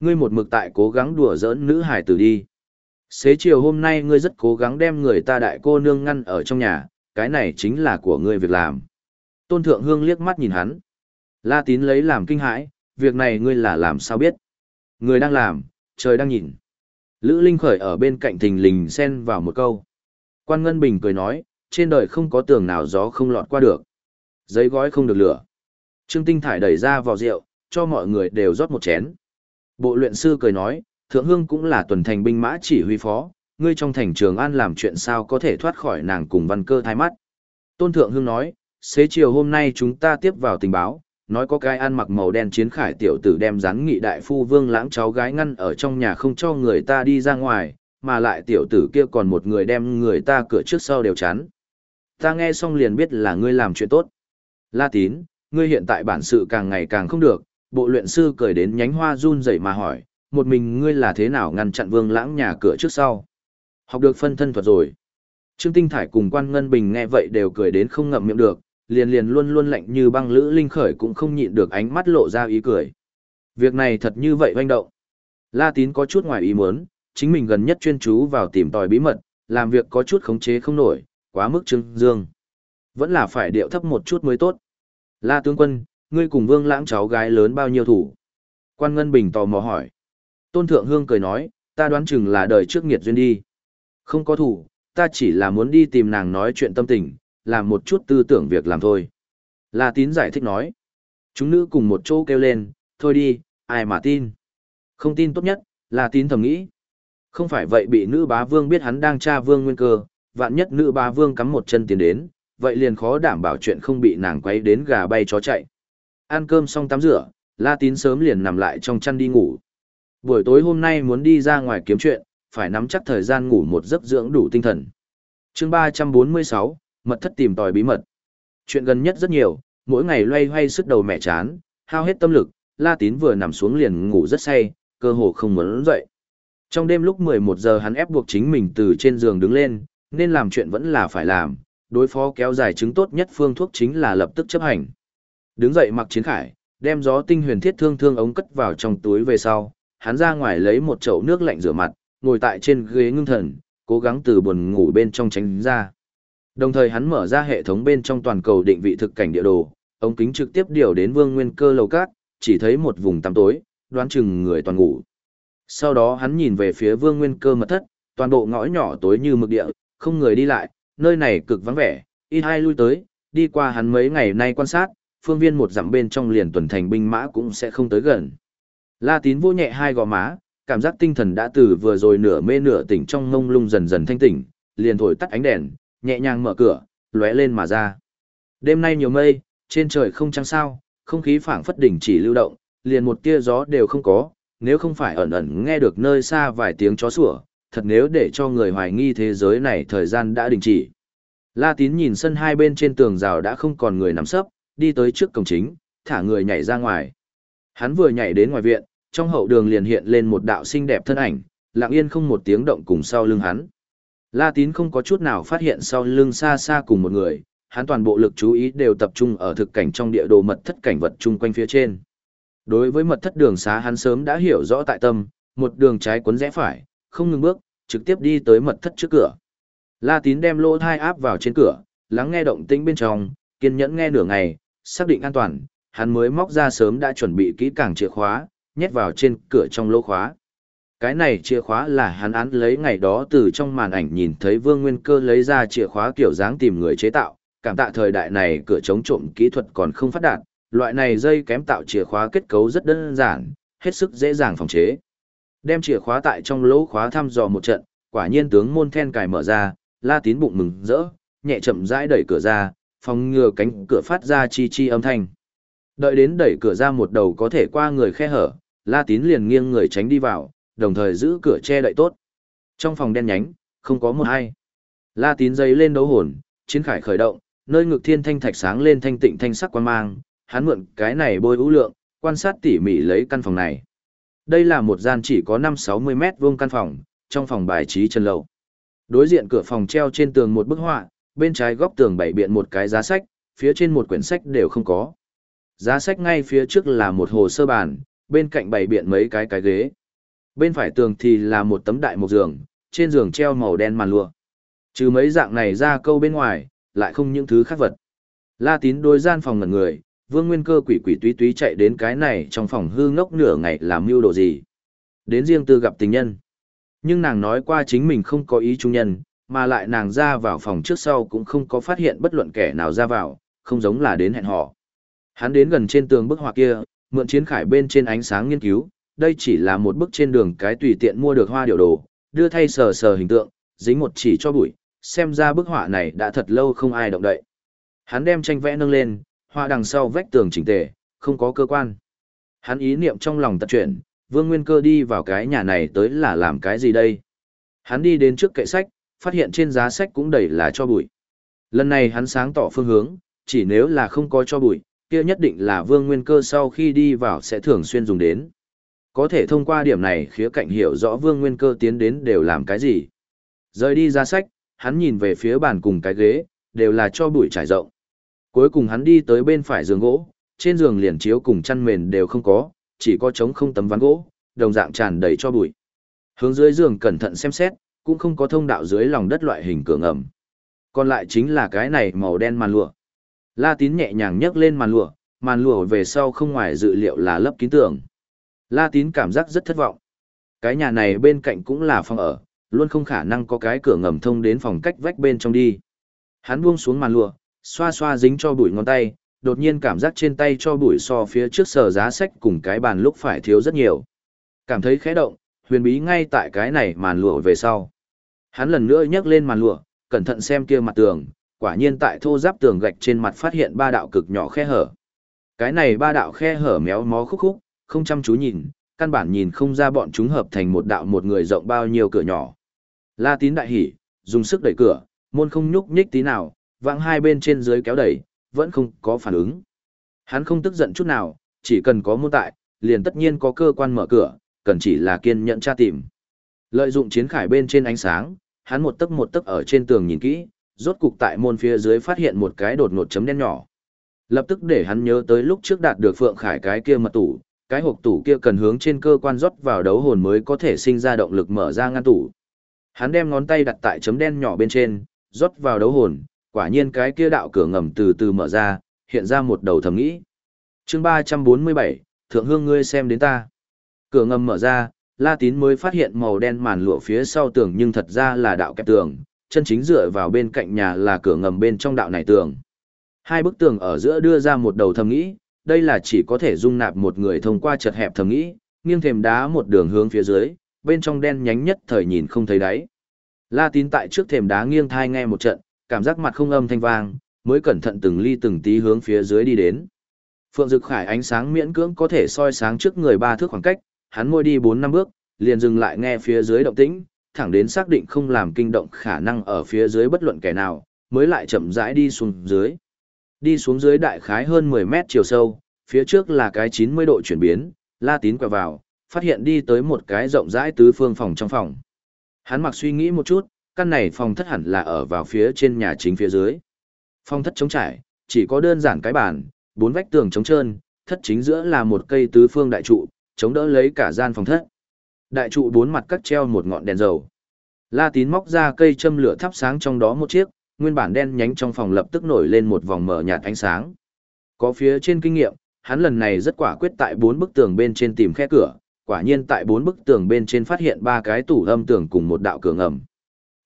Ngươi một mực tại cố gắng đùa giỡn nữ hải tử đi. Xế chiều hôm nay ngươi rất cố gắng đem người ta đại cô nương ngăn ở trong nhà, cái này chính là của ngươi việc làm. Tôn Thượng Hương liếc mắt nhìn hắn. La Tín lấy làm kinh hãi, việc này ngươi là làm sao biết? Người đang làm, trời đang nhìn. Lữ Linh Khởi ở bên cạnh thình lình xen vào một câu. Quan Ngân Bình cười nói, trên đời không có tường nào gió không lọt qua được. Giấy gói không được lửa. Trương Tinh Thải đẩy ra vào rượu, cho mọi người đều rót một chén. Bộ luyện sư cười nói, Thượng Hương cũng là tuần thành binh mã chỉ huy phó, ngươi trong thành trường an làm chuyện sao có thể thoát khỏi nàng cùng văn cơ thái mắt. Tôn Thượng Hương nói, xế chiều hôm nay chúng ta tiếp vào tình báo, nói có cái ăn mặc màu đen chiến khải tiểu tử đem rắn nghị đại phu vương lãng cháu gái ngăn ở trong nhà không cho người ta đi ra ngoài, mà lại tiểu tử kia còn một người đem người ta cửa trước sau đều chắn. Ta nghe xong liền biết là ngươi làm chuyện tốt. La tín, ngươi hiện tại bản sự càng ngày càng không được, bộ luyện sư cười đến nhánh hoa run rẩy mà hỏi, một mình ngươi là thế nào ngăn chặn vương lãng nhà cửa trước sau. Học được phân thân thuật rồi. Trương Tinh Thải cùng quan Ngân Bình nghe vậy đều cười đến không ngậm miệng được, liền liền luôn luôn lạnh như băng lữ linh khởi cũng không nhịn được ánh mắt lộ ra ý cười. Việc này thật như vậy hoành động. La Tín có chút ngoài ý muốn, chính mình gần nhất chuyên chú vào tìm tòi bí mật, làm việc có chút khống chế không nổi, quá mức trương dương. Vẫn là phải điệu thấp một chút mới tốt. La tướng quân, ngươi cùng vương lãng cháu gái lớn bao nhiêu thủ? Quan Ngân Bình tò mò hỏi. Tôn Thượng Hương cười nói, ta đoán chừng là đời trước nghiệt duyên đi. Không có thủ, ta chỉ là muốn đi tìm nàng nói chuyện tâm tình, làm một chút tư tưởng việc làm thôi. La Tín giải thích nói. Chúng nữ cùng một chỗ kêu lên, thôi đi, ai mà tin. Không tin tốt nhất, La Tín thầm nghĩ. Không phải vậy bị nữ bá vương biết hắn đang tra vương nguyên cơ, vạn nhất nữ bá vương cắm một chân tiến đến, vậy liền khó đảm bảo chuyện không bị nàng quấy đến gà bay chó chạy. Ăn cơm xong tắm rửa, La Tín sớm liền nằm lại trong chăn đi ngủ. Buổi tối hôm nay muốn đi ra ngoài kiếm chuyện, phải nắm chắc thời gian ngủ một giấc dưỡng đủ tinh thần. chương 346, mật thất tìm tòi bí mật. Chuyện gần nhất rất nhiều, mỗi ngày loay hoay sức đầu mẹ chán, hao hết tâm lực, La Tín vừa nằm xuống liền ngủ rất say, cơ hồ không muốn dậy. Trong đêm lúc 11 giờ hắn ép buộc chính mình từ trên giường đứng lên, nên làm chuyện vẫn là phải làm, đối phó kéo dài chứng tốt nhất phương thuốc chính là lập tức chấp hành. Đứng dậy mặc chiến khải, đem gió tinh huyền thiết thương thương ống cất vào trong túi về sau, hắn ra ngoài lấy một chậu nước lạnh rửa mặt, ngồi tại trên ghế ngưng thần, cố gắng từ buồn ngủ bên trong tránh ra. Đồng thời hắn mở ra hệ thống bên trong toàn cầu định vị thực cảnh địa đồ, ống kính trực tiếp điều đến vương nguyên cơ lầu cát, chỉ thấy một vùng tăm tối, đoán chừng người toàn ngủ. Sau đó hắn nhìn về phía vương nguyên cơ mật thất, toàn bộ ngõ nhỏ tối như mực địa, không người đi lại, nơi này cực vắng vẻ, ít hai lui tới, đi qua hắn mấy ngày nay quan sát, phương viên một dặm bên trong liền tuần thành binh mã cũng sẽ không tới gần. La tín vô nhẹ hai gò má, cảm giác tinh thần đã từ vừa rồi nửa mê nửa tỉnh trong ngông lung dần dần thanh tỉnh, liền thổi tắt ánh đèn, nhẹ nhàng mở cửa, lóe lên mà ra. Đêm nay nhiều mây, trên trời không trăng sao, không khí phảng phất đỉnh chỉ lưu động, liền một tia gió đều không có, nếu không phải ẩn ẩn nghe được nơi xa vài tiếng chó sủa, thật nếu để cho người hoài nghi thế giới này thời gian đã đình chỉ. La Tín nhìn sân hai bên trên tường rào đã không còn người nằm sấp, đi tới trước cổng chính, thả người nhảy ra ngoài. Hắn vừa nhảy đến ngoài viện, trong hậu đường liền hiện lên một đạo xinh đẹp thân ảnh, lặng yên không một tiếng động cùng sau lưng hắn. La Tín không có chút nào phát hiện sau lưng xa xa cùng một người, hắn toàn bộ lực chú ý đều tập trung ở thực cảnh trong địa đồ mật thất cảnh vật chung quanh phía trên. Đối với mật thất đường xá hắn sớm đã hiểu rõ tại tâm, một đường trái cuốn rẽ phải, không ngừng bước, trực tiếp đi tới mật thất trước cửa. La Tín đem lỗ thai áp vào trên cửa, lắng nghe động tĩnh bên trong, kiên nhẫn nghe nửa ngày, xác định an toàn, hắn mới móc ra sớm đã chuẩn bị kỹ càng chìa khóa, nhét vào trên cửa trong lỗ khóa. Cái này chìa khóa là hắn án lấy ngày đó từ trong màn ảnh nhìn thấy Vương Nguyên Cơ lấy ra chìa khóa kiểu dáng tìm người chế tạo, cảm tạ thời đại này cửa chống trộm kỹ thuật còn không phát đạt, loại này dây kém tạo chìa khóa kết cấu rất đơn giản, hết sức dễ dàng phòng chế. Đem chìa khóa tại trong lỗ khóa thăm dò một trận, quả nhiên tướng môn then cài mở ra, La Tín bụng mừng rỡ, nhẹ chậm rãi đẩy cửa ra, phòng ngừa cánh cửa phát ra chi chi âm thanh. Đợi đến đẩy cửa ra một đầu có thể qua người khe hở, La Tín liền nghiêng người tránh đi vào, đồng thời giữ cửa che đậy tốt. Trong phòng đen nhánh, không có một ai. La Tín dây lên đấu hồn, chiến khải khởi động, nơi ngực thiên thanh thạch sáng lên thanh tịnh thanh sắc quan mang, hắn mượn cái này bôi ưu lượng, quan sát tỉ mỉ lấy căn phòng này. Đây là một gian chỉ có 5-60 mét vuông căn phòng, trong phòng bài trí chân lầu. Đối diện cửa phòng treo trên tường một bức họa, bên trái góc tường bày biện một cái giá sách, phía trên một quyển sách đều không có. Giá sách ngay phía trước là một hồ sơ bàn, bên cạnh bày biện mấy cái cái ghế. Bên phải tường thì là một tấm đại một giường, trên giường treo màu đen màn lụa. Trừ mấy dạng này ra câu bên ngoài, lại không những thứ khác vật. La tín đôi gian phòng ngẩn người, vương nguyên cơ quỷ quỷ túy túy chạy đến cái này trong phòng hư ngốc nửa ngày làm mưu đồ gì. Đến riêng tư gặp tình nhân. Nhưng nàng nói qua chính mình không có ý trung nhân, mà lại nàng ra vào phòng trước sau cũng không có phát hiện bất luận kẻ nào ra vào, không giống là đến hẹn họ. Hắn đến gần trên tường bức họa kia, mượn chiến khải bên trên ánh sáng nghiên cứu, đây chỉ là một bức trên đường cái tùy tiện mua được hoa điều đồ, đưa thay sờ sờ hình tượng, dính một chỉ cho bụi, xem ra bức họa này đã thật lâu không ai động đậy. Hắn đem tranh vẽ nâng lên, họa đằng sau vách tường chỉnh tề, không có cơ quan. Hắn ý niệm trong lòng tật chuyển, Vương Nguyên Cơ đi vào cái nhà này tới là làm cái gì đây? Hắn đi đến trước kệ sách, phát hiện trên giá sách cũng đầy là cho bụi. Lần này hắn sáng tỏ phương hướng, chỉ nếu là không có cho bụi, kia nhất định là Vương Nguyên Cơ sau khi đi vào sẽ thường xuyên dùng đến. Có thể thông qua điểm này khía cạnh hiểu rõ Vương Nguyên Cơ tiến đến đều làm cái gì. Rời đi ra sách, hắn nhìn về phía bàn cùng cái ghế, đều là cho bụi trải rộng. Cuối cùng hắn đi tới bên phải giường gỗ, trên giường liền chiếu cùng chăn mền đều không có, chỉ có trống không tấm ván gỗ, đồng dạng tràn đầy cho bụi. Hướng dưới giường cẩn thận xem xét, cũng không có thông đạo dưới lòng đất loại hình cửa ngầm. Còn lại chính là cái này màu đen màn lụa. La Tín nhẹ nhàng nhấc lên màn lụa, màn lụa về sau không ngoài dự liệu là lấp kín tường. La Tín cảm giác rất thất vọng. Cái nhà này bên cạnh cũng là phòng ở, luôn không khả năng có cái cửa ngầm thông đến phòng cách vách bên trong đi. Hắn buông xuống màn lụa, xoa xoa dính cho bụi ngón tay, đột nhiên cảm giác trên tay cho bụi so phía trước sờ giá sách cùng cái bàn lúc phải thiếu rất nhiều. Cảm thấy khẽ động, huyền bí ngay tại cái này màn lụa về sau. Hắn lần nữa nhấc lên màn lụa, cẩn thận xem kia mặt tường, quả nhiên tại thô giáp tường gạch trên mặt phát hiện ba đạo cực nhỏ khe hở. Cái này ba đạo khe hở méo mó khúc khúc, không chăm chú nhìn, căn bản nhìn không ra bọn chúng hợp thành một đạo một người rộng bao nhiêu cửa nhỏ. La tín đại hỉ, dùng sức đẩy cửa, môn không nhúc nhích tí nào, vãng hai bên trên dưới kéo đẩy, vẫn không có phản ứng. Hắn không tức giận chút nào, chỉ cần có môn tại, liền tất nhiên có cơ quan mở cửa, cần chỉ là kiên nhẫn tra tìm. Lợi dụng chiến khải bên trên ánh sáng, hắn một tấc một tấc ở trên tường nhìn kỹ, rốt cục tại môn phía dưới phát hiện một cái đột ngột chấm đen nhỏ. Lập tức để hắn nhớ tới lúc trước đạt được Phượng Khải cái kia mật tủ, cái hộp tủ kia cần hướng trên cơ quan rót vào đấu hồn mới có thể sinh ra động lực mở ra ngăn tủ. Hắn đem ngón tay đặt tại chấm đen nhỏ bên trên, rót vào đấu hồn, quả nhiên cái kia đạo cửa ngầm từ từ mở ra, hiện ra một đầu thầm nghĩ. chương 347, Thượng Hương ngươi xem đến ta. Cửa ngầm mở ra, La Tín mới phát hiện màu đen màn lụa phía sau tường nhưng thật ra là đạo kẹp tường, chân chính dựa vào bên cạnh nhà là cửa ngầm bên trong đạo này tường. Hai bức tường ở giữa đưa ra một đầu thầm nghĩ, đây là chỉ có thể dung nạp một người thông qua chật hẹp thầm nghĩ, nghiêng thềm đá một đường hướng phía dưới, bên trong đen nhánh nhất thời nhìn không thấy đáy. La Tín tại trước thềm đá nghiêng thai nghe một trận, cảm giác mặt không âm thanh vang, mới cẩn thận từng ly từng tí hướng phía dưới đi đến. Phượng Dực Khải ánh sáng miễn cưỡng có thể soi sáng trước người ba thước khoảng cách, hắn môi đi bốn năm bước, liền dừng lại nghe phía dưới động tĩnh, thẳng đến xác định không làm kinh động khả năng ở phía dưới bất luận kẻ nào, mới lại chậm rãi đi xuống dưới. Đi xuống dưới đại khái hơn 10 mét chiều sâu, phía trước là cái 90 độ chuyển biến, La Tín quẹo vào, phát hiện đi tới một cái rộng rãi tứ phương phòng trong phòng. Hắn mặc suy nghĩ một chút, căn này phòng thất hẳn là ở vào phía trên nhà chính phía dưới. Phòng thất trống trải, chỉ có đơn giản cái bàn, bốn vách tường trống trơn, thất chính giữa là một cây tứ phương đại trụ, chống đỡ lấy cả gian phòng thất. Đại trụ bốn mặt cắt treo một ngọn đèn dầu. La Tín móc ra cây châm lửa thắp sáng trong đó một chiếc, nguyên bản đen nhánh trong phòng lập tức nổi lên một vòng mở nhạt ánh sáng. Có phía trên kinh nghiệm, hắn lần này rất quả quyết tại bốn bức tường bên trên tìm khe cửa, quả nhiên tại bốn bức tường bên trên phát hiện ba cái tủ âm tường cùng một đạo cửa ngầm.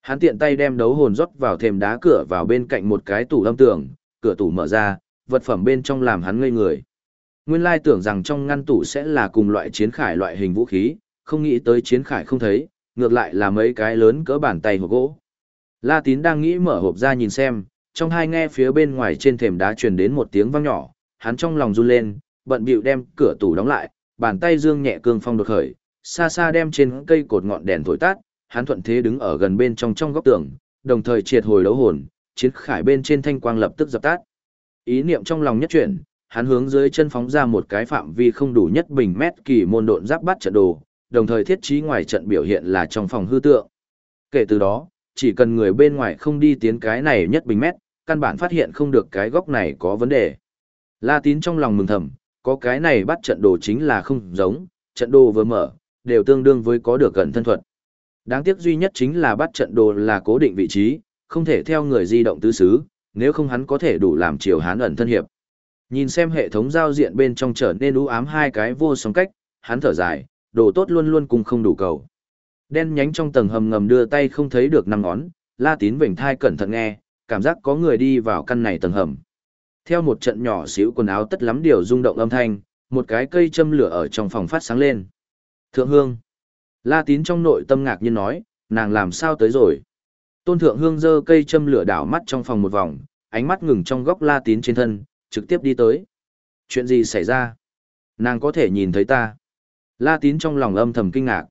Hắn tiện tay đem đấu hồn rót vào thềm đá cửa vào bên cạnh một cái tủ âm tường, cửa tủ mở ra, vật phẩm bên trong làm hắn ngây người. Nguyên lai tưởng rằng trong ngăn tủ sẽ là cùng loại chiến khải loại hình vũ khí, không nghĩ tới chiến khải không thấy, ngược lại là mấy cái lớn cỡ bàn tay hộp gỗ. La Tín đang nghĩ mở hộp ra nhìn xem, trong hai nghe phía bên ngoài trên thềm đá truyền đến một tiếng vang nhỏ, hắn trong lòng run lên, bận bịu đem cửa tủ đóng lại, bàn tay dương nhẹ cương phong đột khởi, xa xa đem trên cây cột ngọn đèn thổi tắt, hắn thuận thế đứng ở gần bên trong trong góc tường, đồng thời triệt hồi đấu hồn, chiến khải bên trên thanh quang lập tức dập tắt. Ý niệm trong lòng nhất chuyển, hắn hướng dưới chân phóng ra một cái phạm vi không đủ nhất bình mét kỳ môn độn giáp bắt trận đồ, đồng thời thiết trí ngoài trận biểu hiện là trong phòng hư tượng. Kể từ đó, chỉ cần người bên ngoài không đi tiến cái này nhất bình mét, căn bản phát hiện không được cái góc này có vấn đề. La tín trong lòng mừng thầm, có cái này bắt trận đồ chính là không giống, trận đồ vừa mở, đều tương đương với có được gần thân thuật. Đáng tiếc duy nhất chính là bắt trận đồ là cố định vị trí, không thể theo người di động tứ xứ, nếu không hắn có thể đủ làm chiều hán ẩn thân hiệp. Nhìn xem hệ thống giao diện bên trong trở nên u ám hai cái vô song cách, hắn thở dài, đồ tốt luôn luôn cùng không đủ cầu. Đen nhánh trong tầng hầm ngầm đưa tay không thấy được năm ngón, La Tín vểnh thai cẩn thận nghe, cảm giác có người đi vào căn này tầng hầm. Theo một trận nhỏ xíu quần áo tất lắm điều rung động âm thanh, một cái cây châm lửa ở trong phòng phát sáng lên. Thượng Hương. La Tín trong nội tâm ngạc nhiên nói, nàng làm sao tới rồi. Tôn Thượng Hương giơ cây châm lửa đảo mắt trong phòng một vòng, ánh mắt ngừng trong góc La Tín trên thân, trực tiếp đi tới. Chuyện gì xảy ra? Nàng có thể nhìn thấy ta. La Tín trong lòng âm thầm kinh ngạc.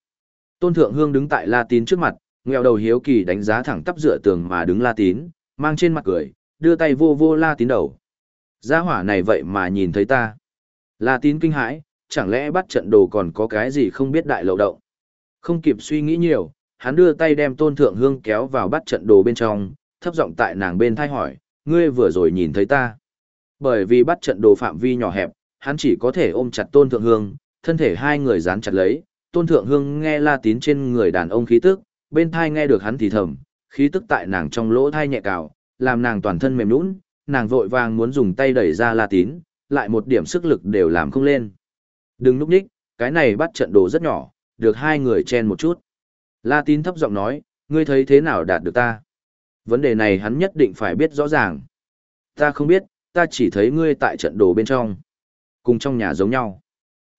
Tôn Thượng Hương đứng tại La Tín trước mặt, nghèo đầu hiếu kỳ đánh giá thẳng tắp dựa tường mà đứng La Tín, mang trên mặt cười, đưa tay vô vô La Tín đầu. Gia hỏa này vậy mà nhìn thấy ta. La Tín kinh hãi, chẳng lẽ bắt trận đồ còn có cái gì không biết đại lậu động. Không kịp suy nghĩ nhiều, hắn đưa tay đem Tôn Thượng Hương kéo vào bắt trận đồ bên trong, thấp giọng tại nàng bên thai hỏi, ngươi vừa rồi nhìn thấy ta. Bởi vì bắt trận đồ phạm vi nhỏ hẹp, hắn chỉ có thể ôm chặt Tôn Thượng Hương, thân thể hai người dán chặt lấy, Tôn Thượng Hương nghe La Tín trên người đàn ông khí tức, bên thai nghe được hắn thì thầm, khí tức tại nàng trong lỗ thai nhẹ cào, làm nàng toàn thân mềm nhũn, nàng vội vàng muốn dùng tay đẩy ra La Tín, lại một điểm sức lực đều làm không lên. Đừng núp nhích, cái này bắt trận đồ rất nhỏ, được hai người chen một chút. La Tín thấp giọng nói, ngươi thấy thế nào đạt được ta? Vấn đề này hắn nhất định phải biết rõ ràng. Ta không biết, ta chỉ thấy ngươi tại trận đồ bên trong. Cùng trong nhà giống nhau.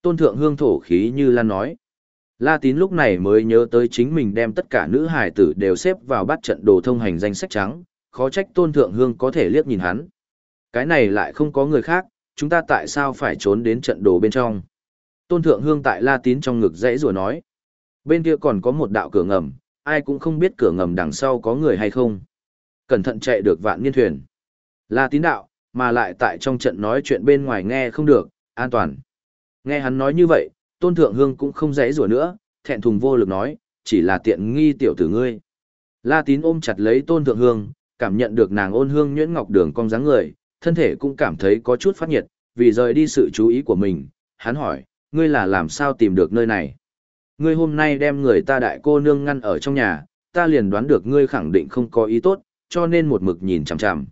Tôn thượng hương thổ khí như Lan nói. La Tín lúc này mới nhớ tới chính mình đem tất cả nữ hải tử đều xếp vào bắt trận đồ thông hành danh sách trắng, khó trách tôn thượng hương có thể liếc nhìn hắn. Cái này lại không có người khác, chúng ta tại sao phải trốn đến trận đồ bên trong. Tôn thượng hương tại La Tín trong ngực dãy rùa nói. Bên kia còn có một đạo cửa ngầm, ai cũng không biết cửa ngầm đằng sau có người hay không. Cẩn thận chạy được vạn niên thuyền. La Tín đạo, mà lại tại trong trận nói chuyện bên ngoài nghe không được, an toàn. Nghe hắn nói như vậy, tôn thượng hương cũng không dãy rủa nữa, thẹn thùng vô lực nói, chỉ là tiện nghi tiểu tử ngươi. La tín ôm chặt lấy tôn thượng hương, cảm nhận được nàng ôn hương nhuyễn ngọc đường cong dáng người, thân thể cũng cảm thấy có chút phát nhiệt, vì rời đi sự chú ý của mình, hắn hỏi, ngươi là làm sao tìm được nơi này? Ngươi hôm nay đem người ta đại cô nương ngăn ở trong nhà, ta liền đoán được ngươi khẳng định không có ý tốt, cho nên một mực nhìn chằm chằm.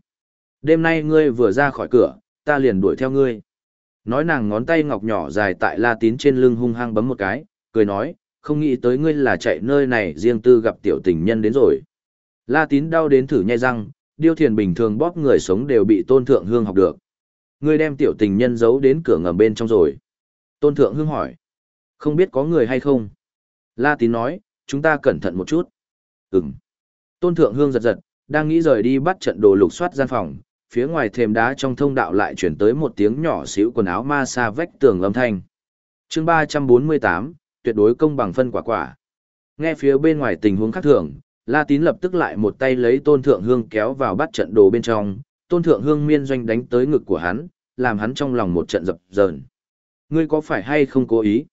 Đêm nay ngươi vừa ra khỏi cửa, ta liền đuổi theo ngươi. Nói nàng ngón tay ngọc nhỏ dài tại la tín trên lưng hung hăng bấm một cái, cười nói, không nghĩ tới ngươi là chạy nơi này riêng tư gặp tiểu tình nhân đến rồi. La tín đau đến thử nhai răng, điêu thiền bình thường bóp người sống đều bị tôn thượng hương học được. Ngươi đem tiểu tình nhân giấu đến cửa ngầm bên trong rồi. Tôn thượng hương hỏi, không biết có người hay không? La tín nói, chúng ta cẩn thận một chút. Ừm. Tôn thượng hương giật giật, đang nghĩ rời đi bắt trận đồ lục soát gian phòng, phía ngoài thềm đá trong thông đạo lại chuyển tới một tiếng nhỏ xíu quần áo ma xa vách tường âm thanh. chương ba trăm bốn mươi tám tuyệt đối công bằng phân quả quả. Nghe phía bên ngoài tình huống khác thường, La Tín lập tức lại một tay lấy Tôn Thượng Hương kéo vào bắt trận đồ bên trong, Tôn Thượng Hương miên doanh đánh tới ngực của hắn, làm hắn trong lòng một trận dập dờn. Ngươi có phải hay không cố ý?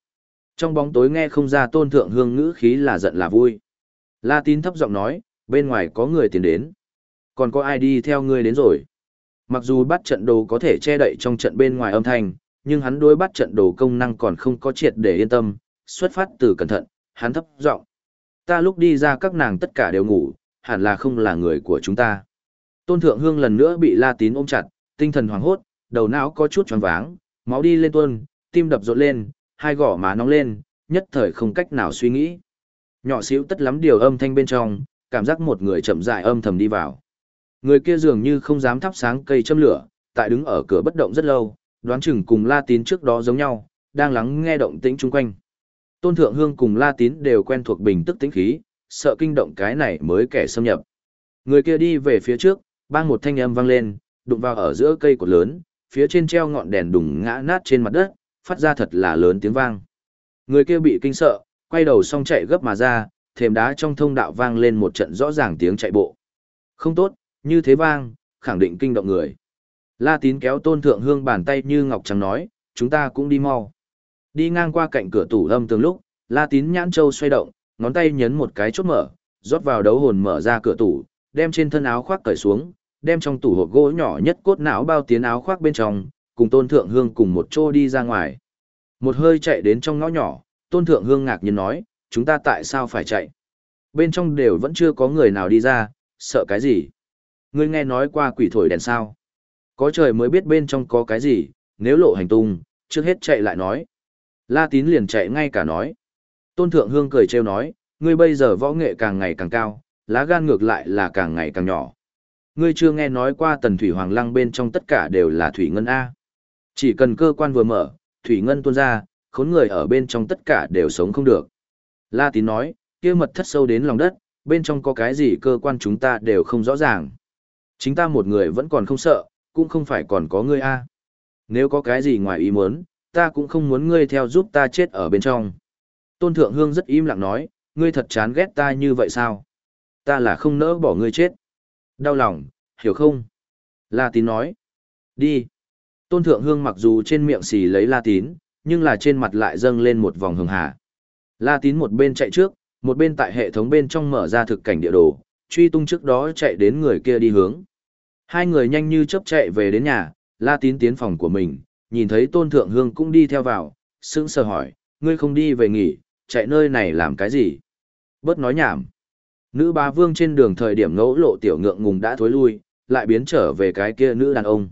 Trong bóng tối nghe không ra Tôn Thượng Hương ngữ khí là giận là vui. La Tín thấp giọng nói, bên ngoài có người tiến đến. Còn có ai đi theo ngươi đến rồi? Mặc dù bắt trận đồ có thể che đậy trong trận bên ngoài âm thanh, nhưng hắn đối bắt trận đồ công năng còn không có triệt để yên tâm, xuất phát từ cẩn thận, hắn thấp giọng. Ta lúc đi ra các nàng tất cả đều ngủ, hẳn là không là người của chúng ta. Tôn Thượng Hương lần nữa bị La Tín ôm chặt, tinh thần hoảng hốt, đầu não có chút choáng váng, máu đi lên tuôn, tim đập rộn lên, hai gò má nóng lên, nhất thời không cách nào suy nghĩ. Nhỏ xíu tất lắm điều âm thanh bên trong, cảm giác một người chậm rãi âm thầm đi vào. Người kia dường như không dám thắp sáng cây châm lửa, tại đứng ở cửa bất động rất lâu, đoán chừng cùng La Tín trước đó giống nhau, đang lắng nghe động tĩnh chung quanh. Tôn Thượng Hương cùng La Tín đều quen thuộc bình tức tĩnh khí, sợ kinh động cái này mới kẻ xâm nhập. Người kia đi về phía trước, bang một thanh âm vang lên, đụng vào ở giữa cây cột lớn, phía trên treo ngọn đèn đùng ngã nát trên mặt đất, phát ra thật là lớn tiếng vang. Người kia bị kinh sợ, quay đầu xong chạy gấp mà ra, thềm đá trong thông đạo vang lên một trận rõ ràng tiếng chạy bộ. Không tốt, như thế vang, khẳng định kinh động người. La tín kéo tôn thượng hương bàn tay như ngọc trắng nói, chúng ta cũng đi mau. Đi ngang qua cạnh cửa tủ âm tường lúc, la tín nhãn châu xoay động, ngón tay nhấn một cái chốt mở, rót vào đấu hồn mở ra cửa tủ, đem trên thân áo khoác cởi xuống, đem trong tủ hộp gỗ nhỏ nhất cốt não bao tiến áo khoác bên trong, cùng Tôn Thượng Hương cùng một chỗ đi ra ngoài. Một hơi chạy đến trong ngõ nhỏ, Tôn Thượng Hương ngạc nhiên nói, chúng ta tại sao phải chạy? Bên trong đều vẫn chưa có người nào đi ra, sợ cái gì? Ngươi nghe nói qua quỷ thổi đèn sao? Có trời mới biết bên trong có cái gì, nếu lộ hành tung, trước hết chạy lại nói. La tín liền chạy ngay cả nói. Tôn Thượng Hương cười trêu nói, ngươi bây giờ võ nghệ càng ngày càng cao, lá gan ngược lại là càng ngày càng nhỏ. Ngươi chưa nghe nói qua tần thủy hoàng lăng bên trong tất cả đều là thủy ngân A. Chỉ cần cơ quan vừa mở, thủy ngân tuôn ra, khốn người ở bên trong tất cả đều sống không được. La tín nói, kia mật thất sâu đến lòng đất, bên trong có cái gì cơ quan chúng ta đều không rõ ràng. Chính ta một người vẫn còn không sợ, cũng không phải còn có ngươi a. Nếu có cái gì ngoài ý muốn, ta cũng không muốn ngươi theo giúp ta chết ở bên trong. Tôn Thượng Hương rất im lặng nói, ngươi thật chán ghét ta như vậy sao? Ta là không nỡ bỏ ngươi chết. Đau lòng, hiểu không? La Tín nói. Đi. Tôn Thượng Hương mặc dù trên miệng xì lấy La Tín, nhưng là trên mặt lại dâng lên một vòng hường hà. La Tín một bên chạy trước, một bên tại hệ thống bên trong mở ra thực cảnh địa đồ, truy tung trước đó chạy đến người kia đi hướng. Hai người nhanh như chớp chạy về đến nhà, La Tín tiến phòng của mình, nhìn thấy Tôn Thượng Hương cũng đi theo vào, sững sờ hỏi, ngươi không đi về nghỉ, chạy nơi này làm cái gì? Bớt nói nhảm. Nữ bá vương trên đường thời điểm ngẫu lộ tiểu ngượng ngùng đã thối lui, lại biến trở về cái kia nữ đàn ông.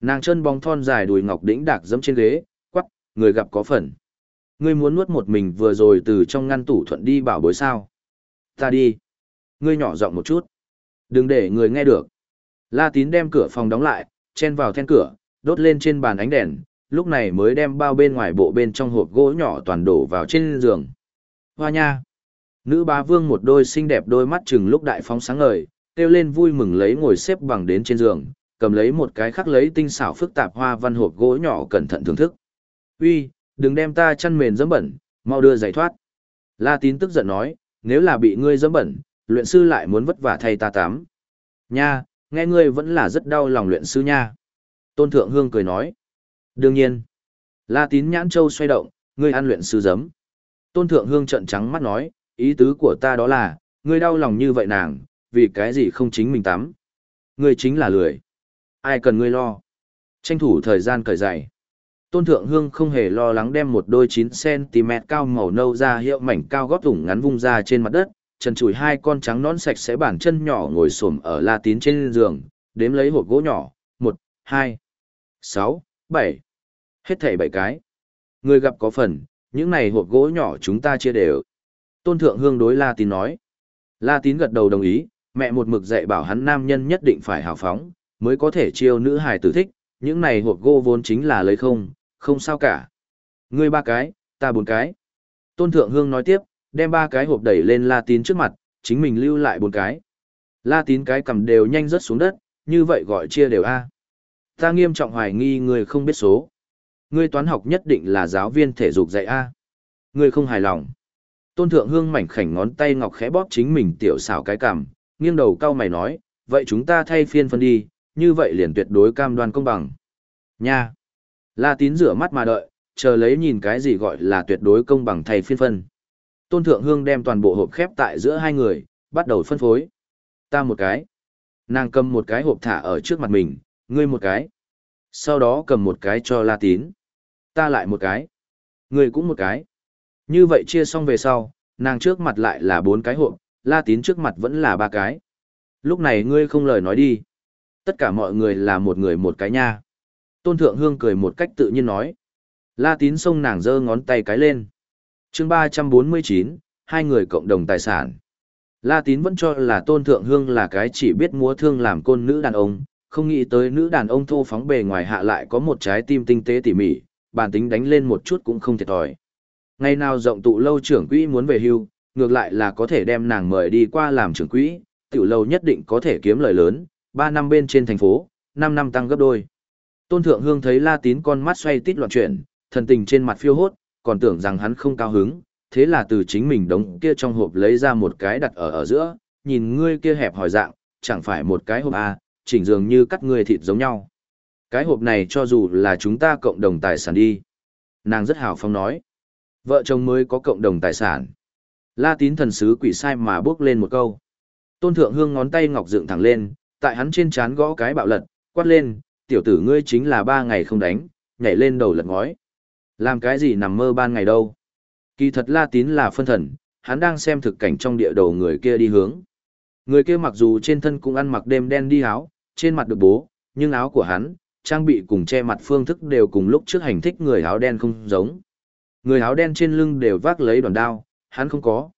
Nàng chân bóng thon dài đùi ngọc đĩnh đạc dẫm trên ghế, quắc, người gặp có phần. Ngươi muốn nuốt một mình vừa rồi từ trong ngăn tủ thuận đi bảo bối sao. Ta đi. Ngươi nhỏ giọng một chút. Đừng để người nghe được. La tín đem cửa phòng đóng lại, chen vào then cửa, đốt lên trên bàn ánh đèn, lúc này mới đem bao bên ngoài bộ bên trong hộp gỗ nhỏ toàn đổ vào trên giường. Hoa nha! Nữ bá vương một đôi xinh đẹp đôi mắt chừng lúc đại phóng sáng ngời, kêu lên vui mừng lấy ngồi xếp bằng đến trên giường, cầm lấy một cái khắc lấy tinh xảo phức tạp hoa văn hộp gỗ nhỏ cẩn thận thưởng thức. Uy, đừng đem ta chăn mền dẫm bẩn, mau đưa giải thoát. La tín tức giận nói, nếu là bị ngươi dẫm bẩn, luyện sư lại muốn vất vả thay ta tắm. Nha, nghe ngươi vẫn là rất đau lòng luyện sư nha. Tôn Thượng Hương cười nói. Đương nhiên. La tín nhãn châu xoay động, ngươi ăn luyện sư giấm. Tôn Thượng Hương trợn trắng mắt nói, ý tứ của ta đó là, ngươi đau lòng như vậy nàng, vì cái gì không chính mình tắm. Ngươi chính là lười. Ai cần ngươi lo. Tranh thủ thời gian cởi giày. Tôn Thượng Hương không hề lo lắng đem một đôi 9cm cao màu nâu ra hiệu mảnh cao gót thủng ngắn vung ra trên mặt đất, trần chùi hai con trắng nón sạch sẽ bản chân nhỏ ngồi xổm ở la tín trên giường, đếm lấy hộp gỗ nhỏ, một, hai, sáu, bảy, hết thảy bảy cái. Người gặp có phần, những này hộp gỗ nhỏ chúng ta chia đều. Tôn Thượng Hương đối La Tín nói. La Tín gật đầu đồng ý, mẹ một mực dạy bảo hắn nam nhân nhất định phải hào phóng, mới có thể chiêu nữ hài tử thích, những này hộp gỗ vốn chính là lấy không, không sao cả. Ngươi ba cái, ta bốn cái. Tôn Thượng Hương nói tiếp, đem ba cái hộp đẩy lên La Tín trước mặt, chính mình lưu lại bốn cái. La Tín cái cầm đều nhanh rớt xuống đất, như vậy gọi chia đều A. Ta nghiêm trọng hoài nghi người không biết số. Ngươi toán học nhất định là giáo viên thể dục dạy A. Ngươi không hài lòng. Tôn Thượng Hương mảnh khảnh ngón tay ngọc khẽ bóp chính mình tiểu xảo cái cằm, nghiêng đầu cau mày nói, vậy chúng ta thay phiên phân đi, như vậy liền tuyệt đối cam đoan công bằng. Nha! La tín rửa mắt mà đợi, chờ lấy nhìn cái gì gọi là tuyệt đối công bằng thay phiên phân. Tôn Thượng Hương đem toàn bộ hộp khép tại giữa hai người, bắt đầu phân phối. Ta một cái. Nàng cầm một cái hộp thả ở trước mặt mình, ngươi một cái. Sau đó cầm một cái cho La Tín. Ta lại một cái. Ngươi cũng một cái. Như vậy chia xong về sau, nàng trước mặt lại là bốn cái hộp, La Tín trước mặt vẫn là ba cái. Lúc này ngươi không lời nói đi. Tất cả mọi người là một người một cái nha. Tôn Thượng Hương cười một cách tự nhiên nói. La Tín xông nàng giơ ngón tay cái lên chương ba trăm bốn mươi chín, hai người cộng đồng tài sản. La tín vẫn cho là tôn thượng hương là cái chỉ biết múa thương làm côn nữ đàn ông, không nghĩ tới nữ đàn ông thô phóng bề ngoài hạ lại có một trái tim tinh tế tỉ mỉ, bản tính đánh lên một chút cũng không thiệt thòi. Ngày nào rộng tụ lâu trưởng quỹ muốn về hưu, ngược lại là có thể đem nàng mời đi qua làm trưởng quỹ, tiểu lâu nhất định có thể kiếm lời lớn, ba năm bên trên thành phố, năm năm tăng gấp đôi. Tôn thượng hương thấy la tín con mắt xoay tít loạn chuyển, thần tình trên mặt phiêu hốt còn tưởng rằng hắn không cao hứng, thế là từ chính mình đống kia trong hộp lấy ra một cái đặt ở ở giữa, nhìn ngươi kia hẹp hỏi dạng, chẳng phải một cái hộp à, chỉnh dường như cắt ngươi thịt giống nhau. Cái hộp này cho dù là chúng ta cộng đồng tài sản đi. Nàng rất hào phong nói. Vợ chồng mới có cộng đồng tài sản. La tín thần sứ quỷ sai mà bước lên một câu. Tôn thượng hương ngón tay ngọc dựng thẳng lên, tại hắn trên chán gõ cái bạo lật, quát lên, tiểu tử ngươi chính là ba ngày không đánh, nhảy lên đầu lật ngói. Làm cái gì nằm mơ ban ngày đâu. Kỳ thật La Tín là phân thần, hắn đang xem thực cảnh trong địa đầu người kia đi hướng. Người kia mặc dù trên thân cũng ăn mặc đêm đen đi áo, trên mặt được bố, nhưng áo của hắn, trang bị cùng che mặt phương thức đều cùng lúc trước hành thích người áo đen không giống. Người áo đen trên lưng đều vác lấy đòn đao, hắn không có.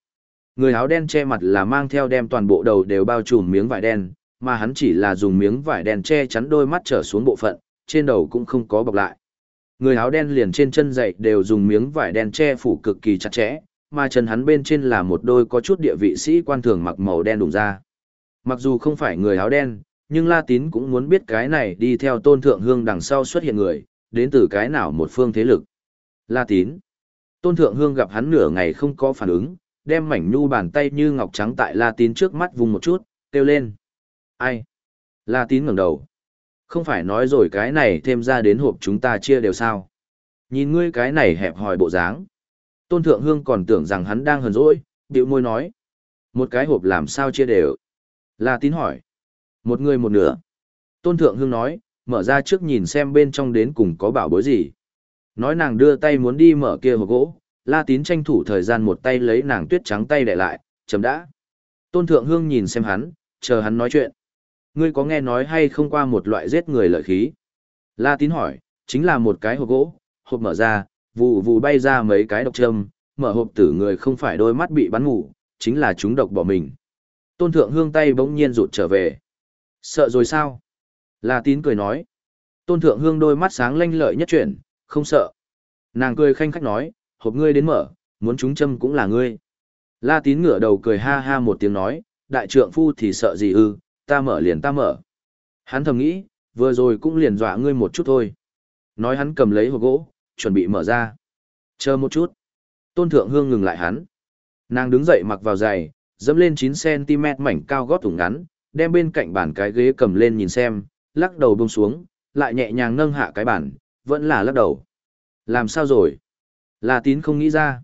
Người áo đen che mặt là mang theo đem toàn bộ đầu đều bao trùm miếng vải đen, mà hắn chỉ là dùng miếng vải đen che chắn đôi mắt trở xuống bộ phận, trên đầu cũng không có bọc lại. Người áo đen liền trên chân dậy đều dùng miếng vải đen che phủ cực kỳ chặt chẽ, mà chân hắn bên trên là một đôi có chút địa vị sĩ quan thường mặc màu đen đùng ra. Mặc dù không phải người áo đen, nhưng La Tín cũng muốn biết cái này đi theo tôn thượng hương đằng sau xuất hiện người, đến từ cái nào một phương thế lực. La Tín. Tôn thượng hương gặp hắn nửa ngày không có phản ứng, đem mảnh nhu bàn tay như ngọc trắng tại La Tín trước mắt vùng một chút, kêu lên. Ai? La Tín ngẩng đầu. Không phải nói rồi cái này thêm ra đến hộp chúng ta chia đều sao. Nhìn ngươi cái này hẹp hòi bộ dáng. Tôn Thượng Hương còn tưởng rằng hắn đang hờn dỗi, điệu môi nói. Một cái hộp làm sao chia đều? La Tín hỏi. Một người một nửa. Tôn Thượng Hương nói, mở ra trước nhìn xem bên trong đến cùng có bảo bối gì. Nói nàng đưa tay muốn đi mở kia hộp gỗ, La Tín tranh thủ thời gian một tay lấy nàng tuyết trắng tay để lại, chấm đã. Tôn Thượng Hương nhìn xem hắn, chờ hắn nói chuyện. Ngươi có nghe nói hay không qua một loại giết người lợi khí? La Tín hỏi, chính là một cái hộp gỗ, hộp mở ra, vù vù bay ra mấy cái độc châm, mở hộp tử người không phải đôi mắt bị bắn ngủ, chính là chúng độc bỏ mình. Tôn Thượng Hương tay bỗng nhiên rụt trở về. Sợ rồi sao? La Tín cười nói. Tôn Thượng Hương đôi mắt sáng lanh lợi nhất chuyển, không sợ. Nàng cười khanh khách nói, hộp ngươi đến mở, muốn chúng châm cũng là ngươi. La Tín ngửa đầu cười ha ha một tiếng nói, đại trượng phu thì sợ gì ư, ta mở liền ta mở. Hắn thầm nghĩ, vừa rồi cũng liền dọa ngươi một chút thôi. Nói hắn cầm lấy hộp gỗ, chuẩn bị mở ra. Chờ một chút. Tôn Thượng Hương ngừng lại hắn. Nàng đứng dậy mặc vào giày, dẫm lên 9cm mảnh cao gót thủng ngắn, đem bên cạnh bàn cái ghế cầm lên nhìn xem, lắc đầu buông xuống, lại nhẹ nhàng nâng hạ cái bàn, vẫn là lắc đầu. Làm sao rồi? là tín không nghĩ ra.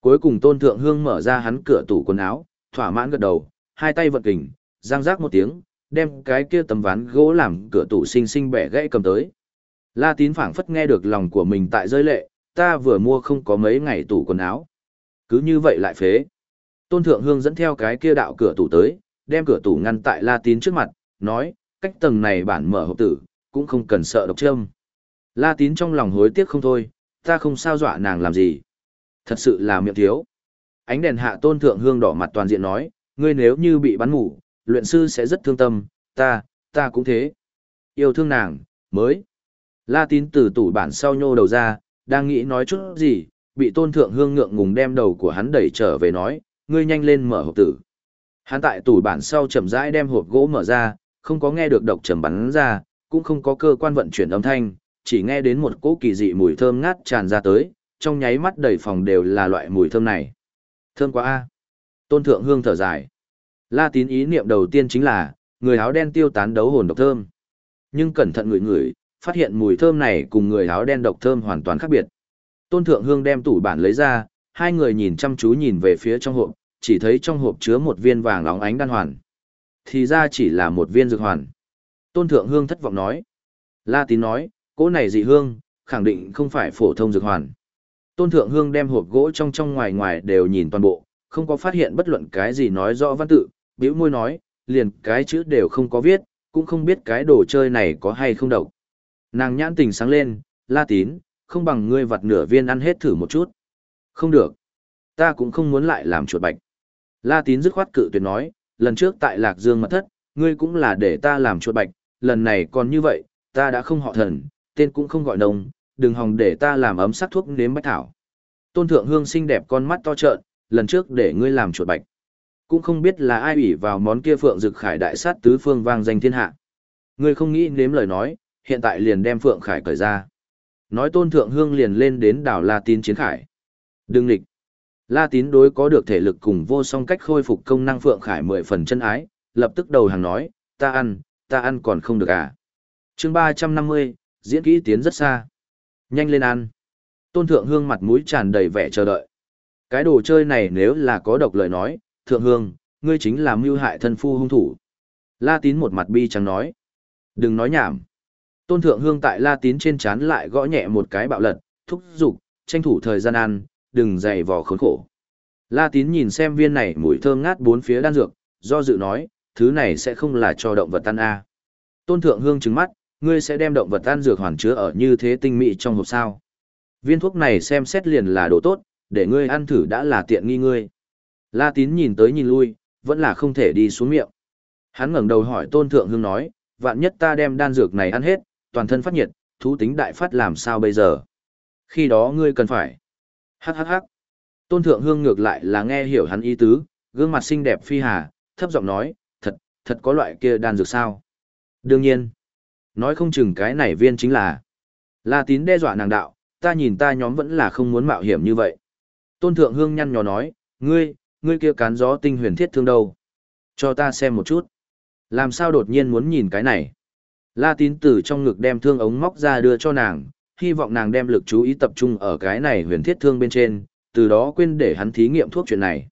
Cuối cùng Tôn Thượng Hương mở ra hắn cửa tủ quần áo, thỏa mãn gật đầu, hai tay vận kình, giang rác một tiếng, đem cái kia tấm ván gỗ làm cửa tủ xinh xinh bẻ gãy cầm tới. La tín phảng phất nghe được lòng của mình tại rơi lệ, ta vừa mua không có mấy ngày tủ quần áo. Cứ như vậy lại phế. Tôn Thượng Hương dẫn theo cái kia đạo cửa tủ tới, đem cửa tủ ngăn tại La tín trước mặt, nói, cách tầng này bản mở hộp tử, cũng không cần sợ độc châm. La tín trong lòng hối tiếc không thôi, ta không sao dọa nàng làm gì. Thật sự là miệng thiếu. Ánh đèn hạ Tôn Thượng Hương đỏ mặt toàn diện nói, ngươi nếu như bị bắn ngủ, luyện sư sẽ rất thương tâm, ta, ta cũng thế. Yêu thương nàng, mới. La tín từ tủ bản sau nhô đầu ra, đang nghĩ nói chút gì, bị tôn thượng hương ngượng ngùng đem đầu của hắn đẩy trở về nói, ngươi nhanh lên mở hộp tử. Hắn tại tủ bản sau chậm rãi đem hộp gỗ mở ra, không có nghe được độc trầm bắn ra, cũng không có cơ quan vận chuyển âm thanh, chỉ nghe đến một cỗ kỳ dị mùi thơm ngát tràn ra tới, trong nháy mắt đầy phòng đều là loại mùi thơm này. Thơm quá a. Tôn thượng hương thở dài. La tín ý niệm đầu tiên chính là, người áo đen tiêu tán đấu hồn độc thơm. Nhưng cẩn thận ngửi ngửi, phát hiện mùi thơm này cùng người áo đen độc thơm hoàn toàn khác biệt. Tôn Thượng Hương đem tủ bản lấy ra, hai người nhìn chăm chú nhìn về phía trong hộp, chỉ thấy trong hộp chứa một viên vàng óng ánh đan hoàn. Thì ra chỉ là một viên dược hoàn. Tôn Thượng Hương thất vọng nói. La Tín nói, cỗ này dị hương, khẳng định không phải phổ thông dược hoàn. Tôn Thượng Hương đem hộp gỗ trong trong ngoài ngoài đều nhìn toàn bộ, không có phát hiện bất luận cái gì nói rõ văn tự, bĩu môi nói, liền cái chữ đều không có viết, cũng không biết cái đồ chơi này có hay không độc. Nàng nhãn tình sáng lên, la tín, không bằng ngươi vặt nửa viên ăn hết thử một chút. Không được. Ta cũng không muốn lại làm chuột bạch. La tín dứt khoát cự tuyệt nói, lần trước tại Lạc Dương mật thất, ngươi cũng là để ta làm chuột bạch, lần này còn như vậy, ta đã không họ thần, tên cũng không gọi nông, đừng hòng để ta làm ấm sắc thuốc nếm bách thảo. Tôn thượng hương xinh đẹp con mắt to trợn, lần trước để ngươi làm chuột bạch. Cũng không biết là ai ủy vào món kia phượng dực khải đại sát tứ phương vang danh thiên hạ. Ngươi không nghĩ nếm lời nói, hiện tại liền đem Phượng Khải cởi ra. Nói tôn thượng hương liền lên đến đảo La Tín chiến khải. Đừng lịch. La Tín đối có được thể lực cùng vô song cách khôi phục công năng Phượng Khải mười phần chân ái, lập tức đầu hàng nói, ta ăn, ta ăn còn không được à. chương ba trăm năm mươi diễn kỹ tiến rất xa. Nhanh lên ăn. Tôn thượng hương mặt mũi tràn đầy vẻ chờ đợi. Cái đồ chơi này nếu là có độc lời nói, thượng hương, ngươi chính là mưu hại thân phu hung thủ. La Tín một mặt bi trắng nói. Đừng nói nhảm. Tôn Thượng Hương tại La Tín trên chán lại gõ nhẹ một cái bạo lật, thúc giục, tranh thủ thời gian ăn, đừng dày vò khốn khổ. La Tín nhìn xem viên này mùi thơm ngát bốn phía đan dược, do dự nói, thứ này sẽ không là cho động vật tan a. À. Tôn Thượng Hương trứng mắt, ngươi sẽ đem động vật tan dược hoàn chứa ở như thế tinh mỹ trong hộp sao. Viên thuốc này xem xét liền là đồ tốt, để ngươi ăn thử đã là tiện nghi ngươi. La Tín nhìn tới nhìn lui, vẫn là không thể đi xuống miệng. Hắn ngẩng đầu hỏi Tôn Thượng Hương nói, vạn nhất ta đem đan dược này ăn hết, toàn thân phát nhiệt, thú tính đại phát làm sao bây giờ? Khi đó ngươi cần phải. Hắc hắc hắc. Tôn Thượng Hương ngược lại là nghe hiểu hắn ý tứ, gương mặt xinh đẹp phi hà, thấp giọng nói, thật, thật có loại kia đan dược sao? Đương nhiên. Nói không chừng cái này viên chính là. La tín đe dọa nàng đạo, ta nhìn ta nhóm vẫn là không muốn mạo hiểm như vậy. Tôn Thượng Hương nhăn nhó nói, ngươi, ngươi kia cán gió tinh huyền thiết thương đâu? Cho ta xem một chút. Làm sao đột nhiên muốn nhìn cái này? La tín từ trong ngực đem thương ống móc ra đưa cho nàng, hy vọng nàng đem lực chú ý tập trung ở cái này huyền thiết thương bên trên, từ đó quên để hắn thí nghiệm thuốc chuyện này.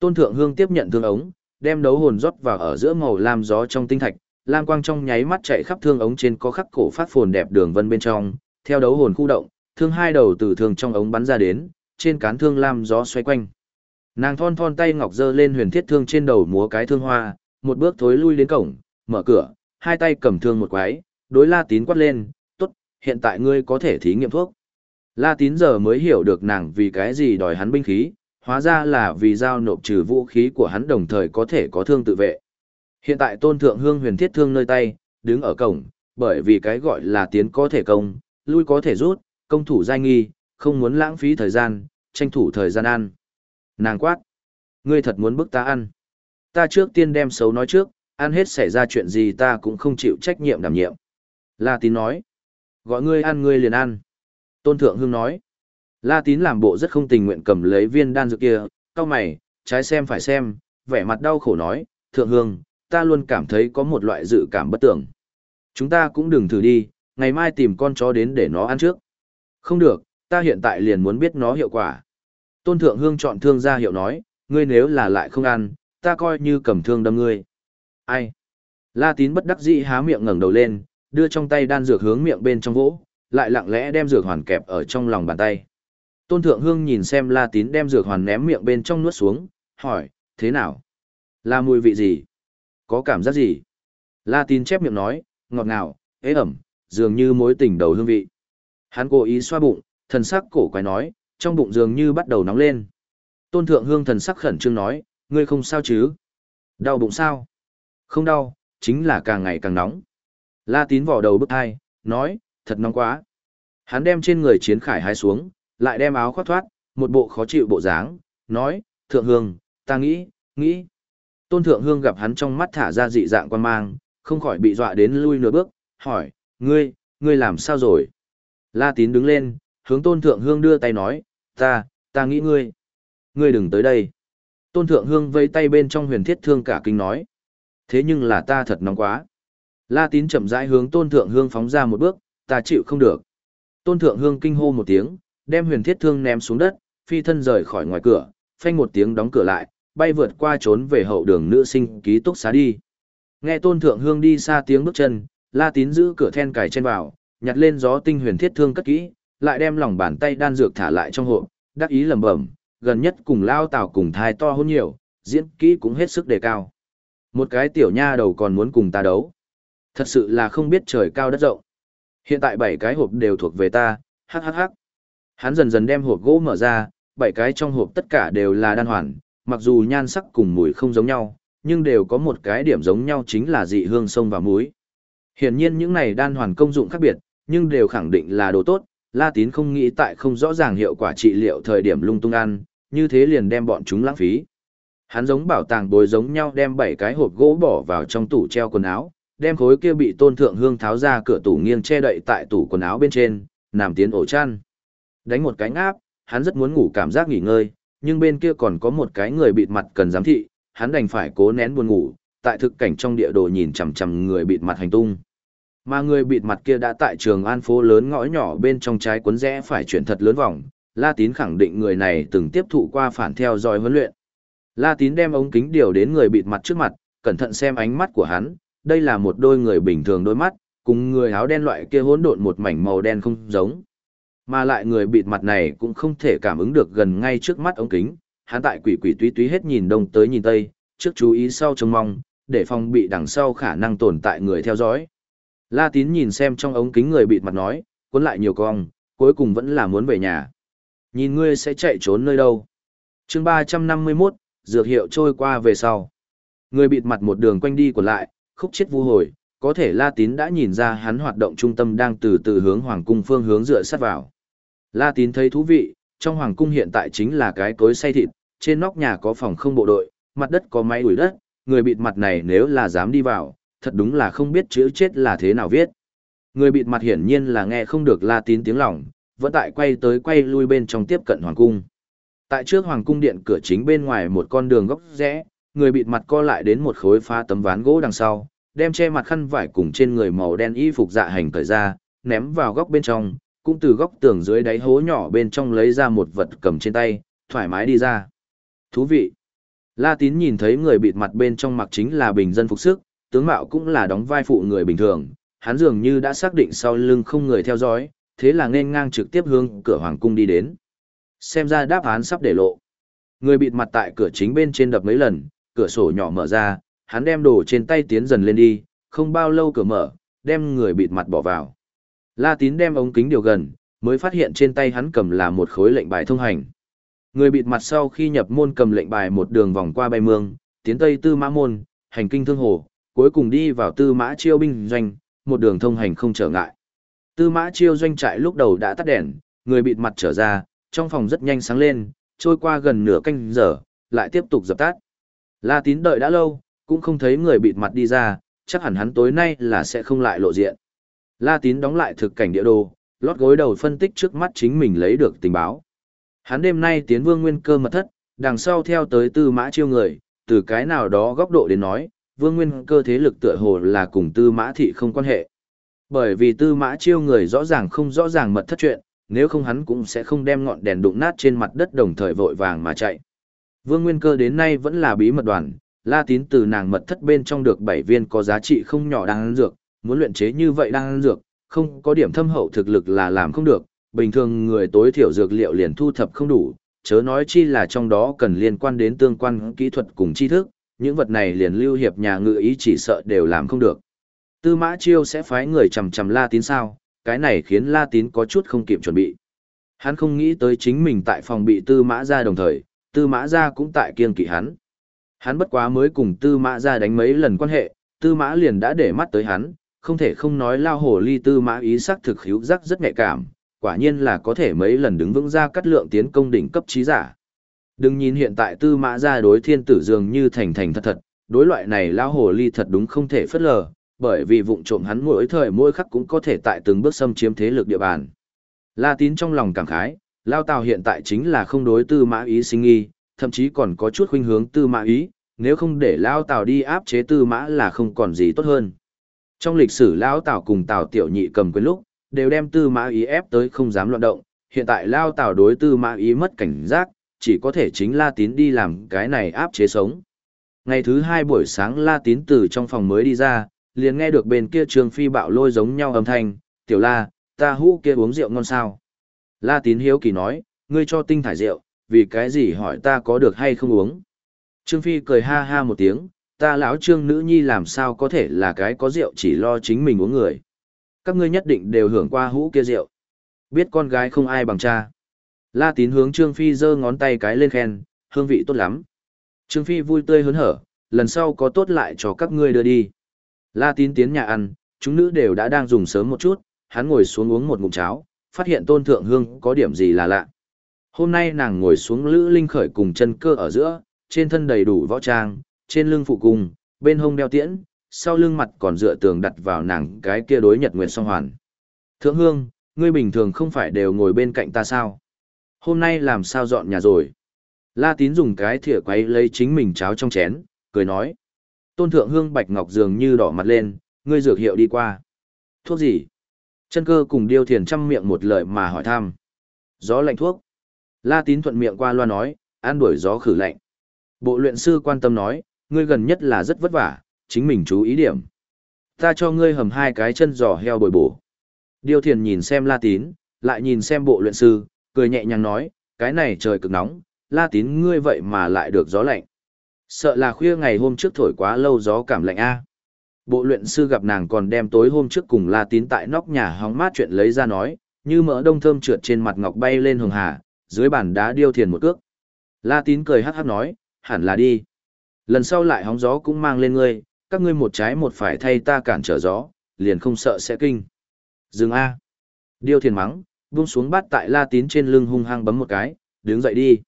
Tôn Thượng Hương tiếp nhận thương ống, đem đấu hồn rót vào ở giữa màu lam gió trong tinh thạch, lam quang trong nháy mắt chạy khắp thương ống trên có khắc cổ phát phồn đẹp đường vân bên trong, theo đấu hồn khu động, thương hai đầu từ thương trong ống bắn ra đến, trên cán thương lam gió xoay quanh. Nàng thon thon tay ngọc dơ lên huyền thiết thương trên đầu múa cái thương hoa, một bước thối lui đến cổng, mở cửa, hai tay cầm thương một quái, đối La Tín quát lên, tốt, hiện tại ngươi có thể thí nghiệm thuốc. La Tín giờ mới hiểu được nàng vì cái gì đòi hắn binh khí, hóa ra là vì giao nộp trừ vũ khí của hắn đồng thời có thể có thương tự vệ. Hiện tại tôn thượng hương huyền thiết thương nơi tay, đứng ở cổng, bởi vì cái gọi là tiến có thể công, lui có thể rút, công thủ giai nghi, không muốn lãng phí thời gian, tranh thủ thời gian ăn. Nàng quát, ngươi thật muốn bức ta ăn. Ta trước tiên đem xấu nói trước, ăn hết xảy ra chuyện gì ta cũng không chịu trách nhiệm đảm nhiệm. La tín nói, gọi ngươi ăn ngươi liền ăn. Tôn Thượng Hương nói, La tín làm bộ rất không tình nguyện cầm lấy viên đan dược kia, cao mày, trái xem phải xem, vẻ mặt đau khổ nói, Thượng Hương, ta luôn cảm thấy có một loại dự cảm bất tưởng. Chúng ta cũng đừng thử đi, ngày mai tìm con chó đến để nó ăn trước. Không được, ta hiện tại liền muốn biết nó hiệu quả. Tôn Thượng Hương chọn thương ra hiệu nói, ngươi nếu là lại không ăn, ta coi như cầm thương đâm ngươi. Ai? La tín bất đắc dĩ há miệng ngẩng đầu lên, đưa trong tay đan dược hướng miệng bên trong vỗ, lại lặng lẽ đem dược hoàn kẹp ở trong lòng bàn tay. Tôn Thượng Hương nhìn xem La tín đem dược hoàn ném miệng bên trong nuốt xuống, hỏi, thế nào? Là mùi vị gì? Có cảm giác gì? La tín chép miệng nói, ngọt ngào, ế ẩm, dường như mối tình đầu hương vị. Hắn cố ý xoa bụng, thần sắc cổ quái nói, trong bụng dường như bắt đầu nóng lên. Tôn Thượng Hương thần sắc khẩn trương nói, ngươi không sao chứ? Đau bụng sao? Không đau, chính là càng ngày càng nóng. La tín vỏ đầu bức hai, nói, thật nóng quá. Hắn đem trên người chiến khải hai xuống, lại đem áo khoác thoát, một bộ khó chịu bộ dáng, nói, thượng hương, ta nghĩ, nghĩ. Tôn thượng hương gặp hắn trong mắt thả ra dị dạng quan mang, không khỏi bị dọa đến lui nửa bước, hỏi, ngươi, ngươi làm sao rồi? La tín đứng lên, hướng tôn thượng hương đưa tay nói, ta, ta nghĩ ngươi. Ngươi đừng tới đây. Tôn thượng hương vây tay bên trong huyền thiết thương cả kinh nói, thế nhưng là ta thật nóng quá. La tín chậm rãi hướng tôn thượng hương phóng ra một bước, ta chịu không được. Tôn thượng hương kinh hô một tiếng, đem huyền thiết thương ném xuống đất, phi thân rời khỏi ngoài cửa, phanh một tiếng đóng cửa lại, bay vượt qua trốn về hậu đường nữ sinh ký túc xá đi. Nghe tôn thượng hương đi xa tiếng bước chân, la tín giữ cửa then cài trên vào, nhặt lên gió tinh huyền thiết thương cất kỹ, lại đem lòng bàn tay đan dược thả lại trong hộp, đắc ý lẩm bẩm, gần nhất cùng lao tào cùng thai to hơn nhiều, diễn kỹ cũng hết sức đề cao. Một cái tiểu nha đầu còn muốn cùng ta đấu. Thật sự là không biết trời cao đất rộng. Hiện tại bảy cái hộp đều thuộc về ta, hắc hắc hắc. Hắn dần dần đem hộp gỗ mở ra, bảy cái trong hộp tất cả đều là đan hoàn, mặc dù nhan sắc cùng mùi không giống nhau, nhưng đều có một cái điểm giống nhau chính là dị hương sông và muối. Hiển nhiên những này đan hoàn công dụng khác biệt, nhưng đều khẳng định là đồ tốt, La Tín không nghĩ tại không rõ ràng hiệu quả trị liệu thời điểm lung tung ăn, như thế liền đem bọn chúng lãng phí. Hắn giống bảo tàng bồi giống nhau đem bảy cái hộp gỗ bỏ vào trong tủ treo quần áo, đem khối kia bị tôn thượng hương tháo ra cửa tủ nghiêng che đậy tại tủ quần áo bên trên, nằm tiến ổ chăn. Đánh một cái ngáp, hắn rất muốn ngủ cảm giác nghỉ ngơi, nhưng bên kia còn có một cái người bịt mặt cần giám thị, hắn đành phải cố nén buồn ngủ, tại thực cảnh trong địa đồ nhìn chằm chằm người bịt mặt hành tung. Mà người bịt mặt kia đã tại trường an phố lớn ngõ nhỏ bên trong trái cuốn rẽ phải chuyển thật lớn vòng, La Tín khẳng định người này từng tiếp thụ qua phản theo dõi huấn luyện. La Tín đem ống kính điều đến người bịt mặt trước mặt, cẩn thận xem ánh mắt của hắn, đây là một đôi người bình thường đôi mắt, Cùng người áo đen loại kia hỗn độn một mảnh màu đen không giống. Mà lại người bịt mặt này cũng không thể cảm ứng được gần ngay trước mắt ống kính, hắn tại quỷ quỷ túy túy hết nhìn đông tới nhìn tây, trước chú ý sau trông mong, để phòng bị đằng sau khả năng tồn tại người theo dõi. La Tín nhìn xem trong ống kính người bịt mặt nói, cuốn lại nhiều cong, cuối cùng vẫn là muốn về nhà. Nhìn ngươi sẽ chạy trốn nơi đâu. chương 351, dược hiệu trôi qua về sau. Người bịt mặt một đường quanh đi của lại, khúc chết vu hồi, có thể La Tín đã nhìn ra hắn hoạt động trung tâm đang từ từ hướng Hoàng cung phương hướng dựa sát vào. La Tín thấy thú vị, trong Hoàng cung hiện tại chính là cái cối say thịt, trên nóc nhà có phòng không bộ đội, mặt đất có máy đuổi đất, người bịt mặt này nếu là dám đi vào, thật đúng là không biết chữ chết là thế nào viết. Người bịt mặt hiển nhiên là nghe không được La Tín tiếng lòng, vẫn tại quay tới quay lui bên trong tiếp cận Hoàng cung. Tại trước Hoàng cung điện cửa chính bên ngoài một con đường góc rẽ, người bịt mặt co lại đến một khối phá tấm ván gỗ đằng sau, đem che mặt khăn vải cùng trên người màu đen y phục dạ hành cởi ra, ném vào góc bên trong, cũng từ góc tường dưới đáy hố nhỏ bên trong lấy ra một vật cầm trên tay, thoải mái đi ra. Thú vị. La Tín nhìn thấy người bịt mặt bên trong mặc chính là bình dân phục sức, tướng mạo cũng là đóng vai phụ người bình thường, hắn dường như đã xác định sau lưng không người theo dõi, thế là nên ngang trực tiếp hướng cửa hoàng cung đi đến. Xem ra đáp án sắp để lộ. Người bịt mặt tại cửa chính bên trên đập mấy lần, cửa sổ nhỏ mở ra, hắn đem đồ trên tay tiến dần lên đi, không bao lâu cửa mở, đem người bịt mặt bỏ vào. La Tín đem ống kính điều gần, mới phát hiện trên tay hắn cầm là một khối lệnh bài thông hành. Người bịt mặt sau khi nhập môn cầm lệnh bài một đường vòng qua bay mương, tiến tây tư mã môn, hành kinh thương hồ, cuối cùng đi vào tư mã chiêu binh doanh, một đường thông hành không trở ngại. Tư mã chiêu doanh trại lúc đầu đã tắt đèn, người bịt mặt trở ra, trong phòng rất nhanh sáng lên, trôi qua gần nửa canh giờ, lại tiếp tục dập tắt. La tín đợi đã lâu, cũng không thấy người bịt mặt đi ra, chắc hẳn hắn tối nay là sẽ không lại lộ diện. La tín đóng lại thực cảnh địa đồ, lót gối đầu phân tích trước mắt chính mình lấy được tình báo. Hắn đêm nay tiến vương nguyên cơ mật thất, đằng sau theo tới tư mã chiêu người, từ cái nào đó góc độ đến nói, vương nguyên cơ thế lực tựa hồ là cùng tư mã thị không quan hệ. Bởi vì tư mã chiêu người rõ ràng không rõ ràng mật thất chuyện, nếu không hắn cũng sẽ không đem ngọn đèn đụng nát trên mặt đất đồng thời vội vàng mà chạy. Vương Nguyên Cơ đến nay vẫn là bí mật đoàn, La Tín từ nàng mật thất bên trong được bảy viên có giá trị không nhỏ đang ăn dược, muốn luyện chế như vậy đang ăn dược, không có điểm thâm hậu thực lực là làm không được, bình thường người tối thiểu dược liệu liền thu thập không đủ, chớ nói chi là trong đó cần liên quan đến tương quan kỹ thuật cùng tri thức, những vật này liền lưu hiệp nhà ngự ý chỉ sợ đều làm không được. Tư Mã Chiêu sẽ phái người chầm chầm La Tín sao, cái này khiến La Tín có chút không kịp chuẩn bị. Hắn không nghĩ tới chính mình tại phòng bị Tư Mã ra đồng thời, Tư Mã ra cũng tại kiên kỵ hắn. Hắn bất quá mới cùng Tư Mã ra đánh mấy lần quan hệ, Tư Mã liền đã để mắt tới hắn, không thể không nói lao hồ ly Tư Mã ý sắc thực hữu giác rất nhạy cảm, quả nhiên là có thể mấy lần đứng vững ra cắt lượng tiến công đỉnh cấp trí giả. Đừng nhìn hiện tại Tư Mã ra đối thiên tử dường như thành thành thật thật, đối loại này lao hồ ly thật đúng không thể phất lờ, bởi vì vụng trộm hắn mỗi thời mỗi khắc cũng có thể tại từng bước xâm chiếm thế lực địa bàn. La Tín trong lòng cảm khái, Lao Tào hiện tại chính là không đối tư mã ý sinh nghi, thậm chí còn có chút khuynh hướng tư mã ý, nếu không để Lao Tào đi áp chế tư mã là không còn gì tốt hơn. Trong lịch sử Lao Tào cùng Tào Tiểu Nhị cầm quyền lúc, đều đem tư mã ý ép tới không dám loạn động, hiện tại Lao Tào đối tư mã ý mất cảnh giác, chỉ có thể chính La Tín đi làm cái này áp chế sống. Ngày thứ hai buổi sáng La Tín từ trong phòng mới đi ra, liền nghe được bên kia Trương Phi bạo lôi giống nhau âm thanh, "Tiểu La, ta hũ kia uống rượu ngon sao?" La Tín hiếu kỳ nói, "Ngươi cho tinh thải rượu, vì cái gì hỏi ta có được hay không uống?" Trương Phi cười ha ha một tiếng, "Ta lão Trương nữ nhi làm sao có thể là cái có rượu chỉ lo chính mình uống người? Các ngươi nhất định đều hưởng qua hũ kia rượu. Biết con gái không ai bằng cha." La Tín hướng Trương Phi giơ ngón tay cái lên khen, "Hương vị tốt lắm." Trương Phi vui tươi hớn hở, "Lần sau có tốt lại cho các ngươi đưa đi." La tín tiến nhà ăn, chúng nữ đều đã đang dùng sớm một chút, hắn ngồi xuống uống một ngụm cháo, phát hiện tôn thượng hương có điểm gì là lạ. Hôm nay nàng ngồi xuống lữ linh khởi cùng chân cơ ở giữa, trên thân đầy đủ võ trang, trên lưng phụ cung, bên hông đeo tiễn, sau lưng mặt còn dựa tường đặt vào nàng cái kia đối nhật nguyệt song hoàn. Thượng hương, ngươi bình thường không phải đều ngồi bên cạnh ta sao? Hôm nay làm sao dọn nhà rồi? La tín dùng cái thìa quay lấy chính mình cháo trong chén, cười nói. Tôn thượng hương bạch ngọc dường như đỏ mặt lên, ngươi dược hiệu đi qua. Thuốc gì? Chân cơ cùng điêu thiền chăm miệng một lời mà hỏi thăm. Gió lạnh thuốc. La tín thuận miệng qua loa nói, an đuổi gió khử lạnh. Bộ luyện sư quan tâm nói, ngươi gần nhất là rất vất vả, chính mình chú ý điểm. ta cho ngươi hầm hai cái chân giò heo bồi bổ. Điêu thiền nhìn xem la tín, lại nhìn xem bộ luyện sư, cười nhẹ nhàng nói, cái này trời cực nóng, la tín ngươi vậy mà lại được gió lạnh. Sợ là khuya ngày hôm trước thổi quá lâu gió cảm lạnh a. Bộ luyện sư gặp nàng còn đem tối hôm trước cùng la tín tại nóc nhà hóng mát chuyện lấy ra nói, như mỡ đông thơm trượt trên mặt ngọc bay lên hường hà, dưới bàn đá điêu thiền một cước. La tín cười hát hát nói, hẳn là đi. Lần sau lại hóng gió cũng mang lên ngươi, các ngươi một trái một phải thay ta cản trở gió, liền không sợ sẽ kinh. Dừng A. Điêu thiền mắng, buông xuống bát tại La tín trên lưng hung hăng bấm một cái, đứng dậy đi.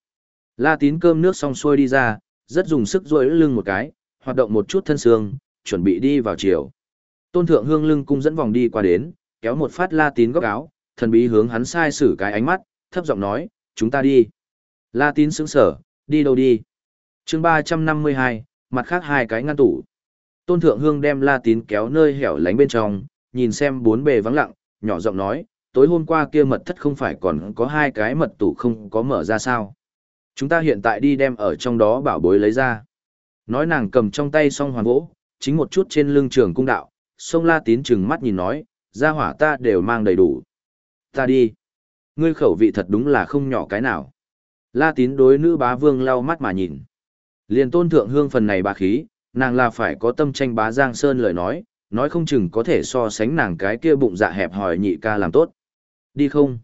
La tín cơm nước xong xuôi đi ra, rất dùng sức duỗi lưng một cái, hoạt động một chút thân xương, chuẩn bị đi vào chiều. Tôn thượng hương lưng cung dẫn vòng đi qua đến, kéo một phát La tín góc áo, thần bí hướng hắn sai sử cái ánh mắt, thấp giọng nói, chúng ta đi. La tín sững sở, đi đâu đi? chương ba trăm năm mươi hai, mặt khác hai cái ngăn tủ. Tôn thượng hương đem la tín kéo nơi hẻo lánh bên trong, nhìn xem bốn bề vắng lặng, nhỏ giọng nói, tối hôm qua kia mật thất không phải còn có hai cái mật tủ không có mở ra sao. Chúng ta hiện tại đi đem ở trong đó bảo bối lấy ra. Nói nàng cầm trong tay song hoàn gỗ, chính một chút trên lưng trường cung đạo, sông la tín chừng mắt nhìn nói, ra hỏa ta đều mang đầy đủ. Ta đi. Ngươi khẩu vị thật đúng là không nhỏ cái nào. La tín đối nữ bá vương lau mắt mà nhìn. Liền tôn thượng hương phần này bà khí, nàng là phải có tâm tranh bá Giang Sơn lời nói, nói không chừng có thể so sánh nàng cái kia bụng dạ hẹp hòi nhị ca làm tốt. Đi không?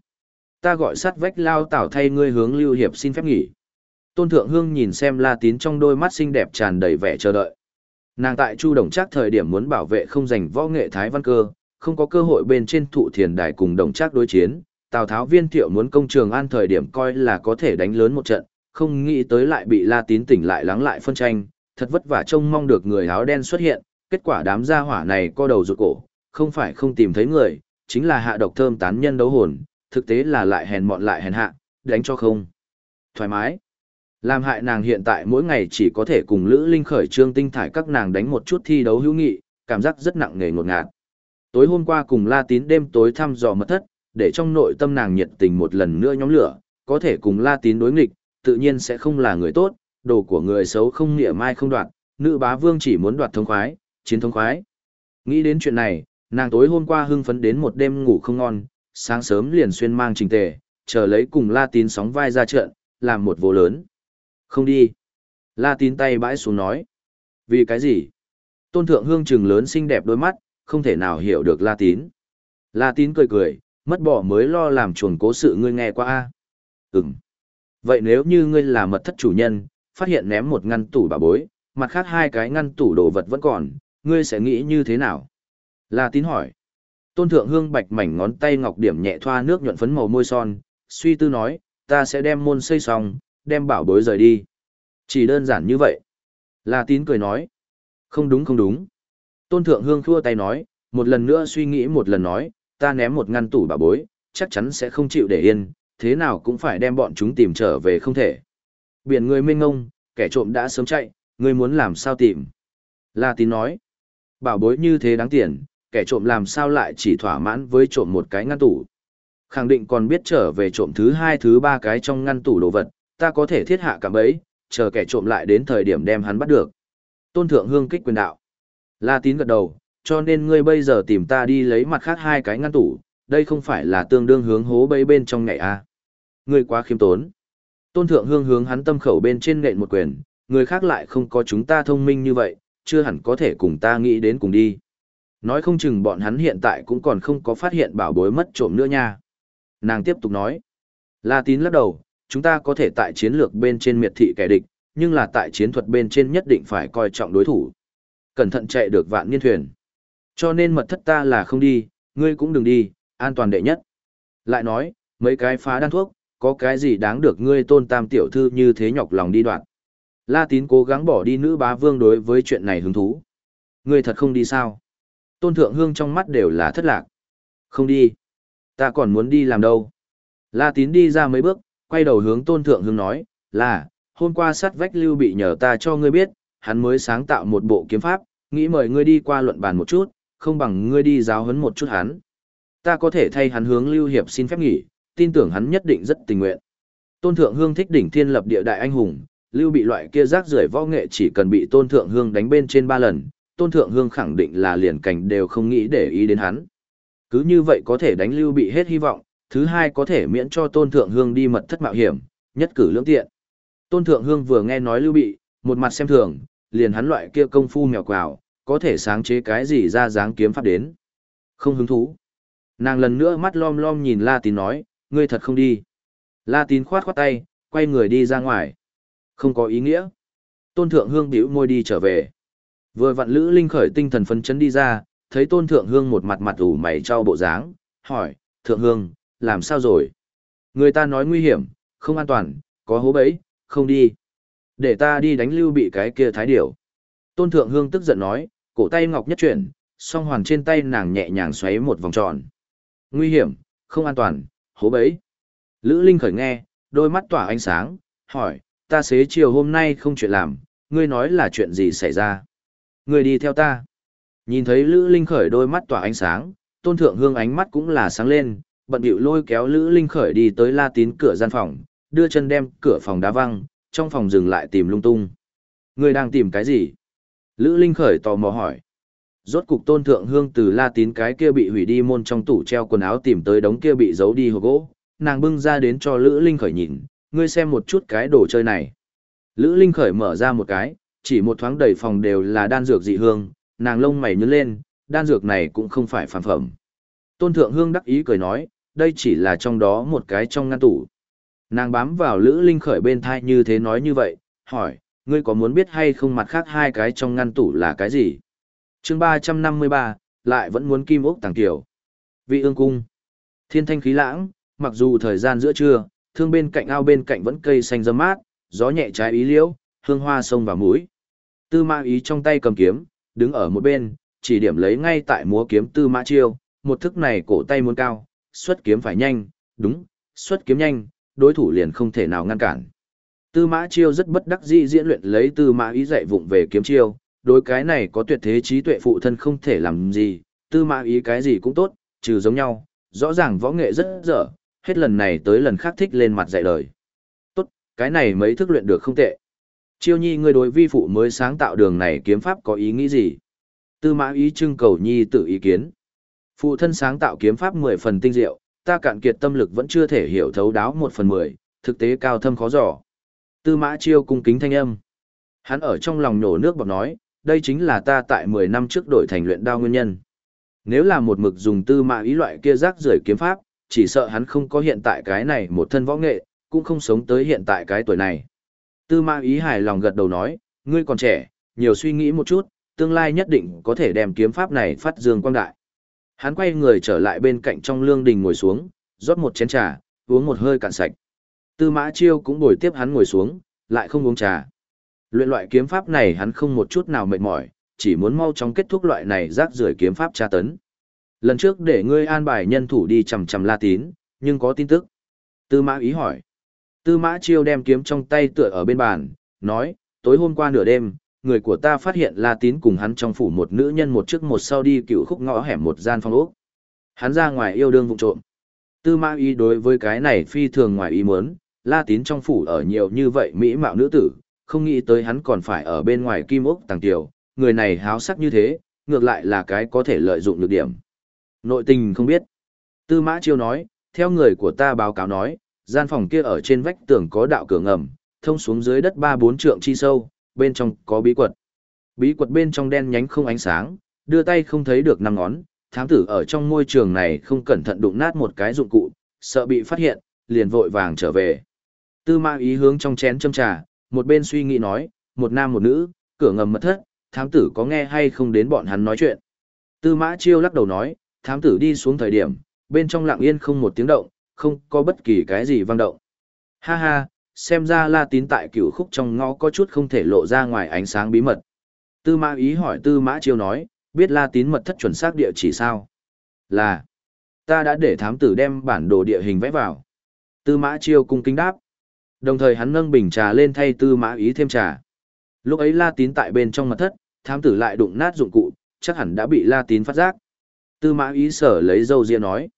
Ta gọi sát vách lao tảo thay ngươi hướng lưu hiệp xin phép nghỉ. Tôn thượng hương nhìn xem la tín trong đôi mắt xinh đẹp tràn đầy vẻ chờ đợi. Nàng tại Chu Đồng Trác thời điểm muốn bảo vệ không giành võ nghệ thái văn cơ, không có cơ hội bên trên thụ thiền đài cùng Đồng Trác đối chiến, Tào Tháo viên thiệu muốn công trường an thời điểm coi là có thể đánh lớn một trận, không nghĩ tới lại bị La Tín tỉnh lại lắng lại phân tranh, thật vất vả trông mong được người áo đen xuất hiện, kết quả đám gia hỏa này co đầu rụt cổ, không phải không tìm thấy người, chính là hạ độc thơm tán nhân đấu hồn, thực tế là lại hèn mọn lại hèn hạ, đánh cho không. Thoải mái. Làm hại nàng hiện tại mỗi ngày chỉ có thể cùng Lữ Linh khởi trương tinh thải các nàng đánh một chút thi đấu hữu nghị, cảm giác rất nặng nề ngột ngạt. Tối hôm qua cùng La Tín đêm tối thăm dò mật thất, để trong nội tâm nàng nhiệt tình một lần nữa nhóm lửa, có thể cùng La Tín đối nghịch, tự nhiên sẽ không là người tốt, đồ của người xấu không nghĩa mai không đoạt, nữ bá vương chỉ muốn đoạt thông khoái, chiến thông khoái. Nghĩ đến chuyện này, nàng tối hôm qua hưng phấn đến một đêm ngủ không ngon, sáng sớm liền xuyên mang trình tề, chờ lấy cùng La Tín sóng vai ra trận, làm một vô lớn. Không đi. La Tín tay bãi xuống nói. Vì cái gì? Tôn thượng hương trừng lớn xinh đẹp đôi mắt, không thể nào hiểu được La Tín. La Tín cười cười, mất bỏ mới lo làm chuồn cố sự ngươi nghe qua a Ừm. Vậy nếu như ngươi là mật thất chủ nhân, phát hiện ném một ngăn tủ bà bối, mặt khác hai cái ngăn tủ đồ vật vẫn còn, ngươi sẽ nghĩ như thế nào? La tín hỏi. Tôn thượng hương bạch mảnh ngón tay ngọc điểm nhẹ thoa nước nhuận phấn màu môi son, suy tư nói, ta sẽ đem môn xây xong, đem bảo bối rời đi. Chỉ đơn giản như vậy. La tín cười nói. Không đúng không đúng. Tôn thượng hương thua tay nói, một lần nữa suy nghĩ một lần nói, ta ném một ngăn tủ bảo bối, chắc chắn sẽ không chịu để yên, thế nào cũng phải đem bọn chúng tìm trở về không thể. Biển người mênh ngông, kẻ trộm đã sớm chạy, ngươi muốn làm sao tìm? La tín nói, bảo bối như thế đáng tiền, kẻ trộm làm sao lại chỉ thỏa mãn với trộm một cái ngăn tủ. Khẳng định còn biết trở về trộm thứ hai thứ ba cái trong ngăn tủ đồ vật, ta có thể thiết hạ cả bấy, chờ kẻ trộm lại đến thời điểm đem hắn bắt được. Tôn thượng hương kích quyền đạo. La tín gật đầu, cho nên ngươi bây giờ tìm ta đi lấy mặt khác hai cái ngăn tủ, đây không phải là tương đương hướng hố bấy bên trong ngày à. Ngươi quá khiêm tốn. Tôn thượng hương hướng hắn tâm khẩu bên trên nện một quyền, người khác lại không có chúng ta thông minh như vậy, chưa hẳn có thể cùng ta nghĩ đến cùng đi. Nói không chừng bọn hắn hiện tại cũng còn không có phát hiện bảo bối mất trộm nữa nha. Nàng tiếp tục nói. La tín lắc đầu, chúng ta có thể tại chiến lược bên trên miệt thị kẻ địch, nhưng là tại chiến thuật bên trên nhất định phải coi trọng đối thủ. Cẩn thận chạy được vạn niên thuyền. Cho nên mật thất ta là không đi, ngươi cũng đừng đi, an toàn đệ nhất. Lại nói, mấy cái phá đan thuốc, có cái gì đáng được ngươi tôn tam tiểu thư như thế nhọc lòng đi đoạn. La tín cố gắng bỏ đi nữ bá vương đối với chuyện này hứng thú. Ngươi thật không đi sao? Tôn thượng hương trong mắt đều là thất lạc. Không đi. Ta còn muốn đi làm đâu? La tín đi ra mấy bước, quay đầu hướng tôn thượng hương nói, là, hôm qua sát vách lưu bị nhờ ta cho ngươi biết, hắn mới sáng tạo một bộ kiếm pháp, nghĩ mời ngươi đi qua luận bàn một chút, không bằng ngươi đi giáo huấn một chút hắn. Ta có thể thay hắn hướng Lưu Hiệp xin phép nghỉ, tin tưởng hắn nhất định rất tình nguyện. Tôn Thượng Hương thích đỉnh thiên lập địa đại anh hùng, Lưu bị loại kia rác rưởi võ nghệ chỉ cần bị Tôn Thượng Hương đánh bên trên ba lần, tôn thượng hương khẳng định là liền cảnh đều không nghĩ để ý đến hắn. Cứ như vậy có thể đánh lưu bị hết hy vọng, thứ hai có thể miễn cho tôn thượng hương đi mật thất mạo hiểm, nhất cử lưỡng tiện. Tôn thượng hương vừa nghe nói lưu bị, một mặt xem thường, liền hắn loại kia công phu mèo quào, có thể sáng chế cái gì ra dáng kiếm pháp đến. Không hứng thú. Nàng lần nữa mắt lom lom nhìn La Tín nói, ngươi thật không đi. La Tín khoát khoát tay, quay người đi ra ngoài. Không có ý nghĩa. Tôn Thượng Hương bĩu môi đi trở về. Vừa vặn Lữ Linh khởi tinh thần phấn chấn đi ra, thấy Tôn Thượng Hương một mặt mặt ủ mày cho bộ dáng, hỏi, Thượng Hương, làm sao rồi? Người ta nói nguy hiểm, không an toàn, có hố bẫy, không đi. Để ta đi đánh lưu bị cái kia thái điểu. Tôn Thượng Hương tức giận nói, cổ tay ngọc nhất chuyển, song hoàn trên tay nàng nhẹ nhàng xoáy một vòng tròn. Nguy hiểm, không an toàn, hố bẫy. Lữ Linh khởi nghe, đôi mắt tỏa ánh sáng, hỏi, ta xế chiều hôm nay không chuyện làm, ngươi nói là chuyện gì xảy ra? Người đi theo ta. Nhìn thấy Lữ Linh khởi đôi mắt tỏa ánh sáng, tôn thượng hương ánh mắt cũng là sáng lên, bận bịu lôi kéo Lữ Linh khởi đi tới la tín cửa gian phòng, đưa chân đem cửa phòng đá văng, trong phòng dừng lại tìm lung tung. Ngươi đang tìm cái gì? Lữ Linh khởi tò mò hỏi. Rốt cục tôn thượng hương từ la tín cái kia bị hủy đi môn trong tủ treo quần áo tìm tới đống kia bị giấu đi hộp gỗ, nàng bưng ra đến cho Lữ Linh khởi nhìn, ngươi xem một chút cái đồ chơi này. Lữ Linh khởi mở ra một cái, chỉ một thoáng đầy phòng đều là đan dược dị hương, nàng lông mày nhướng lên, đan dược này cũng không phải phàm phẩm. Tôn Thượng Hương đắc ý cười nói, đây chỉ là trong đó một cái trong ngăn tủ. Nàng bám vào Lữ Linh khởi bên thai như thế nói như vậy, hỏi, ngươi có muốn biết hay không mặt khác hai cái trong ngăn tủ là cái gì? chương 353, lại vẫn muốn kim ốc tàng tiểu. Vị ương cung. Thiên thanh khí lãng, mặc dù thời gian giữa trưa, thương bên cạnh ao bên cạnh vẫn cây xanh râm mát, gió nhẹ trái ý liễu, hương hoa sông vào mũi. Tư mã ý trong tay cầm kiếm, đứng ở một bên, chỉ điểm lấy ngay tại múa kiếm tư mã chiêu, một thức này cổ tay muốn cao, xuất kiếm phải nhanh, đúng, xuất kiếm nhanh, đối thủ liền không thể nào ngăn cản. Tư mã chiêu rất bất đắc dĩ diễn luyện lấy tư mã ý dạy vụng về kiếm chiêu, đối cái này có tuyệt thế trí tuệ phụ thân không thể làm gì, tư mã ý cái gì cũng tốt, trừ giống nhau, rõ ràng võ nghệ rất dở, hết lần này tới lần khác thích lên mặt dạy đời. Tốt, cái này mấy thức luyện được không tệ. Chiêu nhi ngươi đối vi phụ mới sáng tạo đường này kiếm pháp có ý nghĩ gì? Tư mã ý trưng cầu nhi tự ý kiến. Phụ thân sáng tạo kiếm pháp 10 phần tinh diệu, ta cạn kiệt tâm lực vẫn chưa thể hiểu thấu đáo một phần 10, thực tế cao thâm khó dò. Tư mã chiêu cung kính thanh âm. Hắn ở trong lòng nổ nước bọc nói, đây chính là ta tại 10 năm trước đổi thành luyện đao nguyên nhân. Nếu là một mực dùng tư mã ý loại kia rác rưởi kiếm pháp, chỉ sợ hắn không có hiện tại cái này một thân võ nghệ, cũng không sống tới hiện tại cái tuổi này. Tư mã ý hài lòng gật đầu nói, ngươi còn trẻ, nhiều suy nghĩ một chút, tương lai nhất định có thể đem kiếm pháp này phát dương quang đại. Hắn quay người trở lại bên cạnh trong lương đình ngồi xuống, rót một chén trà, uống một hơi cạn sạch. Tư mã chiêu cũng ngồi tiếp hắn ngồi xuống, lại không uống trà. Luyện loại kiếm pháp này hắn không một chút nào mệt mỏi, chỉ muốn mau chóng kết thúc loại này rác rưởi kiếm pháp tra tấn. Lần trước để ngươi an bài nhân thủ đi chằm chằm La Tín, nhưng có tin tức. Tư mã ý hỏi. Tư mã chiêu đem kiếm trong tay tựa ở bên bàn, nói, tối hôm qua nửa đêm, người của ta phát hiện La Tín cùng hắn trong phủ một nữ nhân một trước một sau đi cựu khúc ngõ hẻm một gian phòng ốc. Hắn ra ngoài yêu đương vụ trộm. Tư mã ý đối với cái này phi thường ngoài ý muốn, La Tín trong phủ ở nhiều như vậy mỹ mạo nữ tử, không nghĩ tới hắn còn phải ở bên ngoài kim ốc tàng tiểu, người này háo sắc như thế, ngược lại là cái có thể lợi dụng được điểm. Nội tình không biết. Tư mã chiêu nói, theo người của ta báo cáo nói, gian phòng kia ở trên vách tường có đạo cửa ngầm, thông xuống dưới đất ba bốn trượng chi sâu, bên trong có bí quật. Bí quật bên trong đen nhánh không ánh sáng, đưa tay không thấy được năm ngón, thám tử ở trong môi trường này không cẩn thận đụng nát một cái dụng cụ, sợ bị phát hiện, liền vội vàng trở về. Tư ma ý hướng trong chén châm trà, một bên suy nghĩ nói, một nam một nữ, cửa ngầm mật thất, thám tử có nghe hay không đến bọn hắn nói chuyện. Tư mã chiêu lắc đầu nói, thám tử đi xuống thời điểm, bên trong lặng yên không một tiếng động, không có bất kỳ cái gì vang động. Ha ha, xem ra la tín tại cửu khúc trong ngõ có chút không thể lộ ra ngoài ánh sáng bí mật. Tư mã ý hỏi tư mã chiêu nói, biết la tín mật thất chuẩn xác địa chỉ sao? Là, ta đã để thám tử đem bản đồ địa hình vẽ vào. Tư mã chiêu cung kính đáp. Đồng thời hắn nâng bình trà lên thay tư mã ý thêm trà. Lúc ấy la tín tại bên trong mật thất, thám tử lại đụng nát dụng cụ, chắc hẳn đã bị la tín phát giác. Tư mã ý sở lấy dâu ria nói.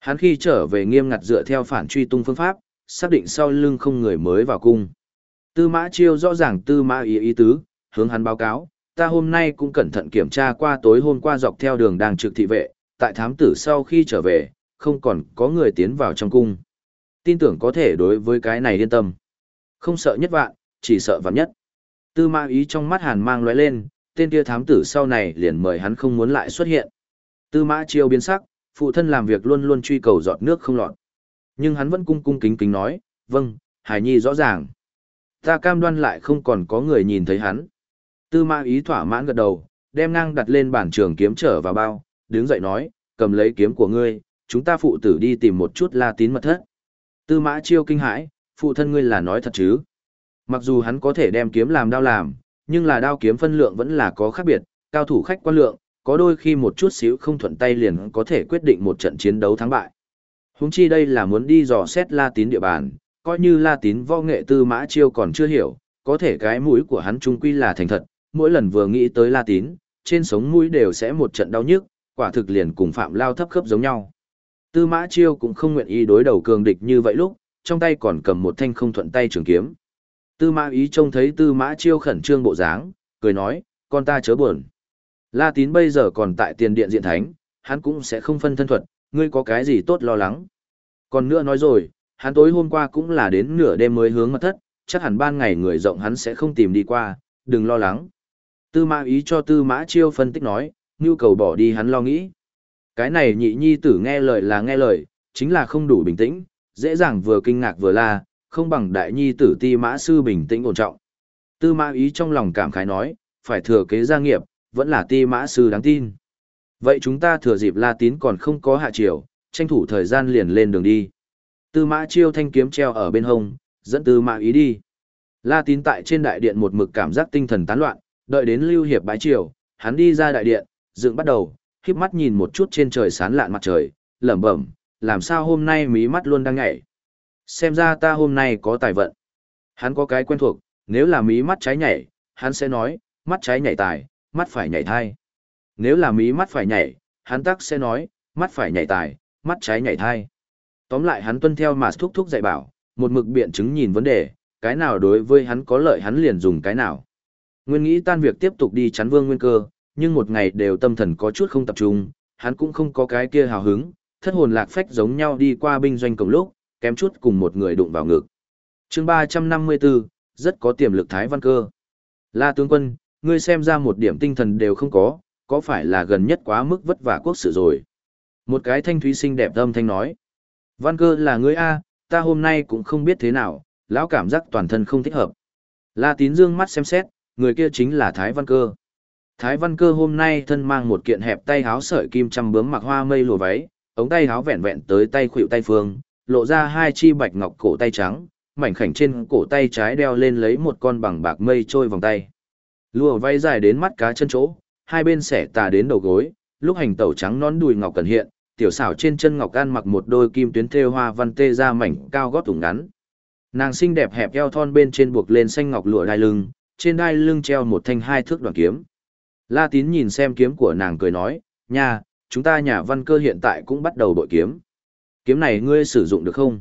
Hắn khi trở về nghiêm ngặt dựa theo phản truy tung phương pháp, xác định sau lưng không người mới vào cung. Tư mã chiêu rõ ràng tư mã ý ý tứ, hướng hắn báo cáo, ta hôm nay cũng cẩn thận kiểm tra qua tối hôm qua dọc theo đường đang trực thị vệ, tại thám tử sau khi trở về, không còn có người tiến vào trong cung. Tin tưởng có thể đối với cái này yên tâm. Không sợ nhất vạn, chỉ sợ vạn nhất. Tư mã ý trong mắt hàn mang lóe lên, tên kia thám tử sau này liền mời hắn không muốn lại xuất hiện. Tư mã chiêu biến sắc, phụ thân làm việc luôn luôn truy cầu giọt nước không lọt. Nhưng hắn vẫn cung cung kính kính nói, vâng, Hải nhi rõ ràng. Ta cam đoan lại không còn có người nhìn thấy hắn. Tư mã ý thỏa mãn gật đầu, đem ngang đặt lên bàn trường kiếm trở vào bao, đứng dậy nói, cầm lấy kiếm của ngươi, chúng ta phụ tử đi tìm một chút la tín mật thất. Tư mã chiêu kinh hãi, phụ thân ngươi là nói thật chứ. Mặc dù hắn có thể đem kiếm làm đao làm, nhưng là đao kiếm phân lượng vẫn là có khác biệt, cao thủ khách quan lượng, có đôi khi một chút xíu không thuận tay liền có thể quyết định một trận chiến đấu thắng bại. Húng chi đây là muốn đi dò xét la tín địa bàn, coi như la tín võ nghệ tư mã chiêu còn chưa hiểu, có thể cái mũi của hắn trung quy là thành thật, mỗi lần vừa nghĩ tới la tín, trên sống mũi đều sẽ một trận đau nhức, quả thực liền cùng phạm lao thấp khớp giống nhau. Tư mã chiêu cũng không nguyện ý đối đầu cường địch như vậy lúc, trong tay còn cầm một thanh không thuận tay trường kiếm. Tư mã ý trông thấy tư mã chiêu khẩn trương bộ dáng, cười nói, con ta chớ buồn. La tín bây giờ còn tại tiền điện diện thánh, hắn cũng sẽ không phân thân thuật, ngươi có cái gì tốt lo lắng. Còn nữa nói rồi, hắn tối hôm qua cũng là đến nửa đêm mới hướng mật thất, chắc hẳn ban ngày người rộng hắn sẽ không tìm đi qua, đừng lo lắng. Tư mã ý cho tư mã chiêu phân tích nói, nhu cầu bỏ đi hắn lo nghĩ. Cái này nhị nhi tử nghe lời là nghe lời, chính là không đủ bình tĩnh, dễ dàng vừa kinh ngạc vừa la, không bằng đại nhi tử ti mã sư bình tĩnh ổn trọng. Tư mã ý trong lòng cảm khái nói, phải thừa kế gia nghiệp, vẫn là ti mã sư đáng tin. Vậy chúng ta thừa dịp la tín còn không có hạ triều, tranh thủ thời gian liền lên đường đi. Tư mã chiêu thanh kiếm treo ở bên hông, dẫn tư mã ý đi. La tín tại trên đại điện một mực cảm giác tinh thần tán loạn, đợi đến lưu hiệp bái triều, hắn đi ra đại điện, dựng bắt đầu, khiếp mắt nhìn một chút trên trời sán lạn mặt trời, lẩm bẩm, làm sao hôm nay mí mắt luôn đang nhảy. Xem ra ta hôm nay có tài vận. Hắn có cái quen thuộc, nếu là mí mắt trái nhảy, hắn sẽ nói, mắt trái nhảy tài, mắt phải nhảy thai. Nếu là mí mắt phải nhảy, hắn tắc sẽ nói, mắt phải nhảy tài, mắt trái nhảy thai. Tóm lại hắn tuân theo mà thúc thúc dạy bảo, một mực biện chứng nhìn vấn đề, cái nào đối với hắn có lợi hắn liền dùng cái nào. Nguyên nghĩ tan việc tiếp tục đi chắn vương nguyên cơ, nhưng một ngày đều tâm thần có chút không tập trung, hắn cũng không có cái kia hào hứng, thất hồn lạc phách giống nhau đi qua binh doanh cổng lúc, kém chút cùng một người đụng vào ngực. chương 354, rất có tiềm lực Thái Văn Cơ. La tướng quân, ngươi xem ra một điểm tinh thần đều không có, có phải là gần nhất quá mức vất vả quốc sự rồi? Một cái thanh thúy xinh đẹp âm thanh nói. Văn cơ là ngươi A, ta hôm nay cũng không biết thế nào, lão cảm giác toàn thân không thích hợp. La tín dương mắt xem xét, người kia chính là Thái Văn Cơ. Thái Văn Cơ hôm nay thân mang một kiện hẹp tay háo sợi kim trăm bướm mặc hoa mây lùa váy, ống tay háo vẹn vẹn tới tay khuỷu tay phương, lộ ra hai chi bạch ngọc cổ tay trắng, mảnh khảnh trên cổ tay trái đeo lên lấy một con bằng bạc mây trôi vòng tay. Lùa váy dài đến mắt cá chân chỗ, hai bên xẻ tà đến đầu gối, lúc hành tẩu trắng nón đùi ngọc cần hiện, tiểu xảo trên chân ngọc gan mặc một đôi kim tuyến thêu hoa văn tê ra mảnh cao gót thủng ngắn. Nàng xinh đẹp hẹp eo thon bên trên buộc lên xanh ngọc lụa đai lưng, trên đai lưng treo một thanh hai thước đoạn kiếm. La Tín nhìn xem kiếm của nàng cười nói, nha, chúng ta nhà văn cơ hiện tại cũng bắt đầu bội kiếm. Kiếm này ngươi sử dụng được không?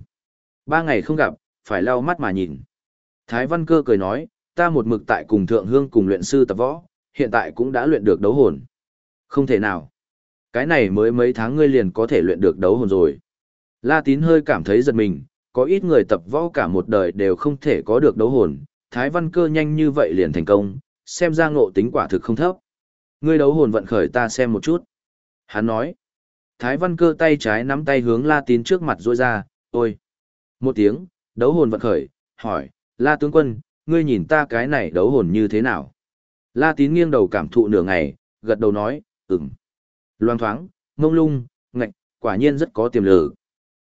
Ba ngày không gặp, phải lau mắt mà nhìn. Thái văn cơ cười nói, ta một mực tại cùng thượng hương cùng luyện sư tập võ, hiện tại cũng đã luyện được đấu hồn. Không thể nào. Cái này mới mấy tháng ngươi liền có thể luyện được đấu hồn rồi. La tín hơi cảm thấy giật mình, có ít người tập võ cả một đời đều không thể có được đấu hồn, thái văn cơ nhanh như vậy liền thành công, xem ra ngộ tính quả thực không thấp. Ngươi đấu hồn vận khởi ta xem một chút. Hắn nói. Thái văn cơ tay trái nắm tay hướng la tín trước mặt rôi ra, ôi. Một tiếng, đấu hồn vận khởi, hỏi, la tướng quân, ngươi nhìn ta cái này đấu hồn như thế nào? La tín nghiêng đầu cảm thụ nửa ngày, gật đầu nói, ừm. Loang thoáng, mông lung, ngạch, quả nhiên rất có tiềm lực.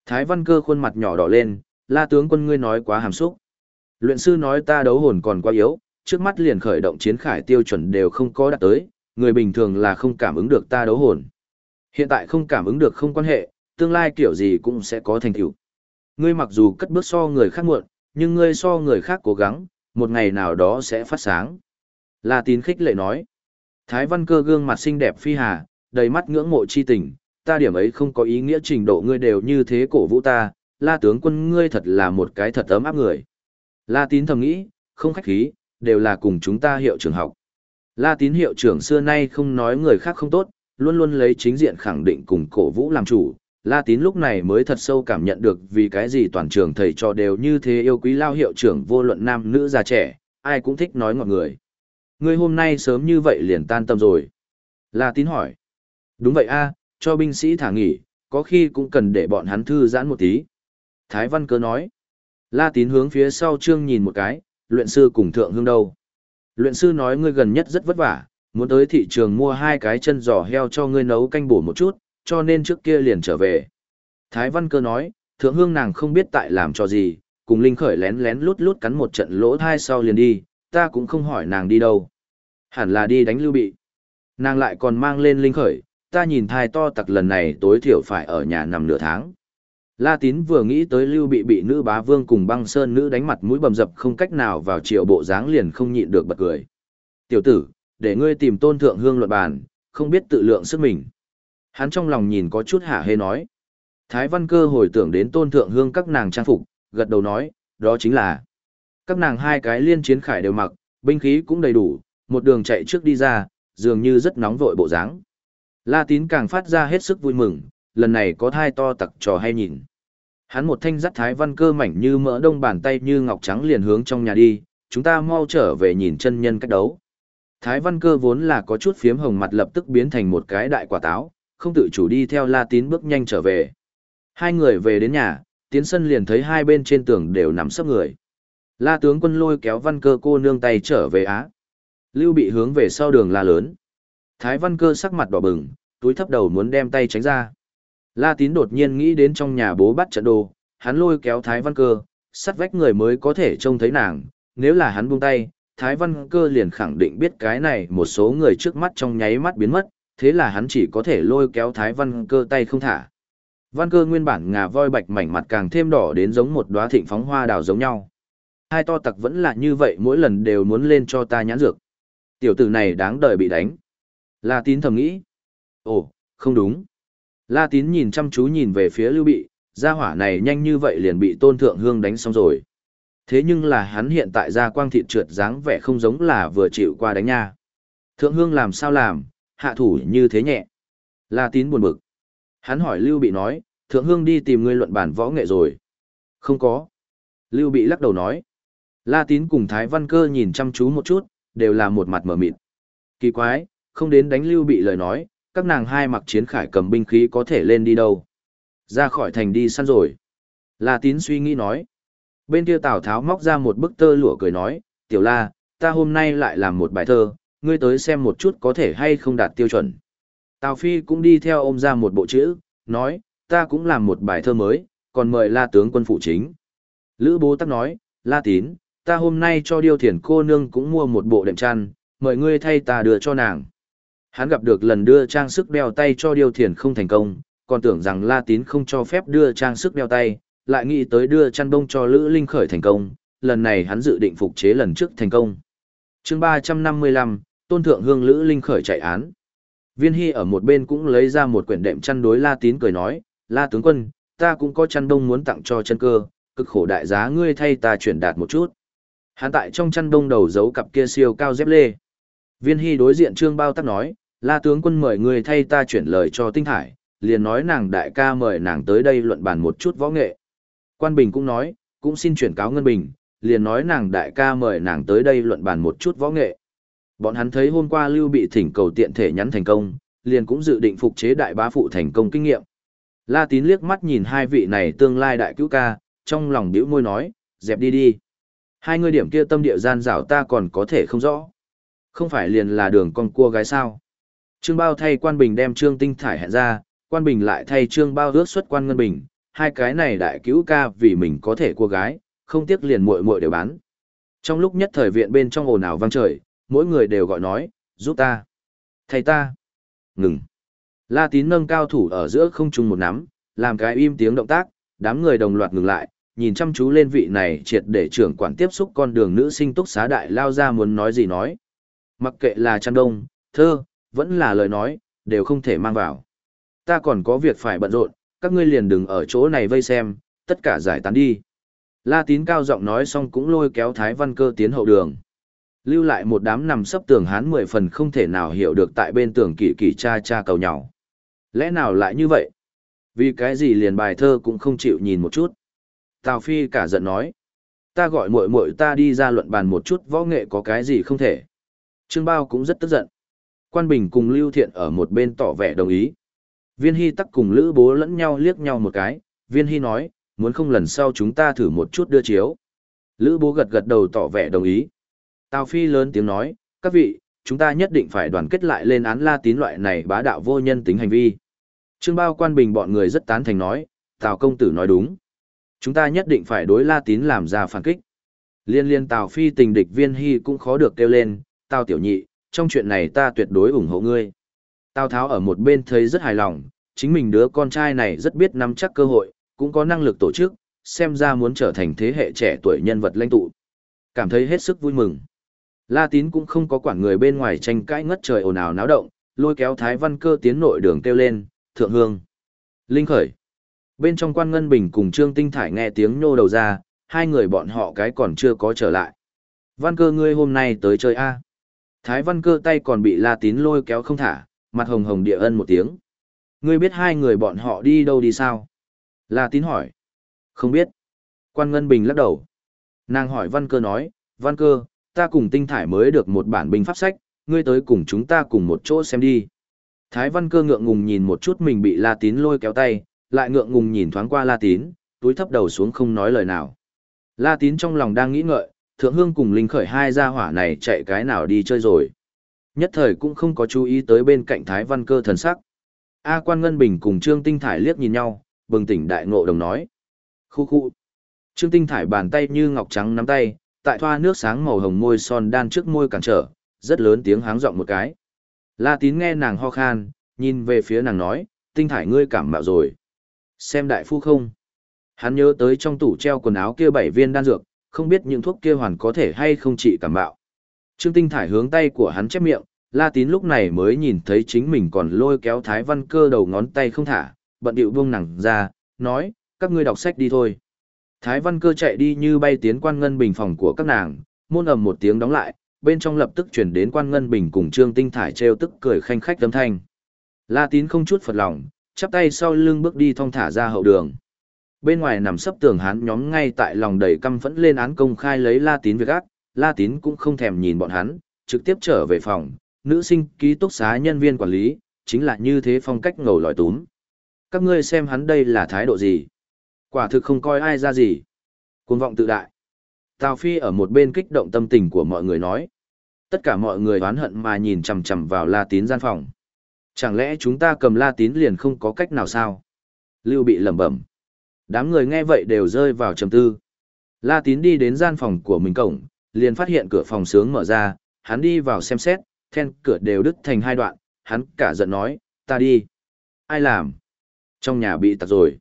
Thái văn cơ khuôn mặt nhỏ đỏ lên, la tướng quân ngươi nói quá hàm xúc. Luyện sư nói ta đấu hồn còn quá yếu, trước mắt liền khởi động chiến khải tiêu chuẩn đều không có đạt tới, người bình thường là không cảm ứng được ta đấu hồn. Hiện tại không cảm ứng được không quan hệ, tương lai kiểu gì cũng sẽ có thành tựu. Ngươi mặc dù cất bước so người khác muộn, nhưng ngươi so người khác cố gắng, một ngày nào đó sẽ phát sáng. La tín khích lệ nói. Thái văn cơ gương mặt xinh đẹp phi hà, đầy mắt ngưỡng mộ chi tình, ta điểm ấy không có ý nghĩa trình độ ngươi đều như thế cổ vũ ta, la tướng quân ngươi thật là một cái thật ấm áp người. La tín thầm nghĩ, không khách khí, đều là cùng chúng ta hiệu trưởng học. La tín hiệu trưởng xưa nay không nói người khác không tốt, luôn luôn lấy chính diện khẳng định cùng cổ vũ làm chủ. La tín lúc này mới thật sâu cảm nhận được vì cái gì toàn trường thầy trò đều như thế yêu quý lao hiệu trưởng vô luận nam nữ già trẻ, ai cũng thích nói ngọt người. Ngươi hôm nay sớm như vậy liền tan tâm rồi. La tín hỏi. Đúng vậy a, cho binh sĩ thả nghỉ, có khi cũng cần để bọn hắn thư giãn một tí. Thái Văn Cơ nói. La tín hướng phía sau trương nhìn một cái, luyện sư cùng thượng hương đâu. Luyện sư nói ngươi gần nhất rất vất vả, muốn tới thị trường mua hai cái chân giò heo cho ngươi nấu canh bổ một chút, cho nên trước kia liền trở về. Thái Văn Cơ nói, thượng hương nàng không biết tại làm cho gì, cùng Linh Khởi lén lén lút lút cắn một trận lỗ thai sau liền đi, ta cũng không hỏi nàng đi đâu. Hẳn là đi đánh lưu bị. Nàng lại còn mang lên Linh Khởi, ta nhìn thai to tặc lần này tối thiểu phải ở nhà nằm nửa tháng. La Tín vừa nghĩ tới Lưu Bị bị nữ bá vương cùng băng sơn nữ đánh mặt mũi bầm dập không cách nào vào triệu bộ dáng liền không nhịn được bật cười. Tiểu tử, để ngươi tìm tôn thượng hương luận bàn, không biết tự lượng sức mình. Hắn trong lòng nhìn có chút hả hê nói. Thái văn cơ hồi tưởng đến tôn thượng hương các nàng trang phục, gật đầu nói, đó chính là. Các nàng hai cái liên chiến khải đều mặc, binh khí cũng đầy đủ, một đường chạy trước đi ra, dường như rất nóng vội bộ dáng. La tín càng phát ra hết sức vui mừng, lần này có thai to tặc trò hay nhìn. Hắn một thanh dắt thái văn cơ mảnh như mỡ đông bàn tay như ngọc trắng liền hướng trong nhà đi, chúng ta mau trở về nhìn chân nhân cách đấu. Thái văn cơ vốn là có chút phiếm hồng mặt lập tức biến thành một cái đại quả táo, không tự chủ đi theo la tín bước nhanh trở về. Hai người về đến nhà, tiến sân liền thấy hai bên trên tường đều nằm sấp người. La tướng quân lôi kéo văn cơ cô nương tay trở về Á. Lưu bị hướng về sau đường la lớn. Thái văn cơ sắc mặt đỏ bừng, túi thấp đầu muốn đem tay tránh ra. La tín đột nhiên nghĩ đến trong nhà bố bắt trận đồ, hắn lôi kéo Thái văn cơ, sắt vách người mới có thể trông thấy nàng, nếu là hắn buông tay, Thái văn cơ liền khẳng định biết cái này một số người trước mắt trong nháy mắt biến mất, thế là hắn chỉ có thể lôi kéo Thái văn cơ tay không thả. Văn cơ nguyên bản ngà voi bạch mảnh mặt càng thêm đỏ đến giống một đóa thịnh phóng hoa đào giống nhau. Hai to tặc vẫn là như vậy mỗi lần đều muốn lên cho ta nhãn dược. Tiểu tử này đáng đời bị đánh. La tín thầm nghĩ. Ồ, không đúng. La tín nhìn chăm chú nhìn về phía lưu bị, gia hỏa này nhanh như vậy liền bị tôn thượng hương đánh xong rồi. Thế nhưng là hắn hiện tại ra quang thịt trượt dáng vẻ không giống là vừa chịu qua đánh nha. Thượng hương làm sao làm, hạ thủ như thế nhẹ. La tín buồn bực. Hắn hỏi lưu bị nói, thượng hương đi tìm ngươi luận bản võ nghệ rồi. Không có. Lưu bị lắc đầu nói. La tín cùng Thái Văn Cơ nhìn chăm chú một chút, đều là một mặt mở mịt. Kỳ quái, không đến đánh lưu bị lời nói, các nàng hai mặc chiến khải cầm binh khí có thể lên đi đâu. Ra khỏi thành đi săn rồi. La tín suy nghĩ nói. Bên kia Tào Tháo móc ra một bức tơ lụa cười nói, tiểu la, ta hôm nay lại làm một bài thơ, ngươi tới xem một chút có thể hay không đạt tiêu chuẩn. Tào Phi cũng đi theo ôm ra một bộ chữ, nói, ta cũng làm một bài thơ mới, còn mời la tướng quân phụ chính. Lữ bố tắc nói, la tín, ta hôm nay cho điêu thiền cô nương cũng mua một bộ đệm chăn, mời ngươi thay ta đưa cho nàng. Hắn gặp được lần đưa trang sức đeo tay cho điêu thiền không thành công, còn tưởng rằng La Tín không cho phép đưa trang sức đeo tay, lại nghĩ tới đưa chăn bông cho Lữ Linh khởi thành công, lần này hắn dự định phục chế lần trước thành công. chương 355, Tôn Thượng Hương Lữ Linh khởi chạy án. Viên Hy ở một bên cũng lấy ra một quyển đệm chăn đối La Tín cười nói, La tướng quân, ta cũng có chăn đông muốn tặng cho chân cơ, cực khổ đại giá ngươi thay ta chuyển đạt một chút. Hắn tại trong chăn đông đầu giấu cặp kia siêu cao dép lê. Viên Hy đối diện Trương Bao Tắc nói, La tướng quân mời người thay ta chuyển lời cho Tinh Thải, liền nói nàng đại ca mời nàng tới đây luận bàn một chút võ nghệ. Quan Bình cũng nói, cũng xin chuyển cáo Ngân Bình, liền nói nàng đại ca mời nàng tới đây luận bàn một chút võ nghệ. Bọn hắn thấy hôm qua Lưu bị thỉnh cầu tiện thể nhắn thành công, liền cũng dự định phục chế đại bá phụ thành công kinh nghiệm. La Tín liếc mắt nhìn hai vị này tương lai đại cứu ca, trong lòng bĩu môi nói, dẹp đi đi. Hai người điểm kia tâm địa gian rảo ta còn có thể không rõ. Không phải liền là đường con cua gái sao. Trương Bao thay quan bình đem Trương Tinh Thải hẹn ra, quan bình lại thay Trương Bao ước xuất quan ngân bình, hai cái này đại cứu ca vì mình có thể cua gái, không tiếc liền muội muội đều bán. Trong lúc nhất thời viện bên trong ồn ào vang trời, mỗi người đều gọi nói, giúp ta, thầy ta, ngừng. La tín nâng cao thủ ở giữa không trung một nắm, làm cái im tiếng động tác, đám người đồng loạt ngừng lại, nhìn chăm chú lên vị này triệt để trưởng quản tiếp xúc con đường nữ sinh túc xá đại lao ra muốn nói gì nói. Mặc kệ là chăn đông, thơ, vẫn là lời nói, đều không thể mang vào. Ta còn có việc phải bận rộn, các ngươi liền đừng ở chỗ này vây xem, tất cả giải tán đi. La tín cao giọng nói xong cũng lôi kéo Thái Văn Cơ tiến hậu đường. Lưu lại một đám nằm sấp tường hán mười phần không thể nào hiểu được tại bên tường kỳ kỳ cha cha cầu nhau. Lẽ nào lại như vậy? Vì cái gì liền bài thơ cũng không chịu nhìn một chút. Tào Phi cả giận nói. Ta gọi muội muội ta đi ra luận bàn một chút võ nghệ có cái gì không thể. Trương Bao cũng rất tức giận. Quan Bình cùng Lưu Thiện ở một bên tỏ vẻ đồng ý. Viên Hy tắc cùng Lữ Bố lẫn nhau liếc nhau một cái. Viên Hy nói, muốn không lần sau chúng ta thử một chút đưa chiếu. Lữ Bố gật gật đầu tỏ vẻ đồng ý. Tào Phi lớn tiếng nói, các vị, chúng ta nhất định phải đoàn kết lại lên án la tín loại này bá đạo vô nhân tính hành vi. Trương Bao Quan Bình bọn người rất tán thành nói, Tào công tử nói đúng. Chúng ta nhất định phải đối la tín làm ra phản kích. Liên liên Tào Phi tình địch viên hy cũng khó được kêu lên, Tào tiểu nhị, trong chuyện này ta tuyệt đối ủng hộ ngươi. Tào Tháo ở một bên thấy rất hài lòng, chính mình đứa con trai này rất biết nắm chắc cơ hội, cũng có năng lực tổ chức, xem ra muốn trở thành thế hệ trẻ tuổi nhân vật lãnh tụ. Cảm thấy hết sức vui mừng. La Tín cũng không có quản người bên ngoài tranh cãi ngất trời ồn ào náo động, lôi kéo Thái Văn Cơ tiến nội đường kêu lên, "Thượng hương!" Linh khởi. Bên trong quan ngân bình cùng Trương Tinh Thải nghe tiếng nhô đầu ra, hai người bọn họ cái còn chưa có trở lại. Văn cơ ngươi hôm nay tới chơi A. Thái văn cơ tay còn bị la tín lôi kéo không thả, mặt hồng hồng địa ân một tiếng. Ngươi biết hai người bọn họ đi đâu đi sao? La tín hỏi. Không biết. Quan ngân bình lắc đầu. Nàng hỏi văn cơ nói, văn cơ, ta cùng tinh thải mới được một bản binh pháp sách, ngươi tới cùng chúng ta cùng một chỗ xem đi. Thái văn cơ ngượng ngùng nhìn một chút mình bị la tín lôi kéo tay, lại ngượng ngùng nhìn thoáng qua La Tín, túi thấp đầu xuống không nói lời nào. La Tín trong lòng đang nghĩ ngợi, Thượng Hương cùng Linh Khởi hai gia hỏa này chạy cái nào đi chơi rồi. Nhất thời cũng không có chú ý tới bên cạnh Thái Văn Cơ thần sắc. A Quan Ngân Bình cùng Trương Tinh Thải liếc nhìn nhau, bừng tỉnh đại ngộ đồng nói. Khu khu. Trương Tinh Thải bàn tay như ngọc trắng nắm tay, tại thoa nước sáng màu hồng môi son đan trước môi cản trở, rất lớn tiếng háng giọng một cái. La Tín nghe nàng ho khan, nhìn về phía nàng nói, Tinh Thải ngươi cảm mạo rồi. Xem đại phu không? Hắn nhớ tới trong tủ treo quần áo kia bảy viên đan dược, không biết những thuốc kia hoàn có thể hay không trị cảm mạo. Trương Tinh Thải hướng tay của hắn chép miệng, La Tín lúc này mới nhìn thấy chính mình còn lôi kéo Thái Văn Cơ đầu ngón tay không thả, bận điệu buông nàng ra, nói, các ngươi đọc sách đi thôi. Thái Văn Cơ chạy đi như bay tiến quan ngân bình phòng của các nàng, môn ầm một tiếng đóng lại, bên trong lập tức chuyển đến quan ngân bình cùng Trương Tinh Thải treo tức cười khanh khách âm thanh. La Tín không chút phật lòng, chắp tay sau lưng bước đi thong thả ra hậu đường. Bên ngoài nằm sấp tường hán nhóm ngay tại lòng đầy căm phẫn lên án công khai lấy La Tín việc ác, La Tín cũng không thèm nhìn bọn hắn, trực tiếp trở về phòng, nữ sinh ký túc xá nhân viên quản lý, chính là như thế phong cách ngầu lòi túm. Các ngươi xem hắn đây là thái độ gì? Quả thực không coi ai ra gì. Cuồng vọng tự đại. Tào Phi ở một bên kích động tâm tình của mọi người nói. Tất cả mọi người oán hận mà nhìn chằm chằm vào La Tín gian phòng. Chẳng lẽ chúng ta cầm la tín liền không có cách nào sao? Lưu bị lẩm bẩm. Đám người nghe vậy đều rơi vào trầm tư. La tín đi đến gian phòng của mình cổng, liền phát hiện cửa phòng sướng mở ra, hắn đi vào xem xét, then cửa đều đứt thành hai đoạn, hắn cả giận nói, ta đi. Ai làm? Trong nhà bị tặc rồi.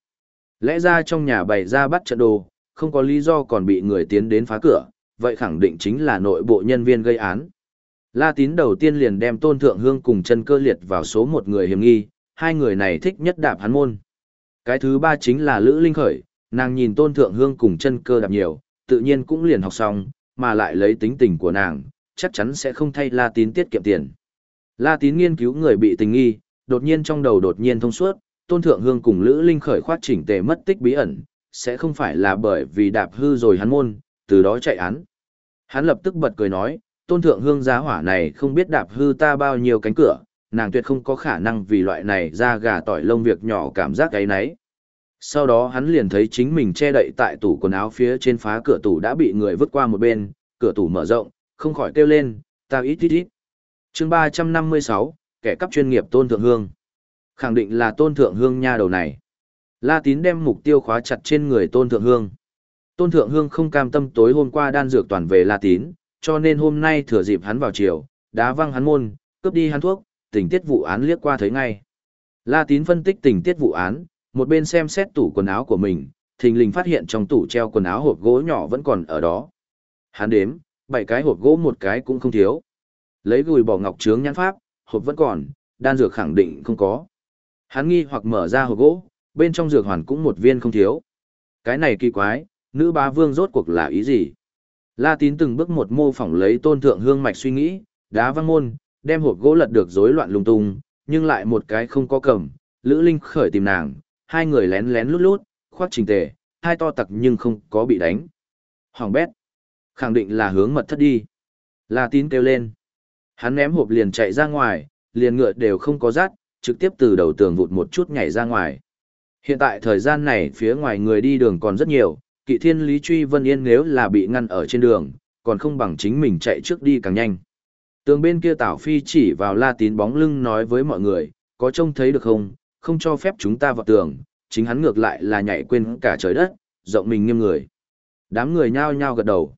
Lẽ ra trong nhà bày ra bắt trận đồ, không có lý do còn bị người tiến đến phá cửa, vậy khẳng định chính là nội bộ nhân viên gây án. La tín đầu tiên liền đem tôn thượng hương cùng chân cơ liệt vào số một người hiểm nghi, hai người này thích nhất đạp hắn môn. Cái thứ ba chính là Lữ Linh Khởi, nàng nhìn tôn thượng hương cùng chân cơ đạp nhiều, tự nhiên cũng liền học xong, mà lại lấy tính tình của nàng, chắc chắn sẽ không thay La tín tiết kiệm tiền. La tín nghiên cứu người bị tình nghi, đột nhiên trong đầu đột nhiên thông suốt, tôn thượng hương cùng Lữ Linh Khởi khoát chỉnh tề mất tích bí ẩn, sẽ không phải là bởi vì đạp hư rồi hắn môn, từ đó chạy án. Hắn lập tức bật cười nói, tôn thượng hương giá hỏa này không biết đạp hư ta bao nhiêu cánh cửa, nàng tuyệt không có khả năng vì loại này ra gà tỏi lông việc nhỏ cảm giác cái nấy. Sau đó hắn liền thấy chính mình che đậy tại tủ quần áo phía trên phá cửa tủ đã bị người vứt qua một bên, cửa tủ mở rộng, không khỏi kêu lên, ta ít ít ít. chương 356, kẻ cắp chuyên nghiệp tôn thượng hương. Khẳng định là tôn thượng hương nha đầu này. La tín đem mục tiêu khóa chặt trên người tôn thượng hương. Tôn thượng hương không cam tâm tối hôm qua đan dược toàn về La tín, cho nên hôm nay thừa dịp hắn vào chiều, đá văng hắn môn, cướp đi hắn thuốc, tình tiết vụ án liếc qua thấy ngay. La Tín phân tích tình tiết vụ án, một bên xem xét tủ quần áo của mình, thình lình phát hiện trong tủ treo quần áo hộp gỗ nhỏ vẫn còn ở đó. Hắn đếm, bảy cái hộp gỗ một cái cũng không thiếu. Lấy gùi bỏ ngọc trướng nhãn pháp, hộp vẫn còn, đan dược khẳng định không có. Hắn nghi hoặc mở ra hộp gỗ, bên trong dược hoàn cũng một viên không thiếu. Cái này kỳ quái, nữ bá vương rốt cuộc là ý gì? La Tín từng bước một mô phỏng lấy tôn thượng hương mạch suy nghĩ, đá văng môn, đem hộp gỗ lật được rối loạn lung tung, nhưng lại một cái không có cầm, Lữ Linh khởi tìm nàng, hai người lén lén lút lút, khoác trình tề, hai to tặc nhưng không có bị đánh. Hoàng bét, khẳng định là hướng mật thất đi. La Tín kêu lên. Hắn ném hộp liền chạy ra ngoài, liền ngựa đều không có rát, trực tiếp từ đầu tường vụt một chút nhảy ra ngoài. Hiện tại thời gian này phía ngoài người đi đường còn rất nhiều, kỵ thiên lý truy vân yên nếu là bị ngăn ở trên đường, còn không bằng chính mình chạy trước đi càng nhanh. Tường bên kia Tảo Phi chỉ vào la tín bóng lưng nói với mọi người, có trông thấy được không, không cho phép chúng ta vào tường, chính hắn ngược lại là nhảy quên cả trời đất, rộng mình nghiêm người. Đám người nhao nhao gật đầu.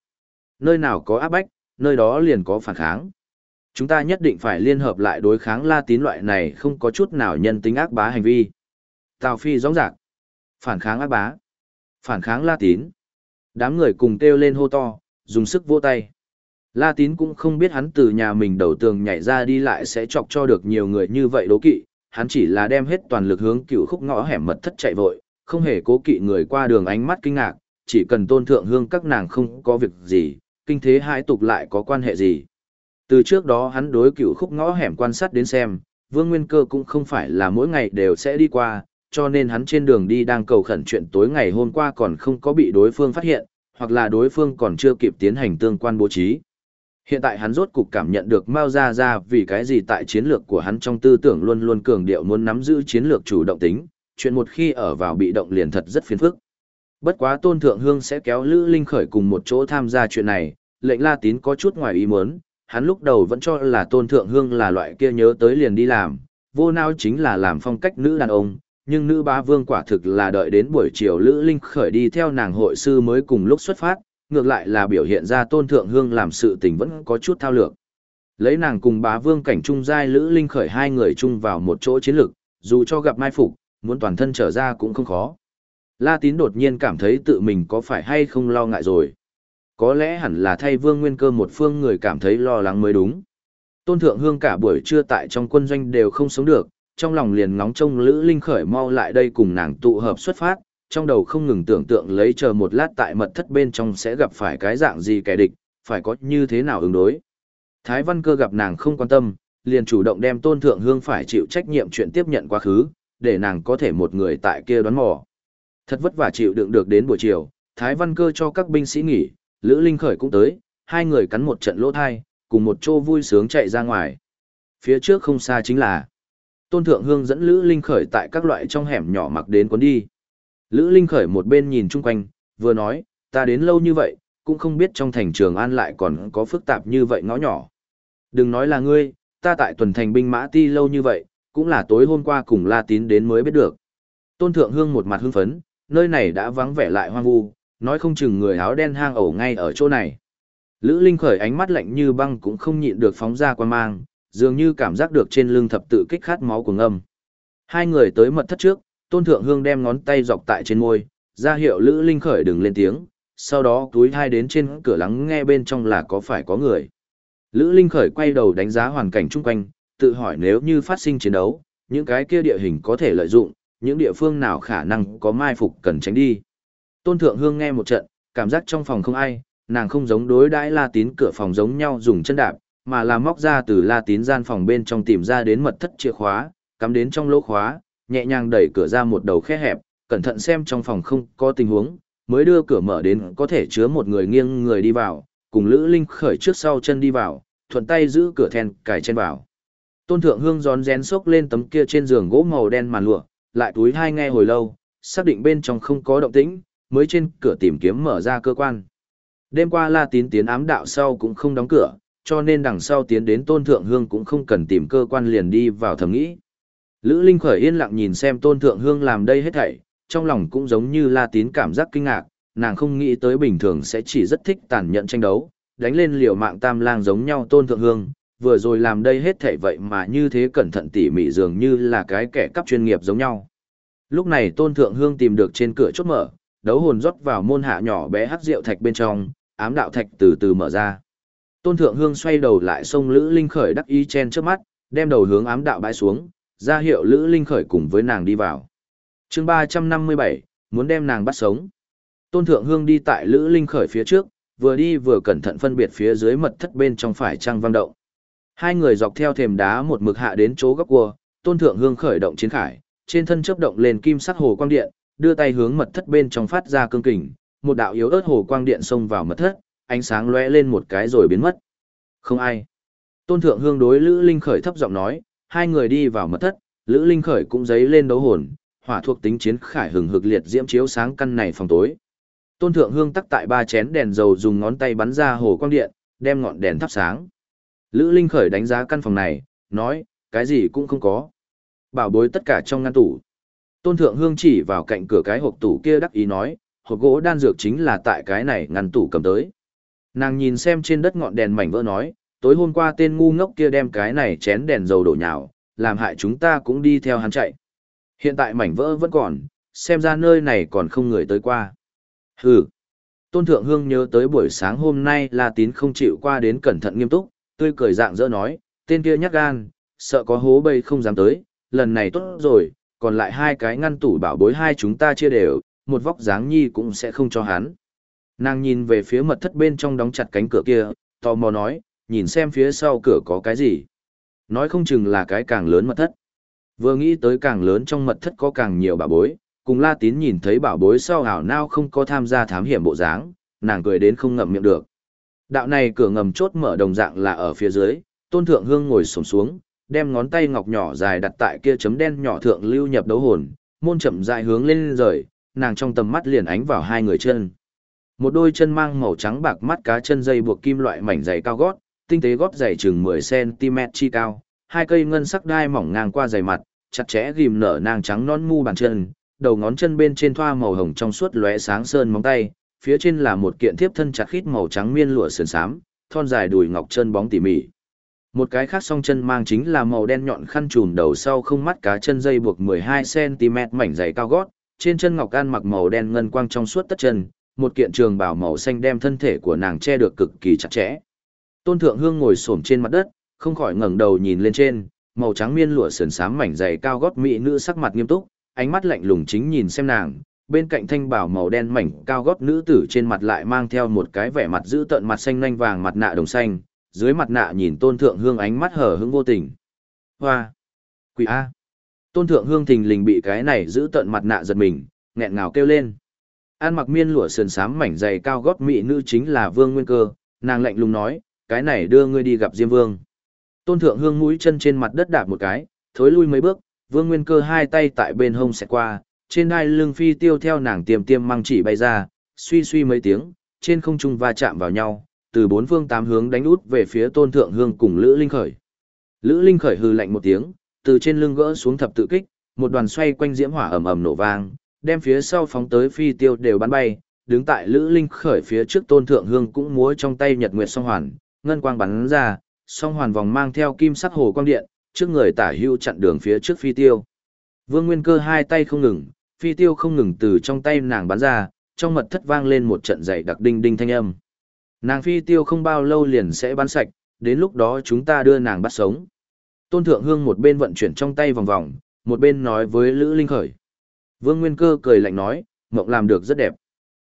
Nơi nào có áp bách, nơi đó liền có phản kháng. Chúng ta nhất định phải liên hợp lại đối kháng la tín loại này không có chút nào nhân tính ác bá hành vi. Tào Phi rõ rạc. Phản kháng ác bá. Phản kháng la tín. Đám người cùng kêu lên hô to, dùng sức vỗ tay. La tín cũng không biết hắn từ nhà mình đầu tường nhảy ra đi lại sẽ chọc cho được nhiều người như vậy đố kỵ. Hắn chỉ là đem hết toàn lực hướng cựu khúc ngõ hẻm mật thất chạy vội, không hề cố kỵ người qua đường ánh mắt kinh ngạc, chỉ cần tôn thượng hương các nàng không có việc gì, kinh thế hai tục lại có quan hệ gì. Từ trước đó hắn đối cựu khúc ngõ hẻm quan sát đến xem, Vương Nguyên Cơ cũng không phải là mỗi ngày đều sẽ đi qua, cho nên hắn trên đường đi đang cầu khẩn chuyện tối ngày hôm qua còn không có bị đối phương phát hiện, hoặc là đối phương còn chưa kịp tiến hành tương quan bố trí. Hiện tại hắn rốt cục cảm nhận được Mao Gia Gia vì cái gì tại chiến lược của hắn trong tư tưởng luôn luôn cường điệu muốn nắm giữ chiến lược chủ động tính, chuyện một khi ở vào bị động liền thật rất phiền phức. Bất quá Tôn Thượng Hương sẽ kéo Lữ Linh Khởi cùng một chỗ tham gia chuyện này, lệnh La Tín có chút ngoài ý muốn, hắn lúc đầu vẫn cho là Tôn Thượng Hương là loại kia nhớ tới liền đi làm, vô não chính là làm phong cách nữ đàn ông, nhưng nữ bá vương quả thực là đợi đến buổi chiều Lữ Linh khởi đi theo nàng hội sư mới cùng lúc xuất phát, ngược lại là biểu hiện ra tôn thượng hương làm sự tình vẫn có chút thao lược. Lấy nàng cùng bá vương cảnh trung giai Lữ Linh khởi hai người chung vào một chỗ chiến lược, dù cho gặp mai phục, muốn toàn thân trở ra cũng không khó. La tín đột nhiên cảm thấy tự mình có phải hay không lo ngại rồi. Có lẽ hẳn là thay vương nguyên cơ một phương người cảm thấy lo lắng mới đúng. Tôn thượng hương cả buổi trưa tại trong quân doanh đều không sống được, trong lòng liền ngóng trông Lữ Linh khởi mau lại đây cùng nàng tụ hợp xuất phát, trong đầu không ngừng tưởng tượng lấy chờ một lát tại mật thất bên trong sẽ gặp phải cái dạng gì kẻ địch, phải có như thế nào ứng đối. Thái Văn Cơ gặp nàng không quan tâm, liền chủ động đem Tôn Thượng Hương phải chịu trách nhiệm chuyện tiếp nhận quá khứ, để nàng có thể một người tại kia đoán mò. Thật vất vả chịu đựng được đến buổi chiều, Thái Văn Cơ cho các binh sĩ nghỉ, Lữ Linh khởi cũng tới, hai người cắn một trận lỗ thai, cùng một chỗ vui sướng chạy ra ngoài. Phía trước không xa chính là Tôn Thượng Hương dẫn Lữ Linh Khởi tại các loại trong hẻm nhỏ mặc đến cuốn đi. Lữ Linh Khởi một bên nhìn chung quanh, vừa nói, ta đến lâu như vậy, cũng không biết trong thành trường an lại còn có phức tạp như vậy ngõ nhỏ. Đừng nói là ngươi, ta tại tuần thành binh mã ti lâu như vậy, cũng là tối hôm qua cùng La Tín đến mới biết được. Tôn Thượng Hương một mặt hưng phấn, nơi này đã vắng vẻ lại hoang vu, nói không chừng người áo đen hang ổ ngay ở chỗ này. Lữ Linh Khởi ánh mắt lạnh như băng cũng không nhịn được phóng ra quan mang, dường như cảm giác được trên lưng thập tự kích khát máu của ngâm. Hai người tới mật thất trước, Tôn Thượng Hương đem ngón tay dọc tại trên môi, ra hiệu Lữ Linh khởi đừng lên tiếng, sau đó túi thai đến trên cửa lắng nghe bên trong là có phải có người. Lữ Linh khởi quay đầu đánh giá hoàn cảnh chung quanh, tự hỏi nếu như phát sinh chiến đấu, những cái kia địa hình có thể lợi dụng, những địa phương nào khả năng có mai phục cần tránh đi. Tôn Thượng Hương nghe một trận, cảm giác trong phòng không ai, nàng không giống đối đãi La Tín cửa phòng giống nhau dùng chân đạp, mà là móc ra từ la tín gian phòng bên trong tìm ra đến mật thất chìa khóa, cắm đến trong lỗ khóa, nhẹ nhàng đẩy cửa ra một đầu khe hẹp, cẩn thận xem trong phòng không có tình huống, mới đưa cửa mở đến có thể chứa một người nghiêng người đi vào, cùng Lữ Linh khởi trước sau chân đi vào, thuận tay giữ cửa then cài trên vào. Tôn Thượng Hương gión rén xốc lên tấm kia trên giường gỗ màu đen màn lụa, lại túi hai nghe hồi lâu, xác định bên trong không có động tĩnh, mới trên cửa tìm kiếm mở ra cơ quan. Đêm qua La Tín tiến ám đạo sau cũng không đóng cửa, cho nên đằng sau tiến đến tôn thượng hương cũng không cần tìm cơ quan liền đi vào thầm nghĩ. Lữ Linh khởi yên lặng nhìn xem tôn thượng hương làm đây hết thảy, trong lòng cũng giống như la tín cảm giác kinh ngạc, nàng không nghĩ tới bình thường sẽ chỉ rất thích tàn nhẫn tranh đấu, đánh lên liều mạng tam lang giống nhau tôn thượng hương, vừa rồi làm đây hết thảy vậy mà như thế cẩn thận tỉ mỉ dường như là cái kẻ cắp chuyên nghiệp giống nhau. Lúc này tôn thượng hương tìm được trên cửa chốt mở, đấu hồn rót vào môn hạ nhỏ bé hắc rượu thạch bên trong, ám đạo thạch từ từ mở ra. Tôn Thượng Hương xoay đầu lại sông Lữ Linh Khởi đắc ý chen trước mắt, đem đầu hướng ám đạo bãi xuống, ra hiệu Lữ Linh Khởi cùng với nàng đi vào. chương 357, muốn đem nàng bắt sống. Tôn Thượng Hương đi tại Lữ Linh Khởi phía trước, vừa đi vừa cẩn thận phân biệt phía dưới mật thất bên trong phải trăng vang động. Hai người dọc theo thềm đá một mực hạ đến chỗ góc cua, tôn thượng hương khởi động chiến khải, trên thân chớp động lên kim sắc hồ quang điện, đưa tay hướng mật thất bên trong phát ra cương kình, một đạo yếu ớt hồ quang điện xông vào mật thất, ánh sáng lóe lên một cái rồi biến mất. Không ai. Tôn thượng hương đối Lữ Linh khởi thấp giọng nói, hai người đi vào mật thất, Lữ Linh khởi cũng giấy lên đấu hồn, hỏa thuộc tính chiến khải hừng hực liệt diễm chiếu sáng căn này phòng tối. Tôn Thượng Hương tắc tại ba chén đèn dầu dùng ngón tay bắn ra hồ quang điện, đem ngọn đèn thắp sáng. Lữ Linh khởi đánh giá căn phòng này, nói, cái gì cũng không có. Bảo bối tất cả trong ngăn tủ. Tôn Thượng Hương chỉ vào cạnh cửa cái hộp tủ kia đắc ý nói, hộp gỗ đan dược chính là tại cái này ngăn tủ cầm tới. Nàng nhìn xem trên đất ngọn đèn mảnh vỡ nói, tối hôm qua tên ngu ngốc kia đem cái này chén đèn dầu đổ nhào, làm hại chúng ta cũng đi theo hắn chạy. Hiện tại mảnh vỡ vẫn còn, xem ra nơi này còn không người tới qua. Hừ. Tôn Thượng Hương nhớ tới buổi sáng hôm nay La Tín không chịu qua đến cẩn thận nghiêm túc, tươi cười dạng dỡ nói, tên kia nhắc gan, sợ có hố bây không dám tới, lần này tốt rồi, còn lại hai cái ngăn tủ bảo bối hai chúng ta chia đều, một vóc dáng nhi cũng sẽ không cho hắn. Nàng nhìn về phía mật thất bên trong đóng chặt cánh cửa kia, tò mò nói, nhìn xem phía sau cửa có cái gì. Nói không chừng là cái càng lớn mật thất. Vừa nghĩ tới càng lớn trong mật thất có càng nhiều bảo bối, cùng La Tín nhìn thấy bảo bối sau hảo nao không có tham gia thám hiểm bộ dáng, nàng cười đến không ngậm miệng được. Đạo này cửa ngầm chốt mở đồng dạng là ở phía dưới, Tôn Thượng Hương ngồi xổm xuống, đem ngón tay ngọc nhỏ dài đặt tại kia chấm đen nhỏ thượng lưu nhập đấu hồn, môn chậm dài hướng lên rời, nàng trong tầm mắt liền ánh vào hai người chân. Một đôi chân mang màu trắng bạc mắt cá chân dây buộc kim loại mảnh dày cao gót, tinh tế gót dày chừng 10 cm chi cao, hai cây ngân sắc đai mỏng ngang qua dày mặt, chặt chẽ ghim nở nàng trắng non mu bàn chân, đầu ngón chân bên trên thoa màu hồng trong suốt lóe sáng sơn móng tay, phía trên là một kiện thiếp thân chặt khít màu trắng miên lụa sườn xám, thon dài đùi ngọc chân bóng tỉ mỉ. Một cái khác song chân mang chính là màu đen nhọn khăn trùm đầu sau không mắt cá chân dây buộc 12cm mảnh dày cao gót, trên chân ngọc an mặc màu đen ngân quang trong suốt tất chân, một kiện trường bảo màu xanh đem thân thể của nàng che được cực kỳ chặt chẽ. Tôn Thượng Hương ngồi xổm trên mặt đất, không khỏi ngẩng đầu nhìn lên trên, màu trắng miên lụa sườn xám mảnh dày cao gót mỹ nữ sắc mặt nghiêm túc, ánh mắt lạnh lùng chính nhìn xem nàng, bên cạnh thanh bảo màu đen mảnh cao gót nữ tử trên mặt lại mang theo một cái vẻ mặt giữ tợn mặt xanh nhanh vàng mặt nạ đồng xanh, dưới mặt nạ nhìn tôn thượng hương ánh mắt hở hững vô tình. Hoa! Quỷ A! Tôn thượng hương thình lình bị cái này giữ tận mặt nạ giật mình, nghẹn ngào kêu lên. An mặc miên lụa sườn xám mảnh dày cao gót mỹ nữ chính là Vương Nguyên Cơ, nàng lạnh lùng nói, cái này đưa ngươi đi gặp Diêm Vương. Tôn thượng hương mũi chân trên mặt đất đạp một cái, thối lui mấy bước, Vương Nguyên Cơ hai tay tại bên hông sẽ qua, trên hai lưng phi tiêu theo nàng tiềm tiêm mang chỉ bay ra, suy suy mấy tiếng, trên không trung va chạm vào nhau, từ bốn phương tám hướng đánh út về phía Tôn Thượng Hương cùng Lữ Linh Khởi. Lữ Linh Khởi hừ lạnh một tiếng, từ trên lưng gỡ xuống thập tự kích, một đoàn xoay quanh diễm hỏa ầm ầm nổ vang, đem phía sau phóng tới phi tiêu đều bắn bay, đứng tại Lữ Linh Khởi phía trước Tôn Thượng Hương cũng múa trong tay Nhật Nguyệt song hoàn, ngân quang bắn ra, song hoàn vòng mang theo kim sắc hồ quang điện, trước người tả hưu chặn đường phía trước phi tiêu. Vương Nguyên Cơ hai tay không ngừng, phi tiêu không ngừng từ trong tay nàng bắn ra, trong mật thất vang lên một trận dày đặc đinh đinh thanh âm. Nàng phi tiêu không bao lâu liền sẽ bắn sạch, đến lúc đó chúng ta đưa nàng bắt sống. Tôn Thượng Hương một bên vận chuyển trong tay vòng vòng, một bên nói với Lữ Linh Khởi. Vương Nguyên Cơ cười lạnh nói, mộng làm được rất đẹp.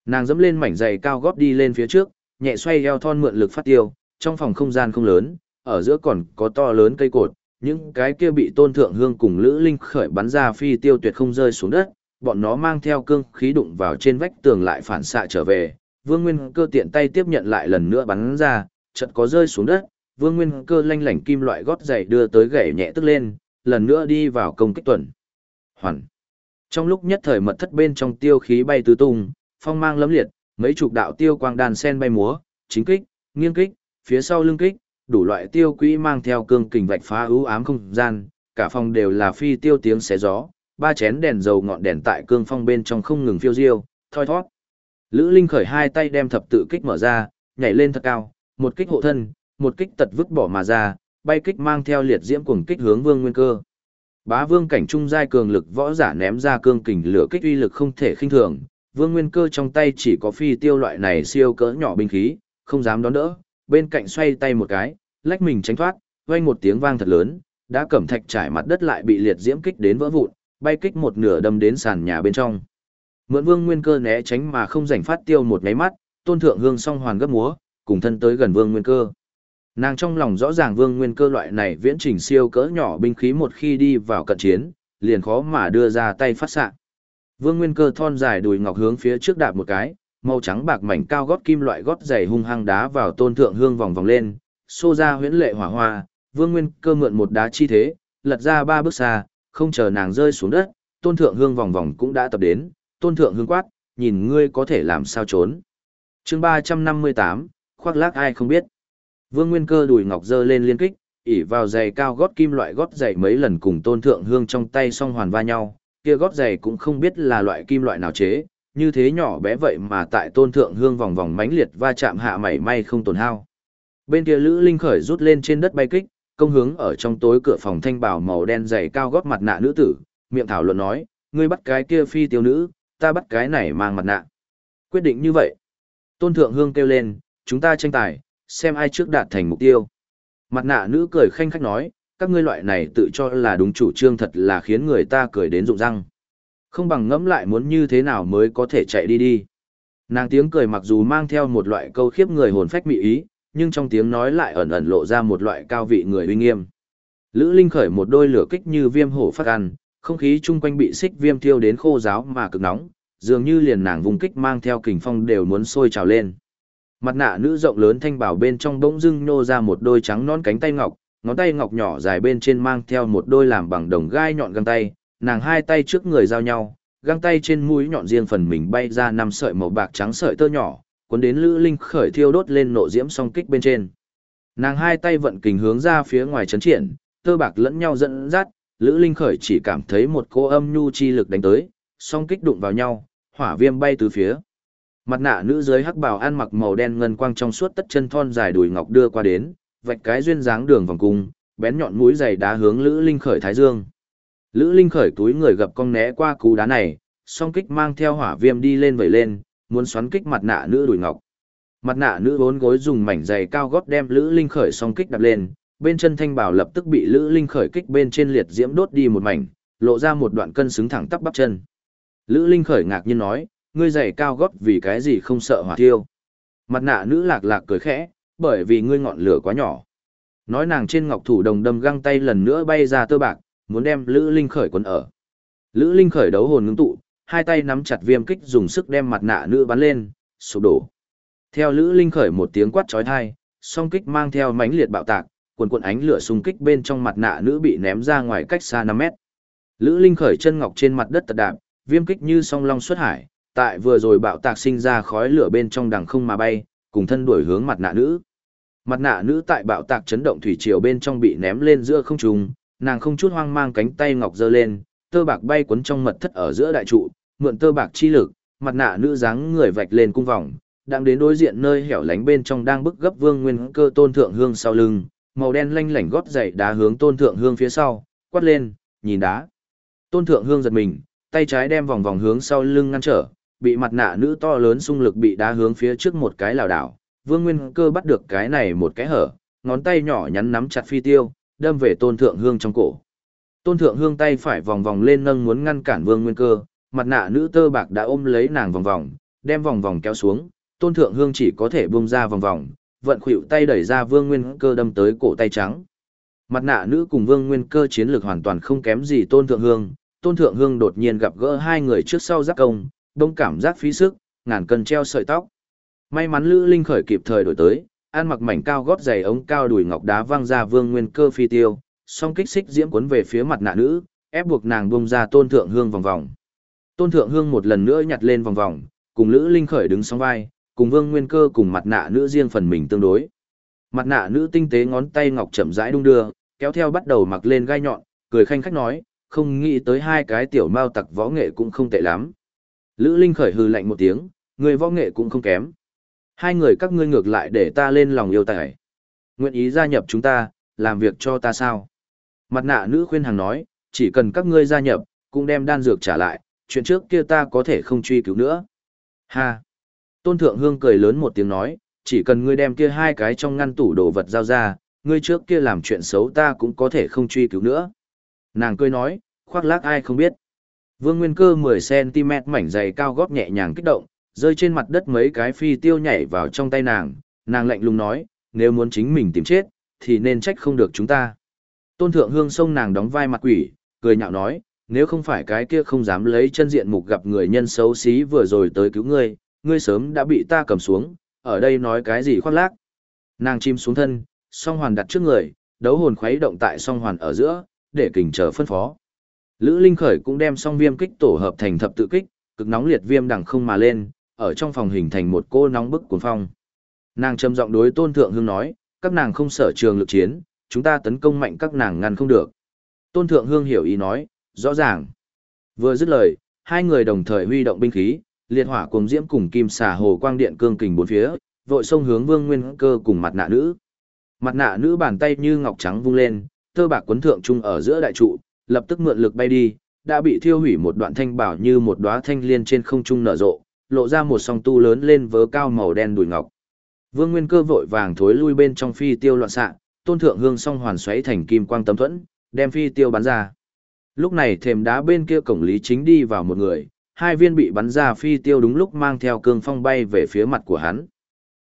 Nàng dẫm lên mảnh giày cao gót đi lên phía trước, nhẹ xoay eo thon mượn lực phát tiêu, trong phòng không gian không lớn, ở giữa còn có to lớn cây cột, những cái kia bị tôn thượng hương cùng lữ linh khởi bắn ra phi tiêu tuyệt không rơi xuống đất, bọn nó mang theo cương khí đụng vào trên vách tường lại phản xạ trở về. Vương Nguyên cơ tiện tay tiếp nhận lại lần nữa bắn ra, chợt có rơi xuống đất, Vương Nguyên cơ lanh lảnh kim loại gót giày đưa tới gãy nhẹ tức lên, lần nữa đi vào công kích tuần. Hoàn. Trong lúc nhất thời mật thất bên trong tiêu khí bay tứ tung, phong mang lấm liệt, mấy chục đạo tiêu quang đàn sen bay múa, chính kích, nghiêng kích, phía sau lưng kích, đủ loại tiêu quỹ mang theo cương kình vạch phá ưu ám không gian, cả phòng đều là phi tiêu tiếng xé gió, ba chén đèn dầu ngọn đèn tại cương phong bên trong không ngừng phiêu diêu, thoi thoát. Lữ Linh khởi hai tay đem thập tự kích mở ra, nhảy lên thật cao, một kích hộ thân, một kích tật vứt bỏ mà ra, bay kích mang theo liệt diễm cuồng kích hướng Vương Nguyên Cơ. Bá Vương cảnh trung giai cường lực võ giả ném ra cương kình lửa kích uy lực không thể khinh thường, Vương Nguyên Cơ trong tay chỉ có phi tiêu loại này siêu cỡ nhỏ binh khí, không dám đón đỡ, bên cạnh xoay tay một cái, lách mình tránh thoát, vang một tiếng vang thật lớn, đã cẩm thạch trải mặt đất lại bị liệt diễm kích đến vỡ vụn, bay kích một nửa đâm đến sàn nhà bên trong. Mượn Vương Nguyên Cơ né tránh mà không rảnh phát tiêu một cái mắt, tôn thượng hương song hoàn gấp múa, cùng thân tới gần vương nguyên cơ. Nàng trong lòng rõ ràng vương nguyên cơ loại này viễn trình siêu cỡ nhỏ binh khí một khi đi vào cận chiến, liền khó mà đưa ra tay phát xạ. Vương nguyên cơ thon dài đùi ngọc hướng phía trước đạp một cái, màu trắng bạc mảnh cao gót kim loại gót dày hung hăng đá vào tôn thượng hương vòng vòng lên, xô ra huyễn lệ hỏa hoa, vương nguyên cơ mượn một đá chi thế, lật ra ba bước xa, không chờ nàng rơi xuống đất, tôn thượng hương vòng vòng cũng đã tập đến, tôn thượng hương quát, nhìn ngươi có thể làm sao trốn. chương ba trăm năm mươi tám khoác lác ai không biết. Vương Nguyên Cơ đùi ngọc dơ lên liên kích, ỉ vào giày cao gót kim loại gót giày mấy lần cùng tôn thượng hương trong tay song hoàn va nhau, kia gót giày cũng không biết là loại kim loại nào chế, như thế nhỏ bé vậy mà tại tôn thượng hương vòng vòng mãnh liệt va chạm hạ mảy may không tổn hao. Bên kia Lữ Linh khởi rút lên trên đất bay kích, công hướng ở trong tối cửa phòng thanh bảo màu đen dày cao gót mặt nạ nữ tử, miệng thảo luận nói, ngươi bắt cái kia phi tiêu nữ, ta bắt cái này mang mặt nạ. Quyết định như vậy. Tôn thượng hương kêu lên, chúng ta tranh tài, xem ai trước đạt thành mục tiêu. Mặt nạ nữ cười khanh khách nói, các ngươi loại này tự cho là đúng chủ trương thật là khiến người ta cười đến rụng răng. Không bằng ngẫm lại muốn như thế nào mới có thể chạy đi đi. Nàng tiếng cười mặc dù mang theo một loại câu khiếp người hồn phách mị ý, nhưng trong tiếng nói lại ẩn ẩn lộ ra một loại cao vị người uy nghiêm. Lữ Linh khởi một đôi lửa kích như viêm hổ phát ăn, không khí chung quanh bị xích viêm thiêu đến khô giáo mà cực nóng, dường như liền nàng vùng kích mang theo kình phong đều muốn sôi trào lên. Mặt nạ nữ rộng lớn thanh bảo bên trong bỗng dưng nô ra một đôi trắng non cánh tay ngọc, ngón tay ngọc nhỏ dài bên trên mang theo một đôi làm bằng đồng gai nhọn găng tay, nàng hai tay trước người giao nhau, găng tay trên mũi nhọn riêng phần mình bay ra năm sợi màu bạc trắng sợi tơ nhỏ, cuốn đến Lữ Linh khởi thiêu đốt lên nộ diễm song kích bên trên. Nàng hai tay vận kình hướng ra phía ngoài chấn triển, tơ bạc lẫn nhau dẫn dắt, Lữ Linh khởi chỉ cảm thấy một cô âm nhu chi lực đánh tới, song kích đụng vào nhau, hỏa viêm bay từ phía. Mặt nạ nữ dưới hắc bào ăn mặc màu đen ngân quang trong suốt tất chân thon dài đùi ngọc đưa qua đến, vạch cái duyên dáng đường vòng cung, bén nhọn mũi giày đá hướng Lữ Linh khởi thái dương. Lữ Linh khởi túi người gập cong né qua cú đá này, song kích mang theo hỏa viêm đi lên vẩy lên, muốn xoắn kích mặt nạ nữ đùi ngọc. Mặt nạ nữ bốn gối dùng mảnh giày cao gót đem Lữ Linh khởi song kích đập lên, bên chân thanh bảo lập tức bị Lữ Linh khởi kích bên trên liệt diễm đốt đi một mảnh, lộ ra một đoạn cân xứng thẳng tắp bắp chân. Lữ Linh khởi ngạc nhiên nói, ngươi giày cao gót vì cái gì không sợ hỏa thiêu. Mặt nạ nữ lạc lạc cười khẽ, bởi vì ngươi ngọn lửa quá nhỏ. Nói nàng trên ngọc thủ đồng đâm găng tay lần nữa bay ra tơ bạc, muốn đem Lữ Linh khởi quấn ở. Lữ Linh khởi đấu hồn ngưng tụ, hai tay nắm chặt viêm kích dùng sức đem mặt nạ nữ bắn lên, sụp đổ. Theo Lữ Linh khởi một tiếng quát chói tai, song kích mang theo mãnh liệt bạo tạc, quần quần ánh lửa xung kích bên trong mặt nạ nữ bị ném ra ngoài cách xa 5 mét. Lữ Linh khởi chân ngọc trên mặt đất tật đạp, viêm kích như song long xuất hải, tại vừa rồi bạo tạc sinh ra khói lửa bên trong đằng không mà bay, cùng thân đuổi hướng mặt nạ nữ. Mặt nạ nữ tại bạo tạc chấn động thủy triều bên trong bị ném lên giữa không trung, nàng không chút hoang mang cánh tay ngọc giơ lên, tơ bạc bay cuốn trong mật thất ở giữa đại trụ, mượn tơ bạc chi lực, mặt nạ nữ dáng người vạch lên cung vòng, đang đến đối diện nơi hẻo lánh bên trong đang bức gấp Vương Nguyên Cơ tôn thượng hương sau lưng, màu đen lanh lảnh gót dậy đá hướng tôn thượng hương phía sau, quát lên, nhìn đá. Tôn thượng hương giật mình, tay trái đem vòng vòng hướng sau lưng ngăn trở, bị mặt nạ nữ to lớn xung lực bị đá hướng phía trước một cái lảo đảo. Vương Nguyên Cơ bắt được cái này một cái hở, ngón tay nhỏ nhắn nắm chặt phi tiêu, đâm về tôn thượng hương trong cổ. Tôn thượng hương tay phải vòng vòng lên nâng muốn ngăn cản Vương Nguyên Cơ, mặt nạ nữ tơ bạc đã ôm lấy nàng vòng vòng, đem vòng vòng kéo xuống, tôn thượng hương chỉ có thể buông ra vòng vòng, vận khuỵu tay đẩy ra Vương Nguyên Cơ đâm tới cổ tay trắng. Mặt nạ nữ cùng Vương Nguyên Cơ chiến lược hoàn toàn không kém gì tôn thượng hương, tôn thượng hương đột nhiên gặp gỡ hai người trước sau giáp công, đông cảm giác phí sức, ngàn cân treo sợi tóc. May mắn Lữ Linh khởi kịp thời đổi tới, ăn mặc mảnh cao gót giày ống cao đùi ngọc đá văng ra Vương Nguyên Cơ phi tiêu, song kích xích diễm cuốn về phía mặt nạ nữ, ép buộc nàng bông ra tôn thượng hương vòng vòng. Tôn thượng hương một lần nữa nhặt lên vòng vòng, cùng Lữ Linh khởi đứng song vai, cùng Vương Nguyên Cơ cùng mặt nạ nữ riêng phần mình tương đối. Mặt nạ nữ tinh tế ngón tay ngọc chậm rãi đung đưa, kéo theo bắt đầu mặc lên gai nhọn, cười khanh khách nói, không nghĩ tới hai cái tiểu mao tặc võ nghệ cũng không tệ lắm. Lữ Linh khởi hư lạnh một tiếng, người võ nghệ cũng không kém. Hai người các ngươi ngược lại để ta lên lòng yêu tài. Nguyện ý gia nhập chúng ta, làm việc cho ta sao? Mặt nạ nữ khuyên hàng nói, chỉ cần các ngươi gia nhập, cũng đem đan dược trả lại, chuyện trước kia ta có thể không truy cứu nữa. Ha! Tôn Thượng Hương cười lớn một tiếng nói, chỉ cần ngươi đem kia hai cái trong ngăn tủ đồ vật giao ra, ngươi trước kia làm chuyện xấu ta cũng có thể không truy cứu nữa. Nàng cười nói, khoác lác ai không biết. Vương Nguyên Cơ 10cm mảnh dày cao gót nhẹ nhàng kích động, rơi trên mặt đất mấy cái phi tiêu nhảy vào trong tay nàng, nàng lạnh lùng nói, nếu muốn chính mình tìm chết, thì nên trách không được chúng ta. Tôn thượng hương sông nàng đóng vai mặt quỷ, cười nhạo nói, nếu không phải cái kia không dám lấy chân diện mục gặp người nhân xấu xí vừa rồi tới cứu ngươi, ngươi sớm đã bị ta cầm xuống, ở đây nói cái gì khoác lác. Nàng chim xuống thân, song hoàn đặt trước người, đấu hồn khuấy động tại song hoàn ở giữa, để kình chờ phân phó. Lữ Linh Khởi cũng đem song viêm kích tổ hợp thành thập tự kích, cực nóng liệt viêm đằng không mà lên, ở trong phòng hình thành một cô nóng bức cuồng phong. Nàng trầm giọng đối Tôn Thượng Hương nói, các nàng không sở trường lực chiến, chúng ta tấn công mạnh các nàng ngăn không được. Tôn Thượng Hương hiểu ý nói, rõ ràng. Vừa dứt lời, hai người đồng thời huy động binh khí, liệt hỏa cùng diễm cùng kim xà hồ quang điện cương kình bốn phía, vội xông hướng Vương Nguyên Cơ cùng mặt nạ nữ. Mặt nạ nữ bàn tay như ngọc trắng vung lên, tơ bạc quấn thượng trung ở giữa đại trụ, lập tức mượn lực bay đi, đã bị thiêu hủy một đoạn thanh bảo như một đóa thanh liên trên không trung nở rộ, lộ ra một song tu lớn lên vớ cao màu đen đùi ngọc. Vương Nguyên Cơ vội vàng thối lui bên trong phi tiêu loạn xạ, tôn thượng hương song hoàn xoáy thành kim quang tấm thuẫn, đem phi tiêu bắn ra. Lúc này thềm đá bên kia cổng lý chính đi vào một người, hai viên bị bắn ra phi tiêu đúng lúc mang theo cương phong bay về phía mặt của hắn.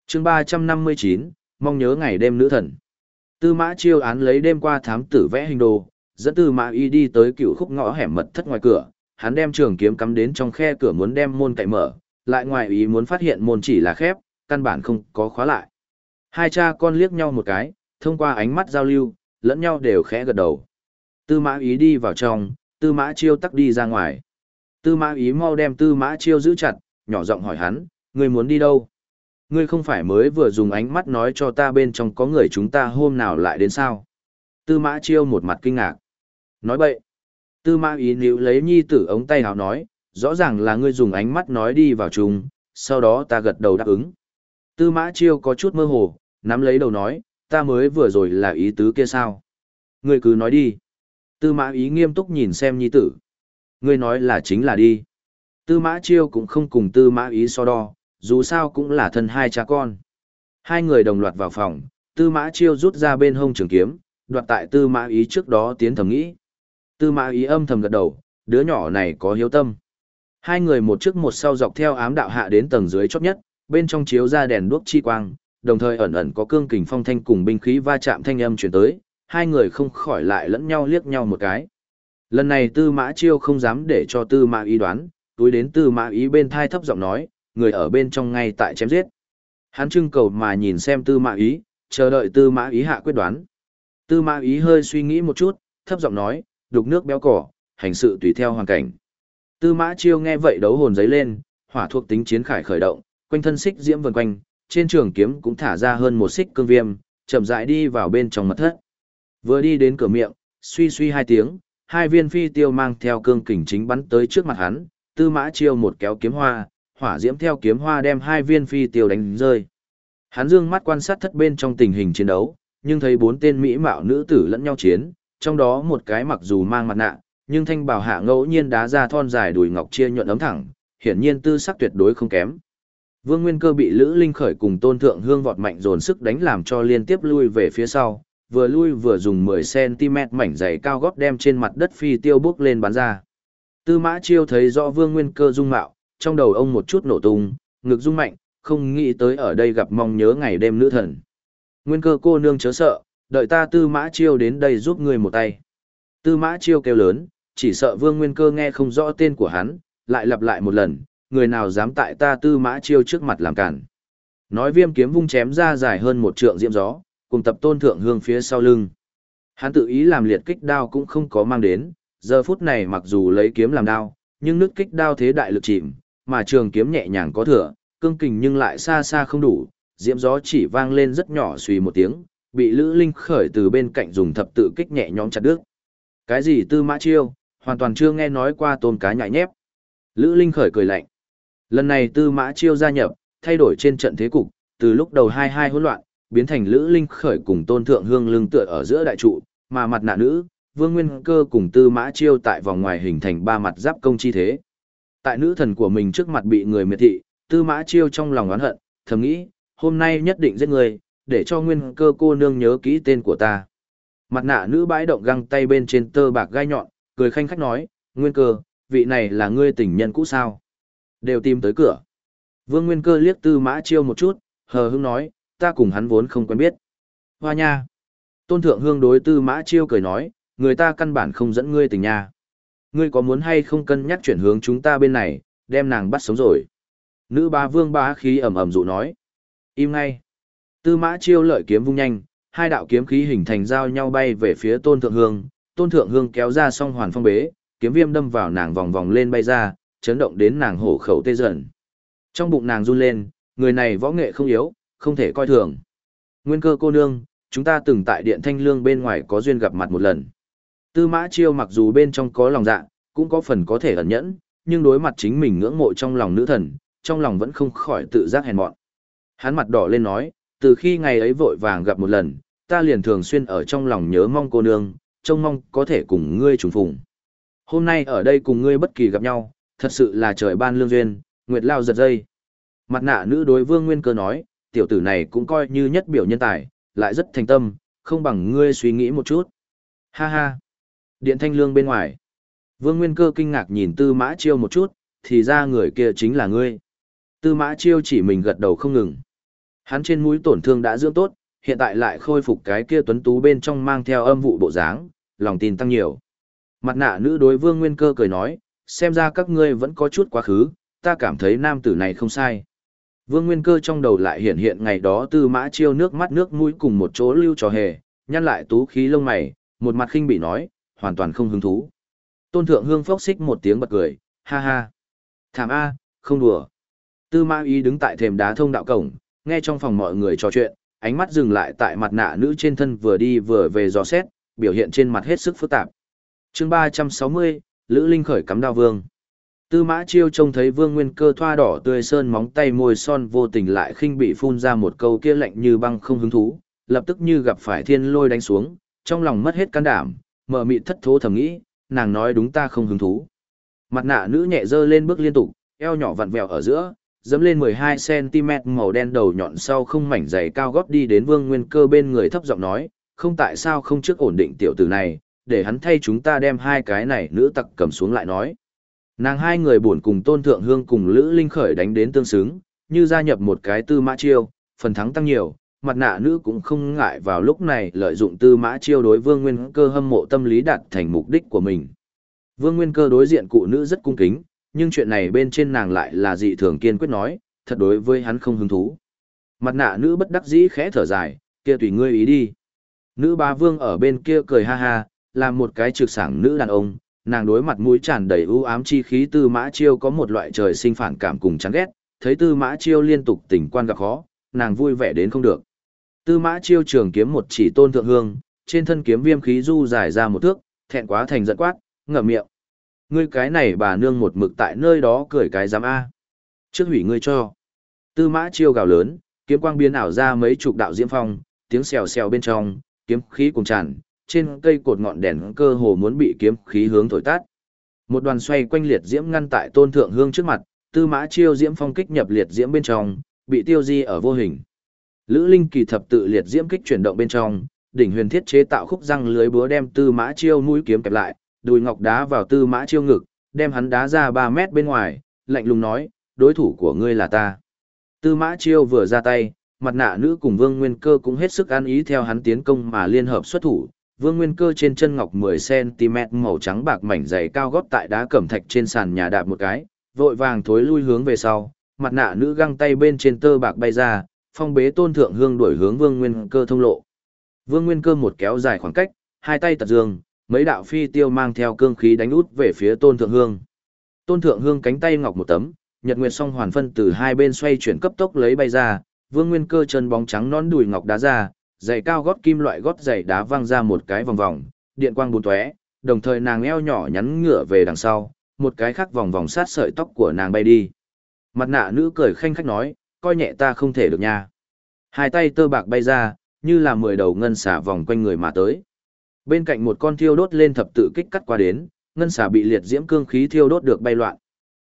chương 359, mong nhớ ngày đêm nữ thần. Tư mã chiêu án lấy đêm qua thám tử vẽ hình đồ, dẫn tư mã y đi tới cựu khúc ngõ hẻm mật thất ngoài cửa, hắn đem trường kiếm cắm đến trong khe cửa muốn đem môn cậy mở, lại ngoài ý muốn phát hiện môn chỉ là khép, căn bản không có khóa lại. Hai cha con liếc nhau một cái, thông qua ánh mắt giao lưu, lẫn nhau đều khẽ gật đầu. Tư mã ý đi vào trong, tư mã chiêu tắc đi ra ngoài. Tư mã ý mau đem tư mã chiêu giữ chặt, nhỏ giọng hỏi hắn, ngươi muốn đi đâu? Ngươi không phải mới vừa dùng ánh mắt nói cho ta bên trong có người chúng ta hôm nào lại đến sao? Tư mã chiêu một mặt kinh ngạc. Nói bậy. Tư mã ý níu lấy nhi tử ống tay hào nói, rõ ràng là ngươi dùng ánh mắt nói đi vào chung, sau đó ta gật đầu đáp ứng. Tư mã chiêu có chút mơ hồ, nắm lấy đầu nói, ta mới vừa rồi là ý tứ kia sao? Ngươi cứ nói đi. Tư mã ý nghiêm túc nhìn xem nhi tử. Ngươi nói là chính là đi. Tư mã chiêu cũng không cùng tư mã ý so đo, dù sao cũng là thân hai cha con. Hai người đồng loạt vào phòng, tư mã chiêu rút ra bên hông trường kiếm, đoạt tại tư mã ý trước đó tiến thầm nghĩ. Tư mã ý âm thầm gật đầu, đứa nhỏ này có hiếu tâm. Hai người một trước một sau dọc theo ám đạo hạ đến tầng dưới chót nhất, bên trong chiếu ra đèn đuốc chi quang, đồng thời ẩn ẩn có cương kình phong thanh cùng binh khí va chạm thanh âm truyền tới, hai người không khỏi lại lẫn nhau liếc nhau một cái. Lần này tư mã chiêu không dám để cho tư mã ý đoán, túi đến tư mã ý bên thai thấp giọng nói, người ở bên trong ngay tại chém giết. Hắn trưng cầu mà nhìn xem tư mã ý, chờ đợi tư mã ý hạ quyết đoán. Tư mã ý hơi suy nghĩ một chút, thấp giọng nói, đục nước béo cỏ, hành sự tùy theo hoàn cảnh. Tư mã chiêu nghe vậy đấu hồn giấy lên, hỏa thuộc tính chiến khải khởi động, quanh thân xích diễm vần quanh, trên trường kiếm cũng thả ra hơn một xích cương viêm, chậm rãi đi vào bên trong mật thất. Vừa đi đến cửa miệng, suy suy hai tiếng, hai viên phi tiêu mang theo cương kình chính bắn tới trước mặt hắn, tư mã chiêu một kéo kiếm hoa, hỏa diễm theo kiếm hoa đem hai viên phi tiêu đánh rơi. Hắn dương mắt quan sát thất bên trong tình hình chiến đấu, nhưng thấy bốn tên mỹ mạo nữ tử lẫn nhau chiến, trong đó một cái mặc dù mang mặt nạ, nhưng thanh bảo hạ ngẫu nhiên đá ra thon dài đùi ngọc chia nhuận ấm thẳng, hiển nhiên tư sắc tuyệt đối không kém. Vương Nguyên Cơ bị Lữ Linh khởi cùng Tôn Thượng Hương vọt mạnh dồn sức đánh làm cho liên tiếp lui về phía sau, vừa lui vừa dùng 10cm mảnh dày cao gót đem trên mặt đất phi tiêu bước lên bắn ra. Tư Mã Chiêu thấy rõ Vương Nguyên Cơ dung mạo, trong đầu ông một chút nổ tung, ngực rung mạnh, không nghĩ tới ở đây gặp mong nhớ ngày đêm nữ thần. Nguyên Cơ cô nương chớ sợ, đợi ta Tư Mã Chiêu đến đây giúp người một tay. Tư Mã Chiêu kêu lớn, chỉ sợ Vương Nguyên Cơ nghe không rõ tên của hắn, lại lặp lại một lần, người nào dám tại ta Tư Mã Chiêu trước mặt làm cản. Nói viêm kiếm vung chém ra dài hơn một trượng diễm gió, cùng tập tôn thượng hương phía sau lưng. Hắn tự ý làm liệt kích đao cũng không có mang đến, giờ phút này mặc dù lấy kiếm làm đao, nhưng nước kích đao thế đại lực chìm, mà trường kiếm nhẹ nhàng có thừa, cương kình nhưng lại xa xa không đủ, diễm gió chỉ vang lên rất nhỏ suy một tiếng, bị Lữ Linh khởi từ bên cạnh dùng thập tự kích nhẹ nhõm chặt đứt. Cái gì tư mã chiêu, hoàn toàn chưa nghe nói qua tôn cá nhại nhép. Lữ Linh khởi cười lạnh. Lần này tư mã chiêu gia nhập, thay đổi trên trận thế cục, từ lúc đầu hai hai hỗn loạn, biến thành Lữ Linh khởi cùng tôn thượng hương lưng tựa ở giữa đại trụ, mà mặt nạ nữ, vương nguyên cơ cùng tư mã chiêu tại vòng ngoài hình thành ba mặt giáp công chi thế. Tại nữ thần của mình trước mặt bị người miệt thị, tư mã chiêu trong lòng oán hận, thầm nghĩ, hôm nay nhất định giết người, để cho nguyên cơ cô nương nhớ kỹ tên của ta. Mặt nạ nữ bãi động găng tay bên trên tơ bạc gai nhọn, cười khanh khách nói, nguyên cơ, vị này là ngươi tình nhân cũ sao? Đều tìm tới cửa. Vương Nguyên Cơ liếc Tư Mã Chiêu một chút, hờ hững nói, ta cùng hắn vốn không quen biết. Hoa nha. Tôn Thượng Hương đối Tư Mã Chiêu cười nói, người ta căn bản không dẫn ngươi tình nha. Ngươi có muốn hay không cân nhắc chuyển hướng chúng ta bên này, đem nàng bắt sống rồi. Nữ ba vương bá khí ẩm ẩm dụ nói. Im ngay. Tư Mã Chiêu lợi kiếm vung nhanh, hai đạo kiếm khí hình thành giao nhau bay về phía Tôn Thượng Hương. Tôn Thượng Hương kéo ra song hoàn phong bế, kiếm viêm đâm vào nàng vòng vòng lên bay ra, chấn động đến nàng hổ khẩu tê dần. Trong bụng nàng run lên, người này võ nghệ không yếu, không thể coi thường. Nguyên cơ cô nương, chúng ta từng tại điện thanh lương bên ngoài có duyên gặp mặt một lần. Tư mã chiêu mặc dù bên trong có lòng dạ, cũng có phần có thể ẩn nhẫn, nhưng đối mặt chính mình ngưỡng mộ trong lòng nữ thần, trong lòng vẫn không khỏi tự giác hèn mọn. Hắn mặt đỏ lên nói, từ khi ngày ấy vội vàng gặp một lần, ta liền thường xuyên ở trong lòng nhớ mong cô nương, trông mong có thể cùng ngươi trùng phùng. Hôm nay ở đây cùng ngươi bất kỳ gặp nhau, thật sự là trời ban lương duyên, nguyệt lao giật dây. Mặt nạ nữ đối vương nguyên cơ nói, tiểu tử này cũng coi như nhất biểu nhân tài, lại rất thành tâm, không bằng ngươi suy nghĩ một chút. Ha ha. Điện thanh lương bên ngoài. Vương Nguyên Cơ kinh ngạc nhìn Tư Mã Chiêu một chút, thì ra người kia chính là ngươi. Tư Mã Chiêu chỉ mình gật đầu không ngừng. Hắn trên mũi tổn thương đã dưỡng tốt, hiện tại lại khôi phục cái kia tuấn tú bên trong mang theo âm vụ bộ dáng, lòng tin tăng nhiều. Mặt nạ nữ đối Vương Nguyên Cơ cười nói, xem ra các ngươi vẫn có chút quá khứ, ta cảm thấy nam tử này không sai. Vương Nguyên Cơ trong đầu lại hiện hiện ngày đó Tư Mã Chiêu nước mắt nước mũi cùng một chỗ lưu trò hề, nhăn lại tú khí lông mày, một mặt khinh bị nói, hoàn toàn không hứng thú. Tôn Thượng Hương phốc xích một tiếng bật cười, ha ha. Thảm A, không đùa. Tư Mã Y đứng tại thềm đá thông đạo cổng, nghe trong phòng mọi người trò chuyện, ánh mắt dừng lại tại mặt nạ nữ trên thân vừa đi vừa về dò xét, biểu hiện trên mặt hết sức phức tạp. chương 360, Lữ Linh khởi cắm đao vương. Tư mã chiêu trông thấy vương nguyên cơ thoa đỏ tươi sơn móng tay môi son vô tình lại khinh bị phun ra một câu kia lạnh như băng không hứng thú, lập tức như gặp phải thiên lôi đánh xuống, trong lòng mất hết can đảm, mở mị thất thố thầm nghĩ, nàng nói đúng ta không hứng thú. Mặt nạ nữ nhẹ dơ lên bước liên tục, eo nhỏ vặn vẹo ở giữa, dẫm lên 12cm màu đen đầu nhọn sau không mảnh giày cao gót đi đến vương nguyên cơ bên người thấp giọng nói, không tại sao không trước ổn định tiểu tử này, để hắn thay chúng ta đem hai cái này nữ tặc cầm xuống lại nói. Nàng hai người buồn cùng Tôn Thượng Hương cùng Lữ Linh Khởi đánh đến tương xứng, như gia nhập một cái tư mã chiêu, phần thắng tăng nhiều, mặt nạ nữ cũng không ngại vào lúc này lợi dụng tư mã chiêu đối Vương Nguyên Cơ hâm mộ tâm lý đạt thành mục đích của mình. Vương Nguyên Cơ đối diện cụ nữ rất cung kính, nhưng chuyện này bên trên nàng lại là dị thường kiên quyết nói, thật đối với hắn không hứng thú. Mặt nạ nữ bất đắc dĩ khẽ thở dài, kia tùy ngươi ý đi. Nữ ba vương ở bên kia cười ha ha, là một cái trực sảng nữ đàn ông, nàng đối mặt mũi tràn đầy ưu ám chi khí tư mã chiêu có một loại trời sinh phản cảm cùng chán ghét, thấy tư mã chiêu liên tục tỉnh quan gặp khó, nàng vui vẻ đến không được. Tư mã chiêu trường kiếm một chỉ tôn thượng hương, trên thân kiếm viêm khí du dài ra một thước, thẹn quá thành giận quát, ngậm miệng. Ngươi cái này bà nương một mực tại nơi đó cười cái giám A. Trước hủy ngươi cho. Tư mã chiêu gào lớn, kiếm quang biến ảo ra mấy chục đạo diễm phong, tiếng xèo xèo bên trong, kiếm khí cùng tràn, trên cây cột ngọn đèn cơ hồ muốn bị kiếm khí hướng thổi tắt. Một đoàn xoay quanh liệt diễm ngăn tại tôn thượng hương trước mặt, tư mã chiêu diễm phong kích nhập liệt diễm bên trong, bị tiêu di ở vô hình. Lữ Linh kỳ thập tự liệt diễm kích chuyển động bên trong, đỉnh huyền thiết chế tạo khúc răng lưới búa đem tư mã chiêu mũi kiếm kẹp lại, đùi ngọc đá vào tư mã chiêu ngực, đem hắn đá ra 3 mét bên ngoài, lạnh lùng nói, đối thủ của ngươi là ta. Tư mã chiêu vừa ra tay, mặt nạ nữ cùng vương nguyên cơ cũng hết sức an ý theo hắn tiến công mà liên hợp xuất thủ, Vương Nguyên Cơ trên chân ngọc 10cm màu trắng bạc mảnh dày cao gót tại đá cẩm thạch trên sàn nhà đạp một cái, vội vàng thối lui hướng về sau, mặt nạ nữ găng tay bên trên tơ bạc bay ra, phong bế tôn thượng hương đuổi hướng Vương Nguyên Cơ thông lộ. Vương Nguyên Cơ một kéo dài khoảng cách, hai tay tật dương, mấy đạo phi tiêu mang theo cương khí đánh út về phía tôn thượng hương. Tôn thượng hương cánh tay ngọc một tấm, nhật nguyệt song hoàn phân từ hai bên xoay chuyển cấp tốc lấy bay ra, Vương Nguyên Cơ chân bóng trắng nón đùi ngọc đá ra, giày cao gót kim loại gót giày đá văng ra một cái vòng vòng, điện quang bốn tóe, đồng thời nàng eo nhỏ nhắn ngửa về đằng sau, một cái khác vòng vòng sát sợi tóc của nàng bay đi. Mặt nạ nữ cười khanh khách nói, coi nhẹ ta không thể được nha. Hai tay tơ bạc bay ra, như là mười đầu ngân xả vòng quanh người mà tới. Bên cạnh một con thiêu đốt lên thập tự kích cắt qua đến, ngân xả bị liệt diễm cương khí thiêu đốt được bay loạn.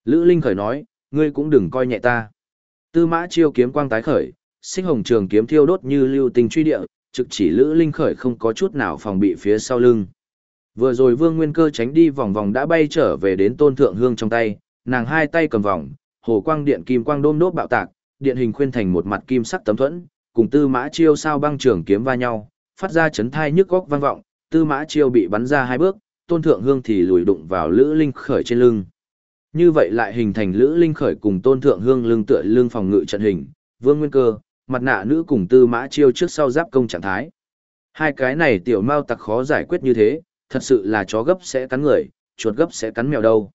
Lữ Linh khởi nói, ngươi cũng đừng coi nhẹ ta. Tư mã chiêu kiếm quang tái khởi, sinh hồng trường kiếm thiêu đốt như lưu tình truy địa, trực chỉ Lữ Linh khởi không có chút nào phòng bị phía sau lưng. Vừa rồi Vương Nguyên Cơ tránh đi vòng vòng đã bay trở về đến Tôn Thượng Hương trong tay, nàng hai tay cầm vòng, hồ quang điện kim quang đôm đốt bạo tạc, điện hình khuyên thành một mặt kim sắc tấm thuẫn, cùng Tư Mã Chiêu sao băng trường kiếm va nhau, phát ra chấn thai nhức góc vang vọng, Tư Mã Chiêu bị bắn ra hai bước, Tôn Thượng Hương thì lùi đụng vào Lữ Linh Khởi trên lưng. Như vậy lại hình thành Lữ Linh Khởi cùng Tôn Thượng Hương lưng tựa lưng phòng ngự trận hình, Vương Nguyên Cơ, mặt nạ nữ cùng Tư Mã Chiêu trước sau giáp công trạng thái. Hai cái này tiểu mao tặc khó giải quyết như thế, thật sự là chó gấp sẽ cắn người, chuột gấp sẽ cắn mèo đâu.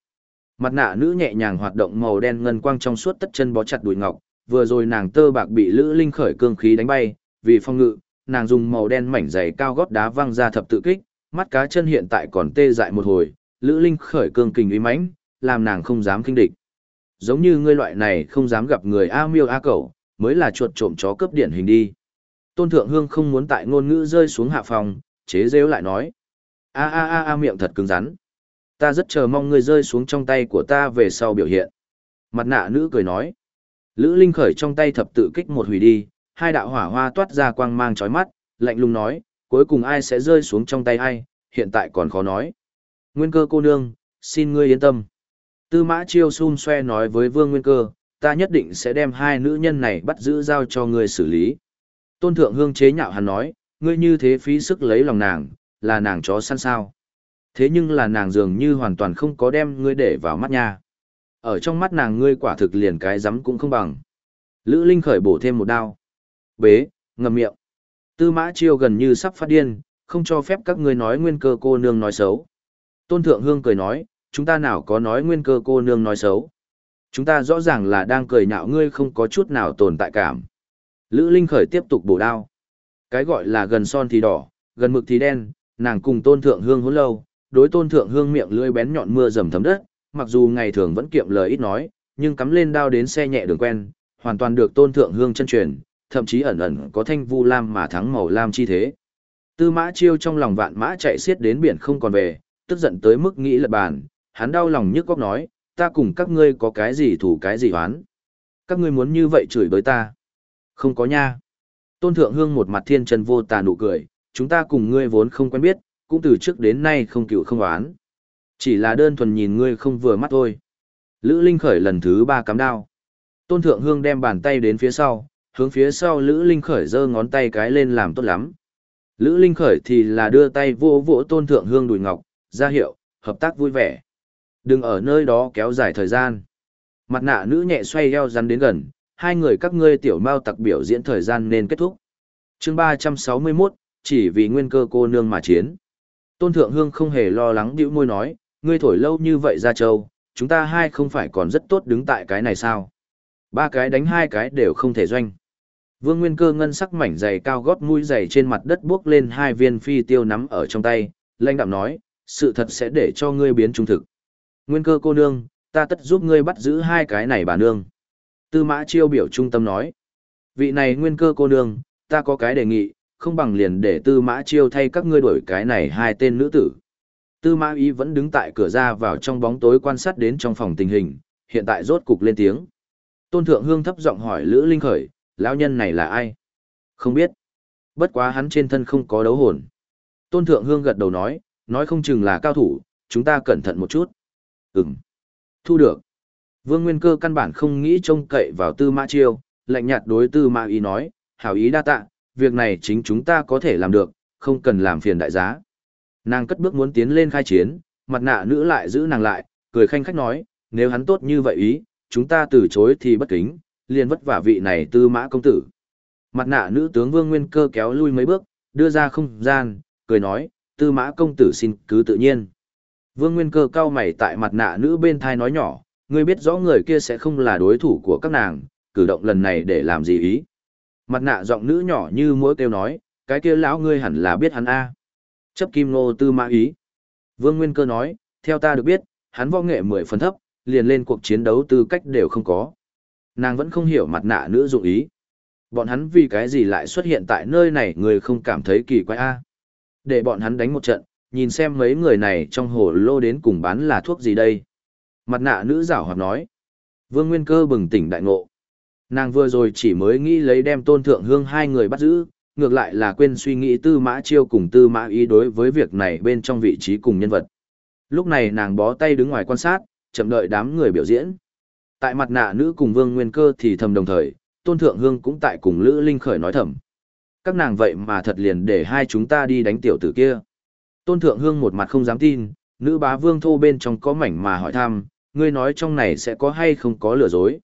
Mặt nạ nữ nhẹ nhàng hoạt động màu đen ngân quang trong suốt tất chân bó chặt đùi ngọc, vừa rồi nàng tơ bạc bị Lữ Linh khởi cương khí đánh bay, vì phong ngự, nàng dùng màu đen mảnh giày cao gót đá văng ra thập tự kích, mắt cá chân hiện tại còn tê dại một hồi, Lữ Linh khởi cương kình uy mãnh, làm nàng không dám kinh địch. Giống như ngươi loại này không dám gặp người a miêu a cẩu, mới là chuột trộm chó cướp điển hình đi. Tôn Thượng Hương không muốn tại ngôn ngữ rơi xuống hạ phòng, chế rêu lại nói. A a a a miệng thật cứng rắn. Ta rất chờ mong ngươi rơi xuống trong tay của ta về sau biểu hiện. Mặt nạ nữ cười nói. Lữ Linh khởi trong tay thập tự kích một hủy đi, hai đạo hỏa hoa toát ra quang mang chói mắt, lạnh lùng nói, cuối cùng ai sẽ rơi xuống trong tay ai, hiện tại còn khó nói. Nguyên cơ cô nương, xin ngươi yên tâm. Tư mã chiêu xun xoe nói với vương nguyên cơ, ta nhất định sẽ đem hai nữ nhân này bắt giữ giao cho ngươi xử lý. Tôn thượng hương chế nhạo hắn nói, ngươi như thế phí sức lấy lòng nàng, là nàng chó săn sao. Thế nhưng là nàng dường như hoàn toàn không có đem ngươi để vào mắt nha. Ở trong mắt nàng ngươi quả thực liền cái rắm cũng không bằng. Lữ Linh khởi bổ thêm một đao. Bế, ngậm miệng. Tư mã chiêu gần như sắp phát điên, không cho phép các ngươi nói nguyên cơ cô nương nói xấu. Tôn Thượng Hương cười nói, chúng ta nào có nói nguyên cơ cô nương nói xấu. Chúng ta rõ ràng là đang cười nhạo ngươi không có chút nào tồn tại cảm. Lữ Linh khởi tiếp tục bổ đao. Cái gọi là gần son thì đỏ, gần mực thì đen, nàng cùng Tôn Thượng Hương hôn lâu, đối Tôn Thượng Hương miệng lưỡi bén nhọn mưa dầm thấm đất, mặc dù ngày thường vẫn kiệm lời ít nói, nhưng cắm lên đao đến xe nhẹ đường quen, hoàn toàn được tôn thượng hương chân truyền, thậm chí ẩn ẩn có thanh vu lam mà thắng màu lam chi thế. Tư mã chiêu trong lòng vạn mã chạy xiết đến biển không còn về, tức giận tới mức nghĩ lật bàn, hắn đau lòng nhức góc nói, ta cùng các ngươi có cái gì thủ cái gì oán, Các ngươi muốn như vậy chửi bới ta. Không có nha. Tôn thượng hương một mặt thiên chân vô tà nụ cười, chúng ta cùng ngươi vốn không quen biết, cũng từ trước đến nay không cựu không oán. Chỉ là đơn thuần nhìn ngươi không vừa mắt thôi. Lữ Linh khởi lần thứ ba cắm đao. Tôn Thượng Hương đem bàn tay đến phía sau, hướng phía sau Lữ Linh khởi giơ ngón tay cái lên làm tốt lắm. Lữ Linh khởi thì là đưa tay vô vỗ Tôn Thượng Hương đùi ngọc, ra hiệu, hợp tác vui vẻ. Đừng ở nơi đó kéo dài thời gian. Mặt nạ nữ nhẹ xoay eo rắn đến gần, hai người các ngươi tiểu mao tặc biểu diễn thời gian nên kết thúc. chương 361, chỉ vì nguyên cơ cô nương mà chiến. Tôn Thượng Hương không hề lo lắng bĩu môi nói, ngươi thổi lâu như vậy ra châu, chúng ta hai không phải còn rất tốt đứng tại cái này sao? Ba cái đánh hai cái đều không thể doanh. Vương Nguyên Cơ ngân sắc mảnh dày cao gót mũi dày trên mặt đất bước lên hai viên phi tiêu nắm ở trong tay, lãnh đạm nói, sự thật sẽ để cho ngươi biến trung thực. Nguyên Cơ cô nương, ta tất giúp ngươi bắt giữ hai cái này bà nương. Tư mã chiêu biểu trung tâm nói, vị này Nguyên Cơ cô nương, ta có cái đề nghị, không bằng liền để tư mã chiêu thay các ngươi đổi cái này hai tên nữ tử. Tư mã ý vẫn đứng tại cửa ra vào trong bóng tối quan sát đến trong phòng tình hình, hiện tại rốt cục lên tiếng. Tôn Thượng Hương thấp giọng hỏi Lữ Linh Khởi, lão nhân này là ai? Không biết. Bất quá hắn trên thân không có đấu hồn. Tôn Thượng Hương gật đầu nói, nói không chừng là cao thủ, chúng ta cẩn thận một chút. Ừm. Thu được. Vương Nguyên Cơ căn bản không nghĩ trông cậy vào Tư Mã Chiêu, lạnh nhạt đối Tư Mã Ý nói, hảo ý đa tạ, việc này chính chúng ta có thể làm được, không cần làm phiền đại giá. Nàng cất bước muốn tiến lên khai chiến, mặt nạ nữ lại giữ nàng lại, cười khanh khách nói, nếu hắn tốt như vậy ý, chúng ta từ chối thì bất kính, liền vất vả vị này tư mã công tử. Mặt nạ nữ tướng vương nguyên cơ kéo lui mấy bước, đưa ra không gian, cười nói, tư mã công tử xin cứ tự nhiên. Vương nguyên cơ cao mày tại mặt nạ nữ bên thai nói nhỏ, ngươi biết rõ người kia sẽ không là đối thủ của các nàng, cử động lần này để làm gì ý. Mặt nạ giọng nữ nhỏ như mũi kêu nói, cái kia lão ngươi hẳn là biết hắn a. Chấp kim nô tư mã ý. Vương Nguyên Cơ nói, theo ta được biết, hắn võ nghệ mười phần thấp, liền lên cuộc chiến đấu tư cách đều không có. Nàng vẫn không hiểu mặt nạ nữ dụng ý. Bọn hắn vì cái gì lại xuất hiện tại nơi này người không cảm thấy kỳ quái a Để bọn hắn đánh một trận, nhìn xem mấy người này trong hồ lô đến cùng bán là thuốc gì đây. Mặt nạ nữ giảo hoạt nói. Vương Nguyên Cơ bừng tỉnh đại ngộ. Nàng vừa rồi chỉ mới nghĩ lấy đem tôn thượng hương hai người bắt giữ, ngược lại là quên suy nghĩ tư mã chiêu cùng tư mã ý đối với việc này bên trong vị trí cùng nhân vật. Lúc này nàng bó tay đứng ngoài quan sát, chậm đợi đám người biểu diễn. Tại mặt nạ nữ cùng Vương Nguyên Cơ thì thầm đồng thời, Tôn Thượng Hương cũng tại cùng Lữ Linh Khởi nói thầm. Các nàng vậy mà thật liền để hai chúng ta đi đánh tiểu tử kia. Tôn Thượng Hương một mặt không dám tin, nữ bá vương thô bên trong có mảnh mà hỏi thăm, ngươi nói trong này sẽ có hay không có lừa dối.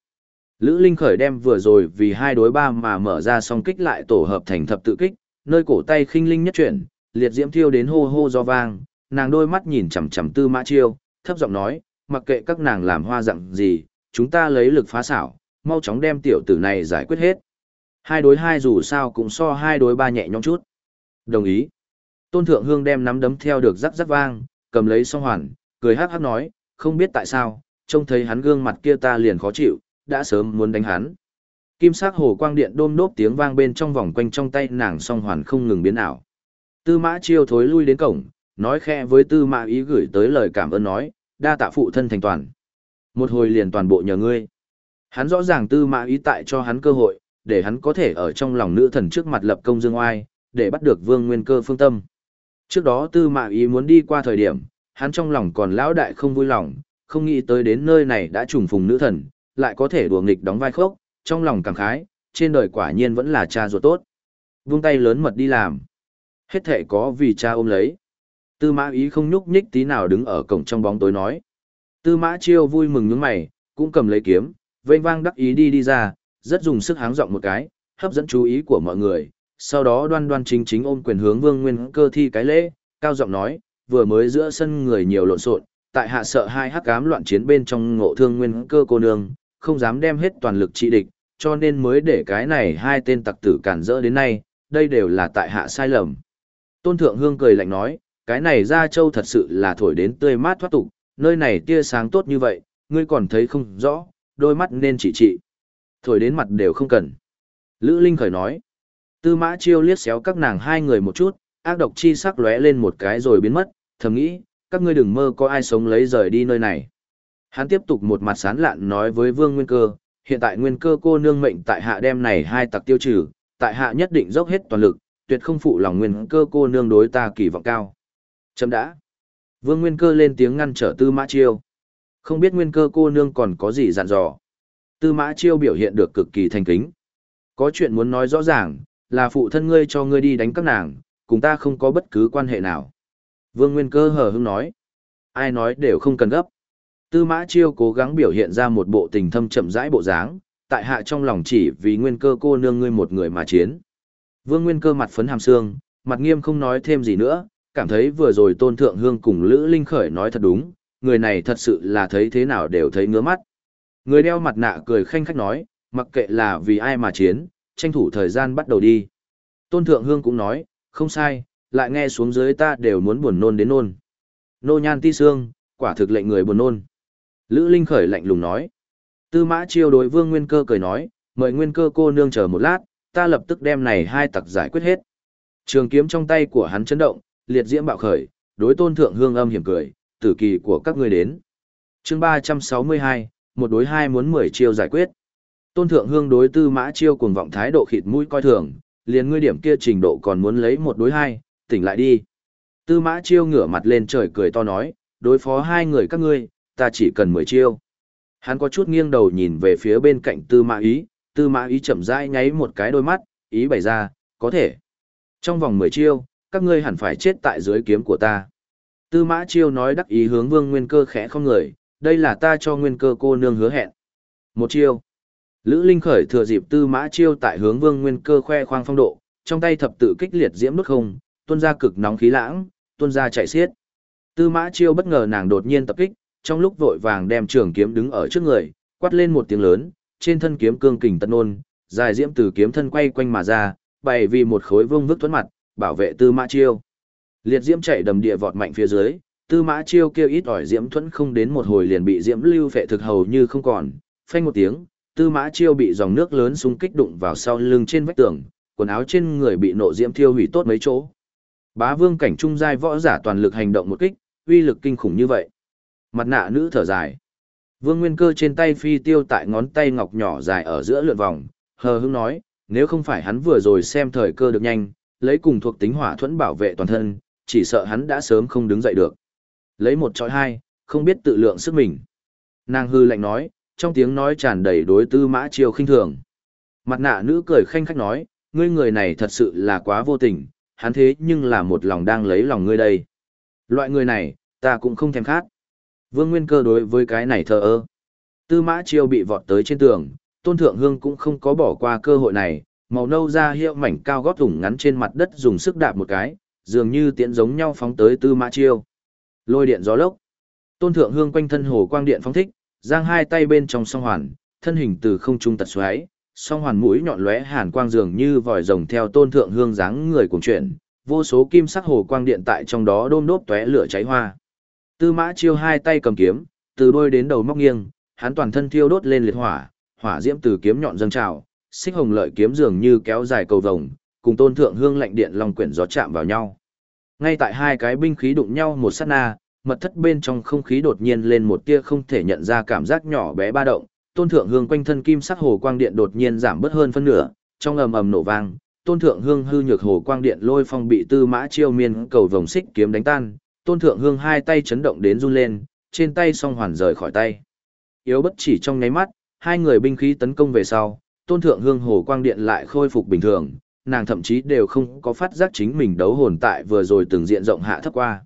Lữ Linh Khởi đem vừa rồi vì hai đối ba mà mở ra song kích lại tổ hợp thành thập tự kích, nơi cổ tay khinh linh nhất chuyển, liệt diễm thiêu đến hô hô do vang, nàng đôi mắt nhìn chằm chằm Tư Mã Chiêu, thấp giọng nói, mặc kệ các nàng làm hoa dặn gì, chúng ta lấy lực phá xảo, mau chóng đem tiểu tử này giải quyết hết. Hai đối hai dù sao cũng so hai đối ba nhẹ nhõm chút. Đồng ý. Tôn Thượng Hương đem nắm đấm theo được rắc rắc vang, cầm lấy song hoàn, cười hắc hắc nói, không biết tại sao, trông thấy hắn gương mặt kia ta liền khó chịu, đã sớm muốn đánh hắn. Kim sắc hồ quang điện đôm nốt tiếng vang bên trong vòng quanh trong tay nàng song hoàn không ngừng biến ảo. Tư mã chiêu thối lui đến cổng, nói khẽ với tư mã ý gửi tới lời cảm ơn nói, đa tạ phụ thân thành toàn. Một hồi liền toàn bộ nhờ ngươi. Hắn rõ ràng tư mã ý tại cho hắn cơ hội, để hắn có thể ở trong lòng nữ thần trước mặt lập công dương oai, để bắt được vương nguyên cơ phương tâm. Trước đó tư mã ý muốn đi qua thời điểm, hắn trong lòng còn lão đại không vui lòng, không nghĩ tới đến nơi này đã trùng phùng nữ thần, lại có thể đùa nghịch đóng vai khốc, trong lòng cảm khái, trên đời quả nhiên vẫn là cha ruột tốt. Vung tay lớn mật đi làm. Hết thể có vì cha ôm lấy. Tư mã ý không nhúc nhích tí nào đứng ở cổng trong bóng tối nói. Tư mã chiêu vui mừng nhướng mày, cũng cầm lấy kiếm, vênh vang đắc ý đi đi ra, rất dùng sức háng giọng một cái, hấp dẫn chú ý của mọi người. Sau đó đoan đoan chính chính ôm quyền hướng vương nguyên cơ thi cái lễ, cao giọng nói, vừa mới giữa sân người nhiều lộn xộn, tại hạ sợ hai hắc cám loạn chiến bên trong ngộ thương nguyên cơ cô nương, không dám đem hết toàn lực trị địch, cho nên mới để cái này hai tên tặc tử cản rỡ đến nay, đây đều là tại hạ sai lầm. Tôn Thượng Hương cười lạnh nói, cái này ra châu thật sự là thổi đến tươi mát thoát tục, nơi này tia sáng tốt như vậy, ngươi còn thấy không rõ, đôi mắt nên chỉ trị. Thổi đến mặt đều không cần. Lữ Linh khởi nói, tư mã chiêu liếc xéo các nàng hai người một chút, ác độc chi sắc lóe lên một cái rồi biến mất, thầm nghĩ, các ngươi đừng mơ có ai sống lấy rời đi nơi này. Hắn tiếp tục một mặt sán lạn nói với Vương Nguyên Cơ, hiện tại Nguyên Cơ cô nương mệnh tại hạ đem này hai tặc tiêu trừ, tại hạ nhất định dốc hết toàn lực, tuyệt không phụ lòng Nguyên Cơ cô nương đối ta kỳ vọng cao. Chấm đã. Vương Nguyên Cơ lên tiếng ngăn trở Tư Mã Chiêu. Không biết Nguyên Cơ cô nương còn có gì dặn dò. Tư Mã Chiêu biểu hiện được cực kỳ thành kính. Có chuyện muốn nói rõ ràng, là phụ thân ngươi cho ngươi đi đánh các nàng, cùng ta không có bất cứ quan hệ nào. Vương Nguyên Cơ hờ hững nói. Ai nói đều không cần gấp. Tư Mã Chiêu cố gắng biểu hiện ra một bộ tình thâm chậm rãi bộ dáng, tại hạ trong lòng chỉ vì Nguyên Cơ cô nương ngươi một người mà chiến. Vương Nguyên Cơ mặt phấn hàm xương, mặt nghiêm không nói thêm gì nữa, cảm thấy vừa rồi Tôn Thượng Hương cùng Lữ Linh Khởi nói thật đúng, người này thật sự là thấy thế nào đều thấy ngứa mắt. Người đeo mặt nạ cười khanh khách nói, mặc kệ là vì ai mà chiến, tranh thủ thời gian bắt đầu đi. Tôn Thượng Hương cũng nói, không sai, lại nghe xuống dưới ta đều muốn buồn nôn đến nôn. Nô nhan ti xương, quả thực lệnh người buồn nôn. Lữ Linh khởi lạnh lùng nói. Tư mã chiêu đối vương nguyên cơ cười nói, mời nguyên cơ cô nương chờ một lát, ta lập tức đem này hai tặc giải quyết hết. Trường kiếm trong tay của hắn chấn động, liệt diễm bạo khởi, đối tôn thượng hương âm hiểm cười, tử kỳ của các ngươi đến. chương 362, một đối hai muốn mười chiêu giải quyết. Tôn thượng hương đối tư mã chiêu cuồng vọng thái độ khịt mũi coi thường, liền ngươi điểm kia trình độ còn muốn lấy một đối hai, tỉnh lại đi. Tư mã chiêu ngửa mặt lên trời cười to nói, đối phó hai người các ngươi, ta chỉ cần mười chiêu. Hắn có chút nghiêng đầu nhìn về phía bên cạnh tư mã ý, tư mã ý chậm rãi nháy một cái đôi mắt, ý bày ra, có thể. Trong vòng mười chiêu, các ngươi hẳn phải chết tại dưới kiếm của ta. Tư mã chiêu nói đắc ý hướng vương nguyên cơ khẽ không người, đây là ta cho nguyên cơ cô nương hứa hẹn. Một chiêu. Lữ Linh khởi thừa dịp tư mã chiêu tại hướng vương nguyên cơ khoe khoang phong độ, trong tay thập tự kích liệt diễm đốt không, tuôn ra cực nóng khí lãng, tuôn ra chạy xiết. Tư mã chiêu bất ngờ nàng đột nhiên tập kích, trong lúc vội vàng đem trường kiếm đứng ở trước người, quát lên một tiếng lớn, trên thân kiếm cương kình tân ôn, dài diễm từ kiếm thân quay quanh mà ra, bày vì một khối vương vức tuấn mặt, bảo vệ tư mã chiêu. Liệt diễm chạy đầm địa vọt mạnh phía dưới, tư mã chiêu kêu ít ỏi diễm thuẫn không đến một hồi liền bị diễm lưu phệ thực hầu như không còn, phanh một tiếng, tư mã chiêu bị dòng nước lớn xung kích đụng vào sau lưng trên vách tường, quần áo trên người bị nộ diễm thiêu hủy tốt mấy chỗ. Bá vương cảnh trung giai võ giả toàn lực hành động một kích, uy lực kinh khủng như vậy. Mặt nạ nữ thở dài. Vương Nguyên Cơ trên tay phi tiêu tại ngón tay ngọc nhỏ dài ở giữa lượn vòng, hờ hững nói, nếu không phải hắn vừa rồi xem thời cơ được nhanh, lấy cùng thuộc tính hỏa thuẫn bảo vệ toàn thân, chỉ sợ hắn đã sớm không đứng dậy được. Lấy một chọi hai, không biết tự lượng sức mình. Nàng hư lạnh nói, trong tiếng nói tràn đầy đối tư mã chiêu khinh thường. Mặt nạ nữ cười khanh khách nói, ngươi người này thật sự là quá vô tình, hắn thế nhưng là một lòng đang lấy lòng ngươi đây. Loại người này, ta cũng không thèm khát. Vương Nguyên Cơ đối với cái này thờ ơ. Tư mã chiêu bị vọt tới trên tường, tôn thượng hương cũng không có bỏ qua cơ hội này, màu nâu ra hiệu mảnh cao gót thủng ngắn trên mặt đất dùng sức đạp một cái, dường như tiễn giống nhau phóng tới tư mã chiêu. Lôi điện gió lốc. Tôn thượng hương quanh thân hồ quang điện phóng thích, giang hai tay bên trong song hoàn, thân hình từ không trung tật xoáy, song hoàn mũi nhọn lóe hàn quang dường như vòi rồng theo tôn thượng hương dáng người cuồng chuyển, vô số kim sắc hồ quang điện tại trong đó đôm đốp tóe lửa cháy hoa. Tư Mã Chiêu hai tay cầm kiếm, từ đôi đến đầu móc nghiêng, hắn toàn thân thiêu đốt lên liệt hỏa, hỏa diễm từ kiếm nhọn dâng trào, xích hồng lợi kiếm dường như kéo dài cầu vồng, cùng tôn thượng hương lạnh điện long quyển gió chạm vào nhau. Ngay tại hai cái binh khí đụng nhau một sát na, mật thất bên trong không khí đột nhiên lên một tia không thể nhận ra cảm giác nhỏ bé ba động, tôn thượng hương quanh thân kim sắc hồ quang điện đột nhiên giảm bớt hơn phân nửa, trong ầm ầm nổ vang, tôn thượng hương hư nhược hồ quang điện lôi phong bị tư mã chiêu miên cầu vồng xích kiếm đánh tan, tôn thượng hương hai tay chấn động đến run lên, trên tay song hoàn rời khỏi tay. Yếu bất chỉ trong nháy mắt, hai người binh khí tấn công về sau, tôn thượng hương hồ quang điện lại khôi phục bình thường, nàng thậm chí đều không có phát giác chính mình đấu hồn tại vừa rồi từng diện rộng hạ thấp qua.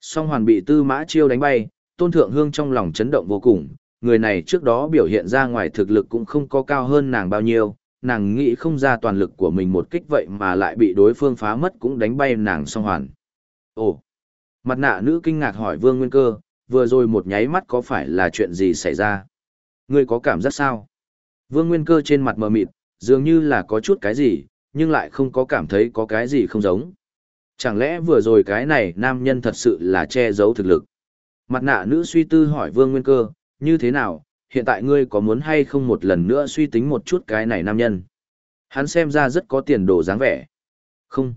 Song hoàn bị tư mã chiêu đánh bay, tôn thượng hương trong lòng chấn động vô cùng, người này trước đó biểu hiện ra ngoài thực lực cũng không có cao hơn nàng bao nhiêu, nàng nghĩ không ra toàn lực của mình một kích vậy mà lại bị đối phương phá mất cũng đánh bay nàng song hoàn. Ồ! Mặt nạ nữ kinh ngạc hỏi vương nguyên cơ, vừa rồi một nháy mắt có phải là chuyện gì xảy ra? Ngươi có cảm giác sao? Vương nguyên cơ trên mặt mờ mịt, dường như là có chút cái gì, nhưng lại không có cảm thấy có cái gì không giống. Chẳng lẽ vừa rồi cái này nam nhân thật sự là che giấu thực lực? Mặt nạ nữ suy tư hỏi vương nguyên cơ, như thế nào, hiện tại ngươi có muốn hay không một lần nữa suy tính một chút cái này nam nhân? Hắn xem ra rất có tiền đồ dáng vẻ. Không.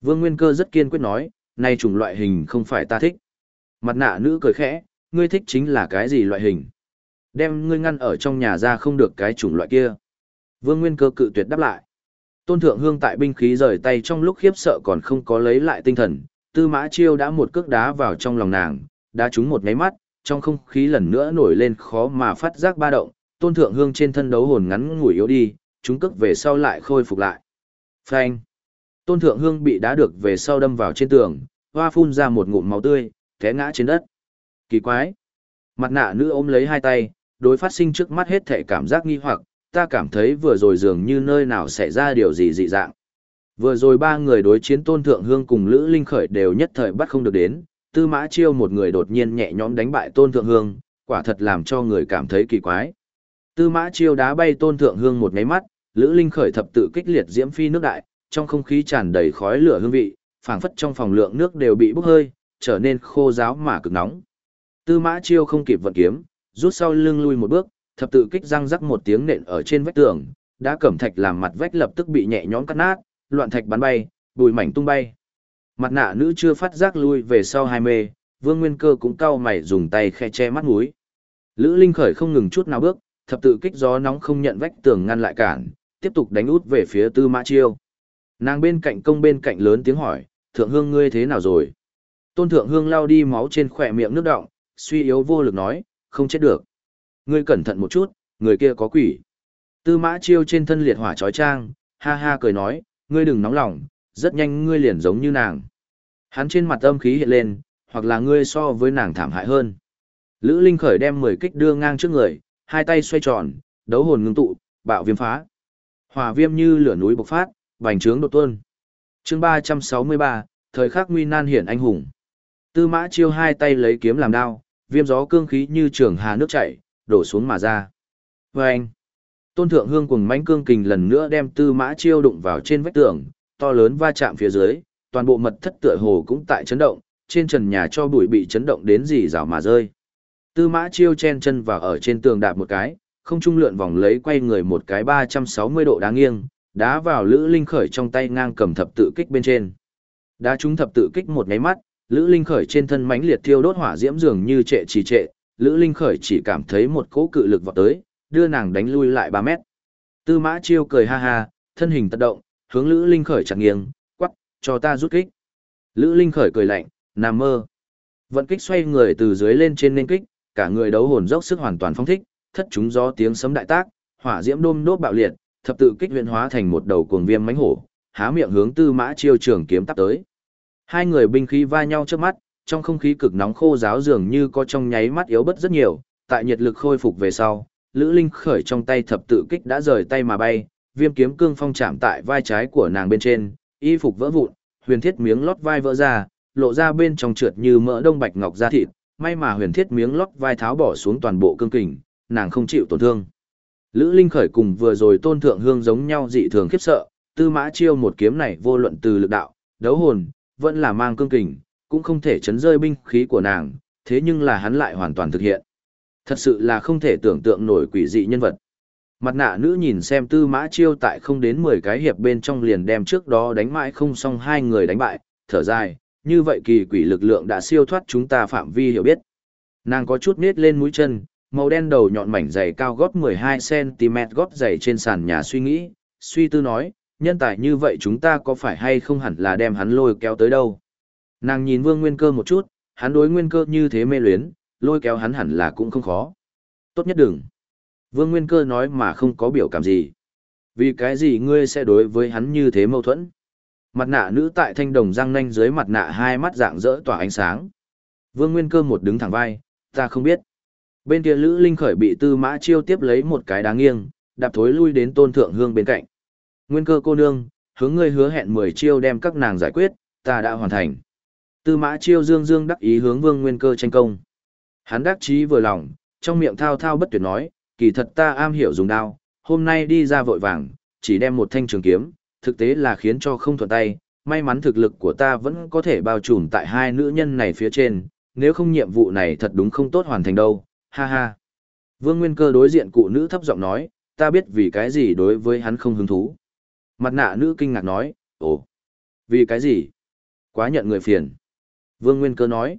Vương Nguyên Cơ rất kiên quyết nói, nay chủng loại hình không phải ta thích. Mặt nạ nữ cười khẽ, ngươi thích chính là cái gì loại hình? Đem ngươi ngăn ở trong nhà ra không được cái chủng loại kia. Vương Nguyên Cơ cự tuyệt đáp lại. Tôn Thượng Hương tại binh khí rời tay trong lúc khiếp sợ còn không có lấy lại tinh thần, Tư Mã Chiêu đã một cước đá vào trong lòng nàng, đá trúng một mấy mắt, trong không khí lần nữa nổi lên khó mà phát giác ba động, tôn thượng hương trên thân đấu hồn ngắn ngủi yếu đi, chúng cước về sau lại khôi phục lại. Phanh! Tôn thượng hương bị đá được về sau đâm vào trên tường, hoa phun ra một ngụm máu tươi, té ngã trên đất. Kỳ quái! Mặt nạ nữ ôm lấy hai tay, đối phát sinh trước mắt hết thể cảm giác nghi hoặc, ta cảm thấy vừa rồi dường như nơi nào xảy ra điều gì dị dạng. Vừa rồi ba người đối chiến tôn thượng hương cùng Lữ Linh Khởi đều nhất thời bắt không được đến, tư mã chiêu một người đột nhiên nhẹ nhõm đánh bại tôn thượng hương, quả thật làm cho người cảm thấy kỳ quái. Tư mã chiêu đá bay tôn thượng hương một ngáy mắt, lữ linh khởi thập tự kích liệt diễm phi nước đại, trong không khí tràn đầy khói lửa hương vị, phảng phất trong phòng lượng nước đều bị bốc hơi, trở nên khô ráo mà cực nóng. Tư mã chiêu không kịp vận kiếm, rút sau lưng lui một bước, thập tự kích răng rắc một tiếng nện ở trên vách tường, đã cẩm thạch làm mặt vách lập tức bị nhẹ nhõm cắt nát, loạn thạch bắn bay, bùi mảnh tung bay. Mặt nạ nữ chưa phát giác lui về sau hai mê, vương nguyên cơ cũng cau mày dùng tay khe che mắt mũi. Lữ Linh khởi không ngừng chút nào bước, thập tự kích gió nóng không nhận vách tường ngăn lại cản, tiếp tục đánh út về phía tư mã chiêu. Nàng bên cạnh công bên cạnh lớn tiếng hỏi, thượng hương ngươi thế nào rồi? Tôn thượng hương lao đi máu trên khỏe miệng nước động, suy yếu vô lực nói, không chết được. Ngươi cẩn thận một chút, người kia có quỷ. Tư mã chiêu trên thân liệt hỏa trói trang, ha ha cười nói, ngươi đừng nóng lòng, rất nhanh ngươi liền giống như nàng. Hắn trên mặt âm khí hiện lên, hoặc là ngươi so với nàng thảm hại hơn. Lữ Linh khởi đem 10 kích đưa ngang trước người, hai tay xoay tròn, đấu hồn ngưng tụ, bạo viêm phá. Hỏa viêm như lửa núi bộc phát, bành trướng đột tuôn. Chương 363, thời khắc nguy nan hiển anh hùng. Tư Mã Chiêu hai tay lấy kiếm làm đao, viêm gió cương khí như trường hà nước chảy, đổ xuống mà ra. Oeng! Tôn Thượng Hương cùng mãnh cương kình lần nữa đem Tư Mã Chiêu đụng vào trên vách tường, to lớn va chạm phía dưới, toàn bộ mật thất tựa hồ cũng tại chấn động, trên trần nhà cho bụi bị chấn động đến gì rào mà rơi. Tư mã chiêu chen chân vào ở trên tường đạp một cái, không trung lượn vòng lấy quay người một cái 360 độ đá nghiêng, đá vào Lữ Linh Khởi trong tay ngang cầm thập tự kích bên trên. Đá trúng thập tự kích một nháy mắt, Lữ Linh Khởi trên thân mãnh liệt thiêu đốt hỏa diễm dường như trệ trì trệ, Lữ Linh Khởi chỉ cảm thấy một cỗ cự lực vọt tới, đưa nàng đánh lui lại 3 mét. Tư Mã Chiêu cười ha ha, thân hình tự động, hướng Lữ Linh Khởi chặt nghiêng, quắc, cho ta rút kích. Lữ Linh Khởi cười lạnh, nằm mơ. Vận kích xoay người từ dưới lên trên nên kích, cả người đấu hồn dốc sức hoàn toàn phong thích, thất chúng gió tiếng sấm đại tác, hỏa diễm đôm đốt bạo liệt, thập tự kích luyện hóa thành một đầu cuồng viêm mãnh hổ, há miệng hướng Tư Mã Chiêu trường kiếm tắp tới. Hai người binh khí va nhau trước mắt, trong không khí cực nóng khô giáo dường như có trong nháy mắt yếu bớt rất nhiều, tại nhiệt lực khôi phục về sau, Lữ Linh khởi trong tay thập tự kích đã rời tay mà bay, viêm kiếm cương phong chạm tại vai trái của nàng bên trên, y phục vỡ vụn, huyền thiết miếng lót vai vỡ ra, lộ ra bên trong trượt như mỡ đông bạch ngọc da thịt, may mà huyền thiết miếng lót vai tháo bỏ xuống toàn bộ cương kình, nàng không chịu tổn thương. Lữ Linh khởi cùng vừa rồi tôn thượng hương giống nhau dị thường khiếp sợ, tư mã chiêu một kiếm này vô luận từ lực đạo, đấu hồn, vẫn là mang cương kình, cũng không thể chấn rơi binh khí của nàng, thế nhưng là hắn lại hoàn toàn thực hiện. Thật sự là không thể tưởng tượng nổi quỷ dị nhân vật. Mặt nạ nữ nhìn xem tư mã chiêu tại không đến 10 cái hiệp bên trong liền đem trước đó đánh mãi không xong hai người đánh bại, thở dài, như vậy kỳ quỷ lực lượng đã siêu thoát chúng ta phạm vi hiểu biết. Nàng có chút nết lên mũi chân, màu đen đầu nhọn mảnh dày cao gót 12cm gót dày trên sàn nhà suy nghĩ, suy tư nói, nhân tài như vậy chúng ta có phải hay không hẳn là đem hắn lôi kéo tới đâu. Nàng nhìn vương nguyên cơ một chút, hắn đối nguyên cơ như thế mê luyến, lôi kéo hắn hẳn là cũng không khó. Tốt nhất đừng. Vương Nguyên Cơ nói mà không có biểu cảm gì. Vì cái gì ngươi sẽ đối với hắn như thế mâu thuẫn? Mặt nạ nữ tại thanh đồng răng nanh dưới mặt nạ hai mắt dạng dỡ tỏa ánh sáng. Vương Nguyên Cơ một đứng thẳng vai, ta không biết. Bên kia Lữ Linh Khởi bị Tư Mã Chiêu tiếp lấy một cái đáng nghiêng, đạp thối lui đến Tôn Thượng Hương bên cạnh. Nguyên Cơ cô nương, hướng ngươi hứa hẹn 10 chiêu đem các nàng giải quyết, ta đã hoàn thành. Tư Mã Chiêu dương dương đắc ý hướng Vương Nguyên Cơ tranh công. Hắn đắc chí vừa lòng, trong miệng thao thao bất tuyệt nói, kỳ thật ta am hiểu dùng đao, hôm nay đi ra vội vàng, chỉ đem một thanh trường kiếm, thực tế là khiến cho không thuận tay, may mắn thực lực của ta vẫn có thể bao trùm tại hai nữ nhân này phía trên, nếu không nhiệm vụ này thật đúng không tốt hoàn thành đâu, ha ha. Vương Nguyên Cơ đối diện cụ nữ thấp giọng nói, ta biết vì cái gì đối với hắn không hứng thú. Mặt nạ nữ kinh ngạc nói, ồ, vì cái gì? Quá nhận người phiền. Vương Nguyên Cơ nói,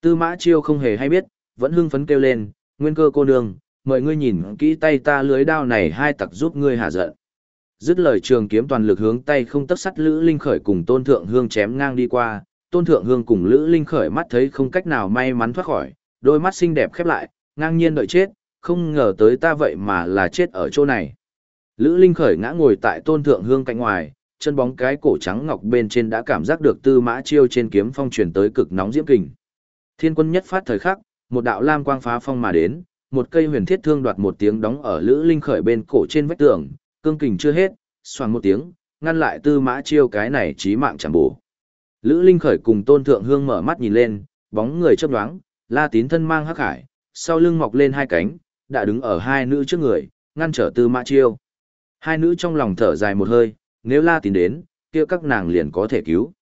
tư mã chiêu không hề hay biết, vẫn hưng phấn kêu lên, Nguyên Cơ cô nương, mời ngươi nhìn kỹ tay ta lưới đao này hai tặc giúp ngươi hạ giận. Dứt lời trường kiếm toàn lực hướng tay không tấp sắt Lữ Linh Khởi cùng Tôn Thượng Hương chém ngang đi qua, Tôn Thượng Hương cùng Lữ Linh Khởi mắt thấy không cách nào may mắn thoát khỏi, đôi mắt xinh đẹp khép lại, ngang nhiên đợi chết, không ngờ tới ta vậy mà là chết ở chỗ này. Lữ Linh Khởi ngã ngồi tại Tôn Thượng Hương cạnh ngoài, chân bóng cái cổ trắng ngọc bên trên đã cảm giác được tư mã chiêu trên kiếm phong truyền tới cực nóng diễm kình. Thiên quân nhất phát thời khắc, một đạo lam quang phá phong mà đến, một cây huyền thiết thương đoạt một tiếng đóng ở Lữ Linh khởi bên cổ trên vách tường, cương kình chưa hết, xoàng một tiếng, ngăn lại Tư Mã Chiêu cái này chí mạng chẳng bổ. Lữ Linh khởi cùng Tôn Thượng Hương mở mắt nhìn lên, bóng người chớp nhoáng, La Tín thân mang hắc hải, sau lưng mọc lên hai cánh, đã đứng ở hai nữ trước người, ngăn trở Tư Mã Chiêu. Hai nữ trong lòng thở dài một hơi, nếu La Tín đến, kia các nàng liền có thể cứu.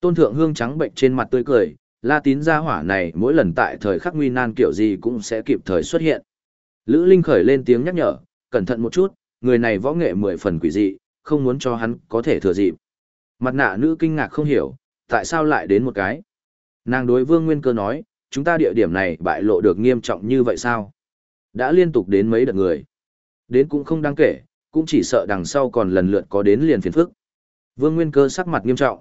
Tôn Thượng Hương trắng bệnh trên mặt tươi cười, La tín gia hỏa này mỗi lần tại thời khắc nguy nan kiểu gì cũng sẽ kịp thời xuất hiện. Lữ Linh khởi lên tiếng nhắc nhở, cẩn thận một chút, người này võ nghệ mười phần quỷ dị, không muốn cho hắn có thể thừa dịp. Mặt nạ nữ kinh ngạc không hiểu, tại sao lại đến một cái. Nàng đối vương nguyên cơ nói, chúng ta địa điểm này bại lộ được nghiêm trọng như vậy sao? Đã liên tục đến mấy đợt người. Đến cũng không đáng kể, cũng chỉ sợ đằng sau còn lần lượt có đến liền phiền phức. Vương Nguyên Cơ sắc mặt nghiêm trọng.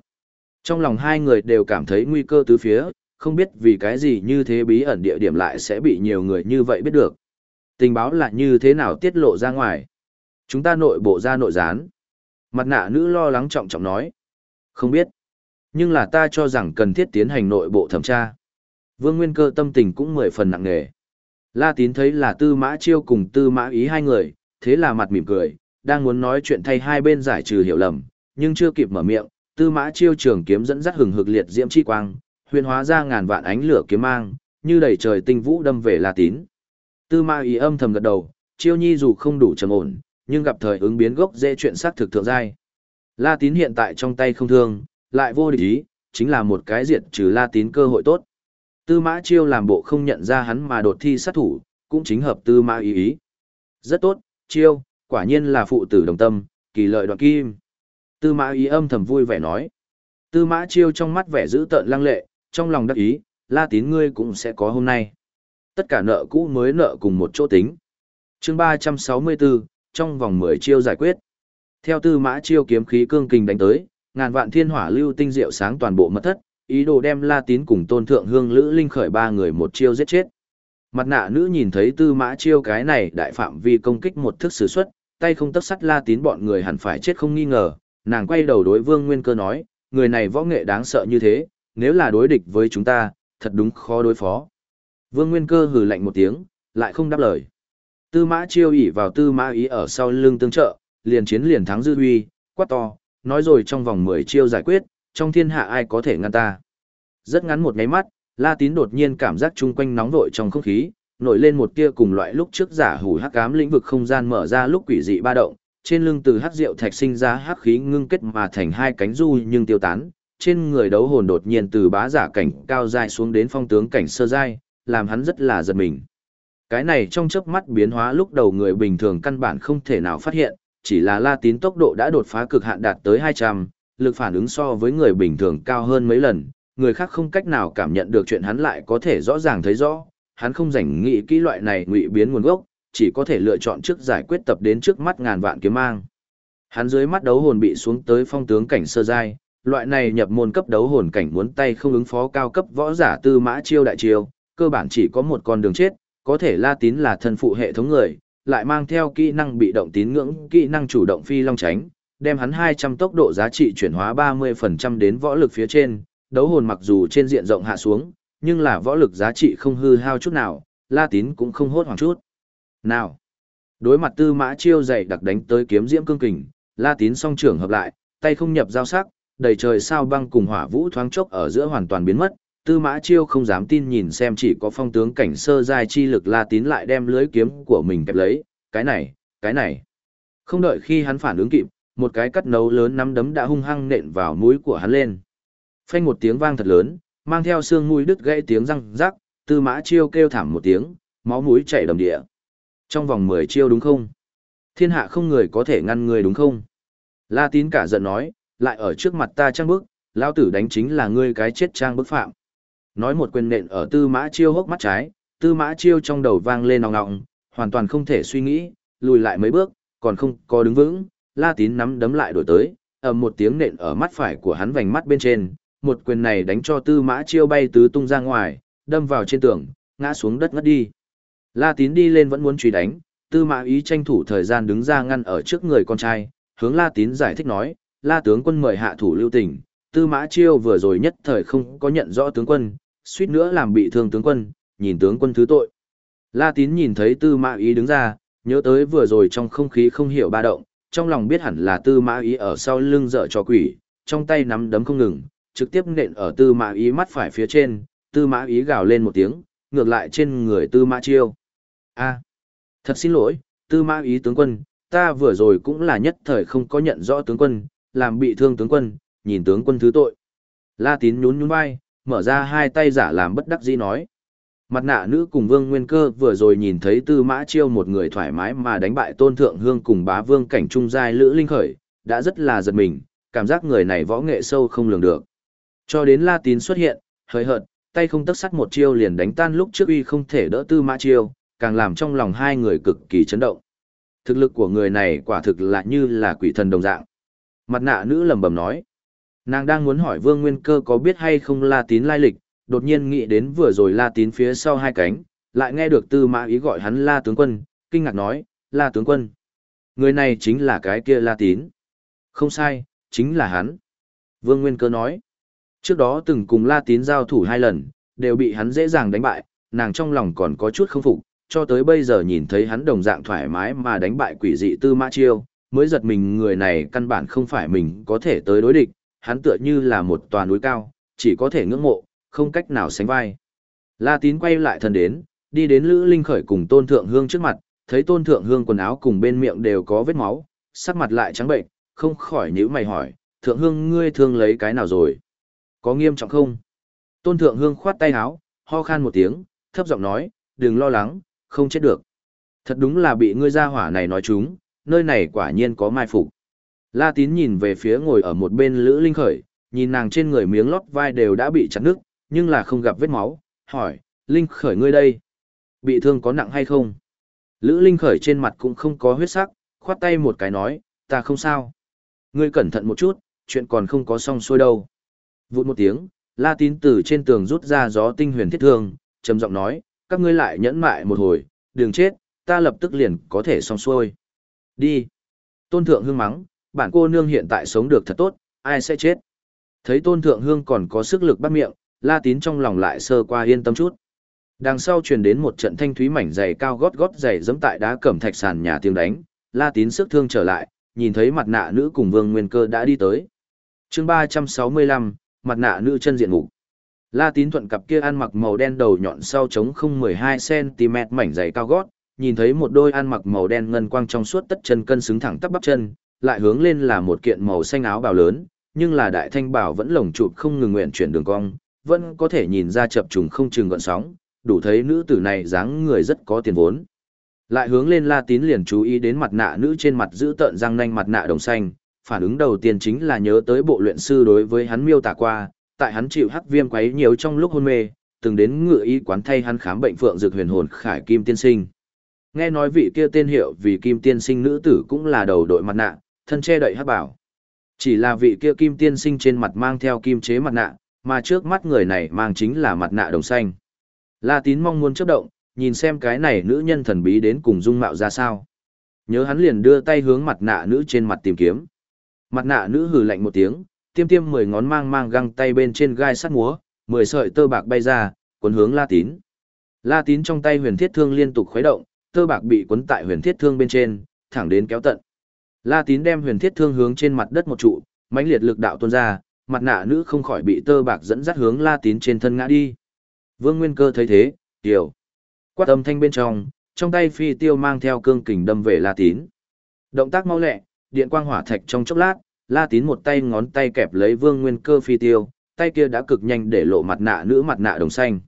Trong lòng hai người đều cảm thấy nguy cơ tứ phía, không biết vì cái gì như thế bí ẩn địa điểm lại sẽ bị nhiều người như vậy biết được. Tình báo là như thế nào tiết lộ ra ngoài. Chúng ta nội bộ ra nội gián. Mặt nạ nữ lo lắng trọng trọng nói. Không biết. Nhưng là ta cho rằng cần thiết tiến hành nội bộ thẩm tra. Vương Nguyên Cơ tâm tình cũng mười phần nặng nề. La Tín thấy là Tư Mã Chiêu cùng Tư Mã Ý hai người, thế là mặt mỉm cười, đang muốn nói chuyện thay hai bên giải trừ hiểu lầm, nhưng chưa kịp mở miệng, tư mã chiêu trường kiếm dẫn dắt hừng hực liệt diễm chi quang, huyền hóa ra ngàn vạn ánh lửa kiếm mang, như đầy trời tinh vũ đâm về La Tín. Tư mã ý âm thầm gật đầu, chiêu nhi dù không đủ trầm ổn, nhưng gặp thời ứng biến gốc dễ chuyện xác thực thượng giai. La Tín hiện tại trong tay không thương, lại vô địch ý, chính là một cái diệt trừ La Tín cơ hội tốt. Tư mã chiêu làm bộ không nhận ra hắn mà đột thi sát thủ, cũng chính hợp tư mã ý ý. Rất tốt, chiêu, quả nhiên là phụ tử đồng tâm, kỳ lợi đoạn kim. Tư mã ý âm thầm vui vẻ nói. Tư mã chiêu trong mắt vẻ dữ tợn lăng lệ, trong lòng đắc ý, la tín ngươi cũng sẽ có hôm nay. Tất cả nợ cũ mới nợ cùng một chỗ tính. chương 364, trong vòng 10 chiêu giải quyết. Theo tư mã chiêu kiếm khí cương kình đánh tới, ngàn vạn thiên hỏa lưu tinh diệu sáng toàn bộ mất thất, ý đồ đem la tín cùng tôn thượng hương lữ linh khởi ba người một chiêu giết chết. Mặt nạ nữ nhìn thấy tư mã chiêu cái này đại phạm vi công kích một thức sử xuất, tay không tấc sắt la tín bọn người hẳn phải chết không nghi ngờ, nàng quay đầu đối vương nguyên cơ nói, người này võ nghệ đáng sợ như thế, nếu là đối địch với chúng ta, thật đúng khó đối phó. Vương nguyên cơ hừ lạnh một tiếng, lại không đáp lời. Tư mã chiêu ỉ vào tư mã ý ở sau lưng tương trợ, liền chiến liền thắng dư huy, quát to, nói rồi trong vòng 10 chiêu giải quyết, trong thiên hạ ai có thể ngăn ta. Rất ngắn một ngáy mắt, La Tín đột nhiên cảm giác chung quanh nóng vội trong không khí, nổi lên một tia cùng loại lúc trước giả hủ hắc ám lĩnh vực không gian mở ra lúc quỷ dị ba động, trên lưng từ hắc diệu thạch sinh ra hắc khí ngưng kết mà thành hai cánh du nhưng tiêu tán, trên người đấu hồn đột nhiên từ bá giả cảnh cao dài xuống đến phong tướng cảnh sơ giai, làm hắn rất là giật mình. Cái này trong chớp mắt biến hóa lúc đầu người bình thường căn bản không thể nào phát hiện, chỉ là La Tín tốc độ đã đột phá cực hạn đạt tới 200, lực phản ứng so với người bình thường cao hơn mấy lần, người khác không cách nào cảm nhận được chuyện hắn lại có thể rõ ràng thấy rõ, hắn không rảnh nghĩ kỹ loại này ngụy biến nguồn gốc, chỉ có thể lựa chọn trước giải quyết tập đến trước mắt ngàn vạn kiếm mang. Hắn dưới mắt đấu hồn bị xuống tới phong tướng cảnh sơ giai, loại này nhập môn cấp đấu hồn cảnh muốn tay không ứng phó cao cấp võ giả tư mã chiêu đại chiêu, cơ bản chỉ có một con đường chết, có thể La Tín là thân phụ hệ thống người, lại mang theo kỹ năng bị động tín ngưỡng, kỹ năng chủ động phi long tránh, đem hắn 200 tốc độ giá trị chuyển hóa 30% đến võ lực phía trên, đấu hồn mặc dù trên diện rộng hạ xuống, nhưng là võ lực giá trị không hư hao chút nào, La Tín cũng không hốt hoảng chút. Nào, đối mặt tư mã chiêu dày đặc đánh tới kiếm diễm cương kình, La Tín song trưởng hợp lại, tay không nhập giao sắc, đầy trời sao băng cùng hỏa vũ thoáng chốc ở giữa hoàn toàn biến mất, Tư Mã Chiêu không dám tin nhìn xem chỉ có phong tướng cảnh sơ giai chi lực La Tín lại đem lưới kiếm của mình kẹp lấy, cái này, cái này. Không đợi khi hắn phản ứng kịp, một cái cắt nấu lớn nắm đấm đã hung hăng nện vào mũi của hắn lên. Phanh một tiếng vang thật lớn, mang theo xương mũi đứt gãy tiếng răng rắc, Tư Mã Chiêu kêu thảm một tiếng, máu mũi chảy đầm địa. Trong vòng 10 chiêu đúng không? Thiên hạ không người có thể ngăn người đúng không? La Tín cả giận nói, lại ở trước mặt ta trang bức, lao tử đánh chính là ngươi cái chết trang bức phạm. Nói một quyền nện ở tư mã chiêu hốc mắt trái, tư mã chiêu trong đầu vang lên ong nọng, hoàn toàn không thể suy nghĩ, lùi lại mấy bước, còn không có đứng vững, la tín nắm đấm lại đổi tới, ầm một tiếng nện ở mắt phải của hắn vành mắt bên trên, một quyền này đánh cho tư mã chiêu bay tứ tung ra ngoài, đâm vào trên tường, ngã xuống đất ngất đi. La tín đi lên vẫn muốn truy đánh, tư mã ý tranh thủ thời gian đứng ra ngăn ở trước người con trai, hướng la tín giải thích nói, la tướng quân mời hạ thủ lưu tình, tư mã chiêu vừa rồi nhất thời không có nhận rõ tướng quân, suýt nữa làm bị thương tướng quân, nhìn tướng quân thứ tội. La tín nhìn thấy tư mã ý đứng ra, nhớ tới vừa rồi trong không khí không hiểu ba động, trong lòng biết hẳn là tư mã ý ở sau lưng dở cho quỷ, trong tay nắm đấm không ngừng, trực tiếp nện ở tư mã ý mắt phải phía trên, tư mã ý gào lên một tiếng, ngược lại trên người tư mã chiêu. a thật xin lỗi, tư mã ý tướng quân, ta vừa rồi cũng là nhất thời không có nhận rõ tướng quân, làm bị thương tướng quân, nhìn tướng quân thứ tội. La tín nhún nhún vai, mở ra hai tay giả làm bất đắc dĩ nói. Mặt nạ nữ cùng vương nguyên cơ vừa rồi nhìn thấy tư mã chiêu một người thoải mái mà đánh bại tôn thượng hương cùng bá vương cảnh trung giai lữ linh khởi, đã rất là giật mình, cảm giác người này võ nghệ sâu không lường được. Cho đến la tín xuất hiện, hơi hợt, tay không tấc sắt một chiêu liền đánh tan lúc trước uy không thể đỡ tư mã chiêu, càng làm trong lòng hai người cực kỳ chấn động. Thực lực của người này quả thực là như là quỷ thần đồng dạng. Mặt nạ nữ lầm bầm nói. Nàng đang muốn hỏi Vương Nguyên Cơ có biết hay không La Tín lai lịch, đột nhiên nghĩ đến vừa rồi La Tín phía sau hai cánh, lại nghe được Tư Mã Ý gọi hắn La tướng quân, kinh ngạc nói, La tướng quân. Người này chính là cái kia La Tín. Không sai, chính là hắn. Vương Nguyên Cơ nói. Trước đó từng cùng La Tín giao thủ hai lần, đều bị hắn dễ dàng đánh bại, nàng trong lòng còn có chút không phục, cho tới bây giờ nhìn thấy hắn đồng dạng thoải mái mà đánh bại quỷ dị Tư Mã Chiêu, mới giật mình người này căn bản không phải mình có thể tới đối địch, hắn tựa như là một tòa núi cao, chỉ có thể ngưỡng mộ, không cách nào sánh vai. La Tín quay lại thần đến, đi đến Lữ Linh Khởi cùng Tôn Thượng Hương trước mặt, thấy Tôn Thượng Hương quần áo cùng bên miệng đều có vết máu, sắc mặt lại trắng bệnh, không khỏi nhíu mày hỏi, Thượng Hương ngươi thương lấy cái nào rồi? Có nghiêm trọng không? Tôn Thượng Hương khoát tay áo, ho khan một tiếng, thấp giọng nói, đừng lo lắng, không chết được. Thật đúng là bị ngươi ra hỏa này nói chúng, nơi này quả nhiên có mai phục. La Tín nhìn về phía ngồi ở một bên Lữ Linh Khởi, nhìn nàng trên người miếng lót vai đều đã bị chặt nước, nhưng là không gặp vết máu, hỏi, Linh Khởi ngươi đây, bị thương có nặng hay không? Lữ Linh Khởi trên mặt cũng không có huyết sắc, khoát tay một cái nói, ta không sao. Ngươi cẩn thận một chút, chuyện còn không có xong xuôi đâu. Vụt một tiếng, La Tín từ trên tường rút ra gió tinh huyền thiết thương, trầm giọng nói, các ngươi lại nhẫn mại một hồi, đừng chết, ta lập tức liền có thể xong xuôi. Đi. Tôn Thượng Hương mắng, bản cô nương hiện tại sống được thật tốt, ai sẽ chết. Thấy Tôn Thượng Hương còn có sức lực bắt miệng, La Tín trong lòng lại sơ qua yên tâm chút. Đằng sau truyền đến một trận thanh thúy mảnh dày cao gót gót dày giẫm tại đá cẩm thạch sàn nhà tiếng đánh, La Tín sức thương trở lại, nhìn thấy mặt nạ nữ cùng Vương Nguyên Cơ đã đi tới. Chương 365, mặt nạ nữ chân diện mục. La Tín thuận cặp kia ăn mặc màu đen đầu nhọn sau trống không 12 cm mảnh dày cao gót, nhìn thấy một đôi ăn mặc màu đen ngân quang trong suốt tất chân cân xứng thẳng tắp bắp chân, lại hướng lên là một kiện màu xanh áo bào lớn, nhưng là đại thanh bảo vẫn lồng chụp không ngừng nguyện chuyển đường cong, vẫn có thể nhìn ra chập trùng không chừng gợn sóng, đủ thấy nữ tử này dáng người rất có tiền vốn. Lại hướng lên La Tín liền chú ý đến mặt nạ nữ trên mặt giữ tợn răng nanh mặt nạ đồng xanh, phản ứng đầu tiên chính là nhớ tới bộ luyện sư đối với hắn miêu tả qua, tại hắn chịu hắc viêm quấy nhiều trong lúc hôn mê, từng đến ngựa y quán thay hắn khám bệnh phượng dược huyền hồn khải kim tiên sinh. Nghe nói vị kia tên hiệu vì kim tiên sinh nữ tử cũng là đầu đội mặt nạ, thân che đậy hắc bảo. Chỉ là vị kia kim tiên sinh trên mặt mang theo kim chế mặt nạ, mà trước mắt người này mang chính là mặt nạ đồng xanh. La tín mong muốn chấp động, nhìn xem cái này nữ nhân thần bí đến cùng dung mạo ra sao. Nhớ hắn liền đưa tay hướng mặt nạ nữ trên mặt tìm kiếm. Mặt nạ nữ hừ lạnh một tiếng, tiêm tiêm mười ngón mang mang găng tay bên trên gai sắt múa, mười sợi tơ bạc bay ra, cuốn hướng La Tín. La Tín trong tay huyền thiết thương liên tục khuấy động, tơ bạc bị cuốn tại huyền thiết thương bên trên, thẳng đến kéo tận. La Tín đem huyền thiết thương hướng trên mặt đất một trụ, mãnh liệt lực đạo tuôn ra, mặt nạ nữ không khỏi bị tơ bạc dẫn dắt hướng La Tín trên thân ngã đi. Vương Nguyên Cơ thấy thế, tiểu. Quát âm thanh bên trong, trong tay phi tiêu mang theo cương kình đâm về La Tín. Động tác mau lẹ, điện quang hỏa thạch trong chốc lát, La Tín một tay ngón tay kẹp lấy Vương Nguyên Cơ phi tiêu, tay kia đã cực nhanh để lộ mặt nạ nữ mặt nạ đồng xanh.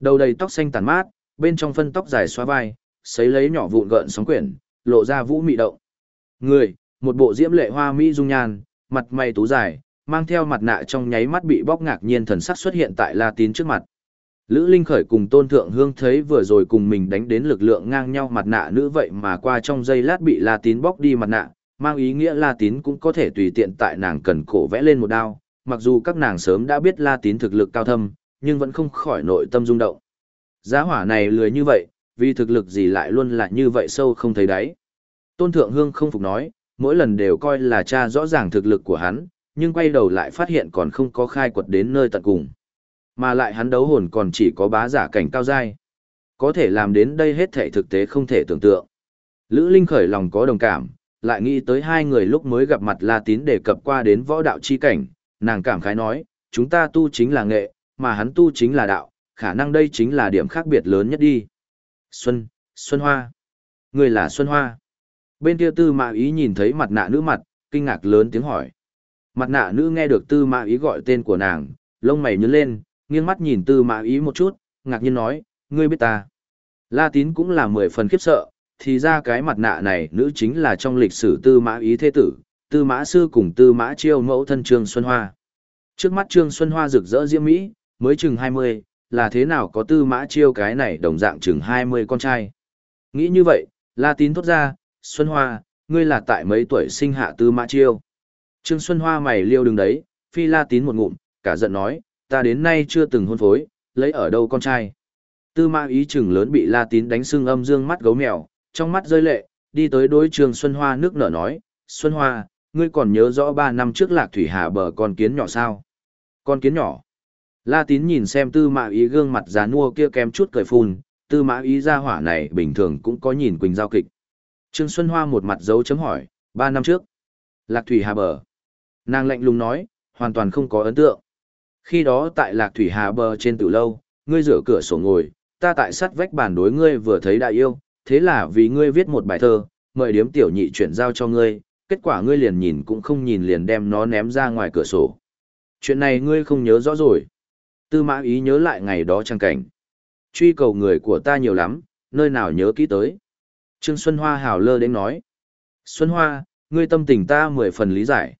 Đầu đầy tóc xanh tàn mát, bên trong phân tóc dài xóa vai, sấy lấy nhỏ vụn gợn sóng quyển, lộ ra vũ mị động. Người, một bộ diễm lệ hoa mỹ dung nhan, mặt mày tú dài, mang theo mặt nạ trong nháy mắt bị bóc ngạc nhiên thần sắc xuất hiện tại La Tín trước mặt. Lữ Linh Khởi cùng Tôn Thượng Hương thấy vừa rồi cùng mình đánh đến lực lượng ngang nhau mặt nạ nữ vậy mà qua trong giây lát bị La Tín bóc đi mặt nạ, mang ý nghĩa La Tín cũng có thể tùy tiện tại nàng cần cổ vẽ lên một đao, mặc dù các nàng sớm đã biết La Tín thực lực cao thâm, nhưng vẫn không khỏi nội tâm rung động. Giá hỏa này lười như vậy, vì thực lực gì lại luôn là như vậy sâu không thấy đáy. Tôn Thượng Hương không phục nói, mỗi lần đều coi là cha rõ ràng thực lực của hắn, nhưng quay đầu lại phát hiện còn không có khai quật đến nơi tận cùng. Mà lại hắn đấu hồn còn chỉ có bá giả cảnh cao giai. Có thể làm đến đây hết thể thực tế không thể tưởng tượng. Lữ Linh khởi lòng có đồng cảm, lại nghĩ tới hai người lúc mới gặp mặt La Tín đề cập qua đến võ đạo chi cảnh, nàng cảm khái nói, chúng ta tu chính là nghệ, mà hắn tu chính là đạo, khả năng đây chính là điểm khác biệt lớn nhất đi. Xuân, Xuân Hoa. Người là Xuân Hoa. Bên kia tư mã ý nhìn thấy mặt nạ nữ mặt, kinh ngạc lớn tiếng hỏi. Mặt nạ nữ nghe được tư mã ý gọi tên của nàng, lông mày nhướng lên, nghiêng mắt nhìn tư mã ý một chút, ngạc nhiên nói, ngươi biết ta. La tín cũng là mười phần khiếp sợ, thì ra cái mặt nạ này nữ chính là trong lịch sử tư mã ý thế tử, tư mã sư cùng tư mã chiêu mẫu thân Trương Xuân Hoa. Trước mắt Trương Xuân Hoa rực rỡ diễm mỹ, mới chừng 20, là thế nào có tư mã chiêu cái này đồng dạng chừng 20 con trai. Nghĩ như vậy, La tín thốt ra, Xuân Hoa, ngươi là tại mấy tuổi sinh hạ tư mã chiêu. Trương Xuân Hoa mày liêu đứng đấy, phi La tín một ngụm, cả giận nói, ta đến nay chưa từng hôn phối, lấy ở đâu con trai. Tư mã ý chừng lớn bị La tín đánh sưng âm dương mắt gấu mèo, trong mắt rơi lệ, đi tới đối trường Xuân Hoa nước nở nói, Xuân Hoa, ngươi còn nhớ rõ ba năm trước lạc thủy hà bờ con kiến nhỏ sao? Con kiến nhỏ. La tín nhìn xem tư mã ý gương mặt giá nua kia kém chút cười phun, tư mã ý ra hỏa này bình thường cũng có nhìn quỳnh giao kịch. Trương Xuân Hoa một mặt dấu chấm hỏi, ba năm trước. Lạc thủy hà bờ. Nàng lạnh lùng nói, hoàn toàn không có ấn tượng. Khi đó tại lạc thủy hà bờ trên tử lâu, ngươi rửa cửa sổ ngồi, ta tại sắt vách bàn đối ngươi vừa thấy đại yêu, thế là vì ngươi viết một bài thơ, mời điếm tiểu nhị chuyển giao cho ngươi, kết quả ngươi liền nhìn cũng không nhìn liền đem nó ném ra ngoài cửa sổ. Chuyện này ngươi không nhớ rõ rồi. Tư mã ý nhớ lại ngày đó trang cảnh. Truy cầu người của ta nhiều lắm, nơi nào nhớ kỹ tới. Trương Xuân Hoa hào lơ đến nói. Xuân Hoa, ngươi tâm tình ta mười phần lý giải.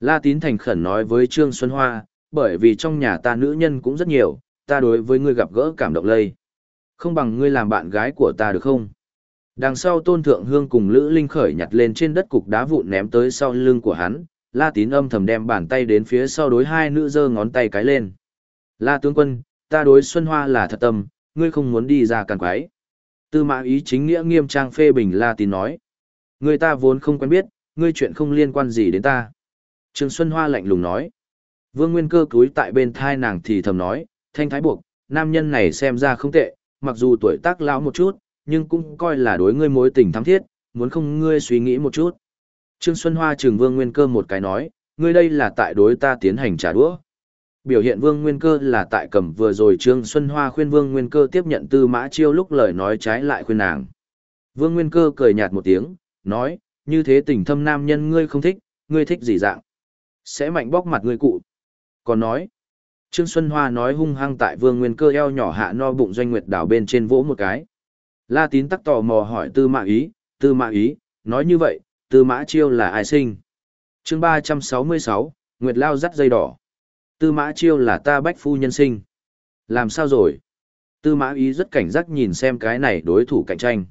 La Tín thành khẩn nói với Trương Xuân Hoa, bởi vì trong nhà ta nữ nhân cũng rất nhiều, ta đối với ngươi gặp gỡ cảm động lây. Không bằng ngươi làm bạn gái của ta được không? Đằng sau Tôn Thượng Hương cùng Lữ Linh khởi nhặt lên trên đất cục đá vụn ném tới sau lưng của hắn, La Tín âm thầm đem bàn tay đến phía sau đối hai nữ giơ ngón tay cái lên. La tướng quân, ta đối Xuân Hoa là thật tâm, ngươi không muốn đi ra càn quái. Tư mã ý chính nghĩa nghiêm trang phê bình La Tín nói. Người ta vốn không quen biết, ngươi chuyện không liên quan gì đến ta. Trương Xuân Hoa lạnh lùng nói. Vương Nguyên cơ cúi tại bên thai nàng thì thầm nói, thanh thái buộc, nam nhân này xem ra không tệ, mặc dù tuổi tác lão một chút, nhưng cũng coi là đối ngươi mối tình thắm thiết, muốn không ngươi suy nghĩ một chút. Trương Xuân Hoa trừng Vương Nguyên cơ một cái nói, ngươi đây là tại đối ta tiến hành trả đũa. Biểu hiện Vương Nguyên Cơ là tại cầm vừa rồi Trương Xuân Hoa khuyên Vương Nguyên Cơ tiếp nhận Tư Mã Chiêu lúc lời nói trái lại khuyên nàng. Vương Nguyên Cơ cười nhạt một tiếng, nói, như thế tình thâm nam nhân ngươi không thích, ngươi thích gì dạng? Sẽ mạnh bóc mặt ngươi cụ. Còn nói, Trương Xuân Hoa nói hung hăng tại Vương Nguyên Cơ eo nhỏ hạ no bụng doanh nguyệt đảo bên trên vỗ một cái. La Tín tắc tò mò hỏi Tư Mã Ý, Tư Mã Ý, nói như vậy, Tư Mã Chiêu là ai sinh? Chương 366, Nguyệt Lao dắt dây đỏ. Tư Mã Chiêu là ta bách phu nhân sinh. Làm sao rồi? Tư Mã Ý rất cảnh giác nhìn xem cái này đối thủ cạnh tranh.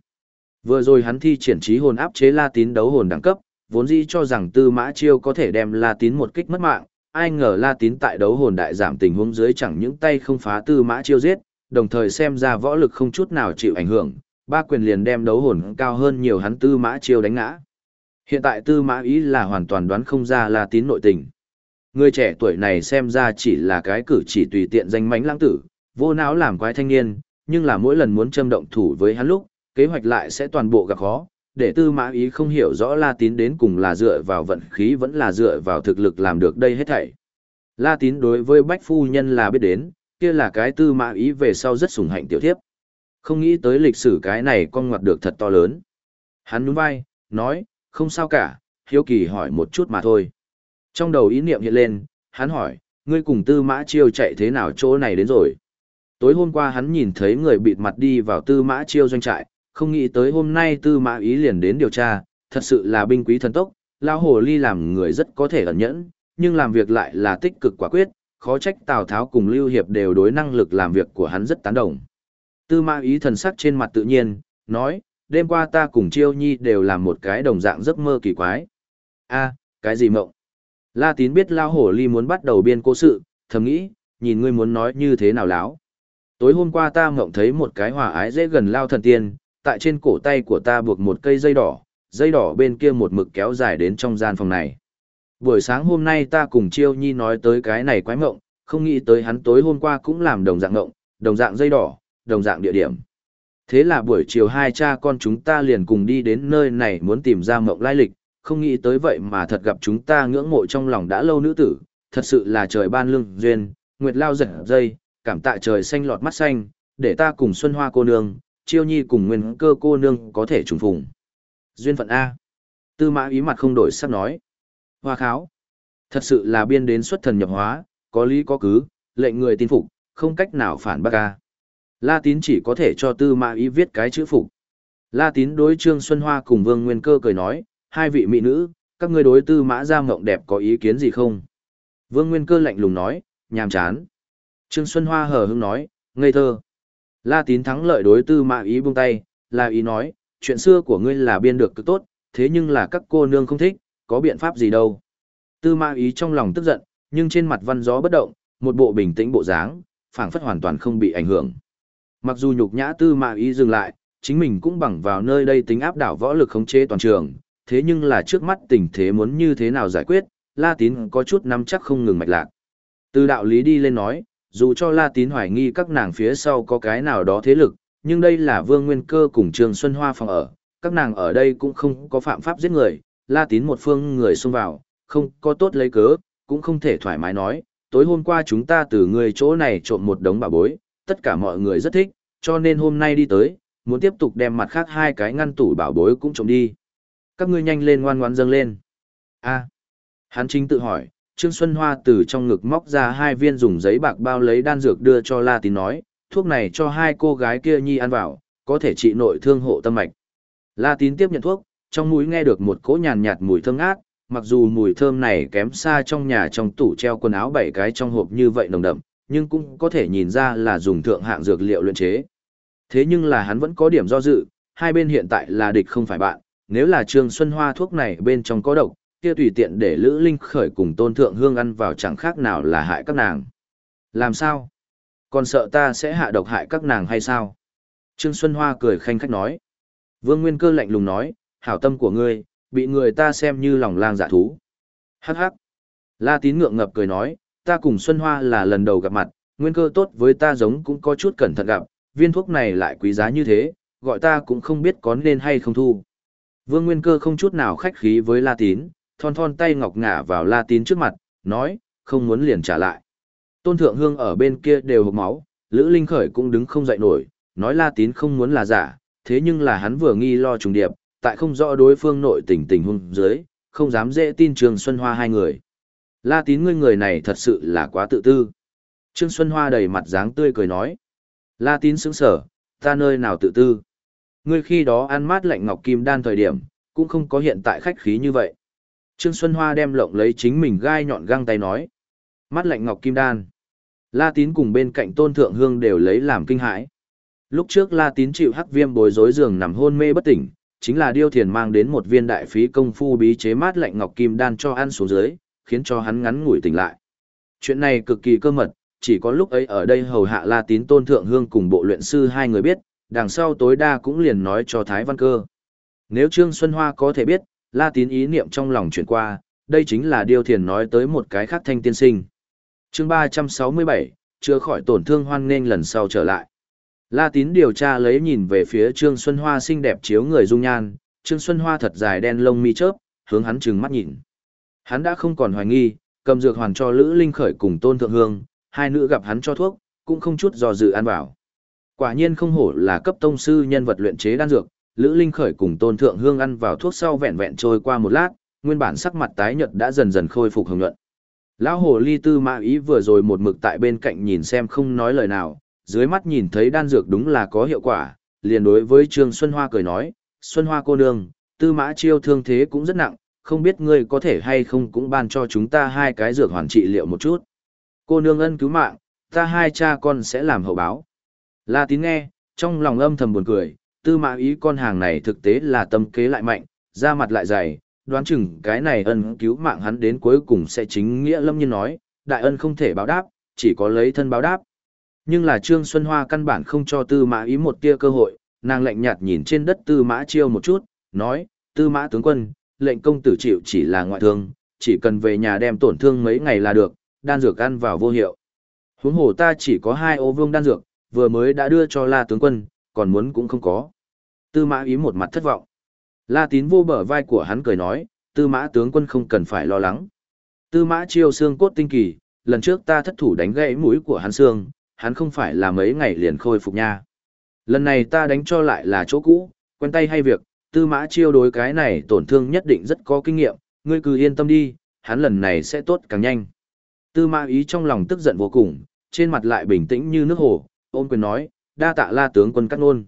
Vừa rồi hắn thi triển trí hồn áp chế La Tín đấu hồn đẳng cấp, vốn dĩ cho rằng Tư Mã Chiêu có thể đem La Tín một kích mất mạng, ai ngờ La Tín tại đấu hồn đại giảm tình huống dưới chẳng những tay không phá Tư Mã Chiêu giết, đồng thời xem ra võ lực không chút nào chịu ảnh hưởng, ba quyền liền đem đấu hồn cao hơn nhiều hắn Tư Mã Chiêu đánh ngã. Hiện tại Tư Mã Ý là hoàn toàn đoán không ra là Tín nội tình. Người trẻ tuổi này xem ra chỉ là cái cử chỉ tùy tiện danh mánh lãng tử, vô não làm quái thanh niên, nhưng là mỗi lần muốn châm động thủ với hắn lúc, kế hoạch lại sẽ toàn bộ gặp khó, để tư mã ý không hiểu rõ La Tín đến cùng là dựa vào vận khí vẫn là dựa vào thực lực làm được đây hết thảy. La Tín đối với Bách Phu Nhân là biết đến, kia là cái tư mã ý về sau rất sủng hạnh tiểu thiếp. Không nghĩ tới lịch sử cái này con ngoặt được thật to lớn. Hắn nhún vai, nói, không sao cả, hiếu kỳ hỏi một chút mà thôi. Trong đầu ý niệm hiện lên, hắn hỏi, ngươi cùng tư mã chiêu chạy thế nào chỗ này đến rồi. Tối hôm qua hắn nhìn thấy người bịt mặt đi vào tư mã chiêu doanh trại, không nghĩ tới hôm nay tư mã ý liền đến điều tra, thật sự là binh quý thần tốc, lao hồ ly làm người rất có thể ẩn nhẫn, nhưng làm việc lại là tích cực quả quyết, khó trách Tào Tháo cùng Lưu Hiệp đều đối năng lực làm việc của hắn rất tán đồng. Tư ma ý thần sắc trên mặt tự nhiên, nói, đêm qua ta cùng Chiêu Nhi đều làm một cái đồng dạng giấc mơ kỳ quái. a cái gì mộng? La tín biết lao hổ ly muốn bắt đầu biên cố sự, thầm nghĩ, nhìn ngươi muốn nói như thế nào láo. Tối hôm qua ta mộng thấy một cái hòa ái dễ gần lao thần tiên, tại trên cổ tay của ta buộc một cây dây đỏ, dây đỏ bên kia một mực kéo dài đến trong gian phòng này. Buổi sáng hôm nay ta cùng Chiêu Nhi nói tới cái này quái mộng, không nghĩ tới hắn tối hôm qua cũng làm đồng dạng mộng, đồng dạng dây đỏ, đồng dạng địa điểm. Thế là buổi chiều hai cha con chúng ta liền cùng đi đến nơi này muốn tìm ra mộng lai lịch, không nghĩ tới vậy mà thật gặp chúng ta ngưỡng mộ trong lòng đã lâu nữ tử, thật sự là trời ban lương duyên, nguyệt lao giật dây, cảm tạ trời xanh lọt mắt xanh, để ta cùng Xuân Hoa cô nương, Chiêu Nhi cùng Nguyên Cơ cô nương có thể trùng phùng. Duyên phận A. Tư mã ý mặt không đổi sắc nói. Hoa kháo. Thật sự là biên đến xuất thần nhập hóa, có lý có cứ, lệnh người tin phục, không cách nào phản bác A. La tín chỉ có thể cho tư mã ý viết cái chữ phục. La tín đối Trương Xuân Hoa cùng Vương Nguyên Cơ cười nói, hai vị mỹ nữ, các ngươi đối tư mã Gia mộng đẹp có ý kiến gì không? Vương Nguyên Cơ lạnh lùng nói, nhàm chán. Trương Xuân Hoa hờ hững nói, ngây thơ. La tín thắng lợi đối tư mã ý buông tay, La ý nói, chuyện xưa của ngươi là biên được cực tốt, thế nhưng là các cô nương không thích, có biện pháp gì đâu. Tư mã ý trong lòng tức giận, nhưng trên mặt văn gió bất động, một bộ bình tĩnh bộ dáng, phảng phất hoàn toàn không bị ảnh hưởng. Mặc dù nhục nhã tư mạ ý dừng lại, chính mình cũng bằng vào nơi đây tính áp đảo võ lực khống chế toàn trường, thế nhưng là trước mắt tình thế muốn như thế nào giải quyết, La Tín có chút nắm chắc không ngừng mạch lạc. Từ đạo lý đi lên nói, dù cho La Tín hoài nghi các nàng phía sau có cái nào đó thế lực, nhưng đây là Vương Nguyên Cơ cùng Trường Xuân Hoa phòng ở, các nàng ở đây cũng không có phạm pháp giết người, La Tín một phương người xông vào, không có tốt lấy cớ, cũng không thể thoải mái nói, tối hôm qua chúng ta từ người chỗ này trộm một đống bà bối, tất cả mọi người rất thích, cho nên hôm nay đi tới, muốn tiếp tục đem mặt khác hai cái ngăn tủ bảo bối cũng trộm đi các ngươi nhanh lên ngoan ngoan dâng lên. A. Hắn chính tự hỏi, Trương Xuân Hoa từ trong ngực móc ra hai viên dùng giấy bạc bao lấy đan dược đưa cho La Tín nói, thuốc này cho hai cô gái kia nhi ăn vào, có thể trị nội thương hộ tâm mạch. La Tín tiếp nhận thuốc, trong mũi nghe được một cỗ nhàn nhạt mùi thơm ngát, mặc dù mùi thơm này kém xa trong nhà trong tủ treo quần áo bảy cái trong hộp như vậy nồng đậm, nhưng cũng có thể nhìn ra là dùng thượng hạng dược liệu luyện chế. Thế nhưng là hắn vẫn có điểm do dự, hai bên hiện tại là địch không phải bạn, nếu là Trương Xuân Hoa thuốc này bên trong có độc, kia tùy tiện để Lữ Linh khởi cùng Tôn Thượng Hương ăn vào chẳng khác nào là hại các nàng. Làm sao? Còn sợ ta sẽ hạ độc hại các nàng hay sao? Trương Xuân Hoa cười khanh khách nói. Vương Nguyên Cơ lạnh lùng nói, hảo tâm của ngươi, bị người ta xem như lòng lang dạ thú. Hắc hắc. La tín ngượng ngập cười nói, ta cùng Xuân Hoa là lần đầu gặp mặt, Nguyên Cơ tốt với ta giống cũng có chút cẩn thận gặp, viên thuốc này lại quý giá như thế, gọi ta cũng không biết có nên hay không thu. Vương Nguyên Cơ không chút nào khách khí với La tín, thon thon tay ngọc ngả vào La tín trước mặt, nói, không muốn liền trả lại. Tôn Thượng Hương ở bên kia đều hộc máu, Lữ Linh Khởi cũng đứng không dậy nổi, nói La Tín không muốn là giả, thế nhưng là hắn vừa nghi lo trùng điệp, tại không rõ đối phương nội tình tình huống dưới, không dám dễ tin Trường Xuân Hoa hai người. La Tín ngươi người này thật sự là quá tự tư. Trương Xuân Hoa đầy mặt dáng tươi cười nói. La Tín sững sở, ta nơi nào tự tư. Ngươi khi đó ăn mát lạnh ngọc kim đan thời điểm, cũng không có hiện tại khách khí như vậy. Trương Xuân Hoa đem lộng lấy chính mình gai nhọn găng tay nói. mát lạnh ngọc kim đan. La Tín cùng bên cạnh Tôn Thượng Hương đều lấy làm kinh hãi. Lúc trước La Tín chịu hắc viêm bối rối giường nằm hôn mê bất tỉnh, chính là Điêu Thiền mang đến một viên đại phí công phu bí chế mát lạnh ngọc kim đan cho ăn xuống dưới, khiến cho hắn ngắn ngủi tỉnh lại. Chuyện này cực kỳ cơ mật, chỉ có lúc ấy ở đây hầu hạ La Tín Tôn Thượng Hương cùng bộ luyện sư hai người biết, đằng sau tối đa cũng liền nói cho Thái Văn Cơ. Nếu Trương Xuân Hoa có thể biết, La Tín ý niệm trong lòng chuyển qua, đây chính là điều Thiền nói tới một cái khác thanh tiên sinh chương ba trăm sáu mươi bảy khỏi tổn thương hoan nghênh lần sau trở lại la tín điều tra lấy nhìn về phía trương xuân hoa xinh đẹp chiếu người dung nhan trương xuân hoa thật dài đen lông mi chớp hướng hắn trừng mắt nhìn hắn đã không còn hoài nghi cầm dược hoàn cho lữ linh khởi cùng tôn thượng hương hai nữ gặp hắn cho thuốc cũng không chút do dự ăn vào. Quả nhiên không hổ là cấp tông sư nhân vật luyện chế đan dược lữ linh khởi cùng tôn thượng hương ăn vào thuốc sau vẹn vẹn trôi qua một lát nguyên bản sắc mặt tái nhợt đã dần dần khôi phục hồng nhuận. Lão hồ ly tư mã ý vừa rồi một mực tại bên cạnh nhìn xem không nói lời nào, dưới mắt nhìn thấy đan dược đúng là có hiệu quả, liền đối với Trương Xuân Hoa cười nói, Xuân Hoa cô nương, tư mã chiêu thương thế cũng rất nặng, không biết ngươi có thể hay không cũng ban cho chúng ta hai cái dược hoàn trị liệu một chút. Cô nương ân cứu mạng, ta hai cha con sẽ làm hậu báo. La tín nghe, trong lòng âm thầm buồn cười, tư mã ý con hàng này thực tế là tâm kế lại mạnh, da mặt lại dày, đoán chừng cái này ân cứu mạng hắn đến cuối cùng sẽ chính nghĩa lâm nhiên nói, đại ân không thể báo đáp, chỉ có lấy thân báo đáp. Nhưng là Trương Xuân Hoa căn bản không cho tư mã ý một tia cơ hội, nàng lạnh nhạt nhìn trên đất tư mã chiêu một chút, nói, tư mã tướng quân, lệnh công tử chịu chỉ là ngoại thương, chỉ cần về nhà đem tổn thương mấy ngày là được, đan dược ăn vào vô hiệu. Huống hồ ta chỉ có hai ô vương đan dược, vừa mới đã đưa cho la tướng quân, còn muốn cũng không có. Tư mã ý một mặt thất vọng. La tín vô bờ vai của hắn cười nói, tư mã tướng quân không cần phải lo lắng. Tư mã chiêu xương cốt tinh kỳ, lần trước ta thất thủ đánh gãy mũi của hắn xương, hắn không phải là mấy ngày liền khôi phục nha. Lần này ta đánh cho lại là chỗ cũ, quen tay hay việc, tư mã chiêu đối cái này tổn thương nhất định rất có kinh nghiệm, ngươi cứ yên tâm đi, hắn lần này sẽ tốt càng nhanh. Tư mã ý trong lòng tức giận vô cùng, trên mặt lại bình tĩnh như nước hồ, ôm quyền nói, đa tạ la tướng quân cắt ngôn.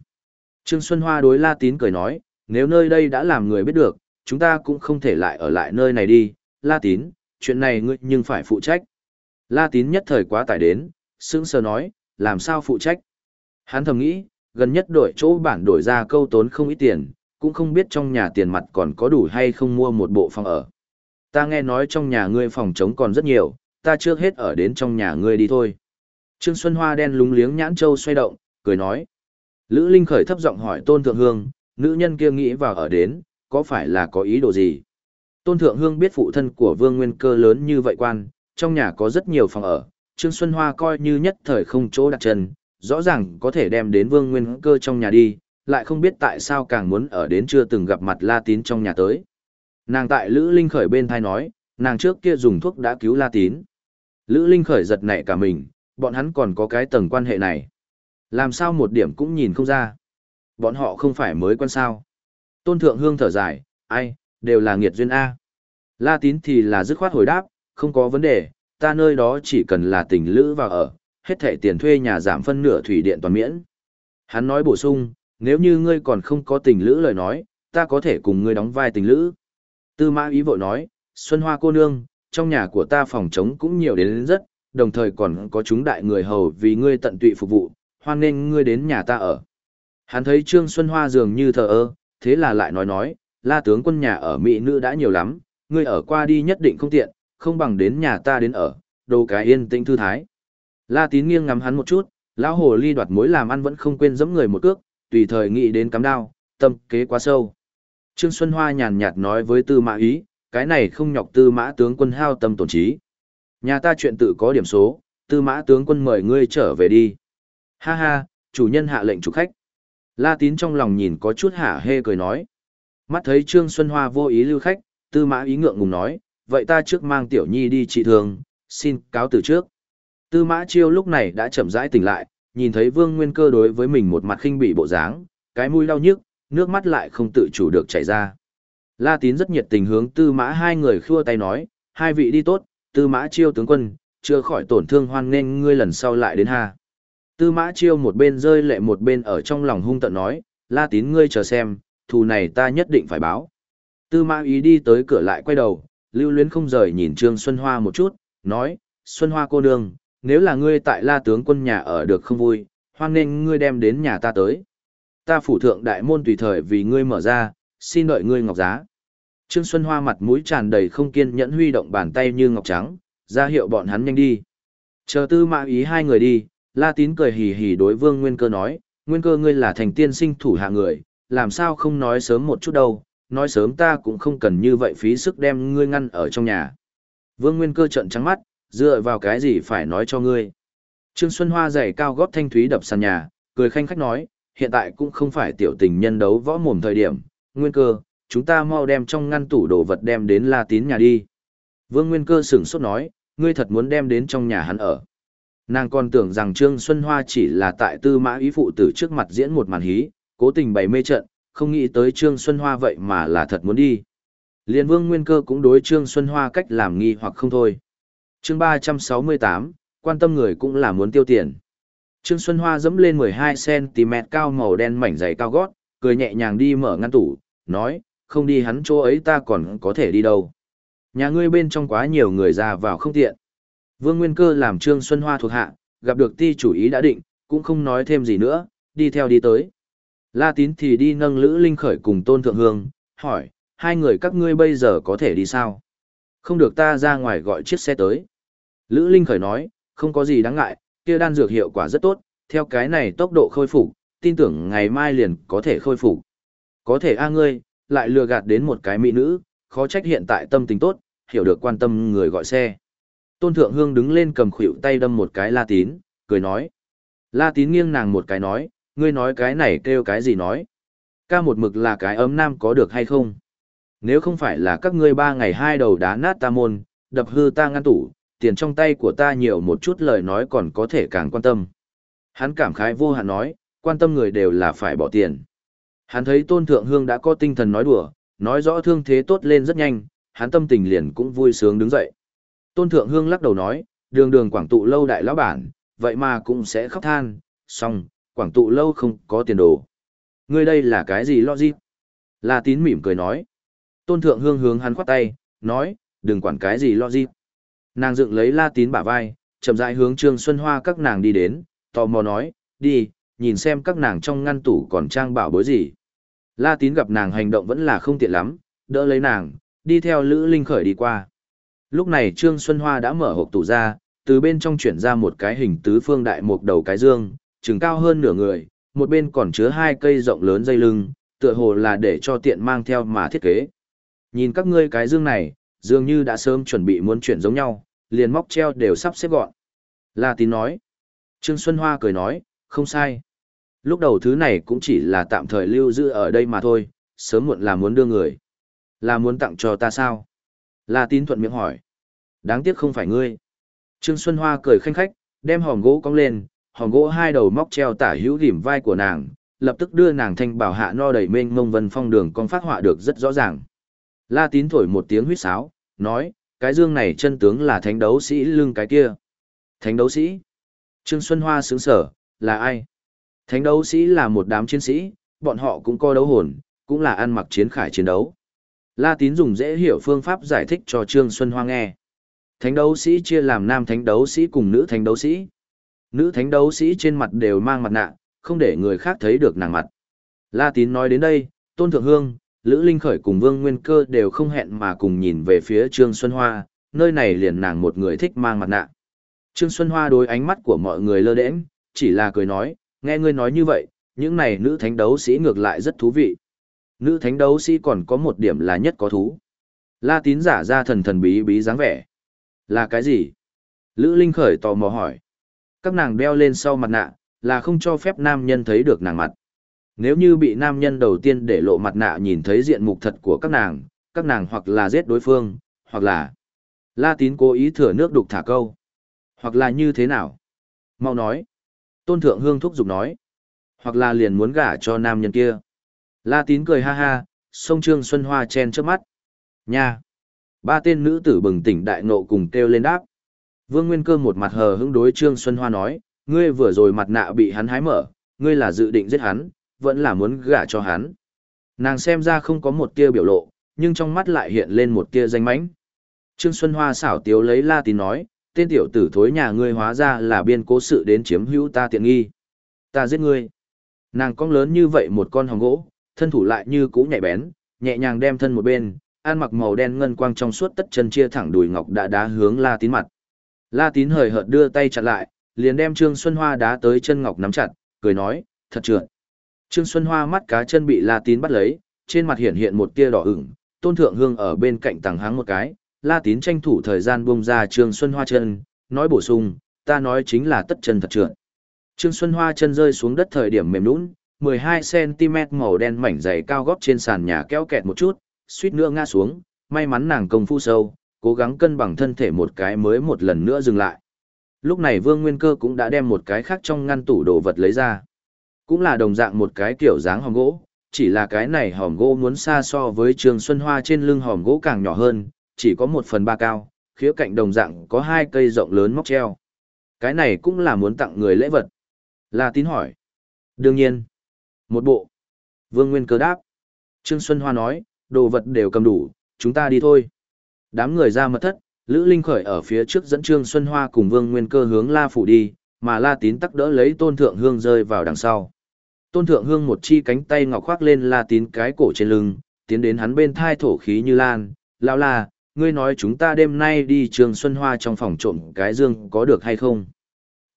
Trương Xuân Hoa đối la tín cười nói, nếu nơi đây đã làm người biết được, chúng ta cũng không thể lại ở lại nơi này đi, La Tín, chuyện này ngươi nhưng phải phụ trách. La Tín nhất thời quá tải đến, sững sờ nói, làm sao phụ trách. Hắn thầm nghĩ, gần nhất đổi chỗ bản đổi ra câu tốn không ít tiền, cũng không biết trong nhà tiền mặt còn có đủ hay không mua một bộ phòng ở. Ta nghe nói trong nhà ngươi phòng trống còn rất nhiều, ta trước hết ở đến trong nhà ngươi đi thôi. Trương Xuân Hoa đen lúng liếng nhãn châu xoay động, cười nói. Lữ Linh khởi thấp giọng hỏi Tôn Thượng Hương, nữ nhân kia nghĩ vào ở đến, có phải là có ý đồ gì? Tôn Thượng Hương biết phụ thân của Vương Nguyên Cơ lớn như vậy quan, trong nhà có rất nhiều phòng ở, Trương Xuân Hoa coi như nhất thời không chỗ đặt chân, rõ ràng có thể đem đến Vương Nguyên Cơ trong nhà đi, lại không biết tại sao càng muốn ở đến chưa từng gặp mặt La Tín trong nhà tới. Nàng tại Lữ Linh Khởi bên thai nói, nàng trước kia dùng thuốc đã cứu La Tín. Lữ Linh Khởi giật nảy cả mình, bọn hắn còn có cái tầng quan hệ này. Làm sao một điểm cũng nhìn không ra. Bọn họ không phải mới quan sao. Tôn Thượng Hương thở dài, ai, đều là nghiệt duyên A. La Tín thì là dứt khoát hồi đáp, không có vấn đề, ta nơi đó chỉ cần là tình lữ vào ở, hết thẻ tiền thuê nhà giảm phân nửa thủy điện toàn miễn. Hắn nói bổ sung, nếu như ngươi còn không có tình lữ lời nói, ta có thể cùng ngươi đóng vai tình lữ. Tư mã ý vội nói, Xuân Hoa cô nương, trong nhà của ta phòng trống cũng nhiều đến, đến rất, đồng thời còn có chúng đại người hầu vì ngươi tận tụy phục vụ, hoan nên ngươi đến nhà ta ở. Hắn thấy Trương Xuân Hoa dường như thờ ơ, thế là lại nói nói, la tướng quân nhà ở Mỹ nữ đã nhiều lắm, ngươi ở qua đi nhất định không tiện, không bằng đến nhà ta đến ở, đồ cái yên tĩnh thư thái. La tín nghiêng ngắm hắn một chút, lão hồ ly đoạt mối làm ăn vẫn không quên giẫm người một cước, tùy thời nghĩ đến cắm đao, tâm kế quá sâu. Trương Xuân Hoa nhàn nhạt nói với tư mã ý, cái này không nhọc tư mã tướng quân hao tâm tổn trí. Nhà ta chuyện tự có điểm số, tư mã tướng quân mời ngươi trở về đi. Ha ha, chủ nhân hạ lệnh chủ khách. La tín trong lòng nhìn có chút hả hê cười nói. Mắt thấy Trương Xuân Hoa vô ý lưu khách, tư mã ý ngượng ngùng nói, vậy ta trước mang tiểu nhi đi trị thường, xin cáo từ trước. Tư mã chiêu lúc này đã chậm rãi tỉnh lại, nhìn thấy vương nguyên cơ đối với mình một mặt khinh bị bộ dáng, cái mũi đau nhức, nước mắt lại không tự chủ được chảy ra. La tín rất nhiệt tình hướng tư mã hai người khua tay nói, hai vị đi tốt, tư mã chiêu tướng quân, chưa khỏi tổn thương hoan nghênh ngươi lần sau lại đến ha. Tư mã chiêu một bên rơi lệ một bên ở trong lòng hung tận nói, la tín ngươi chờ xem, thù này ta nhất định phải báo. Tư mã ý đi tới cửa lại quay đầu, lưu luyến không rời nhìn Trương Xuân Hoa một chút, nói, Xuân Hoa cô nương, nếu là ngươi tại la tướng quân nhà ở được không vui, hoan nên ngươi đem đến nhà ta tới. Ta phủ thượng đại môn tùy thời vì ngươi mở ra, xin đợi ngươi ngọc giá. Trương Xuân Hoa mặt mũi tràn đầy không kiên nhẫn huy động bàn tay như ngọc trắng, ra hiệu bọn hắn nhanh đi. Chờ tư mã ý hai người đi, La Tín cười hì hì đối Vương Nguyên Cơ nói, Nguyên Cơ ngươi là thành tiên sinh thủ hạ người, làm sao không nói sớm một chút đâu, nói sớm ta cũng không cần như vậy phí sức đem ngươi ngăn ở trong nhà. Vương Nguyên Cơ trợn trắng mắt, dựa vào cái gì phải nói cho ngươi. Trương Xuân Hoa giày cao gót thanh thúy đập sàn nhà, cười khanh khách nói, hiện tại cũng không phải tiểu tình nhân đấu võ mồm thời điểm, Nguyên Cơ, chúng ta mau đem trong ngăn tủ đồ vật đem đến La Tín nhà đi. Vương Nguyên Cơ sửng sốt nói, ngươi thật muốn đem đến trong nhà hắn ở. Nàng còn tưởng rằng Trương Xuân Hoa chỉ là tại tư mã ý phụ tử trước mặt diễn một màn hí, cố tình bày mê trận, không nghĩ tới Trương Xuân Hoa vậy mà là thật muốn đi. Liên Vương Nguyên Cơ cũng đối Trương Xuân Hoa cách làm nghi hoặc không thôi chương 368, quan tâm người cũng là muốn tiêu tiền. Trương Xuân Hoa dẫm lên 12cm cao màu đen mảnh giày cao gót, cười nhẹ nhàng đi mở ngăn tủ, nói, không đi hắn chỗ ấy ta còn có thể đi đâu. Nhà ngươi bên trong quá nhiều người ra vào không tiện. Vương Nguyên Cơ làm Trương Xuân Hoa thuộc hạ, gặp được ti chủ ý đã định, cũng không nói thêm gì nữa, đi theo đi tới. La Tín thì đi nâng Lữ Linh Khởi cùng Tôn Thượng Hương, hỏi, hai người các ngươi bây giờ có thể đi sao? Không được ta ra ngoài gọi chiếc xe tới. Lữ Linh Khởi nói, không có gì đáng ngại, kia đan dược hiệu quả rất tốt, theo cái này tốc độ khôi phục, tin tưởng ngày mai liền có thể khôi phục. Có thể a ngươi, lại lừa gạt đến một cái mỹ nữ, khó trách hiện tại tâm tình tốt, hiểu được quan tâm người gọi xe. Tôn Thượng Hương đứng lên cầm khuỷu tay đâm một cái La Tín, cười nói. La Tín nghiêng nàng một cái nói, ngươi nói cái này kêu cái gì nói. Ca một mực là cái ấm nam có được hay không? Nếu không phải là các ngươi ba ngày hai đầu đá nát ta môn, đập hư ta ngăn tủ, tiền trong tay của ta nhiều một chút lời nói còn có thể càng quan tâm. Hắn cảm khái vô hạn nói, quan tâm người đều là phải bỏ tiền. Hắn thấy Tôn Thượng Hương đã có tinh thần nói đùa, nói rõ thương thế tốt lên rất nhanh, hắn tâm tình liền cũng vui sướng đứng dậy. Tôn Thượng Hương lắc đầu nói, đường đường quảng tụ lâu đại lão bản, vậy mà cũng sẽ khóc than, xong, quảng tụ lâu không có tiền đồ. Ngươi đây là cái gì lo gì? La tín mỉm cười nói. Tôn Thượng Hương hướng hắn khoát tay, nói, đừng quản cái gì lo gì. Nàng dựng lấy la tín bả vai, chậm rãi hướng Trương Xuân Hoa các nàng đi đến, tò mò nói, đi, nhìn xem các nàng trong ngăn tủ còn trang bảo bối gì. La tín gặp nàng hành động vẫn là không tiện lắm, đỡ lấy nàng, đi theo Lữ Linh Khởi đi qua. Lúc này Trương Xuân Hoa đã mở hộp tủ ra, từ bên trong chuyển ra một cái hình tứ phương đại một đầu cái dương, trừng cao hơn nửa người, một bên còn chứa hai cây rộng lớn dây lưng, tựa hồ là để cho tiện mang theo mà thiết kế. Nhìn các ngươi cái dương này, dường như đã sớm chuẩn bị muốn chuyển giống nhau, liền móc treo đều sắp xếp gọn. La tín nói. Trương Xuân Hoa cười nói, không sai. Lúc đầu thứ này cũng chỉ là tạm thời lưu giữ ở đây mà thôi, sớm muộn là muốn đưa người. Là muốn tặng cho ta sao? La tín thuận miệng hỏi. Đáng tiếc không phải ngươi. Trương Xuân Hoa cười khanh khách, đem hòm gỗ cong lên, hòm gỗ hai đầu móc treo tả hữu rìm vai của nàng, lập tức đưa nàng thanh bảo hạ no đầy mênh mông vân phong đường con phát họa được rất rõ ràng. La tín thổi một tiếng huýt sáo, nói, cái dương này chân tướng là thánh đấu sĩ lưng cái kia. Thánh đấu sĩ? Trương Xuân Hoa sướng sở, là ai? Thánh đấu sĩ là một đám chiến sĩ, bọn họ cũng coi đấu hồn, cũng là ăn mặc chiến khải chiến đấu. La Tín dùng dễ hiểu phương pháp giải thích cho Trương Xuân Hoa nghe. Thánh đấu sĩ chia làm nam thánh đấu sĩ cùng nữ thánh đấu sĩ. Nữ thánh đấu sĩ trên mặt đều mang mặt nạ, không để người khác thấy được nàng mặt. La Tín nói đến đây, Tôn Thượng Hương, Lữ Linh Khởi cùng Vương Nguyên Cơ đều không hẹn mà cùng nhìn về phía Trương Xuân Hoa, nơi này liền nàng một người thích mang mặt nạ. Trương Xuân Hoa đối ánh mắt của mọi người lơ đễnh, chỉ là cười nói, nghe ngươi nói như vậy, những này nữ thánh đấu sĩ ngược lại rất thú vị. Nữ thánh đấu sĩ còn có một điểm là nhất có thú. La tín giả ra thần thần bí bí dáng vẻ. Là cái gì? Lữ Linh khởi tò mò hỏi. Các nàng đeo lên sau mặt nạ, là không cho phép nam nhân thấy được nàng mặt. Nếu như bị nam nhân đầu tiên để lộ mặt nạ nhìn thấy diện mục thật của các nàng, các nàng hoặc là giết đối phương, hoặc là... La tín cố ý thừa nước đục thả câu. Hoặc là như thế nào? Mau nói. Tôn thượng hương thúc giục nói. Hoặc là liền muốn gả cho nam nhân kia. La tín cười ha ha, sông Trương Xuân Hoa chen trước mắt. Nha! Ba tên nữ tử bừng tỉnh đại nộ cùng kêu lên đáp. Vương Nguyên Cơ một mặt hờ hững đối Trương Xuân Hoa nói, ngươi vừa rồi mặt nạ bị hắn hái mở, ngươi là dự định giết hắn, vẫn là muốn gả cho hắn. Nàng xem ra không có một tia biểu lộ, nhưng trong mắt lại hiện lên một tia danh mãnh. Trương Xuân Hoa xảo tiếu lấy la tín nói, tên tiểu tử thối nhà ngươi hóa ra là biên cố sự đến chiếm hữu ta tiện nghi. Ta giết ngươi. Nàng cong lớn như vậy một con hồng gỗ, thân thủ lại như cũ nhạy bén, nhẹ nhàng đem thân một bên, ăn mặc màu đen ngân quang trong suốt tất chân chia thẳng đùi ngọc đã đá hướng La Tín mặt. La Tín hời hợt đưa tay chặn lại, liền đem Trương Xuân Hoa đá tới chân ngọc nắm chặt, cười nói, thật trượt. Trương Xuân Hoa mắt cá chân bị La Tín bắt lấy, trên mặt hiện hiện một tia đỏ ửng, Tôn Thượng Hương ở bên cạnh tàng háng một cái, La Tín tranh thủ thời gian buông ra Trương Xuân Hoa chân, nói bổ sung, ta nói chính là tất chân thật trượt. Trương Xuân Hoa chân rơi xuống đất thời điểm mềm nhũn, 12cm màu đen mảnh dày cao gót trên sàn nhà kéo kẹt một chút, suýt nữa ngã xuống, may mắn nàng công phu sâu, cố gắng cân bằng thân thể một cái mới một lần nữa dừng lại. Lúc này Vương Nguyên Cơ cũng đã đem một cái khác trong ngăn tủ đồ vật lấy ra. Cũng là đồng dạng một cái kiểu dáng hòm gỗ, chỉ là cái này hòm gỗ muốn xa so với Trường Xuân Hoa trên lưng hòm gỗ càng nhỏ hơn, chỉ có một phần ba cao, khía cạnh đồng dạng có hai cây rộng lớn móc treo. Cái này cũng là muốn tặng người lễ vật. La tín hỏi. Đương nhiên. Một bộ. Vương Nguyên cơ đáp. Trương Xuân Hoa nói, đồ vật đều cầm đủ, chúng ta đi thôi. Đám người ra mật thất, Lữ Linh khởi ở phía trước dẫn Trương Xuân Hoa cùng Vương Nguyên cơ hướng La Phủ đi, mà La tín tắc đỡ lấy Tôn Thượng Hương rơi vào đằng sau. Tôn Thượng Hương một chi cánh tay ngọc khoác lên La tín cái cổ trên lưng, tiến đến hắn bên thai thổ khí như lan, lao la, ngươi nói chúng ta đêm nay đi trường Xuân Hoa trong phòng trộm cái dương có được hay không?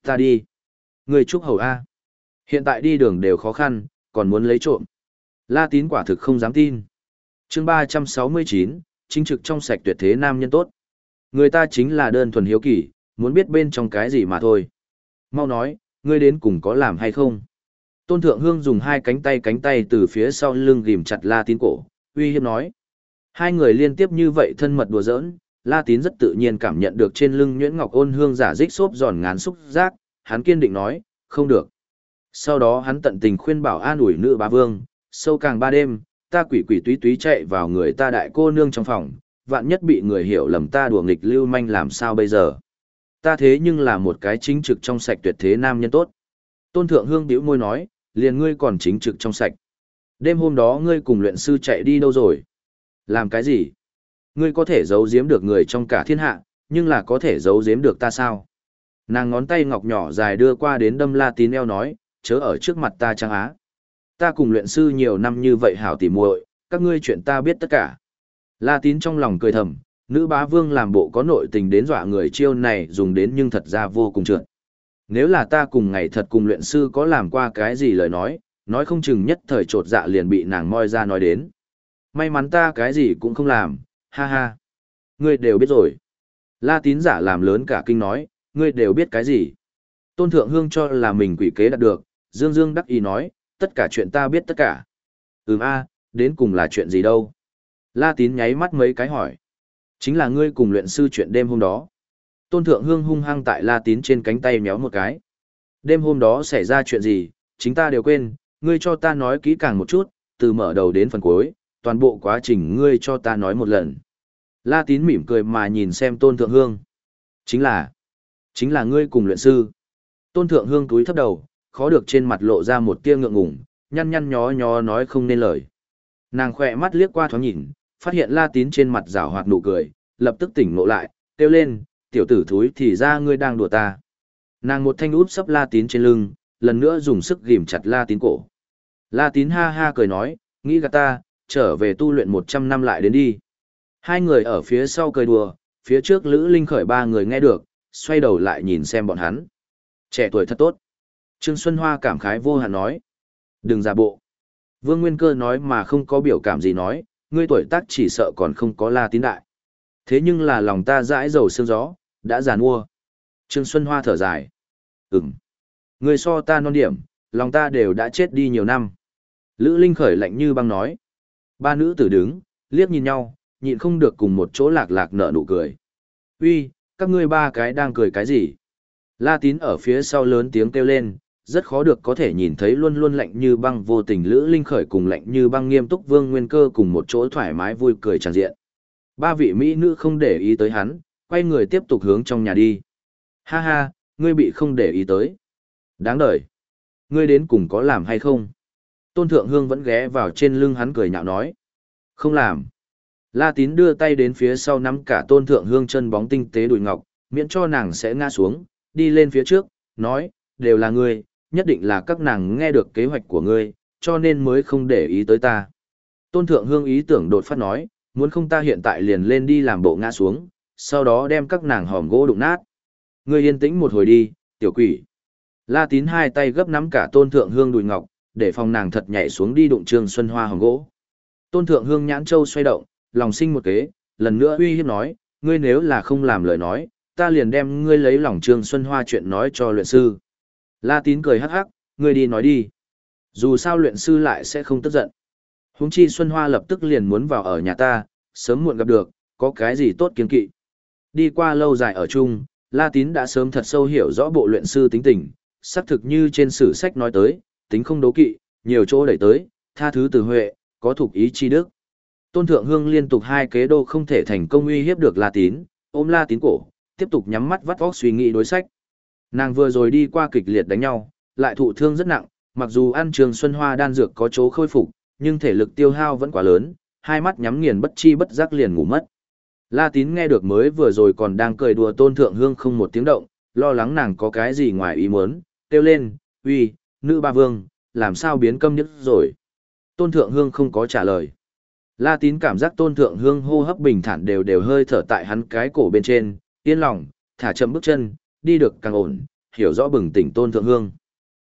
Ta đi. Ngươi chúc hầu A. Hiện tại đi đường đều khó khăn, còn muốn lấy trộm. La tín quả thực không dám tin. chương ba trăm sáu mươi chín, chính trực trong sạch tuyệt thế nam nhân tốt. Người ta chính là đơn thuần hiếu kỳ, muốn biết bên trong cái gì mà thôi. Mau nói, ngươi đến cùng có làm hay không? Tôn Thượng Hương dùng hai cánh tay cánh tay từ phía sau lưng ghim chặt La Tín cổ, uy hiếp nói. Hai người liên tiếp như vậy thân mật đùa giỡn, La Tín rất tự nhiên cảm nhận được trên lưng nhuyễn ngọc ôn hương giả dích xốp giòn ngán xúc giác, hắn kiên định nói, không được. Sau đó hắn tận tình khuyên bảo an ủi nữ bá vương, sâu càng ba đêm, ta quỷ quỷ túy túy chạy vào người ta đại cô nương trong phòng, vạn nhất bị người hiểu lầm ta đùa nghịch lưu manh làm sao bây giờ. Ta thế nhưng là một cái chính trực trong sạch tuyệt thế nam nhân tốt. Tôn thượng hương bĩu môi nói, liền ngươi còn chính trực trong sạch. Đêm hôm đó ngươi cùng luyện sư chạy đi đâu rồi? Làm cái gì? Ngươi có thể giấu giếm được người trong cả thiên hạ, nhưng là có thể giấu giếm được ta sao? Nàng ngón tay ngọc nhỏ dài đưa qua đến đâm la tín eo nói, chớ ở trước mặt ta trang á. Ta cùng luyện sư nhiều năm như vậy hảo tỉ muội, các ngươi chuyện ta biết tất cả. La tín trong lòng cười thầm, nữ bá vương làm bộ có nội tình đến dọa người chiêu này dùng đến nhưng thật ra vô cùng trượt. Nếu là ta cùng ngày thật cùng luyện sư có làm qua cái gì lời nói, nói không chừng nhất thời trột dạ liền bị nàng moi ra nói đến. May mắn ta cái gì cũng không làm, ha ha. Ngươi đều biết rồi. La tín giả làm lớn cả kinh nói, ngươi đều biết cái gì. Tôn Thượng Hương cho là mình quỷ kế đạt được, Dương Dương đắc ý nói, tất cả chuyện ta biết tất cả. Ừm a, đến cùng là chuyện gì đâu? La Tín nháy mắt mấy cái hỏi. Chính là ngươi cùng luyện sư chuyện đêm hôm đó. Tôn Thượng Hương hung hăng tại La Tín trên cánh tay méo một cái. Đêm hôm đó xảy ra chuyện gì, chính ta đều quên, ngươi cho ta nói kỹ càng một chút, từ mở đầu đến phần cuối, toàn bộ quá trình ngươi cho ta nói một lần. La Tín mỉm cười mà nhìn xem Tôn Thượng Hương. Chính là, chính là ngươi cùng luyện sư. Tôn Thượng Hương túi thấp đầu, khó được trên mặt lộ ra một tia ngượng ngùng, nhăn nhăn nhó nhó nói không nên lời. Nàng khỏe mắt liếc qua thoáng nhìn, phát hiện La Tín trên mặt rảo hoạt nụ cười, lập tức tỉnh ngộ lại, kêu lên, tiểu tử thúi thì ra ngươi đang đùa ta. Nàng một thanh út sấp La Tín trên lưng, lần nữa dùng sức ghim chặt La Tín cổ. La Tín ha ha cười nói, nghĩ gạt ta, trở về tu luyện 100 năm lại đến đi. Hai người ở phía sau cười đùa, phía trước Lữ Linh khởi ba người nghe được, xoay đầu lại nhìn xem bọn hắn. Trẻ tuổi thật tốt. Trương Xuân Hoa cảm khái vô hạn nói. Đừng giả bộ. Vương Nguyên Cơ nói mà không có biểu cảm gì nói, ngươi tuổi tác chỉ sợ còn không có la tín đại. Thế nhưng là lòng ta dãi dầu sương gió, đã giàn mua. Trương Xuân Hoa thở dài. Ừm. Ngươi so ta non điểm, lòng ta đều đã chết đi nhiều năm. Lữ Linh khởi lạnh như băng nói. Ba nữ tử đứng, liếc nhìn nhau, nhịn không được cùng một chỗ lạc lạc nở nụ cười. Uy, các ngươi ba cái đang cười cái gì? La tín ở phía sau lớn tiếng kêu lên, rất khó được có thể nhìn thấy luôn luôn lạnh như băng vô tình Lữ Linh khởi cùng lạnh như băng nghiêm túc Vương Nguyên Cơ cùng một chỗ thoải mái vui cười tràn diện. Ba vị mỹ nữ không để ý tới hắn, quay người tiếp tục hướng trong nhà đi. Ha ha, ngươi bị không để ý tới. Đáng đời. Ngươi đến cùng có làm hay không? Tôn Thượng Hương vẫn ghé vào trên lưng hắn cười nhạo nói. Không làm. La Tín đưa tay đến phía sau nắm cả Tôn Thượng Hương chân bóng tinh tế đùi ngọc, miễn cho nàng sẽ ngã xuống, đi lên phía trước, nói, đều là ngươi, nhất định là các nàng nghe được kế hoạch của ngươi, cho nên mới không để ý tới ta. Tôn Thượng Hương ý tưởng đột phát nói, muốn không ta hiện tại liền lên đi làm bộ ngã xuống, sau đó đem các nàng hòm gỗ đụng nát. Ngươi yên tĩnh một hồi đi, tiểu quỷ. La Tín hai tay gấp nắm cả Tôn Thượng Hương đùi ngọc, để phòng nàng thật nhảy xuống đi đụng Trương Xuân Hoa hòm gỗ. Tôn Thượng Hương nhãn châu xoay động, lòng sinh một kế, lần nữa uy hiếp nói, ngươi nếu là không làm lời nói, ta liền đem ngươi lấy lòng Trương Xuân Hoa chuyện nói cho luyện sư. La Tín cười hắc hắc, ngươi đi nói đi. Dù sao luyện sư lại sẽ không tức giận. Huống chi Xuân Hoa lập tức liền muốn vào ở nhà ta, sớm muộn gặp được, có cái gì tốt kiên kỵ. Đi qua lâu dài ở chung, La Tín đã sớm thật sâu hiểu rõ bộ luyện sư tính tình, xác thực như trên sử sách nói tới, tính không đấu kỵ, nhiều chỗ đẩy tới, tha thứ từ huệ, có thuộc ý chi đức. Tôn Thượng Hương liên tục hai kế đô không thể thành công uy hiếp được La Tín, ôm La Tín cổ, tiếp tục nhắm mắt vắt óc suy nghĩ đối sách. Nàng vừa rồi đi qua kịch liệt đánh nhau, lại thụ thương rất nặng, mặc dù ăn trường xuân hoa đan dược có chỗ khôi phục, nhưng thể lực tiêu hao vẫn quá lớn, hai mắt nhắm nghiền bất chi bất giác liền ngủ mất. La Tín nghe được mới vừa rồi còn đang cười đùa Tôn Thượng Hương không một tiếng động, lo lắng nàng có cái gì ngoài ý muốn, kêu lên, uy, nữ ba vương, làm sao biến câm nhất rồi. Tôn Thượng Hương không có trả lời. La Tín cảm giác Tôn Thượng Hương hô hấp bình thản đều đều hơi thở tại hắn cái cổ bên trên, yên lòng, thả chậm bước chân, đi được càng ổn, hiểu rõ bừng tỉnh Tôn Thượng Hương.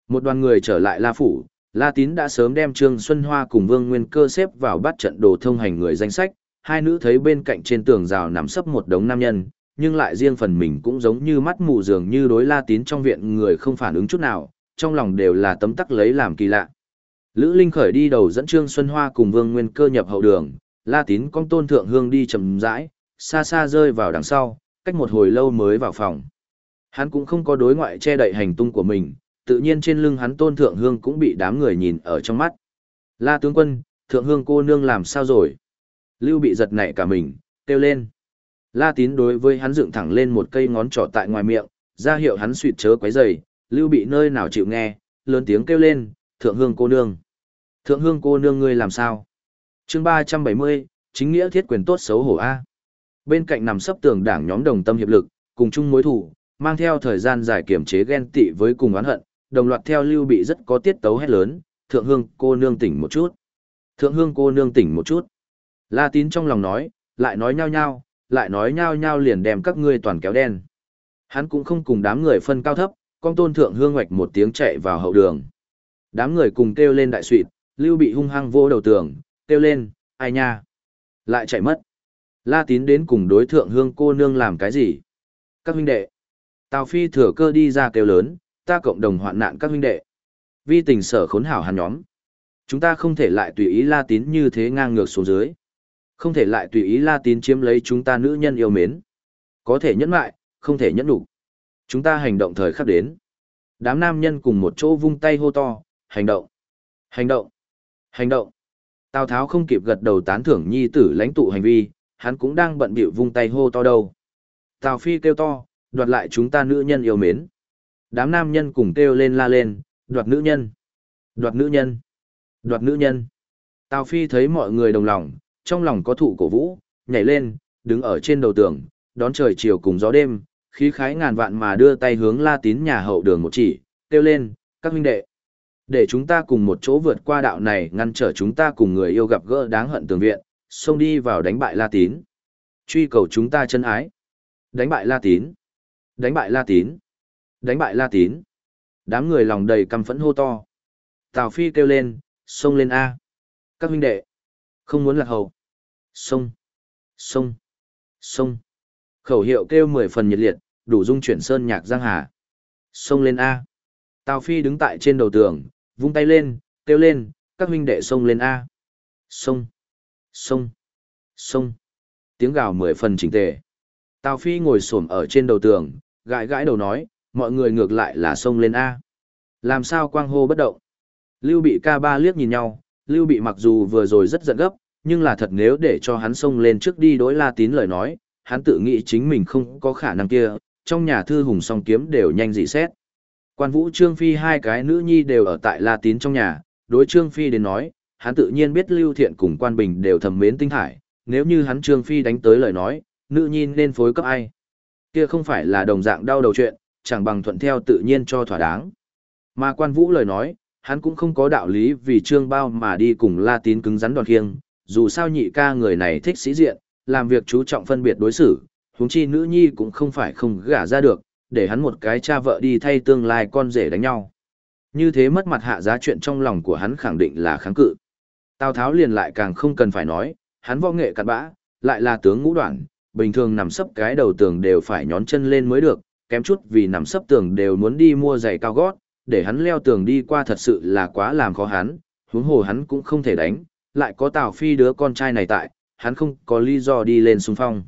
Một đoàn người trở lại La Phủ, La Tín đã sớm đem Trương Xuân Hoa cùng Vương Nguyên Cơ xếp vào bắt trận đồ thông hành người danh sách, hai nữ thấy bên cạnh trên tường rào nằm sấp một đống nam nhân, nhưng lại riêng phần mình cũng giống như mắt mù dường như đối La Tín trong viện người không phản ứng chút nào, trong lòng đều là tấm tắc lấy làm kỳ lạ. Lữ Linh khởi đi đầu dẫn Trương Xuân Hoa cùng Vương Nguyên Cơ nhập hậu đường, La Tín con tôn thượng hương đi chậm rãi, xa xa rơi vào đằng sau, cách một hồi lâu mới vào phòng. Hắn cũng không có đối ngoại che đậy hành tung của mình, tự nhiên trên lưng hắn tôn thượng hương cũng bị đám người nhìn ở trong mắt. La tướng quân, thượng hương cô nương làm sao rồi? Lưu bị giật nảy cả mình, kêu lên. La tín đối với hắn dựng thẳng lên một cây ngón trỏ tại ngoài miệng, ra hiệu hắn suýt chớ quấy rầy, lưu bị nơi nào chịu nghe, lớn tiếng kêu lên, thượng hương cô nương. Thượng hương cô nương ngươi làm sao? chương ba trăm bảy mươi chính nghĩa thiết quyền tốt xấu hổ A. Bên cạnh nằm sấp tường đảng nhóm đồng tâm hiệp lực, cùng chung mối thủ, mang theo thời gian dài kiểm chế ghen tị với cùng oán hận, đồng loạt theo lưu bị rất có tiết tấu hét lớn, thượng hương cô nương tỉnh một chút. Thượng hương cô nương tỉnh một chút. La tín trong lòng nói, lại nói nhao nhao, lại nói nhao nhao liền đem các ngươi toàn kéo đen. Hắn cũng không cùng đám người phân cao thấp, con tôn thượng hương hoạch một tiếng chạy vào hậu đường. Đám người cùng kêu lên đại suyệt, lưu bị hung hăng vô đầu tường, kêu lên, ai nha. Lại chạy mất. La tín đến cùng đối thượng hương cô nương làm cái gì? Các huynh đệ. Tào phi thừa cơ đi ra kêu lớn, ta cộng đồng hoạn nạn các huynh đệ. Vi tình sở khốn hảo hàn nhóm. Chúng ta không thể lại tùy ý la tín như thế ngang ngược xuống dưới. Không thể lại tùy ý la tín chiếm lấy chúng ta nữ nhân yêu mến. Có thể nhẫn mại, không thể nhẫn đủ. Chúng ta hành động thời khắc đến. Đám nam nhân cùng một chỗ vung tay hô to, hành động, hành động, hành động. Tào Tháo không kịp gật đầu tán thưởng nhi tử lãnh tụ hành vi, hắn cũng đang bận bịu vung tay hô to đâu. Tào Phi kêu to, đoạt lại chúng ta nữ nhân yêu mến. Đám nam nhân cùng kêu lên la lên, đoạt nữ nhân, đoạt nữ nhân, đoạt nữ nhân. Tào Phi thấy mọi người đồng lòng, trong lòng có thụ cổ vũ, nhảy lên, đứng ở trên đầu tường, đón trời chiều cùng gió đêm, khí khái ngàn vạn mà đưa tay hướng La Tín nhà hậu đường một chỉ, kêu lên, các huynh đệ. Để chúng ta cùng một chỗ vượt qua đạo này ngăn trở chúng ta cùng người yêu gặp gỡ đáng hận tường viện, xông đi vào đánh bại La Tín. Truy cầu chúng ta chân ái. Đánh bại La Tín. Đánh bại La Tín. Đánh bại La Tín. Đám người lòng đầy căm phẫn hô to. Tào Phi kêu lên, xông lên A. Các huynh đệ. Không muốn lạc hậu. Xông. Xông. Xông. Khẩu hiệu kêu mười phần nhiệt liệt, đủ dung chuyển sơn nhạc giang hà. Xông lên A. Tào Phi đứng tại trên đầu tường, vung tay lên, kêu lên, các huynh đệ xông lên A. Xông. Xông. Xông. Tiếng gào mười phần chỉnh tề. Tào Phi ngồi xổm ở trên đầu tường, gãi gãi đầu nói, mọi người ngược lại là xông lên A. Làm sao quang hô bất động? Lưu bị ca ba liếc nhìn nhau, Lưu bị mặc dù vừa rồi rất giận gấp, nhưng là thật nếu để cho hắn xông lên trước đi đối la tín lời nói, hắn tự nghĩ chính mình không có khả năng kia, trong nhà thư hùng song kiếm đều nhanh dị xét. Quan vũ Trương Phi hai cái nữ nhi đều ở tại la tín trong nhà, đối Trương Phi đến nói, hắn tự nhiên biết Lưu Thiện cùng Quan Bình đều thầm mến tinh thải, nếu như hắn Trương Phi đánh tới lời nói, nữ nhi nên phối cấp ai. Kia không phải là đồng dạng đau đầu chuyện, chẳng bằng thuận theo tự nhiên cho thỏa đáng. Mà quan vũ lời nói, hắn cũng không có đạo lý vì trương bao mà đi cùng la tín cứng rắn đòn khiêng, dù sao nhị ca người này thích sĩ diện, làm việc chú trọng phân biệt đối xử, huống chi nữ nhi cũng không phải không gả ra được, để hắn một cái cha vợ đi thay tương lai con rể đánh nhau. Như thế mất mặt hạ giá chuyện trong lòng của hắn khẳng định là kháng cự. Tào Tháo liền lại càng không cần phải nói, hắn võ nghệ cặn bã, lại là tướng ngũ đoạn, bình thường nằm sấp cái đầu tường đều phải nhón chân lên mới được, kém chút vì nằm sấp tường đều muốn đi mua giày cao gót, để hắn leo tường đi qua thật sự là quá làm khó hắn, huống hồ hắn cũng không thể đánh, lại có Tào Phi đứa con trai này tại, hắn không có lý do đi lên xung phong.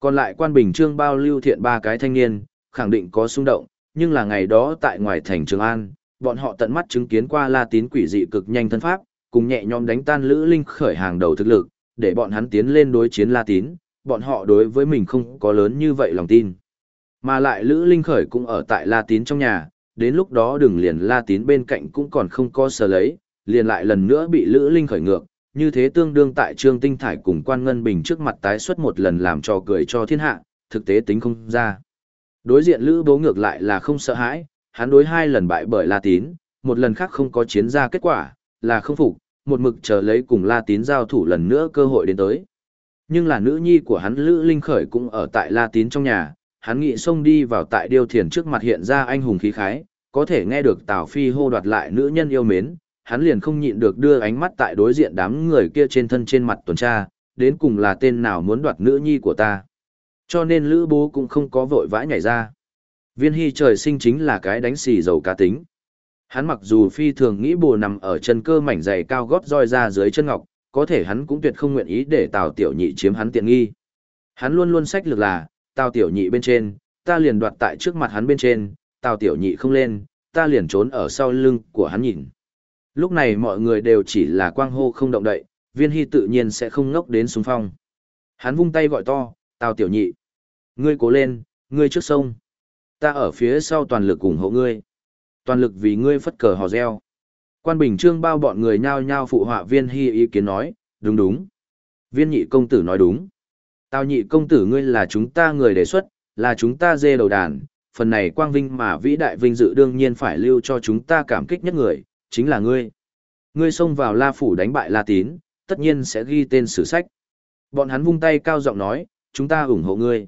Còn lại quan bình trương bao lưu thiện ba cái thanh niên, khẳng định có xung động, nhưng là ngày đó tại ngoài thành Trường An, bọn họ tận mắt chứng kiến qua La Tín quỷ dị cực nhanh thân pháp, cùng nhẹ nhõm đánh tan Lữ Linh khởi hàng đầu thực lực, để bọn hắn tiến lên đối chiến La Tín, bọn họ đối với mình không có lớn như vậy lòng tin. Mà lại Lữ Linh khởi cũng ở tại La Tín trong nhà, đến lúc đó đừng liền La Tín bên cạnh cũng còn không có sở lấy, liền lại lần nữa bị Lữ Linh khởi ngược, như thế tương đương tại Trương Tinh Thải cùng Quan Ngân Bình trước mặt tái xuất một lần làm trò cười cho thiên hạ, thực tế tính không ra. Đối diện Lữ Bố ngược lại là không sợ hãi, hắn đối hai lần bại bởi La Tín, một lần khác không có chiến ra kết quả, là không phục, một mực chờ lấy cùng La Tín giao thủ lần nữa cơ hội đến tới. Nhưng là nữ nhi của hắn Lữ Linh Khởi cũng ở tại La Tín trong nhà, hắn nghị xông đi vào tại điêu thiền trước mặt hiện ra anh hùng khí khái, có thể nghe được Tào Phi hô đoạt lại nữ nhân yêu mến, hắn liền không nhịn được đưa ánh mắt tại đối diện đám người kia trên thân trên mặt tuần tra, đến cùng là tên nào muốn đoạt nữ nhi của ta. Cho nên Lữ Bố cũng không có vội vã nhảy ra. Viên Hy trời sinh chính là cái đánh xì dầu cá tính. Hắn mặc dù phi thường nghĩ bồ nằm ở chân cơ mảnh dày cao gót roi ra dưới chân ngọc, có thể hắn cũng tuyệt không nguyện ý để Tào Tiểu Nhị chiếm hắn tiện nghi. Hắn luôn luôn sách lược là, Tào Tiểu Nhị bên trên, ta liền đoạt tại trước mặt hắn bên trên, Tào Tiểu Nhị không lên, ta liền trốn ở sau lưng của hắn nhìn. Lúc này mọi người đều chỉ là quang hô không động đậy, viên hy tự nhiên sẽ không ngốc đến xung phong. Hắn vung tay gọi to, Tào Tiểu Nhị. Ngươi cố lên, ngươi trước sông. Ta ở phía sau toàn lực ủng hộ ngươi. Toàn lực vì ngươi phất cờ hò reo. Quan Bình Trương bao bọn người nhao nhao phụ họa viên hy ý kiến nói, đúng đúng. Viên nhị công tử nói đúng. Tào nhị công tử ngươi là chúng ta người đề xuất, là chúng ta dê đầu đàn, phần này quang vinh mà vĩ đại vinh dự đương nhiên phải lưu cho chúng ta cảm kích nhất người, chính là ngươi. Ngươi xông vào La Phủ đánh bại La Tín, tất nhiên sẽ ghi tên sử sách. Bọn hắn vung tay cao giọng nói, chúng ta ủng hộ ngươi.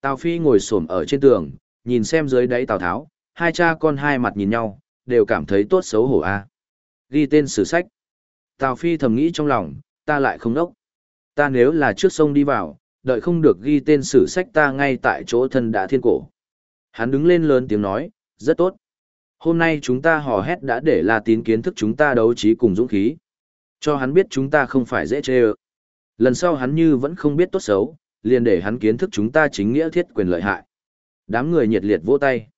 Tào Phi ngồi xổm ở trên tường, nhìn xem dưới đáy Tào Tháo, hai cha con hai mặt nhìn nhau, đều cảm thấy tốt xấu hổ a. Ghi tên sử sách. Tào Phi thầm nghĩ trong lòng, ta lại không đốc. Ta nếu là trước sông đi vào, đợi không được ghi tên sử sách ta ngay tại chỗ thân đã thiên cổ. Hắn đứng lên lớn tiếng nói, rất tốt. Hôm nay chúng ta hò hét đã để La Tín kiến thức chúng ta đấu trí cùng dũng khí. Cho hắn biết chúng ta không phải dễ chê ơ. Lần sau hắn như vẫn không biết tốt xấu, liền để hắn kiến thức chúng ta chính nghĩa thiết quyền lợi hại. Đám người nhiệt liệt vỗ tay.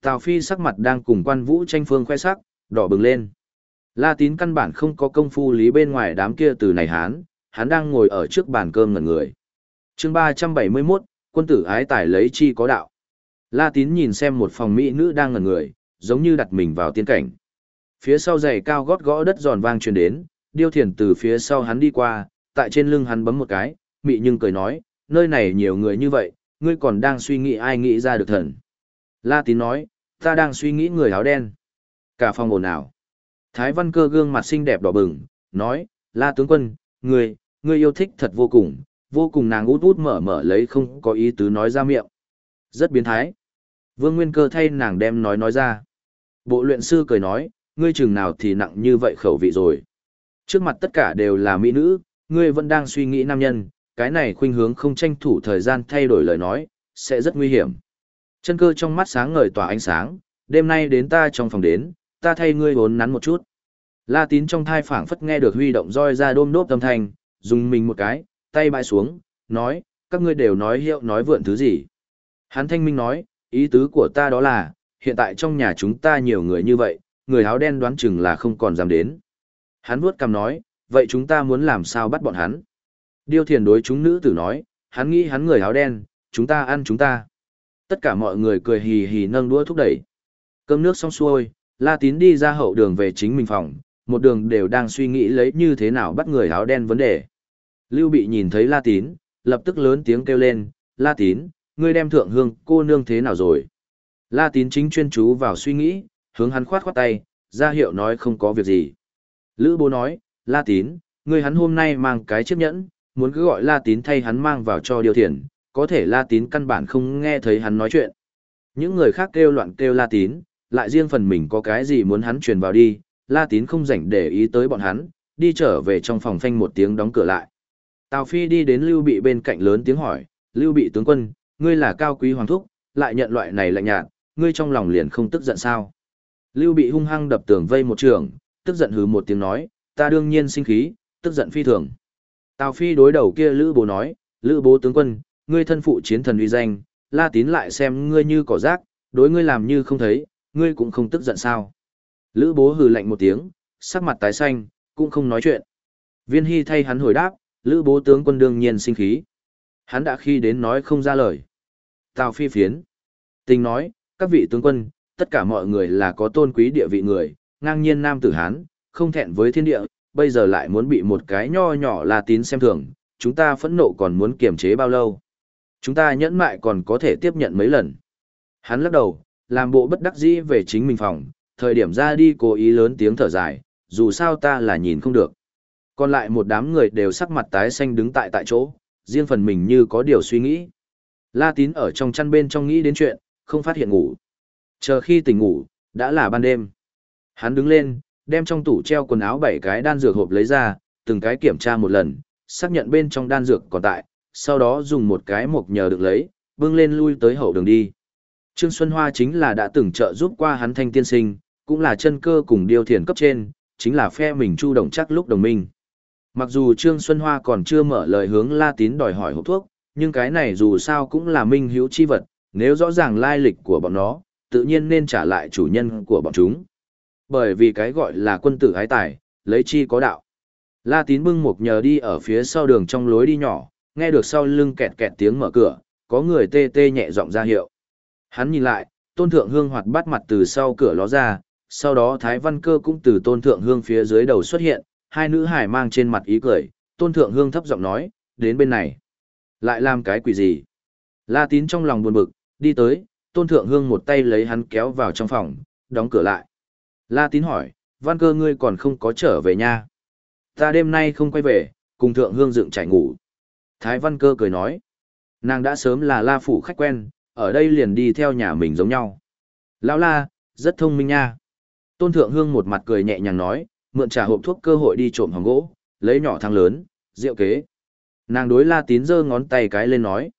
Tào Phi sắc mặt đang cùng quan vũ tranh phương khoe sắc, đỏ bừng lên. La Tín căn bản không có công phu lý bên ngoài đám kia từ này hán, hắn đang ngồi ở trước bàn cơm ngẩn người. chương 371, quân tử ái tài lấy chi có đạo. La Tín nhìn xem một phòng mỹ nữ đang ngẩn người, giống như đặt mình vào tiên cảnh. Phía sau giày cao gót gõ đất giòn vang truyền đến, điêu thiền từ phía sau hắn đi qua, tại trên lưng hắn bấm một cái, mị nhưng cười nói, nơi này nhiều người như vậy, ngươi còn đang suy nghĩ ai nghĩ ra được thần. La Tín nói, ta đang suy nghĩ người áo đen. Cả phòng ồn ào. Thái văn cơ gương mặt xinh đẹp đỏ bừng, nói, La tướng quân, người, người yêu thích thật vô cùng, vô cùng nàng út út mở mở lấy không có ý tứ nói ra miệng. Rất biến thái, Vương Nguyên Cơ thay nàng đem nói nói ra. Bộ luyện sư cười nói, ngươi chừng nào thì nặng như vậy khẩu vị rồi. Trước mặt tất cả đều là mỹ nữ, ngươi vẫn đang suy nghĩ nam nhân, cái này khuynh hướng không tranh thủ thời gian thay đổi lời nói, sẽ rất nguy hiểm. Chân cơ trong mắt sáng ngời tỏa ánh sáng, đêm nay đến ta trong phòng đến, ta thay ngươi bốn nắn một chút. La tín trong thai phảng phất nghe được huy động roi ra đôm đốp âm thanh, dùng mình một cái, tay bãi xuống, nói, các ngươi đều nói hiệu nói vượn thứ gì. Hắn thanh minh nói, ý tứ của ta đó là, hiện tại trong nhà chúng ta nhiều người như vậy, người áo đen đoán chừng là không còn dám đến. Hắn vuốt cằm nói, vậy chúng ta muốn làm sao bắt bọn hắn? Điêu thiền đối chúng nữ tử nói, hắn nghĩ hắn người áo đen, chúng ta ăn chúng ta. Tất cả mọi người cười hì hì nâng đũa thúc đẩy. Cơm nước xong xuôi, La Tín đi ra hậu đường về chính mình phòng, một đường đều đang suy nghĩ lấy như thế nào bắt người áo đen vấn đề. Lưu Bị nhìn thấy La Tín, lập tức lớn tiếng kêu lên, La Tín, ngươi đem thượng hương cô nương thế nào rồi? La Tín chính chuyên chú vào suy nghĩ, hướng hắn khoát khoát tay, ra hiệu nói không có việc gì. Lữ bố nói, La Tín, ngươi hắn hôm nay mang cái chiếc nhẫn, muốn cứ gọi La Tín thay hắn mang vào cho điều thiền, có thể La Tín căn bản không nghe thấy hắn nói chuyện. Những người khác kêu loạn kêu La Tín, lại riêng phần mình có cái gì muốn hắn truyền vào đi, La Tín không rảnh để ý tới bọn hắn, đi trở về trong phòng phanh một tiếng đóng cửa lại. Tào Phi đi đến Lưu Bị bên cạnh lớn tiếng hỏi, Lưu Bị tướng quân, ngươi là cao quý hoàng thúc, lại nhận loại này lạnh nhạt, ngươi trong lòng liền không tức giận sao? Lưu Bị hung hăng đập tường vây một trường, tức giận hừ một tiếng nói, ta đương nhiên sinh khí, tức giận phi thường. Tào Phi đối đầu kia Lữ Bố nói, Lữ Bố tướng quân, ngươi thân phụ chiến thần uy danh, La Tín lại xem ngươi như cỏ rác, đối ngươi làm như không thấy, ngươi cũng không tức giận sao? Lữ Bố hừ lạnh một tiếng, sắc mặt tái xanh, cũng không nói chuyện. Viên Hy thay hắn hồi đáp, Lữ Bố tướng quân đương nhiên sinh khí. Hắn đã khi đến nói không ra lời. Tào Phi phiến. Tình nói, các vị tướng quân, tất cả mọi người là có tôn quý địa vị người, ngang nhiên nam tử Hán, không thẹn với thiên địa, bây giờ lại muốn bị một cái nho nhỏ là tín xem thường, chúng ta phẫn nộ còn muốn kiềm chế bao lâu. Chúng ta nhẫn mại còn có thể tiếp nhận mấy lần. Hắn lắc đầu, làm bộ bất đắc dĩ về chính mình phòng, thời điểm ra đi cố ý lớn tiếng thở dài, dù sao ta là nhìn không được. Còn lại một đám người đều sắc mặt tái xanh đứng tại tại chỗ, riêng phần mình như có điều suy nghĩ. La tín ở trong chăn bên trong nghĩ đến chuyện, không phát hiện ngủ. Chờ khi tỉnh ngủ, đã là ban đêm. Hắn đứng lên, đem trong tủ treo quần áo bảy cái đan dược hộp lấy ra, từng cái kiểm tra một lần, xác nhận bên trong đan dược còn tại, sau đó dùng một cái mộc nhờ được lấy, bưng lên lui tới hậu đường đi. Trương Xuân Hoa chính là đã từng trợ giúp qua hắn thanh tiên sinh, cũng là chân cơ cùng điều thiền cấp trên, chính là phe mình chu đồng chắc lúc đồng minh. Mặc dù Trương Xuân Hoa còn chưa mở lời hướng La Tín đòi hỏi hộp thuốc, nhưng cái này dù sao cũng là minh hữu chi vật, nếu rõ ràng lai lịch của bọn nó, tự nhiên nên trả lại chủ nhân của bọn chúng. Bởi vì cái gọi là quân tử ái tài, lấy chi có đạo. La Tín bưng một nhờ đi ở phía sau đường trong lối đi nhỏ, nghe được sau lưng kẹt kẹt tiếng mở cửa, có người tê tê nhẹ giọng ra hiệu. Hắn nhìn lại, tôn thượng hương hoạt bắt mặt từ sau cửa ló ra, sau đó Thái Văn Cơ cũng từ tôn thượng hương phía dưới đầu xuất hiện, hai nữ hải mang trên mặt ý cười, tôn thượng hương thấp giọng nói, đến bên này. Lại làm cái quỷ gì? La tín trong lòng buồn bực, đi tới, tôn thượng hương một tay lấy hắn kéo vào trong phòng, đóng cửa lại. La tín hỏi, văn cơ ngươi còn không có trở về nha. Ta đêm nay không quay về, cùng thượng hương dựng trải ngủ. Thái văn cơ cười nói, nàng đã sớm là la phủ khách quen, ở đây liền đi theo nhà mình giống nhau. Lão la, rất thông minh nha. Tôn thượng hương một mặt cười nhẹ nhàng nói, mượn trả hộp thuốc cơ hội đi trộm hòm gỗ, lấy nhỏ thang lớn, rượu kế. Nàng đối La Tín giơ ngón tay cái lên nói.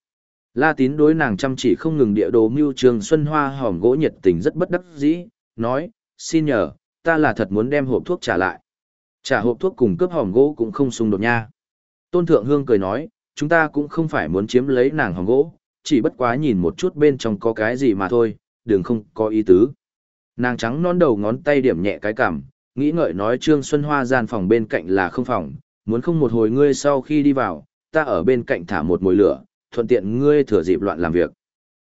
La Tín đối nàng chăm chỉ không ngừng địa đồ mưu trường Xuân Hoa hòm gỗ nhiệt tình rất bất đắc dĩ, nói, xin nhờ, ta là thật muốn đem hộp thuốc trả lại. Trả hộp thuốc cùng cướp hòm gỗ cũng không xung đột nha. Tôn Thượng Hương cười nói, chúng ta cũng không phải muốn chiếm lấy nàng hòm gỗ, chỉ bất quá nhìn một chút bên trong có cái gì mà thôi, đừng không có ý tứ. Nàng trắng non đầu ngón tay điểm nhẹ cái cảm, nghĩ ngợi nói Trương Xuân Hoa gian phòng bên cạnh là không phòng, muốn không một hồi ngươi sau khi đi vào, ta ở bên cạnh thả một mồi lửa, thuận tiện ngươi thừa dịp loạn làm việc.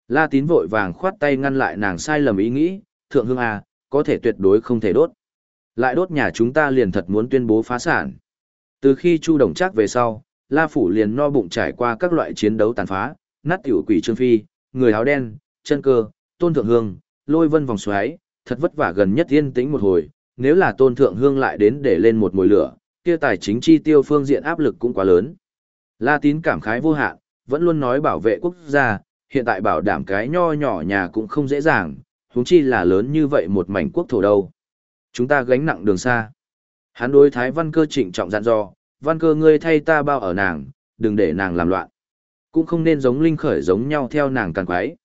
La tín vội vàng khoát tay ngăn lại nàng sai lầm ý nghĩ, thượng hương à, có thể tuyệt đối không thể đốt. Lại đốt nhà chúng ta liền thật muốn tuyên bố phá sản. Từ khi Chu Đồng Trác về sau, La Phủ liền no bụng trải qua các loại chiến đấu tàn phá, nát tiểu quỷ trương phi, người áo đen, chân cơ, tôn thượng hương, lôi vân vòng xoáy, thật vất vả gần nhất yên tĩnh một hồi, nếu là tôn thượng hương lại đến để lên một mùi lửa, kia tài chính chi tiêu phương diện áp lực cũng quá lớn. La tín cảm khái vô hạn, vẫn luôn nói bảo vệ quốc gia, hiện tại bảo đảm cái nho nhỏ nhà cũng không dễ dàng, huống chi là lớn như vậy một mảnh quốc thổ đâu. Chúng ta gánh nặng đường xa. Hắn đối Thái Văn Cơ trịnh trọng dặn dò, Văn Cơ ngươi thay ta bao ở nàng, đừng để nàng làm loạn. Cũng không nên giống linh khởi giống nhau theo nàng càng quái.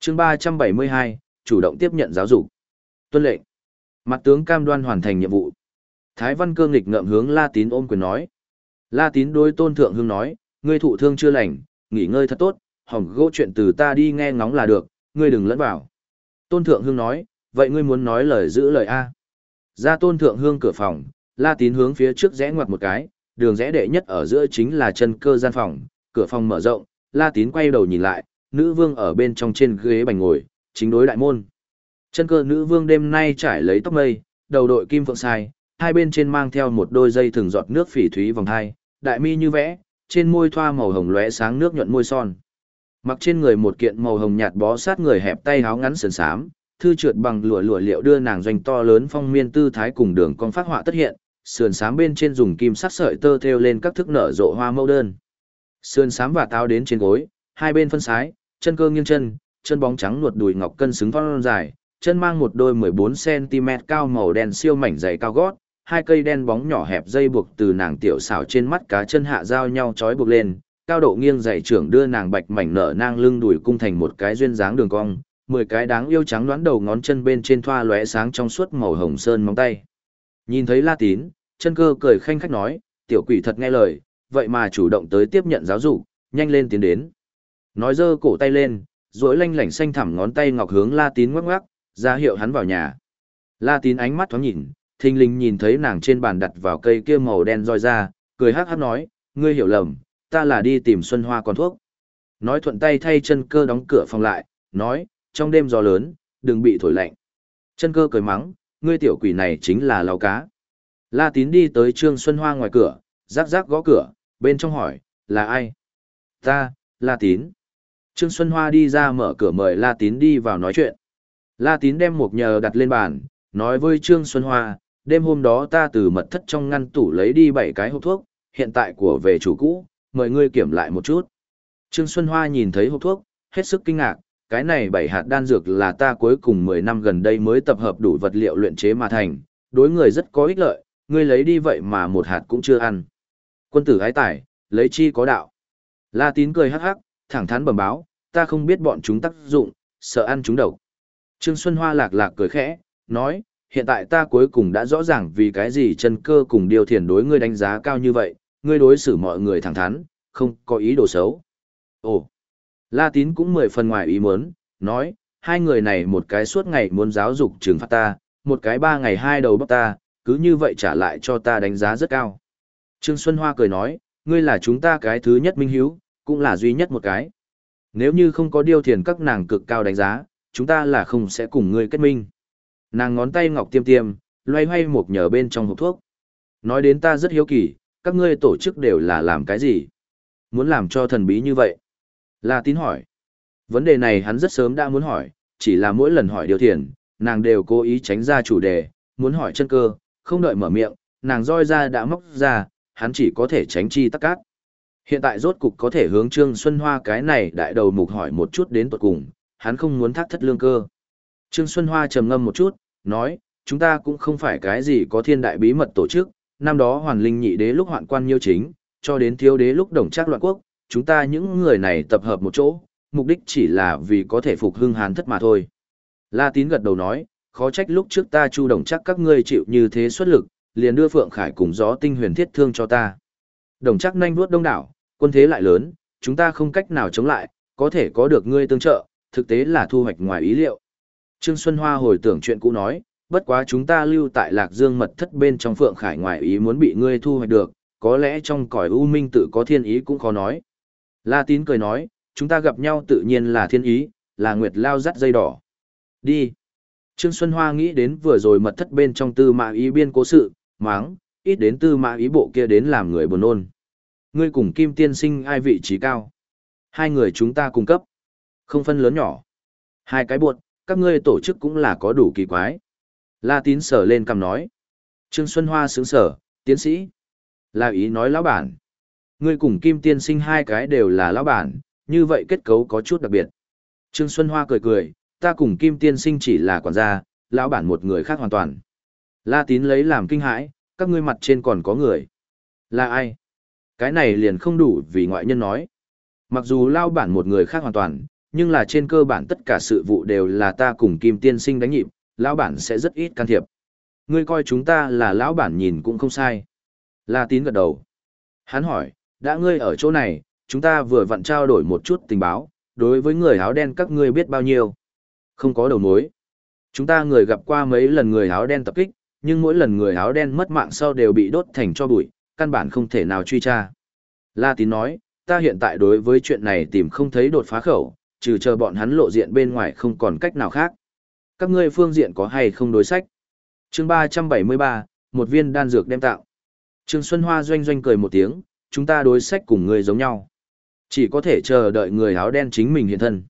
chương 372, chủ động tiếp nhận giáo dục. Tuân lệnh. Mặt tướng cam đoan hoàn thành nhiệm vụ. Thái Văn Cơ nghịch ngợm hướng La Tín ôm quyền nói. La Tín đối Tôn Thượng hương nói, ngươi thụ thương chưa lành, nghỉ ngơi thật tốt, hỏng gỗ chuyện từ ta đi nghe ngóng là được, ngươi đừng lẫn vào. Tôn Thượng hương nói, vậy ngươi muốn nói lời giữ lời A. Ra Tôn Thượng Hương cửa phòng, La Tín hướng phía trước rẽ ngoặt một cái, đường rẽ đệ nhất ở giữa chính là chân cơ gian phòng, cửa phòng mở rộng, La Tín quay đầu nhìn lại, nữ vương ở bên trong trên ghế bành ngồi, chính đối đại môn. Chân cơ nữ vương đêm nay trải lấy tóc mây, đầu đội kim phượng sai, hai bên trên mang theo một đôi dây thường giọt nước phỉ thúy vòng hai, đại mi như vẽ, trên môi thoa màu hồng lóe sáng nước nhuận môi son. Mặc trên người một kiện màu hồng nhạt bó sát người hẹp tay háo ngắn sườn xám, thư trượt bằng lụa lụa liệu đưa nàng doanh to lớn phong miên tư thái cùng đường con phát họa tất hiện, sườn xám bên trên dùng kim sắc sợi tơ thêu lên các thức nở rộ hoa mẫu đơn. Sườn xám và táo đến trên gối, hai bên phân sái, chân cơ nghiêng chân, chân bóng trắng nuột đùi ngọc cân xứng phong dài, chân mang một đôi 14cm cao màu đen siêu mảnh dày cao gót, hai cây đen bóng nhỏ hẹp dây buộc từ nàng tiểu xảo trên mắt cá chân hạ giao nhau trói buộc lên, cao độ nghiêng dày trưởng đưa nàng bạch mảnh nở nang lưng đùi cung thành một cái duyên dáng đường cong, mười cái đáng yêu trắng đoán đầu ngón chân bên trên thoa lóe sáng trong suốt màu hồng sơn móng tay. Nhìn thấy La Tín, chân cơ cười khanh khách nói, tiểu quỷ thật nghe lời, vậy mà chủ động tới tiếp nhận giáo dục, nhanh lên tiến đến. Nói dơ cổ tay lên, duỗi lanh lảnh xanh thẳm ngón tay ngọc hướng La Tín ngoắc ngoắc, ra hiệu hắn vào nhà. La Tín ánh mắt thoáng nhìn, thình lình nhìn thấy nàng trên bàn đặt vào cây kia màu đen roi ra, cười hắc hắc nói, ngươi hiểu lầm, ta là đi tìm Xuân Hoa con thuốc. Nói thuận tay thay chân cơ đóng cửa phòng lại, nói, trong đêm gió lớn, đừng bị thổi lạnh. Chân cơ cười mắng, ngươi tiểu quỷ này chính là lau cá. La Tín đi tới Trương Xuân Hoa ngoài cửa, rắc rắc gõ cửa, bên trong hỏi, là ai? Ta, La Tín. Trương Xuân Hoa đi ra mở cửa mời La Tín đi vào nói chuyện. La Tín đem một nhờ đặt lên bàn, nói với Trương Xuân Hoa, đêm hôm đó ta từ mật thất trong ngăn tủ lấy đi bảy cái hộp thuốc, hiện tại của về chủ cũ, mời ngươi kiểm lại một chút. Trương Xuân Hoa nhìn thấy hộp thuốc, hết sức kinh ngạc, cái này bảy hạt đan dược là ta cuối cùng 10 năm gần đây mới tập hợp đủ vật liệu luyện chế mà thành, đối người rất có ích lợi, ngươi lấy đi vậy mà một hạt cũng chưa ăn. Quân tử hái tải, lấy chi có đạo. La tín cười hắc hắc, thẳng thắn bẩm báo, ta không biết bọn chúng tác dụng, sợ ăn chúng độc. Trương Xuân Hoa lạc lạc cười khẽ, nói, hiện tại ta cuối cùng đã rõ ràng vì cái gì chân cơ cùng điều thiền đối ngươi đánh giá cao như vậy, ngươi đối xử mọi người thẳng thắn, không có ý đồ xấu. Ồ, La Tín cũng mười phần ngoài ý muốn, nói, hai người này một cái suốt ngày muốn giáo dục trừng phạt ta, một cái ba ngày hai đầu bóc ta, cứ như vậy trả lại cho ta đánh giá rất cao. Trương Xuân Hoa cười nói, ngươi là chúng ta cái thứ nhất minh hiếu, cũng là duy nhất một cái. Nếu như không có điều thiền các nàng cực cao đánh giá, chúng ta là không sẽ cùng ngươi kết minh. Nàng ngón tay ngọc tiêm tiêm, loay hoay một nhờ bên trong hộp thuốc. Nói đến ta rất hiếu kỳ, các ngươi tổ chức đều là làm cái gì? Muốn làm cho thần bí như vậy? La tín hỏi. Vấn đề này hắn rất sớm đã muốn hỏi, chỉ là mỗi lần hỏi điều thiền, nàng đều cố ý tránh ra chủ đề, muốn hỏi chân cơ, không đợi mở miệng, nàng roi ra đã móc ra, hắn chỉ có thể tránh chi tắc cát. Hiện tại rốt cục có thể hướng Trương Xuân Hoa cái này đại đầu mục hỏi một chút đến tuật cùng, hắn không muốn thác thất lương cơ. Trương Xuân Hoa trầm ngâm một chút, nói, chúng ta cũng không phải cái gì có thiên đại bí mật tổ chức, năm đó hoàn linh nhị đế lúc hoạn quan nhiêu chính, cho đến thiếu đế lúc đồng trác loạn quốc, chúng ta những người này tập hợp một chỗ, mục đích chỉ là vì có thể phục hưng hán thất mà thôi. La tín gật đầu nói, khó trách lúc trước ta chu đồng chắc các ngươi chịu như thế xuất lực, liền đưa Phượng Khải cùng gió tinh huyền thiết thương cho ta. Đồng chắc nhanh vuốt đông đảo, quân thế lại lớn, chúng ta không cách nào chống lại, có thể có được ngươi tương trợ, thực tế là thu hoạch ngoài ý liệu. Trương Xuân Hoa hồi tưởng chuyện cũ nói, bất quá chúng ta lưu tại Lạc Dương mật thất bên trong Phượng Khải ngoài ý muốn bị ngươi thu hoạch được, có lẽ trong cõi u minh tự có thiên ý cũng khó nói. La Tín cười nói, chúng ta gặp nhau tự nhiên là thiên ý, là nguyệt lao dắt dây đỏ. Đi. Trương Xuân Hoa nghĩ đến vừa rồi mật thất bên trong tư mã ý biên cố sự, máng, ít đến tư mã ý bộ kia đến làm người buồn nôn. Ngươi cùng Kim Tiên Sinh ai vị trí cao? Hai người chúng ta cung cấp. Không phân lớn nhỏ. Hai cái buộc, các ngươi tổ chức cũng là có đủ kỳ quái. La Tín sở lên cầm nói. Trương Xuân Hoa sướng sở, tiến sĩ. Là ý nói lão bản. Ngươi cùng Kim Tiên Sinh hai cái đều là lão bản, như vậy kết cấu có chút đặc biệt. Trương Xuân Hoa cười cười, ta cùng Kim Tiên Sinh chỉ là quản gia, lão bản một người khác hoàn toàn. La Tín lấy làm kinh hãi, các ngươi mặt trên còn có người. Là ai? Cái này liền không đủ vì ngoại nhân nói. Mặc dù lao bản một người khác hoàn toàn, nhưng là trên cơ bản tất cả sự vụ đều là ta cùng Kim Tiên Sinh đánh nhịp, lão bản sẽ rất ít can thiệp. Ngươi coi chúng ta là lão bản nhìn cũng không sai. La Tín gật đầu. Hắn hỏi, đã ngươi ở chỗ này, chúng ta vừa vặn trao đổi một chút tình báo, đối với người áo đen các ngươi biết bao nhiêu. Không có đầu mối. Chúng ta người gặp qua mấy lần người áo đen tập kích, nhưng mỗi lần người áo đen mất mạng sau đều bị đốt thành cho bụi, căn bản không thể nào truy tra. La Tín nói, ta hiện tại đối với chuyện này tìm không thấy đột phá khẩu, trừ chờ bọn hắn lộ diện bên ngoài không còn cách nào khác. Các ngươi phương diện có hay không đối sách? chương 373, một viên đan dược đem tạo. Trương Xuân Hoa doanh doanh cười một tiếng, chúng ta đối sách cùng người giống nhau. Chỉ có thể chờ đợi người áo đen chính mình hiện thân.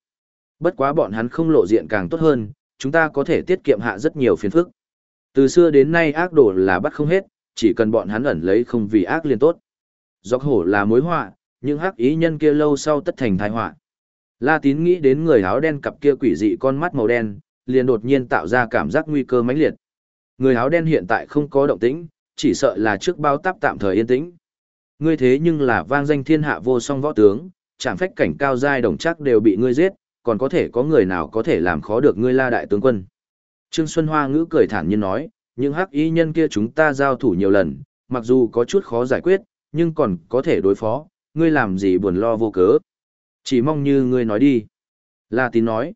Bất quá bọn hắn không lộ diện càng tốt hơn, chúng ta có thể tiết kiệm hạ rất nhiều phiền phức. Từ xưa đến nay ác đồ là bắt không hết, chỉ cần bọn hắn ẩn lấy không vì ác liền tốt. Dọc hổ là mối họa, nhưng hắc ý nhân kia lâu sau tất thành tai họa. La Tín nghĩ đến người áo đen cặp kia quỷ dị con mắt màu đen, liền đột nhiên tạo ra cảm giác nguy cơ mãnh liệt. Người áo đen hiện tại không có động tĩnh, chỉ sợ là trước bao táp tạm thời yên tĩnh. Ngươi thế nhưng là vang danh thiên hạ vô song võ tướng, chẳng phách cảnh cao giai đồng chắc đều bị ngươi giết, còn có thể có người nào có thể làm khó được ngươi la đại tướng quân. Trương Xuân Hoa ngữ cười thản nhiên nói, những hắc y nhân kia chúng ta giao thủ nhiều lần, mặc dù có chút khó giải quyết, nhưng còn có thể đối phó, ngươi làm gì buồn lo vô cớ. Chỉ mong như ngươi nói đi. La tín nói.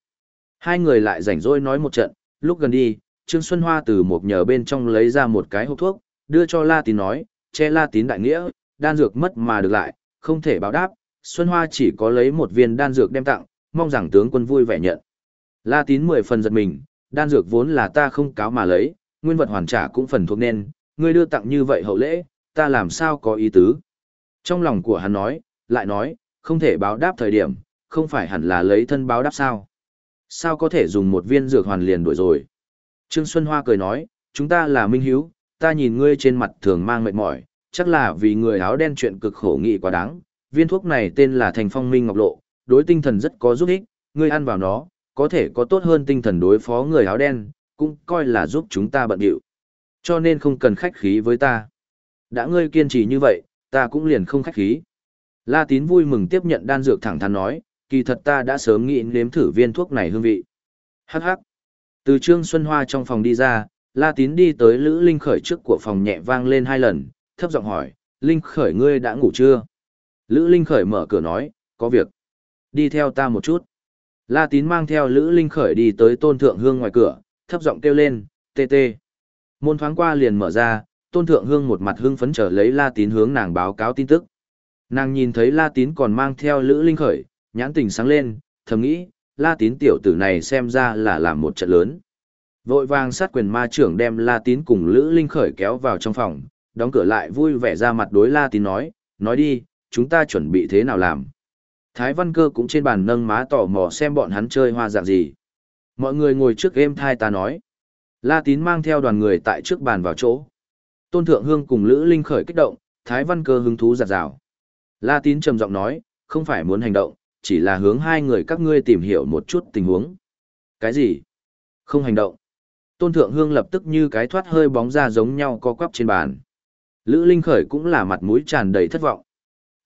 Hai người lại rảnh rỗi nói một trận, lúc gần đi, Trương Xuân Hoa từ một nhờ bên trong lấy ra một cái hộp thuốc, đưa cho La tín nói, che La tín đại nghĩa, đan dược mất mà được lại, không thể báo đáp, Xuân Hoa chỉ có lấy một viên đan dược đem tặng, mong rằng tướng quân vui vẻ nhận. La tín mười phần giật mình, đan dược vốn là ta không cáo mà lấy, nguyên vật hoàn trả cũng phần thuộc nên, ngươi đưa tặng như vậy hậu lễ, ta làm sao có ý tứ. Trong lòng của hắn nói, lại nói, không thể báo đáp thời điểm, không phải hẳn là lấy thân báo đáp sao. Sao có thể dùng một viên dược hoàn liền đuổi rồi. Trương Xuân Hoa cười nói, chúng ta là minh hiếu, ta nhìn ngươi trên mặt thường mang mệt mỏi, chắc là vì người áo đen chuyện cực khổ nghị quá đáng. Viên thuốc này tên là thành phong minh ngọc lộ, đối tinh thần rất có giúp ích, ngươi ăn vào nó, có thể có tốt hơn tinh thần đối phó người áo đen, cũng coi là giúp chúng ta bận điệu. Cho nên không cần khách khí với ta. Đã ngươi kiên trì như vậy, ta cũng liền không khách khí. La tín vui mừng tiếp nhận đan dược thẳng thắn nói, kỳ thật ta đã sớm nghĩ nếm thử viên thuốc này hương vị. Hắc hắc. Từ Trương Xuân Hoa trong phòng đi ra, La tín đi tới Lữ Linh Khởi trước của phòng nhẹ vang lên hai lần, thấp giọng hỏi, Linh Khởi ngươi đã ngủ chưa? Lữ Linh Khởi mở cửa nói, có việc. Đi theo ta một chút. La tín mang theo Lữ Linh Khởi đi tới tôn thượng hương ngoài cửa, thấp giọng kêu lên, tê tê. Môn thoáng qua liền mở ra, tôn thượng hương một mặt hưng phấn trở lấy La tín hướng nàng báo cáo tin tức. Nàng nhìn thấy La tín còn mang theo Lữ Linh Khởi, nhãn tình sáng lên, thầm nghĩ, La tín tiểu tử này xem ra là làm một trận lớn. Vội vàng sát quyền ma trưởng đem La tín cùng Lữ Linh Khởi kéo vào trong phòng, đóng cửa lại vui vẻ ra mặt đối La tín nói, nói đi, chúng ta chuẩn bị thế nào làm. Thái Văn Cơ cũng trên bàn nâng má tò mò xem bọn hắn chơi hoa dạng gì. Mọi người ngồi trước game thai ta nói. La Tín mang theo đoàn người tại trước bàn vào chỗ. Tôn Thượng Hương cùng Lữ Linh khởi kích động, Thái Văn Cơ hứng thú giặt rào. La Tín trầm giọng nói, không phải muốn hành động, chỉ là hướng hai người các ngươi tìm hiểu một chút tình huống. Cái gì? Không hành động. Tôn Thượng Hương lập tức như cái thoát hơi bóng ra giống nhau co quắp trên bàn. Lữ Linh khởi cũng là mặt mũi tràn đầy thất vọng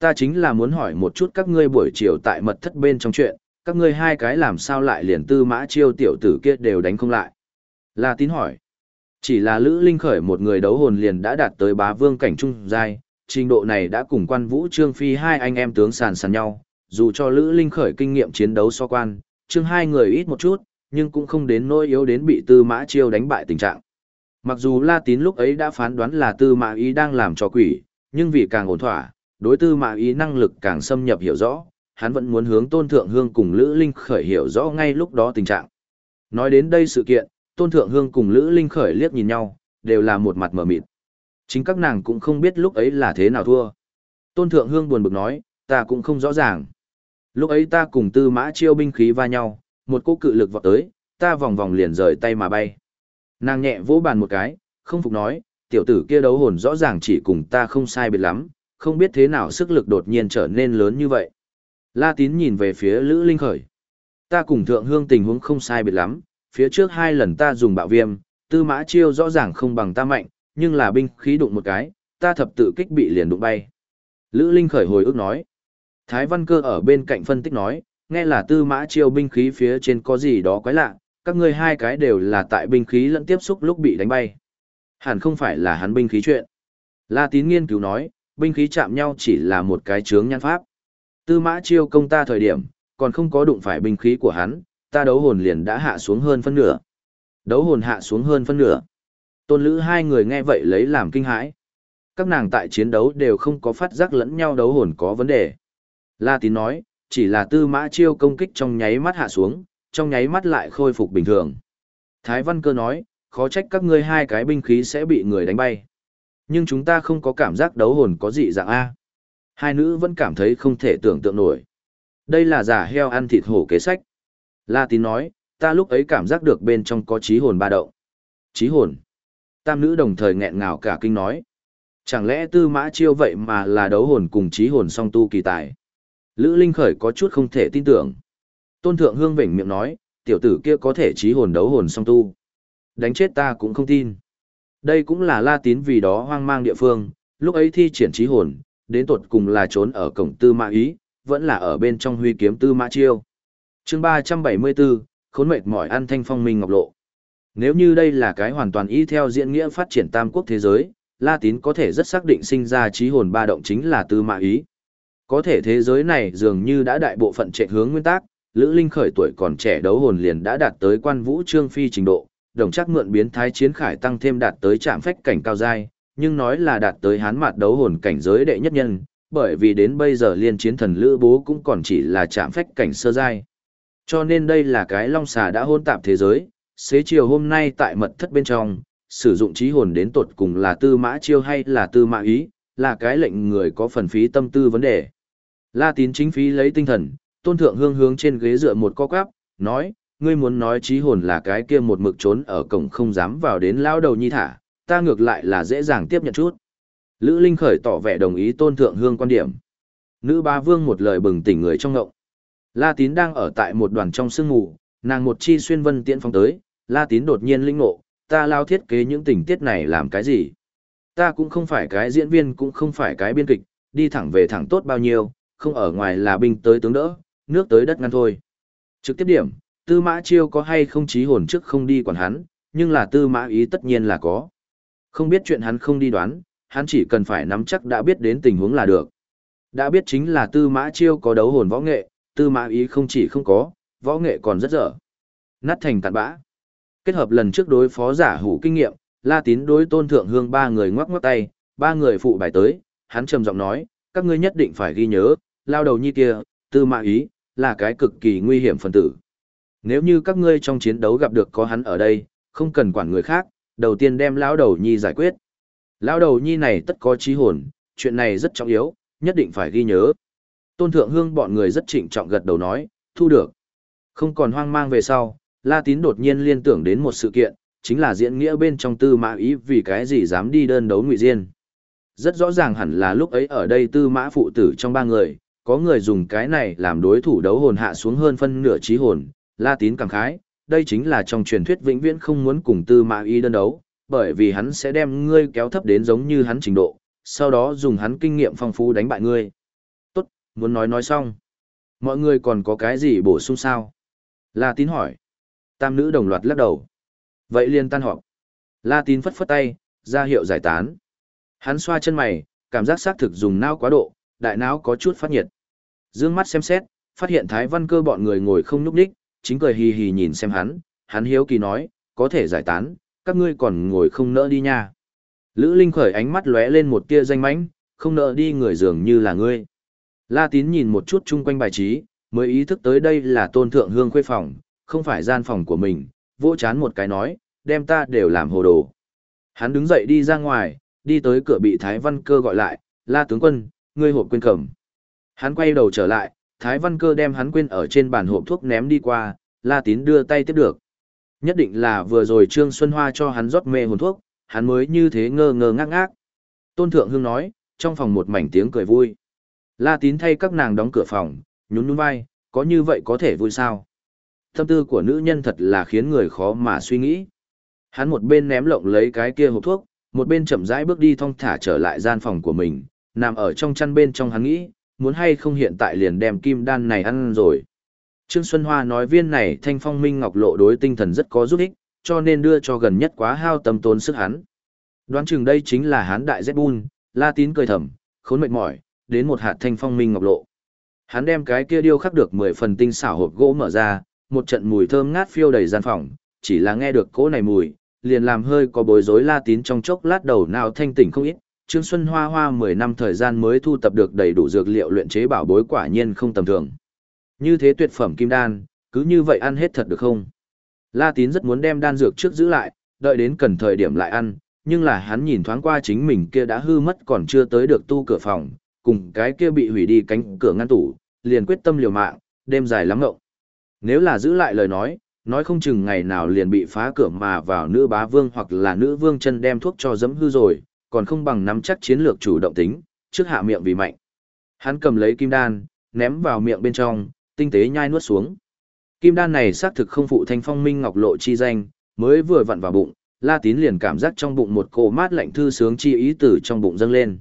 ta chính là muốn hỏi một chút các ngươi buổi chiều tại mật thất bên trong chuyện, các ngươi hai cái làm sao lại liền tư mã chiêu tiểu tử kia đều đánh không lại. La tín hỏi. Chỉ là Lữ Linh Khởi một người đấu hồn liền đã đạt tới bá vương cảnh trung giai, trình độ này đã cùng quan vũ trương phi hai anh em tướng sàn sàn nhau, dù cho Lữ Linh Khởi kinh nghiệm chiến đấu so quan, trương hai người ít một chút, nhưng cũng không đến nỗi yếu đến bị tư mã chiêu đánh bại tình trạng. Mặc dù La Tín lúc ấy đã phán đoán là tư mã ý đang làm cho quỷ, nhưng vì càng ổn thỏa, đối tư mã ý năng lực càng xâm nhập hiểu rõ, hắn vẫn muốn hướng tôn thượng hương cùng Lữ Linh khởi hiểu rõ ngay lúc đó tình trạng. Nói đến đây sự kiện, tôn thượng hương cùng Lữ Linh khởi liếc nhìn nhau, đều là một mặt mở mịt. Chính các nàng cũng không biết lúc ấy là thế nào thua. Tôn thượng hương buồn bực nói, ta cũng không rõ ràng. Lúc ấy ta cùng tư mã chiêu binh khí va nhau, một cỗ cự lực vọt tới, ta vòng vòng liền rời tay mà bay. Nàng nhẹ vỗ bàn một cái, không phục nói, tiểu tử kia đấu hồn rõ ràng chỉ cùng ta không sai biệt lắm, không biết thế nào sức lực đột nhiên trở nên lớn như vậy. La tín nhìn về phía Lữ Linh Khởi. Ta cùng thượng hương tình huống không sai biệt lắm, phía trước hai lần ta dùng bạo viêm, tư mã chiêu rõ ràng không bằng ta mạnh, nhưng là binh khí đụng một cái, ta thập tự kích bị liền đụng bay. Lữ Linh khởi hồi ước nói. Thái Văn Cơ ở bên cạnh phân tích nói, nghe là tư mã chiêu binh khí phía trên có gì đó quái lạ, các ngươi hai cái đều là tại binh khí lẫn tiếp xúc lúc bị đánh bay. Hẳn không phải là hắn binh khí chuyện. La Tín nghiên cứu nói, binh khí chạm nhau chỉ là một cái chướng nhan pháp. Tư mã chiêu công ta thời điểm, còn không có đụng phải binh khí của hắn, ta đấu hồn liền đã hạ xuống hơn phân nửa. Đấu hồn hạ xuống hơn phân nửa. Tôn lữ hai người nghe vậy lấy làm kinh hãi. Các nàng tại chiến đấu đều không có phát giác lẫn nhau đấu hồn có vấn đề. La tín nói, chỉ là tư mã chiêu công kích trong nháy mắt hạ xuống, trong nháy mắt lại khôi phục bình thường. Thái văn cơ nói, khó trách các ngươi hai cái binh khí sẽ bị người đánh bay. Nhưng chúng ta không có cảm giác đấu hồn có dị dạng A. Hai nữ vẫn cảm thấy không thể tưởng tượng nổi. Đây là giả heo ăn thịt hổ kế sách. La tín nói, ta lúc ấy cảm giác được bên trong có trí hồn ba động. Trí hồn. Tam nữ đồng thời nghẹn ngào cả kinh nói. Chẳng lẽ tư mã chiêu vậy mà là đấu hồn cùng trí hồn song tu kỳ tài? Lữ Linh Khởi có chút không thể tin tưởng. Tôn Thượng Hương vểnh miệng nói, tiểu tử kia có thể trí hồn đấu hồn song tu. Đánh chết ta cũng không tin. Đây cũng là la tín vì đó hoang mang địa phương, lúc ấy thi triển trí hồn, đến tột cùng là trốn ở cổng tư mã ý, vẫn là ở bên trong huy kiếm tư mã chiêu. chương 374, khốn mệt mỏi ăn thanh phong minh ngọc lộ. Nếu như đây là cái hoàn toàn y theo diễn nghĩa phát triển tam quốc thế giới, La Tín có thể rất xác định sinh ra trí hồn ba động chính là tư mã ý. Có thể thế giới này dường như đã đại bộ phận chạy hướng nguyên tắc, Lữ Linh khởi tuổi còn trẻ đấu hồn liền đã đạt tới quan vũ trương phi trình độ, đồng chắc mượn biến thái chiến khải tăng thêm đạt tới trạm phách cảnh cao giai, nhưng nói là đạt tới hán mạt đấu hồn cảnh giới đệ nhất nhân, bởi vì đến bây giờ liên chiến thần Lữ bố cũng còn chỉ là trạm phách cảnh sơ giai. Cho nên đây là cái long xà đã hôn tạp thế giới, xế chiều hôm nay tại mật thất bên trong, sử dụng trí hồn đến tột cùng là tư mã chiêu hay là tư mã ý, là cái lệnh người có phần phí tâm tư vấn đề. La tín chính phí lấy tinh thần, tôn thượng hương hướng trên ghế dựa một co quắp, nói, ngươi muốn nói trí hồn là cái kia một mực trốn ở cổng không dám vào đến lao đầu nhi thả, ta ngược lại là dễ dàng tiếp nhận chút. Lữ Linh khởi tỏ vẻ đồng ý tôn thượng hương quan điểm. Nữ ba vương một lời bừng tỉnh người trong ngộng. La tín đang ở tại một đoàn trong sương ngủ, nàng một chi xuyên vân tiễn phong tới, La tín đột nhiên linh ngộ, ta lao thiết kế những tình tiết này làm cái gì? Ta cũng không phải cái diễn viên cũng không phải cái biên kịch, đi thẳng về thẳng tốt bao nhiêu, không ở ngoài là binh tới tướng đỡ, nước tới đất ngăn thôi. Trực tiếp điểm, tư mã chiêu có hay không trí hồn trước không đi quản hắn, nhưng là tư mã ý tất nhiên là có. Không biết chuyện hắn không đi đoán, hắn chỉ cần phải nắm chắc đã biết đến tình huống là được. Đã biết chính là tư mã chiêu có đấu hồn võ nghệ, tư mã ý không chỉ không có, võ nghệ còn rất dở. Nát thành tàn bã. Kết hợp lần trước đối phó giả hủ kinh nghiệm, La Tín đối tôn thượng hương ba người ngoắc ngoắc tay, ba người phụ bài tới, hắn trầm giọng nói, các ngươi nhất định phải ghi nhớ, lao đầu nhi kia, tư mã ý, là cái cực kỳ nguy hiểm phần tử. Nếu như các ngươi trong chiến đấu gặp được có hắn ở đây, không cần quản người khác, đầu tiên đem lão đầu nhi giải quyết. Lão đầu nhi này tất có trí hồn, chuyện này rất trọng yếu, nhất định phải ghi nhớ. Tôn thượng hương bọn người rất trịnh trọng gật đầu nói, thu được. Không còn hoang mang về sau, La Tín đột nhiên liên tưởng đến một sự kiện, chính là diễn nghĩa bên trong tư mã ý vì cái gì dám đi đơn đấu ngụy diên. Rất rõ ràng hẳn là lúc ấy ở đây tư mã phụ tử trong ba người, có người dùng cái này làm đối thủ đấu hồn hạ xuống hơn phân nửa trí hồn, La Tín cảm khái, đây chính là trong truyền thuyết vĩnh viễn không muốn cùng tư mã ý đơn đấu, bởi vì hắn sẽ đem ngươi kéo thấp đến giống như hắn trình độ, sau đó dùng hắn kinh nghiệm phong phú đánh bại ngươi. Tốt, muốn nói nói xong. Mọi người còn có cái gì bổ sung sao? La Tín hỏi. Tam nữ đồng loạt lắc đầu. Vậy liền tan họp. La tín phất phất tay, ra hiệu giải tán. Hắn xoa chân mày, cảm giác xác thực dùng não quá độ, đại não có chút phát nhiệt. Dương mắt xem xét, phát hiện Thái Văn Cơ bọn người ngồi không nhúc đích, chính cười hì hì nhìn xem hắn, hắn hiếu kỳ nói, có thể giải tán, các ngươi còn ngồi không nỡ đi nha. Lữ Linh khởi ánh mắt lóe lên một tia danh mãnh, không nỡ đi người dường như là ngươi. La Tín nhìn một chút chung quanh bài trí, mới ý thức tới đây là tôn thượng hương khuê phòng, không phải gian phòng của mình, vỗ chán một cái nói, đem ta đều làm hồ đồ. Hắn đứng dậy đi ra ngoài, đi tới cửa bị Thái Văn Cơ gọi lại, la tướng quân, ngươi hộp quên cầm. Hắn quay đầu trở lại, Thái Văn Cơ đem hắn quên ở trên bàn hộp thuốc ném đi qua, la tín đưa tay tiếp được. Nhất định là vừa rồi Trương Xuân Hoa cho hắn rót mê hồn thuốc, hắn mới như thế ngơ ngơ ngác ngác. Tôn Thượng Hương nói, trong phòng một mảnh tiếng cười vui. La tín thay các nàng đóng cửa phòng, nhún nhún vai, có như vậy có thể vui sao? Tâm tư của nữ nhân thật là khiến người khó mà suy nghĩ. Hắn một bên ném lộng lấy cái kia hộp thuốc, một bên chậm rãi bước đi thong thả trở lại gian phòng của mình, nằm ở trong chăn bên trong hắn nghĩ, muốn hay không hiện tại liền đem kim đan này ăn rồi. Trương Xuân Hoa nói viên này thanh phong minh ngọc lộ đối tinh thần rất có giúp ích, cho nên đưa cho gần nhất quá hao tâm tốn sức hắn. Đoán chừng đây chính là hán đại Zbun, la tín cười thầm, khốn mệt mỏi, đến một hạt thanh phong minh ngọc lộ. Hắn đem cái kia điêu khắc được 10 phần tinh xảo hộp gỗ mở ra, một trận mùi thơm ngát phiêu đầy gian phòng, chỉ là nghe được cỗ này mùi, liền làm hơi có bối rối la tín trong chốc lát đầu nào thanh tỉnh không ít. Trương Xuân Hoa Hoa 10 năm thời gian mới thu tập được đầy đủ dược liệu luyện chế bảo bối quả nhiên không tầm thường. Như thế tuyệt phẩm kim đan, cứ như vậy ăn hết thật được không? La Tín rất muốn đem đan dược trước giữ lại, đợi đến cần thời điểm lại ăn, nhưng là hắn nhìn thoáng qua chính mình kia đã hư mất còn chưa tới được tu cửa phòng, cùng cái kia bị hủy đi cánh cửa ngăn tủ, liền quyết tâm liều mạng, đêm dài lắm ngộng. Nếu là giữ lại lời nói, nói không chừng ngày nào liền bị phá cửa mà vào nữ bá vương hoặc là nữ vương chân đem thuốc cho dấm hư rồi, còn không bằng nắm chắc chiến lược chủ động tính, trước hạ miệng vì mạnh. Hắn cầm lấy kim đan, ném vào miệng bên trong, tinh tế nhai nuốt xuống. Kim đan này xác thực không phụ thanh phong minh ngọc lộ chi danh, mới vừa vặn vào bụng, La Tín liền cảm giác trong bụng một cổ mát lạnh thư sướng chi ý từ trong bụng dâng lên.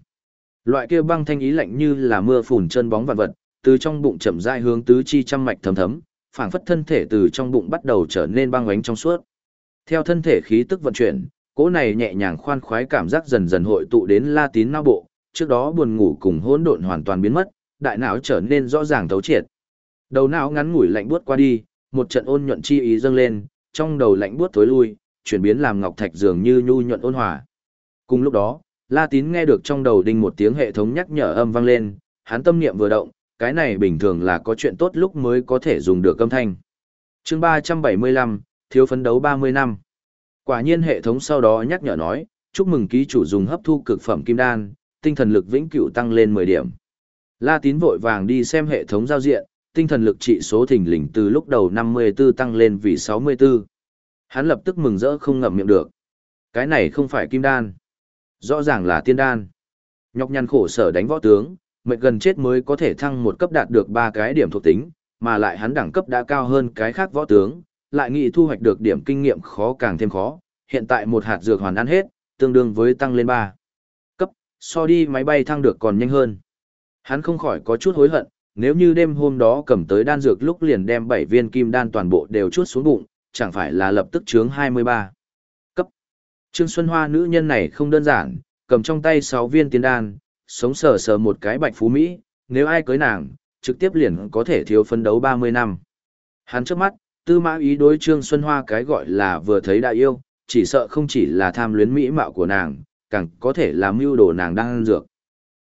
Loại kia băng thanh ý lạnh như là mưa phùn chân bóng vạn vật, từ trong bụng chậm rãi hướng tứ chi trăm mạch thấm thấm, phảng phất thân thể từ trong bụng bắt đầu trở nên băng ánh trong suốt. Theo thân thể khí tức vận chuyển, cỗ này nhẹ nhàng khoan khoái cảm giác dần dần hội tụ đến La Tín não bộ, trước đó buồn ngủ cùng hỗn độn hoàn toàn biến mất, đại não trở nên rõ ràng thấu triệt. Đầu não ngắn ngủi lạnh buốt qua đi, một trận ôn nhuận chi ý dâng lên, trong đầu lạnh buốt tối lui, chuyển biến làm ngọc thạch dường như nhu nhuận ôn hòa. Cùng lúc đó, La Tín nghe được trong đầu đinh một tiếng hệ thống nhắc nhở âm vang lên, hắn tâm niệm vừa động, cái này bình thường là có chuyện tốt lúc mới có thể dùng được âm thanh. Chương 375, thiếu phấn đấu 30 năm. Quả nhiên hệ thống sau đó nhắc nhở nói, chúc mừng ký chủ dùng hấp thu cực phẩm kim đan, tinh thần lực vĩnh cửu tăng lên 10 điểm. La Tín vội vàng đi xem hệ thống giao diện, tinh thần lực trị số thỉnh lình từ lúc đầu 54 tăng lên vì 64. Hắn lập tức mừng rỡ không ngậm miệng được. Cái này không phải kim đan. Rõ ràng là tiên đan. Nhọc nhằn khổ sở đánh võ tướng, mệnh gần chết mới có thể thăng một cấp đạt được ba cái điểm thuộc tính, mà lại hắn đẳng cấp đã cao hơn cái khác võ tướng, lại nghĩ thu hoạch được điểm kinh nghiệm khó càng thêm khó. Hiện tại một hạt dược hoàn ăn hết, tương đương với tăng lên 3 cấp, so đi máy bay thăng được còn nhanh hơn. Hắn không khỏi có chút hối hận, nếu như đêm hôm đó cầm tới đan dược lúc liền đem 7 viên kim đan toàn bộ đều chuốt xuống bụng, chẳng phải là lập tức chướng 23 cấp. Trương Xuân Hoa nữ nhân này không đơn giản, cầm trong tay 6 viên tiên đan, sống sờ sờ một cái bạch phú Mỹ, nếu ai cưới nàng, trực tiếp liền có thể thiếu phân đấu 30 năm. Hắn trước mắt, tư mã ý đối Trương Xuân Hoa cái gọi là vừa thấy đại yêu, chỉ sợ không chỉ là tham luyến mỹ mạo của nàng, càng có thể làm mưu đồ nàng đang ăn dược.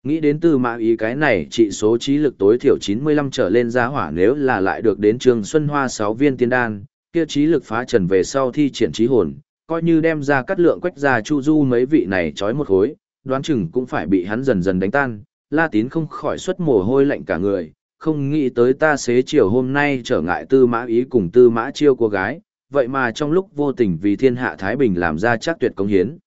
Nghĩ đến tư mã ý cái này trị số trí lực tối thiểu 95 trở lên giá hỏa nếu là lại được đến Trương Xuân Hoa 6 viên tiên đan, kia trí lực phá trần về sau thi triển trí hồn, coi như đem ra cắt lượng quách ra chu du mấy vị này trói một khối, đoán chừng cũng phải bị hắn dần dần đánh tan, La Tín không khỏi xuất mồ hôi lạnh cả người, không nghĩ tới ta xế chiều hôm nay trở ngại tư mã ý cùng tư mã chiêu cô gái, vậy mà trong lúc vô tình vì thiên hạ Thái Bình làm ra chắc tuyệt công hiến.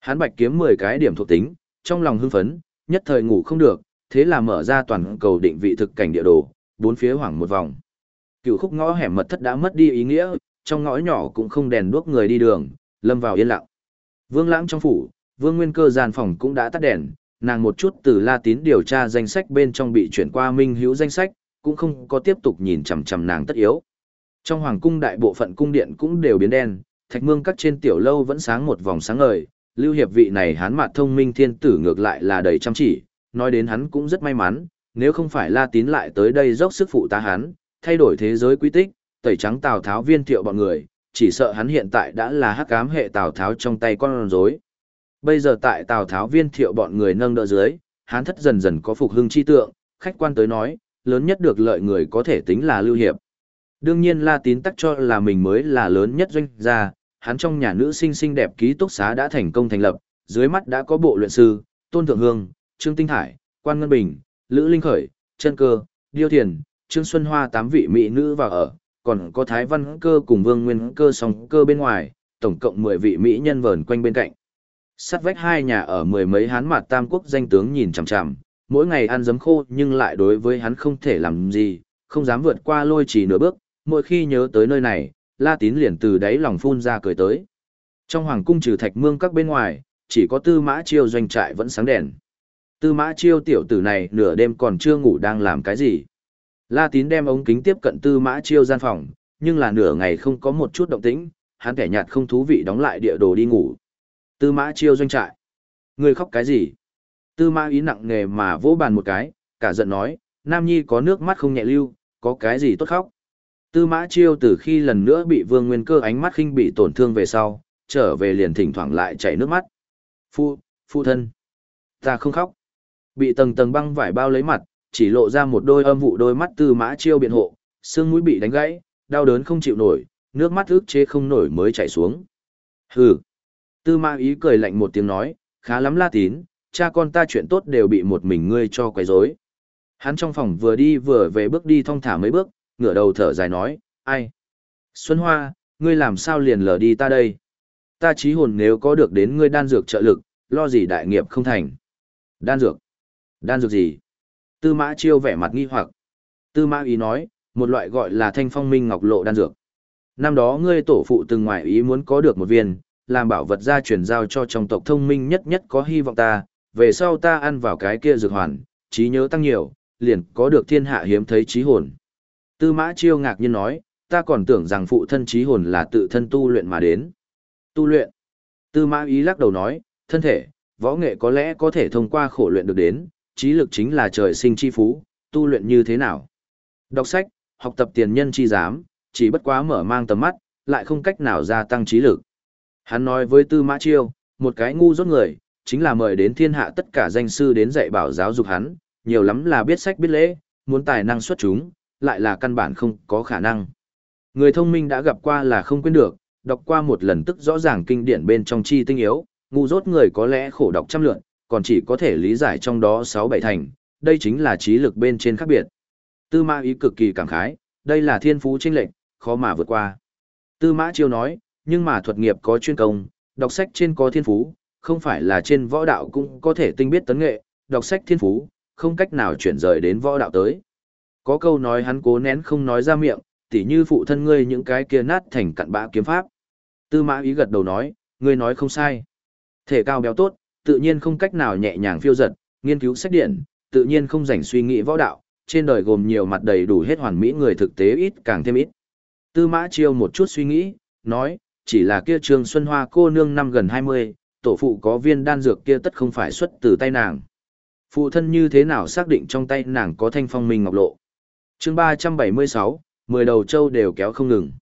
Hắn bạch kiếm 10 cái điểm thuộc tính, trong lòng hưng phấn, nhất thời ngủ không được, thế là mở ra toàn cầu định vị thực cảnh địa đồ, bốn phía hoảng một vòng. Cựu khúc ngõ hẻm mật thất đã mất đi ý nghĩa, trong ngõ nhỏ cũng không đèn đuốc người đi đường, lâm vào yên lặng. Vương Lãng trong phủ, Vương Nguyên Cơ gian phòng cũng đã tắt đèn, nàng một chút từ La Tín điều tra danh sách bên trong bị chuyển qua Minh Hữu danh sách, cũng không có tiếp tục nhìn chằm chằm nàng tất yếu. Trong hoàng cung đại bộ phận cung điện cũng đều biến đen, thạch mương các trên tiểu lâu vẫn sáng một vòng sáng ngời, lưu hiệp vị này hán mặt thông minh thiên tử ngược lại là đầy chăm chỉ, nói đến hắn cũng rất may mắn, nếu không phải La Tín lại tới đây dốc sức phụ tá hắn, thay đổi thế giới quy tích, tẩy trắng Tào Tháo viên thiệu bọn người, chỉ sợ hắn hiện tại đã là hắc ám hệ Tào Tháo trong tay con rối. Bây giờ tại Tào Tháo viên thiệu bọn người nâng đỡ dưới, hắn thất dần dần có phục hưng chi tượng, khách quan tới nói, lớn nhất được lợi người có thể tính là Lưu Hiệp. Đương nhiên La Tín tắc cho là mình mới là lớn nhất doanh gia, hắn trong nhà nữ sinh xinh đẹp ký túc xá đã thành công thành lập, dưới mắt đã có bộ luyện sư, Tôn Thượng Hương, Trương Tinh Hải, Quan Ngân Bình, Lữ Linh Khởi, Trân Cơ, Điêu Thiền, Trương Xuân Hoa tám vị mỹ nữ vào ở, còn có Thái Văn Cơ cùng Vương Nguyên Cơ song cơ bên ngoài, tổng cộng 10 vị mỹ nhân vờn quanh bên cạnh. Sắt vách hai nhà ở mười mấy hán mặt tam quốc danh tướng nhìn chằm chằm, mỗi ngày ăn giấm khô nhưng lại đối với hắn không thể làm gì, không dám vượt qua lôi chỉ nửa bước, mỗi khi nhớ tới nơi này, La Tín liền từ đáy lòng phun ra cười tới. Trong hoàng cung trừ thạch mương các bên ngoài, chỉ có tư mã chiêu doanh trại vẫn sáng đèn. Tư mã chiêu tiểu tử này nửa đêm còn chưa ngủ đang làm cái gì. La Tín đem ống kính tiếp cận tư mã chiêu gian phòng, nhưng là nửa ngày không có một chút động tĩnh, hắn kẻ nhạt không thú vị đóng lại địa đồ đi ngủ. Tư mã chiêu doanh trại. Người khóc cái gì? Tư mã ý nặng nghề mà vỗ bàn một cái, cả giận nói, Nam Nhi có nước mắt không nhẹ lưu, có cái gì tốt khóc. Tư mã chiêu từ khi lần nữa bị vương nguyên cơ ánh mắt khinh bị tổn thương về sau, trở về liền thỉnh thoảng lại chảy nước mắt. Phu, phu thân. Ta không khóc. Bị tầng tầng băng vải bao lấy mặt, chỉ lộ ra một đôi âm vụ đôi mắt tư mã chiêu biện hộ, xương mũi bị đánh gãy, đau đớn không chịu nổi, nước mắt ức chế không nổi mới chảy xuống. Hừ. Tư mã ý cười lạnh một tiếng nói, khá lắm la tín, cha con ta chuyện tốt đều bị một mình ngươi cho quấy rối. Hắn trong phòng vừa đi vừa về bước đi thong thả mấy bước, ngửa đầu thở dài nói, ai? Xuân Hoa, ngươi làm sao liền lờ đi ta đây? Ta trí hồn nếu có được đến ngươi đan dược trợ lực, lo gì đại nghiệp không thành. Đan dược? Đan dược gì? Tư mã chiêu vẻ mặt nghi hoặc. Tư mã ý nói, một loại gọi là thanh phong minh ngọc lộ đan dược. Năm đó ngươi tổ phụ từng ngoại ý muốn có được một viên, làm bảo vật gia truyền giao cho trong tộc thông minh nhất nhất có hy vọng ta, về sau ta ăn vào cái kia dược hoàn, trí nhớ tăng nhiều, liền có được thiên hạ hiếm thấy trí hồn. Tư mã chiêu ngạc nhiên nói, ta còn tưởng rằng phụ thân trí hồn là tự thân tu luyện mà đến. Tu luyện. Tư mã ý lắc đầu nói, thân thể, võ nghệ có lẽ có thể thông qua khổ luyện được đến, trí lực chính là trời sinh chi phú, tu luyện như thế nào. Đọc sách, học tập tiền nhân chi giám, chỉ bất quá mở mang tầm mắt, lại không cách nào gia tăng trí lực. Hắn nói với Tư Mã Chiêu, một cái ngu rốt người, chính là mời đến thiên hạ tất cả danh sư đến dạy bảo giáo dục hắn, nhiều lắm là biết sách biết lễ, muốn tài năng xuất chúng, lại là căn bản không có khả năng. Người thông minh đã gặp qua là không quên được, đọc qua một lần tức rõ ràng kinh điển bên trong chi tinh yếu, ngu dốt người có lẽ khổ đọc trăm lượn, còn chỉ có thể lý giải trong đó sáu bảy thành, đây chính là trí lực bên trên khác biệt. Tư mã ý cực kỳ cảm khái, đây là thiên phú chênh lệnh, khó mà vượt qua. Tư mã chiêu nói, nhưng mà thuật nghiệp có chuyên công, đọc sách trên có thiên phú, không phải là trên võ đạo cũng có thể tinh biết tấn nghệ, đọc sách thiên phú, không cách nào chuyển rời đến võ đạo tới. Có câu nói hắn cố nén không nói ra miệng, tỉ như phụ thân ngươi những cái kia nát thành cặn bã kiếm pháp. Tư mã ý gật đầu nói, ngươi nói không sai. Thể cao béo tốt, tự nhiên không cách nào nhẹ nhàng phiêu giật, nghiên cứu sách điện, tự nhiên không rảnh suy nghĩ võ đạo, trên đời gồm nhiều mặt đầy đủ hết hoàn mỹ người thực tế ít càng thêm ít. Tư mã chiêu một chút suy nghĩ, nói, chỉ là kia Trương Xuân Hoa cô nương năm gần 20, tổ phụ có viên đan dược kia tất không phải xuất từ tay nàng. Phụ thân như thế nào xác định trong tay nàng có thanh phong minh ngọc lộ. chương 376, 10 đầu châu đều kéo không ngừng.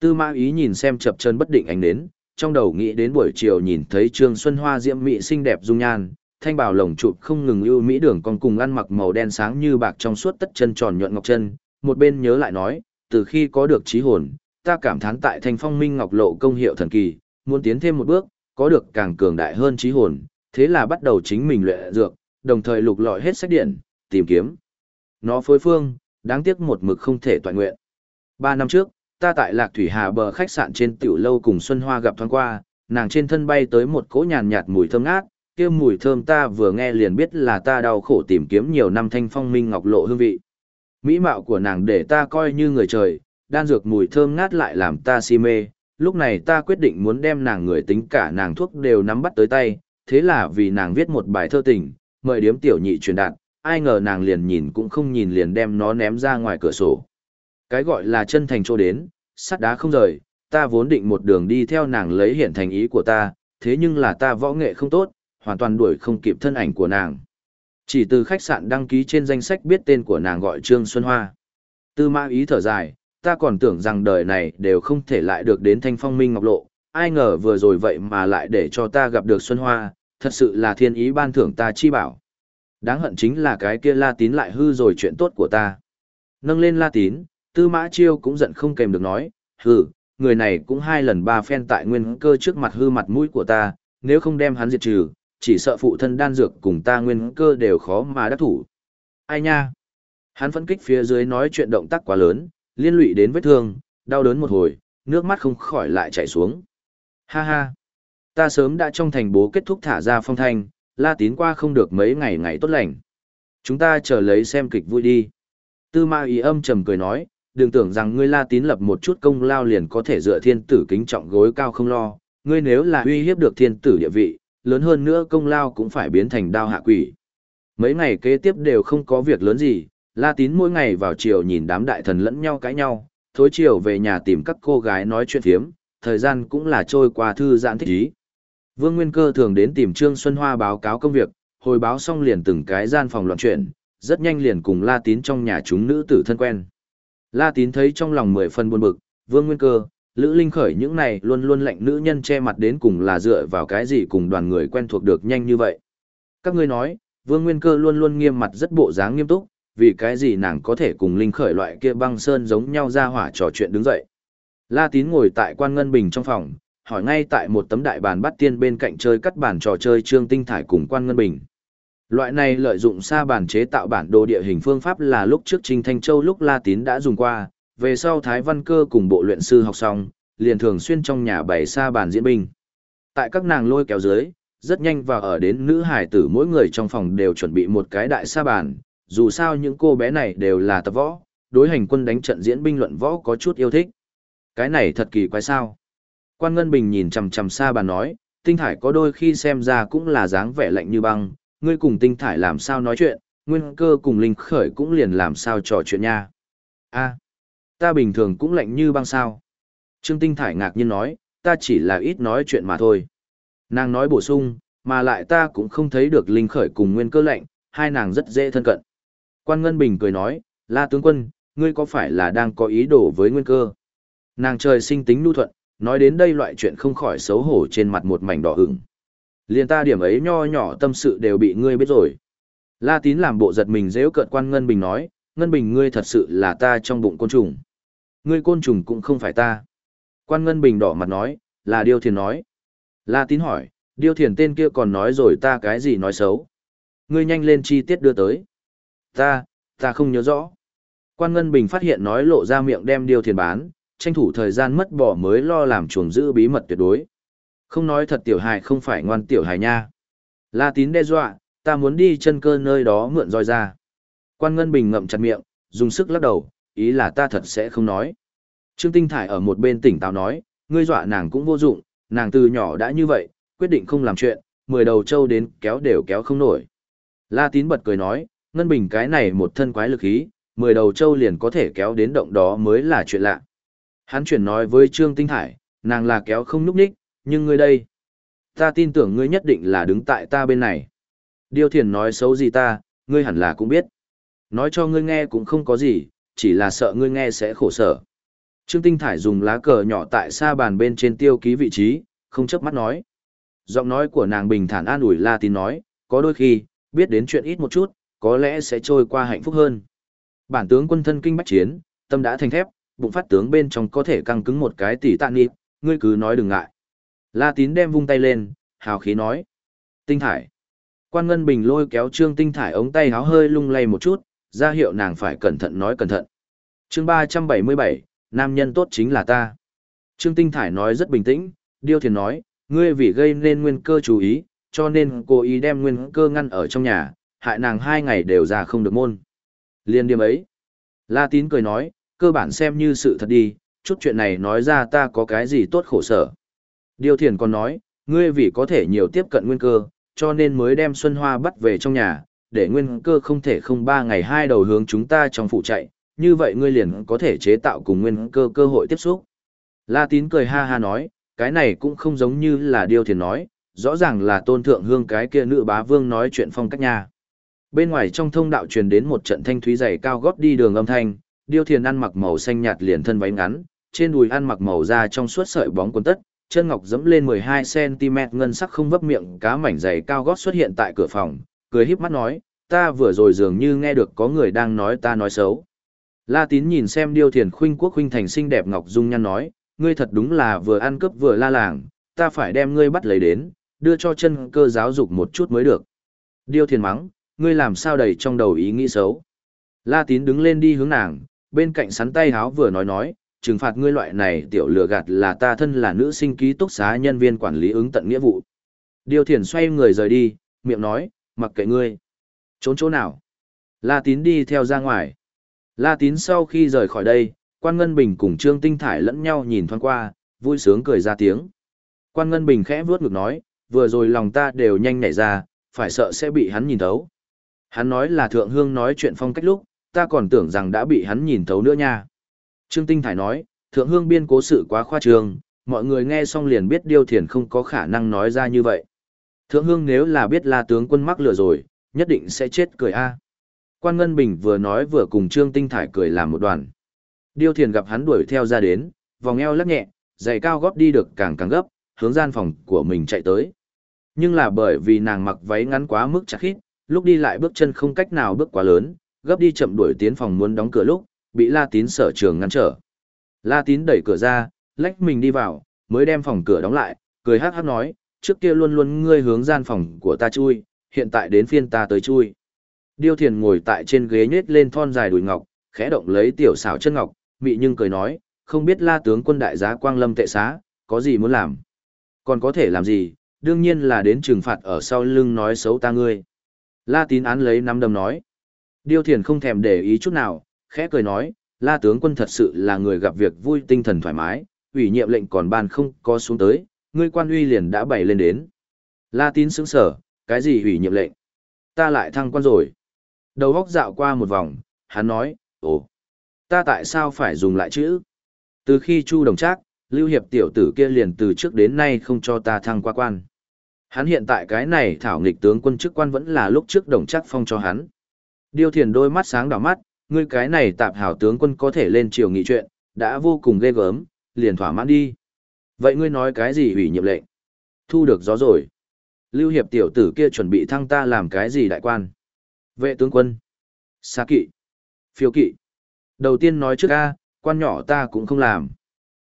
Tư mã ý nhìn xem chập chân bất định ánh đến, trong đầu nghĩ đến buổi chiều nhìn thấy Trương Xuân Hoa diễm mỹ xinh đẹp dung nhan, thanh bảo lồng chụp không ngừng ưu mỹ đường còn cùng ăn mặc màu đen sáng như bạc trong suốt tất chân tròn nhuận ngọc chân, một bên nhớ lại nói, từ khi có được trí hồn, ta cảm thán tại thanh phong minh ngọc lộ công hiệu thần kỳ, muốn tiến thêm một bước, có được càng cường đại hơn trí hồn, thế là bắt đầu chính mình luyện dược, đồng thời lục lọi hết sách điện, tìm kiếm. Nó phối phương, đáng tiếc một mực không thể toàn nguyện. Ba năm trước, ta tại Lạc Thủy Hà bờ khách sạn trên tiểu lâu cùng Xuân Hoa gặp thoáng qua, nàng trên thân bay tới một cỗ nhàn nhạt mùi thơm ngát, kia mùi thơm ta vừa nghe liền biết là ta đau khổ tìm kiếm nhiều năm thanh phong minh ngọc lộ hương vị. Mỹ mạo của nàng để ta coi như người trời, đan dược mùi thơm ngát lại làm ta si mê, lúc này ta quyết định muốn đem nàng người tính cả nàng thuốc đều nắm bắt tới tay, thế là vì nàng viết một bài thơ tình, mời điếm tiểu nhị truyền đạt, ai ngờ nàng liền nhìn cũng không nhìn liền đem nó ném ra ngoài cửa sổ. Cái gọi là chân thành chỗ đến, sắt đá không rời, ta vốn định một đường đi theo nàng lấy hiện thành ý của ta, thế nhưng là ta võ nghệ không tốt, hoàn toàn đuổi không kịp thân ảnh của nàng. Chỉ từ khách sạn đăng ký trên danh sách biết tên của nàng gọi Trương Xuân Hoa. Tư Ma ý thở dài, ta còn tưởng rằng đời này đều không thể lại được đến thanh phong minh ngọc lộ, ai ngờ vừa rồi vậy mà lại để cho ta gặp được Xuân Hoa, thật sự là thiên ý ban thưởng ta chi bảo. Đáng hận chính là cái kia la tín lại hư rồi chuyện tốt của ta. Nâng lên la tín, tư mã chiêu cũng giận không kèm được nói, hừ, người này cũng hai lần ba phen tại nguyên cơ trước mặt hư mặt mũi của ta, nếu không đem hắn diệt trừ, chỉ sợ phụ thân đan dược cùng ta nguyên cơ đều khó mà đắc thủ. Ai nha? Hắn phân kích phía dưới nói chuyện động tác quá lớn, liên lụy đến vết thương, đau đớn một hồi, nước mắt không khỏi lại chảy xuống. Ha ha! Ta sớm đã trong thành bố kết thúc thả ra phong thanh, la tín qua không được mấy ngày ngày tốt lành. Chúng ta chờ lấy xem kịch vui đi. Tư ma ý âm trầm cười nói, đừng tưởng rằng ngươi La Tín lập một chút công lao liền có thể dựa thiên tử kính trọng gối cao không lo, ngươi nếu là uy hiếp được thiên tử địa vị, lớn hơn nữa công lao cũng phải biến thành đao hạ quỷ. Mấy ngày kế tiếp đều không có việc lớn gì, La Tín mỗi ngày vào chiều nhìn đám đại thần lẫn nhau cãi nhau, thối chiều về nhà tìm các cô gái nói chuyện thiếm, thời gian cũng là trôi qua thư giãn thích ý. Vương Nguyên Cơ thường đến tìm Trương Xuân Hoa báo cáo công việc, hồi báo xong liền từng cái gian phòng loạn chuyện, rất nhanh liền cùng La Tín trong nhà chúng nữ tử thân quen. La Tín thấy trong lòng mười phần buồn bực, Vương Nguyên Cơ, Lữ Linh Khởi những này luôn luôn lệnh nữ nhân che mặt đến cùng là dựa vào cái gì cùng đoàn người quen thuộc được nhanh như vậy. Các ngươi nói, Vương Nguyên Cơ luôn luôn nghiêm mặt rất bộ dáng nghiêm túc, vì cái gì nàng có thể cùng Linh Khởi loại kia băng sơn giống nhau ra hỏa trò chuyện đứng dậy. La Tín ngồi tại quan ngân bình trong phòng, hỏi ngay tại một tấm đại bàn bắt tiên bên cạnh chơi cắt bàn trò chơi trương tinh thải cùng quan ngân bình. Loại này lợi dụng xa bản chế tạo bản đồ địa hình phương pháp là lúc trước Trình Thanh Châu lúc La Tín đã dùng qua, về sau Thái Văn Cơ cùng bộ luyện sư học xong, liền thường xuyên trong nhà bày xa bản diễn binh. Tại các nàng lôi kéo dưới, rất nhanh và ở đến nữ hải tử mỗi người trong phòng đều chuẩn bị một cái đại sa bàn, dù sao những cô bé này đều là tập võ, đối hành quân đánh trận diễn binh luận võ có chút yêu thích. Cái này thật kỳ quái sao. Quan Ngân Bình nhìn chằm chằm xa bà nói, tinh thải có đôi khi xem ra cũng là dáng vẻ lạnh như băng, ngươi cùng tinh thải làm sao nói chuyện, nguyên cơ cùng linh khởi cũng liền làm sao trò chuyện nha. a ta bình thường cũng lạnh như băng sao. Trương tinh thải ngạc nhiên nói, ta chỉ là ít nói chuyện mà thôi. Nàng nói bổ sung, mà lại ta cũng không thấy được linh khởi cùng nguyên cơ lạnh, hai nàng rất dễ thân cận. Quan Ngân Bình cười nói, la tướng quân, ngươi có phải là đang có ý đồ với nguyên cơ? Nàng trời sinh tính nhu thuận, nói đến đây loại chuyện không khỏi xấu hổ trên mặt một mảnh đỏ ửng. Liên ta điểm ấy nho nhỏ tâm sự đều bị ngươi biết rồi. La tín làm bộ giật mình dễu cợt quan Ngân Bình nói, Ngân Bình ngươi thật sự là ta trong bụng côn trùng. Ngươi côn trùng cũng không phải ta. Quan Ngân Bình đỏ mặt nói, là Điêu Thiền nói. La tín hỏi, Điêu Thiền tên kia còn nói rồi ta cái gì nói xấu. Ngươi nhanh lên chi tiết đưa tới. Ta, ta không nhớ rõ. Quan Ngân Bình phát hiện nói lộ ra miệng đem Điêu Thiền bán, tranh thủ thời gian mất bỏ mới lo làm chuồng giữ bí mật tuyệt đối. Không nói thật tiểu hài không phải ngoan tiểu hài nha. La tín đe dọa, ta muốn đi chân cơ nơi đó mượn roi ra. Quan Ngân Bình ngậm chặt miệng, dùng sức lắc đầu, ý là ta thật sẽ không nói. Trương Tinh Thải ở một bên tỉnh táo nói, ngươi dọa nàng cũng vô dụng, nàng từ nhỏ đã như vậy, quyết định không làm chuyện, mười đầu trâu đến kéo đều kéo không nổi. La Tín bật cười nói, Ngân Bình cái này một thân quái lực khí, mười đầu trâu liền có thể kéo đến động đó mới là chuyện lạ. Hắn chuyển nói với Trương Tinh Hải, nàng là kéo không núp ních, nhưng ngươi đây. Ta tin tưởng ngươi nhất định là đứng tại ta bên này. Điêu thiền nói xấu gì ta, ngươi hẳn là cũng biết. Nói cho ngươi nghe cũng không có gì, chỉ là sợ ngươi nghe sẽ khổ sở. Trương Tinh Thải dùng lá cờ nhỏ tại xa bàn bên trên tiêu ký vị trí, không chấp mắt nói. Giọng nói của nàng bình thản an ủi La Tín nói, có đôi khi, biết đến chuyện ít một chút, có lẽ sẽ trôi qua hạnh phúc hơn. Bản tướng quân thân kinh bách chiến, tâm đã thành thép, bụng phát tướng bên trong có thể căng cứng một cái tỷ tạ nịp, ngươi cứ nói đừng ngại. La tín đem vung tay lên, hào khí nói. Tinh thải. Quan Ngân Bình lôi kéo Trương Tinh thải ống tay háo hơi lung lay một chút, ra hiệu nàng phải cẩn thận nói cẩn thận. chương ba trăm bảy mươi bảy, nam nhân tốt chính là ta. Trương Tinh thải nói rất bình tĩnh, Điêu Thiền nói, ngươi vì gây nên nguyên cơ chú ý, cho nên cố ý đem nguyên cơ ngăn ở trong nhà, hại nàng hai ngày đều ra không được môn. Liên điểm ấy. La tín cười nói, cơ bản xem như sự thật đi, chút chuyện này nói ra ta có cái gì tốt khổ sở. Điều thiền còn nói, ngươi vì có thể nhiều tiếp cận nguyên cơ, cho nên mới đem Xuân Hoa bắt về trong nhà, để nguyên cơ không thể không ba ngày hai đầu hướng chúng ta trong phụ chạy, như vậy ngươi liền có thể chế tạo cùng nguyên cơ cơ hội tiếp xúc. La tín cười ha ha nói, cái này cũng không giống như là điều thiền nói, rõ ràng là tôn thượng hương cái kia nữ bá vương nói chuyện phong cách nhà. Bên ngoài trong thông đạo truyền đến một trận thanh thúy dày cao gót đi đường âm thanh, điêu thiền ăn mặc màu xanh nhạt liền thân váy ngắn, trên đùi ăn mặc màu da trong suốt sợi bóng quần tất, chân ngọc dẫm lên 12cm ngân sắc không vấp miệng cá mảnh dày cao gót xuất hiện tại cửa phòng, cười híp mắt nói, ta vừa rồi dường như nghe được có người đang nói ta nói xấu. La tín nhìn xem điêu thiền khuynh quốc khuynh thành xinh đẹp ngọc dung nhan nói, ngươi thật đúng là vừa ăn cướp vừa la làng, ta phải đem ngươi bắt lấy đến, đưa cho chân cơ giáo dục một chút mới được. Điêu thiền mắng, ngươi làm sao đầy trong đầu ý nghĩ xấu. La tín đứng lên đi hướng nàng, bên cạnh sắn tay háo vừa nói nói, trừng phạt ngươi loại này tiểu lừa gạt là ta thân là nữ sinh ký túc xá nhân viên quản lý ứng tận nghĩa vụ. Điều thiền xoay người rời đi, miệng nói, mặc kệ ngươi. Trốn chỗ nào? La tín đi theo ra ngoài. La tín sau khi rời khỏi đây, Quan Ngân Bình cùng Trương Tinh Thải lẫn nhau nhìn thoáng qua, vui sướng cười ra tiếng. Quan Ngân Bình khẽ vuốt ngực nói, vừa rồi lòng ta đều nhanh nhảy ra, phải sợ sẽ bị hắn nhìn thấu. Hắn nói là thượng hương nói chuyện phong cách lúc, ta còn tưởng rằng đã bị hắn nhìn thấu nữa nha. Trương Tinh Thải nói, thượng hương biên cố sự quá khoa trương, mọi người nghe xong liền biết điêu thiền không có khả năng nói ra như vậy. Thượng hương nếu là biết la tướng quân mắc lừa rồi, nhất định sẽ chết cười a. Quan Ngân Bình vừa nói vừa cùng Trương Tinh Thải cười làm một đoàn. Điêu thiền gặp hắn đuổi theo ra đến, vòng eo lắc nhẹ, giày cao gót đi được càng càng gấp, hướng gian phòng của mình chạy tới. Nhưng là bởi vì nàng mặc váy ngắn quá mức chặt khít, lúc đi lại bước chân không cách nào bước quá lớn, gấp đi chậm đuổi tiến phòng muốn đóng cửa lúc, bị La Tín sở trường ngăn trở. La Tín đẩy cửa ra, lách mình đi vào, mới đem phòng cửa đóng lại, cười hát hát nói, trước kia luôn luôn ngươi hướng gian phòng của ta chui, hiện tại đến phiên ta tới chui. Điêu Thiền ngồi tại trên ghế nhếch lên thon dài đùi ngọc, khẽ động lấy tiểu xảo chân ngọc, mị nhưng cười nói, không biết La tướng quân đại giá Quang Lâm tệ xá, có gì muốn làm? Còn có thể làm gì, đương nhiên là đến trừng phạt ở sau lưng nói xấu ta ngươi. La tín án lấy nắm đầm nói. Điêu thiền không thèm để ý chút nào, khẽ cười nói, la tướng quân thật sự là người gặp việc vui tinh thần thoải mái, ủy nhiệm lệnh còn ban không có xuống tới, ngươi quan uy liền đã bày lên đến. La tín sững sở, cái gì ủy nhiệm lệnh? Ta lại thăng quan rồi. Đầu góc dạo qua một vòng, hắn nói, ồ, ta tại sao phải dùng lại chữ? Từ khi Chu Đồng Trác, Lưu Hiệp tiểu tử kia liền từ trước đến nay không cho ta thăng qua quan. Hắn hiện tại cái này thảo nghịch tướng quân chức quan vẫn là lúc trước đồng chắc phong cho hắn. Điêu thiền đôi mắt sáng đỏ mắt, ngươi cái này tạp hảo tướng quân có thể lên triều nghị chuyện, đã vô cùng ghê gớm, liền thỏa mãn đi. Vậy ngươi nói cái gì hủy nhiệm lệnh? Thu được gió rồi. Lưu hiệp tiểu tử kia chuẩn bị thăng ta làm cái gì đại quan? Vệ tướng quân. Xa kỵ. Phiêu kỵ. Đầu tiên nói trước a, quan nhỏ ta cũng không làm.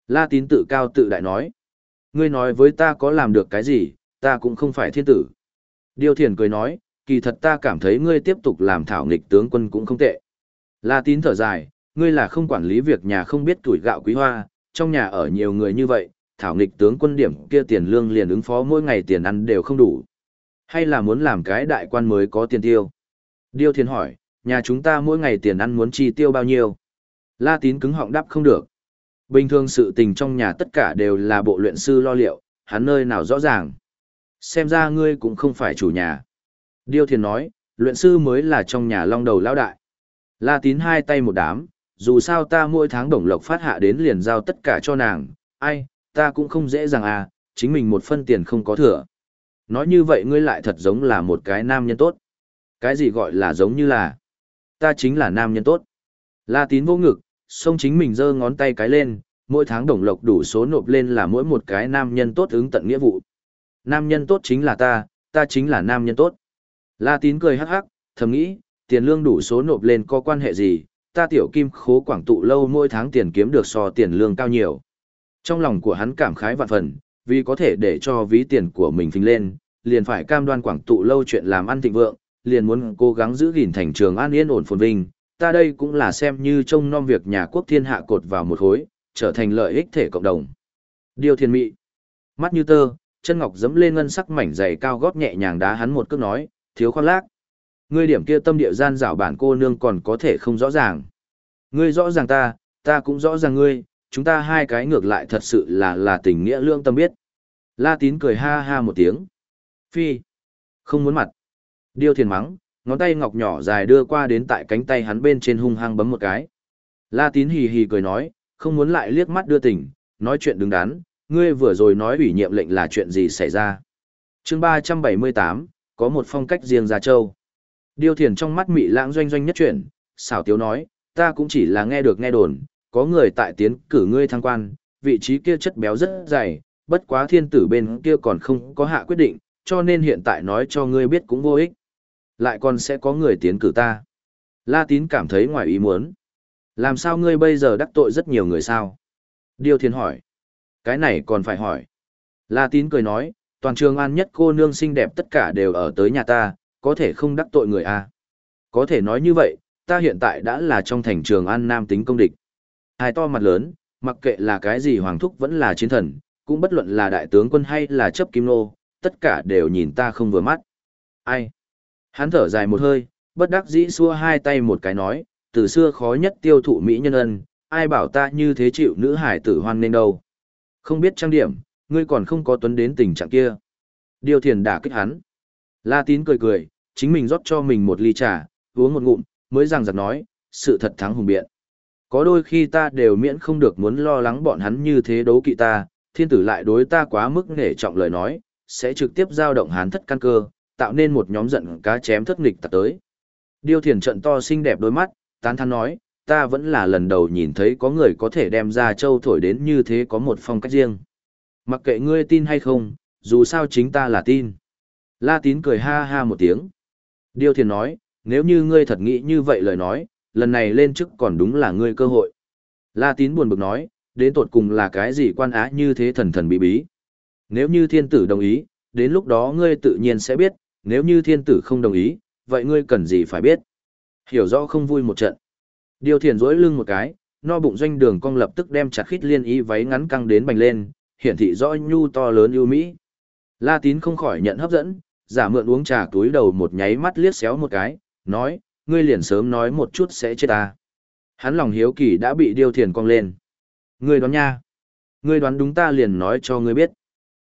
La tín tự cao tự đại nói. Ngươi nói với ta có làm được cái gì, ta cũng không phải thiên tử. Điêu thiền cười nói, kỳ thật ta cảm thấy ngươi tiếp tục làm thảo nghịch tướng quân cũng không tệ. La tín thở dài, ngươi là không quản lý việc nhà không biết tuổi gạo quý hoa, trong nhà ở nhiều người như vậy, thảo nghịch tướng quân điểm kia tiền lương liền ứng phó mỗi ngày tiền ăn đều không đủ. Hay là muốn làm cái đại quan mới có tiền tiêu? Điêu thiền hỏi, nhà chúng ta mỗi ngày tiền ăn muốn chi tiêu bao nhiêu? La tín cứng họng đáp không được. Bình thường sự tình trong nhà tất cả đều là bộ luyện sư lo liệu, hắn nơi nào rõ ràng xem ra ngươi cũng không phải chủ nhà. Điêu thiền nói, luyện sư mới là trong nhà long đầu lão đại. La tín hai tay một đám, dù sao ta mỗi tháng đồng lộc phát hạ đến liền giao tất cả cho nàng, ai, ta cũng không dễ dàng à, chính mình một phân tiền không có thừa. Nói như vậy ngươi lại thật giống là một cái nam nhân tốt. Cái gì gọi là giống như là, ta chính là nam nhân tốt. La tín vô ngực, xông chính mình giơ ngón tay cái lên, mỗi tháng đồng lộc đủ số nộp lên là mỗi một cái nam nhân tốt ứng tận nghĩa vụ nam nhân tốt chính là ta, ta chính là nam nhân tốt. La tín cười hắc hắc, thầm nghĩ, tiền lương đủ số nộp lên có quan hệ gì, ta tiểu kim khố quảng tụ lâu mỗi tháng tiền kiếm được so tiền lương cao nhiều. Trong lòng của hắn cảm khái vạn phần, vì có thể để cho ví tiền của mình phình lên, liền phải cam đoan quảng tụ lâu chuyện làm ăn thịnh vượng, liền muốn cố gắng giữ gìn thành trường an yên ổn phồn vinh. Ta đây cũng là xem như trông nom việc nhà quốc thiên hạ cột vào một khối, trở thành lợi ích thể cộng đồng. Điều thiên mị. Mắt như tơ, chân ngọc dẫm lên ngân sắc mảnh dày cao gót nhẹ nhàng đá hắn một cước nói, thiếu khoan lác. Ngươi điểm kia tâm địa gian dảo bản cô nương còn có thể không rõ ràng. Ngươi rõ ràng ta, ta cũng rõ ràng ngươi, chúng ta hai cái ngược lại thật sự là là tình nghĩa lương tâm biết. La tín cười ha ha một tiếng. Phi. Không muốn mặt. Điêu thiền mắng, ngón tay ngọc nhỏ dài đưa qua đến tại cánh tay hắn bên trên hung hăng bấm một cái. La tín hì hì cười nói, không muốn lại liếc mắt đưa tình, nói chuyện đứng đắn, ngươi vừa rồi nói ủy nhiệm lệnh là chuyện gì xảy ra. chương ba trăm bảy mươi tám có một phong cách riêng ra châu. Điêu thiền trong mắt mị lãng doanh doanh nhất chuyển, xảo tiếu nói, ta cũng chỉ là nghe được nghe đồn, có người tại tiến cử ngươi thăng quan, vị trí kia chất béo rất dày, bất quá thiên tử bên kia còn không có hạ quyết định, cho nên hiện tại nói cho ngươi biết cũng vô ích. Lại còn sẽ có người tiến cử ta. La tín cảm thấy ngoài ý muốn. Làm sao ngươi bây giờ đắc tội rất nhiều người sao? Điêu Thiền hỏi. Cái này còn phải hỏi. La tín cười nói, toàn trường an nhất cô nương xinh đẹp tất cả đều ở tới nhà ta, có thể không đắc tội người à. Có thể nói như vậy, ta hiện tại đã là trong thành trường an nam tính công địch. Hai to mặt lớn, mặc kệ là cái gì hoàng thúc vẫn là chiến thần, cũng bất luận là đại tướng quân hay là chấp kim nô, tất cả đều nhìn ta không vừa mắt. Ai? Hắn thở dài một hơi, bất đắc dĩ xua hai tay một cái nói, từ xưa khó nhất tiêu thụ Mỹ nhân ân, ai bảo ta như thế chịu nữ hải tử hoan nên đâu. Không biết trang điểm, ngươi còn không có tuấn đến tình trạng kia. Điều thiền đả kích hắn. La tín cười cười, chính mình rót cho mình một ly trà, uống một ngụm, mới rằng giặc nói, sự thật thắng hùng biện. Có đôi khi ta đều miễn không được muốn lo lắng bọn hắn như thế đấu kỵ ta, thiên tử lại đối ta quá mức nể trọng lời nói, sẽ trực tiếp giao động hán thất căn cơ, tạo nên một nhóm giận cá chém thất nghịch tạt tới. Điêu thiền trận to xinh đẹp đôi mắt, tán thán nói, ta vẫn là lần đầu nhìn thấy có người có thể đem ra châu thổi đến như thế có một phong cách riêng. Mặc kệ ngươi tin hay không, dù sao chính ta là tin. La tín cười ha ha một tiếng. Điêu thiền nói, nếu như ngươi thật nghĩ như vậy lời nói, lần này lên chức còn đúng là ngươi cơ hội. La tín buồn bực nói, đến tột cùng là cái gì quan á như thế thần thần bí bí. Nếu như thiên tử đồng ý, đến lúc đó ngươi tự nhiên sẽ biết, nếu như thiên tử không đồng ý, vậy ngươi cần gì phải biết. Hiểu rõ không vui một trận. Điều thiền rỗi lưng một cái, no bụng doanh đường cong lập tức đem chặt khít liên y váy ngắn căng đến bành lên, hiển thị rõ nhu to lớn ưu mỹ. La tín không khỏi nhận hấp dẫn, giả mượn uống trà túi đầu một nháy mắt liếc xéo một cái, nói, ngươi liền sớm nói một chút sẽ chết ta. Hắn lòng hiếu kỳ đã bị điêu thiền cong lên. Ngươi đoán nha. Ngươi đoán đúng ta liền nói cho ngươi biết.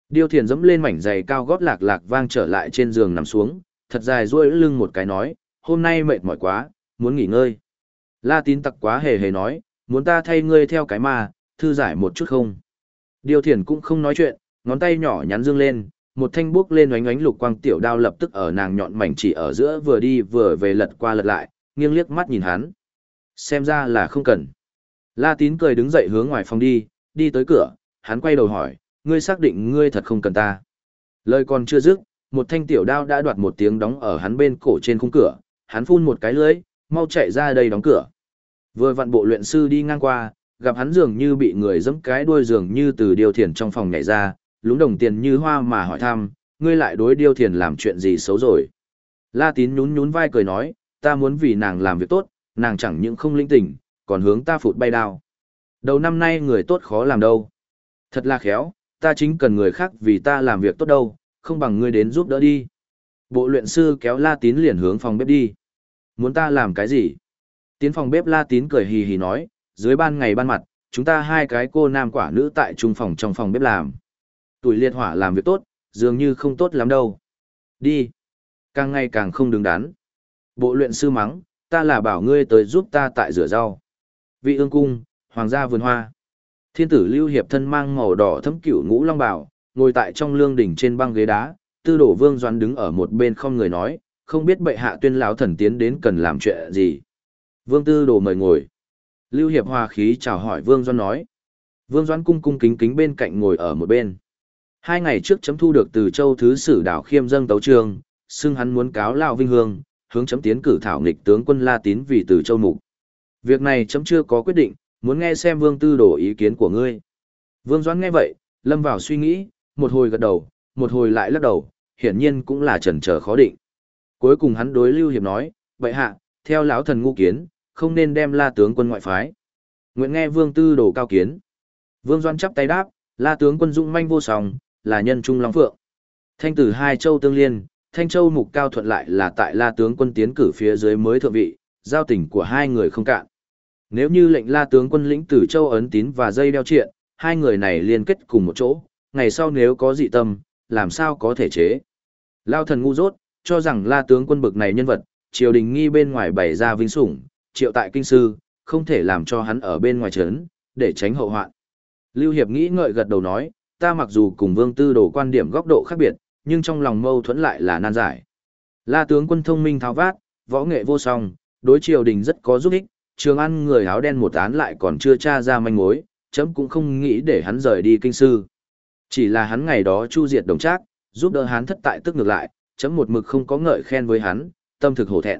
Điêu thiền dẫm lên mảnh giày cao gót lạc lạc vang trở lại trên giường nằm xuống, thật dài duỗi lưng một cái nói, hôm nay mệt mỏi quá, muốn nghỉ ngơi. La tín tặc quá hề hề nói, muốn ta thay ngươi theo cái mà, thư giải một chút không. Điêu thiền cũng không nói chuyện, ngón tay nhỏ nhắn dương lên, một thanh bước lên oánh oánh lục quang tiểu đao lập tức ở nàng nhọn mảnh chỉ ở giữa vừa đi vừa về lật qua lật lại, nghiêng liếc mắt nhìn hắn. Xem ra là không cần. La tín cười đứng dậy hướng ngoài phòng đi, đi tới cửa, hắn quay đầu hỏi, ngươi xác định ngươi thật không cần ta. Lời còn chưa dứt, một thanh tiểu đao đã đoạt một tiếng đóng ở hắn bên cổ trên khung cửa, hắn phun một cái lưới, mau chạy ra đây đóng cửa. Vừa vặn bộ luyện sư đi ngang qua, gặp hắn dường như bị người giẫm cái đuôi dường như từ điều thiền trong phòng nhảy ra, lúng đồng tiền như hoa mà hỏi thăm, ngươi lại đối điêu thiền làm chuyện gì xấu rồi. La tín nhún nhún vai cười nói, ta muốn vì nàng làm việc tốt, nàng chẳng những không linh tỉnh, còn hướng ta phụt bay đao. Đầu năm nay người tốt khó làm đâu. Thật là khéo, ta chính cần người khác vì ta làm việc tốt đâu, không bằng ngươi đến giúp đỡ đi. Bộ luyện sư kéo La tín liền hướng phòng bếp đi. Muốn ta làm cái gì? Tiến phòng bếp La tín cười hì hì nói, dưới ban ngày ban mặt, chúng ta hai cái cô nam quả nữ tại trung phòng trong phòng bếp làm. Tuổi liệt hỏa làm việc tốt, dường như không tốt lắm đâu. Đi. Càng ngày càng không đứng đắn. Bộ luyện sư mắng, ta là bảo ngươi tới giúp ta tại rửa rau. Vị ương cung, hoàng gia vườn hoa. Thiên tử lưu hiệp thân mang màu đỏ thấm cửu ngũ long bảo, ngồi tại trong lương đỉnh trên băng ghế đá, tư đổ vương doan đứng ở một bên không người nói, không biết bệ hạ tuyên lão thần tiến đến cần làm chuyện gì. Vương tư đồ mời ngồi. Lưu hiệp hòa khí chào hỏi vương doan nói. Vương doan cung cung kính kính bên cạnh ngồi ở một bên. Hai ngày trước chấm thu được từ châu thứ sử đảo khiêm dâng tấu trường xưng hắn muốn cáo lao vinh hương, hướng chấm tiến cử thảo nghịch tướng quân La Tín vì từ châu mục. Việc này chấm chưa có quyết định, muốn nghe xem vương tư đồ ý kiến của ngươi. Vương Doãn nghe vậy, lâm vào suy nghĩ, một hồi gật đầu, một hồi lại lắc đầu, hiển nhiên cũng là chần chờ khó định. Cuối cùng hắn đối Lưu Hiệp nói, vậy hạ, theo lão thần ngu kiến, không nên đem la tướng quân ngoại phái. Nguyện nghe vương tư đổ cao kiến. Vương Doan chắp tay đáp, la tướng quân dũng manh vô song, là nhân trung long phượng. Thanh tử hai châu tương liên, Thanh Châu mục cao thuận lại là tại La tướng quân tiến cử phía dưới mới thượng vị, giao tình của hai người không cạn. Nếu như lệnh La tướng quân lĩnh Tử Châu ấn tín và dây đeo triện, hai người này liên kết cùng một chỗ, ngày sau nếu có dị tâm, làm sao có thể chế. Lao thần ngu dốt, cho rằng La tướng quân bực này nhân vật, triều đình nghi bên ngoài bày ra vinh sủng, triệu tại kinh sư, không thể làm cho hắn ở bên ngoài trấn, để tránh hậu hoạn. Lưu Hiệp nghĩ ngợi gật đầu nói, ta mặc dù cùng vương tư đồ quan điểm góc độ khác biệt, nhưng trong lòng mâu thuẫn lại là nan giải. La tướng quân thông minh tháo vát, võ nghệ vô song, đối triều đình rất có giúp ích, trường ăn người áo đen một án lại còn chưa tra ra manh mối, chấm cũng không nghĩ để hắn rời đi kinh sư. Chỉ là hắn ngày đó chu diệt đồng trác, giúp đỡ hắn thất tại tức ngược lại, chấm một mực không có ngợi khen với hắn, tâm thực hổ thẹn.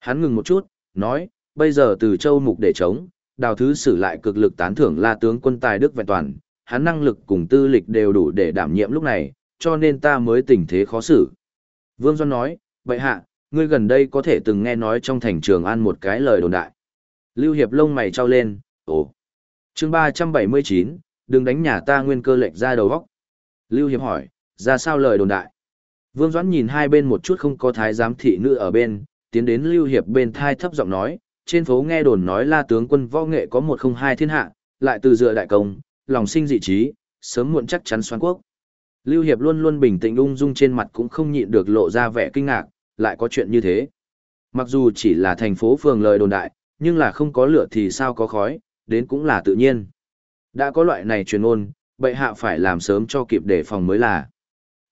Hắn ngừng một chút, nói, bây giờ từ châu mục để chống, đào thứ sử lại cực lực tán thưởng la tướng quân tài đức vẹn toàn, hắn năng lực cùng tư lịch đều đủ để đảm nhiệm lúc này, cho nên ta mới tình thế khó xử. Vương Doan nói, vậy hạ, ngươi gần đây có thể từng nghe nói trong thành trường an một cái lời đồn đại. Lưu Hiệp lông mày trao lên, ồ. chương 379, đừng đánh nhà ta nguyên cơ lệnh ra đầu góc. Lưu Hiệp hỏi, ra sao lời đồn đại? Vương Doãn nhìn hai bên một chút không có thái giám thị nữ ở bên, tiến đến Lưu Hiệp bên thai thấp giọng nói, trên phố nghe đồn nói là tướng quân võ nghệ có một không hai thiên hạ, lại từ dựa đại công, lòng sinh dị trí, sớm muộn chắc chắn xoan quốc. Lưu Hiệp luôn luôn bình tĩnh ung dung trên mặt cũng không nhịn được lộ ra vẻ kinh ngạc, lại có chuyện như thế. Mặc dù chỉ là thành phố phường lời đồn đại, nhưng là không có lửa thì sao có khói, đến cũng là tự nhiên. Đã có loại này truyền ôn, bệ hạ phải làm sớm cho kịp để phòng mới là.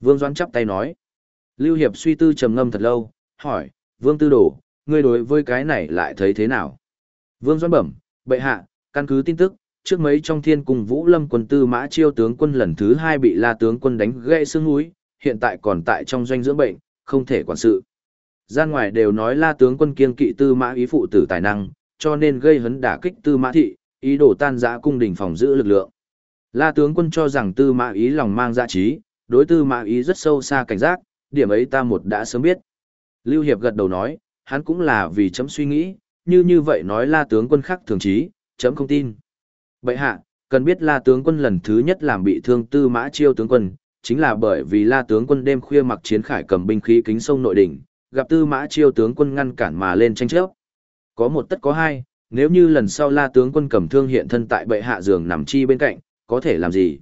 Vương Doãn chắp tay nói. Lưu Hiệp suy tư trầm ngâm thật lâu, hỏi, Vương Tư Đồ, ngươi đối với cái này lại thấy thế nào? Vương Doãn bẩm, bệ hạ, căn cứ tin tức, trước mấy trong thiên cung Vũ Lâm quân tư mã chiêu tướng quân lần thứ hai bị la tướng quân đánh gãy xương núi, hiện tại còn tại trong doanh dưỡng bệnh, không thể quản sự. Gian ngoài đều nói la tướng quân kiên kỵ tư mã ý phụ tử tài năng, cho nên gây hấn đả kích tư mã thị, ý đồ tan giã cung đình phòng giữ lực lượng. La tướng quân cho rằng tư mã ý lòng mang dạ trí, đối tư mã ý rất sâu xa cảnh giác, điểm ấy ta một đã sớm biết. Lưu Hiệp gật đầu nói, hắn cũng là vì chấm suy nghĩ, như như vậy nói la tướng quân khác thường trí, chấm không tin. Bậy hạ, cần biết la tướng quân lần thứ nhất làm bị thương tư mã chiêu tướng quân, chính là bởi vì la tướng quân đêm khuya mặc chiến khải cầm binh khí kính sông nội đỉnh, gặp tư mã chiêu tướng quân ngăn cản mà lên tranh chấp. Có một tất có hai, nếu như lần sau la tướng quân cầm thương hiện thân tại bệ hạ giường nằm chi bên cạnh, có thể làm gì?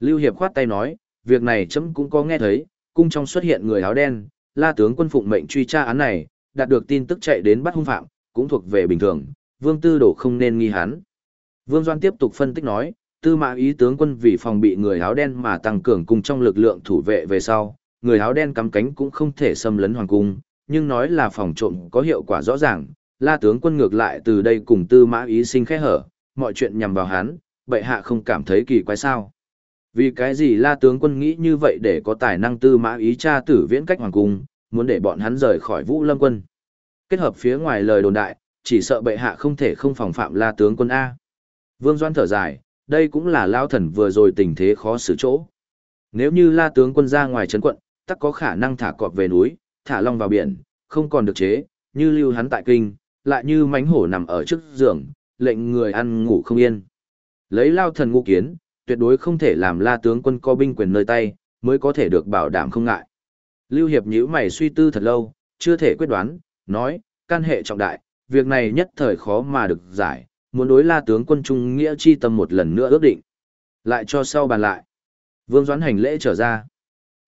Lưu Hiệp khoát tay nói, việc này chấm cũng có nghe thấy, cung trong xuất hiện người áo đen, la tướng quân phụng mệnh truy tra án này, đạt được tin tức chạy đến bắt hung phạm, cũng thuộc về bình thường, vương tư đổ không nên nghi hắn. Vương Doan tiếp tục phân tích nói, tư mã ý tướng quân vì phòng bị người áo đen mà tăng cường cung trong lực lượng thủ vệ về sau, người áo đen cắm cánh cũng không thể xâm lấn hoàng cung, nhưng nói là phòng trộm có hiệu quả rõ ràng, la tướng quân ngược lại từ đây cùng tư mã ý sinh khẽ hở, mọi chuyện nhằm vào hắn, bệ hạ không cảm thấy kỳ quái sao. Vì cái gì la tướng quân nghĩ như vậy để có tài năng tư mã ý cha tử viễn cách hoàng cung, muốn để bọn hắn rời khỏi vũ lâm quân. Kết hợp phía ngoài lời đồn đại, chỉ sợ bệ hạ không thể không phòng phạm la tướng quân A. Vương Doan thở dài, đây cũng là lao thần vừa rồi tình thế khó xử chỗ. Nếu như la tướng quân ra ngoài trấn quận, tắc có khả năng thả cọp về núi, thả long vào biển, không còn được chế, như lưu hắn tại kinh, lại như mánh hổ nằm ở trước giường, lệnh người ăn ngủ không yên. Lấy lao thần ngũ kiến, tuyệt đối không thể làm la tướng quân có binh quyền nơi tay, mới có thể được bảo đảm không ngại. Lưu Hiệp nhíu mày suy tư thật lâu, chưa thể quyết đoán, nói, can hệ trọng đại, việc này nhất thời khó mà được giải, muốn đối la tướng quân trung nghĩa chi tâm một lần nữa ước định. Lại cho sau bàn lại. Vương Doãn hành lễ trở ra.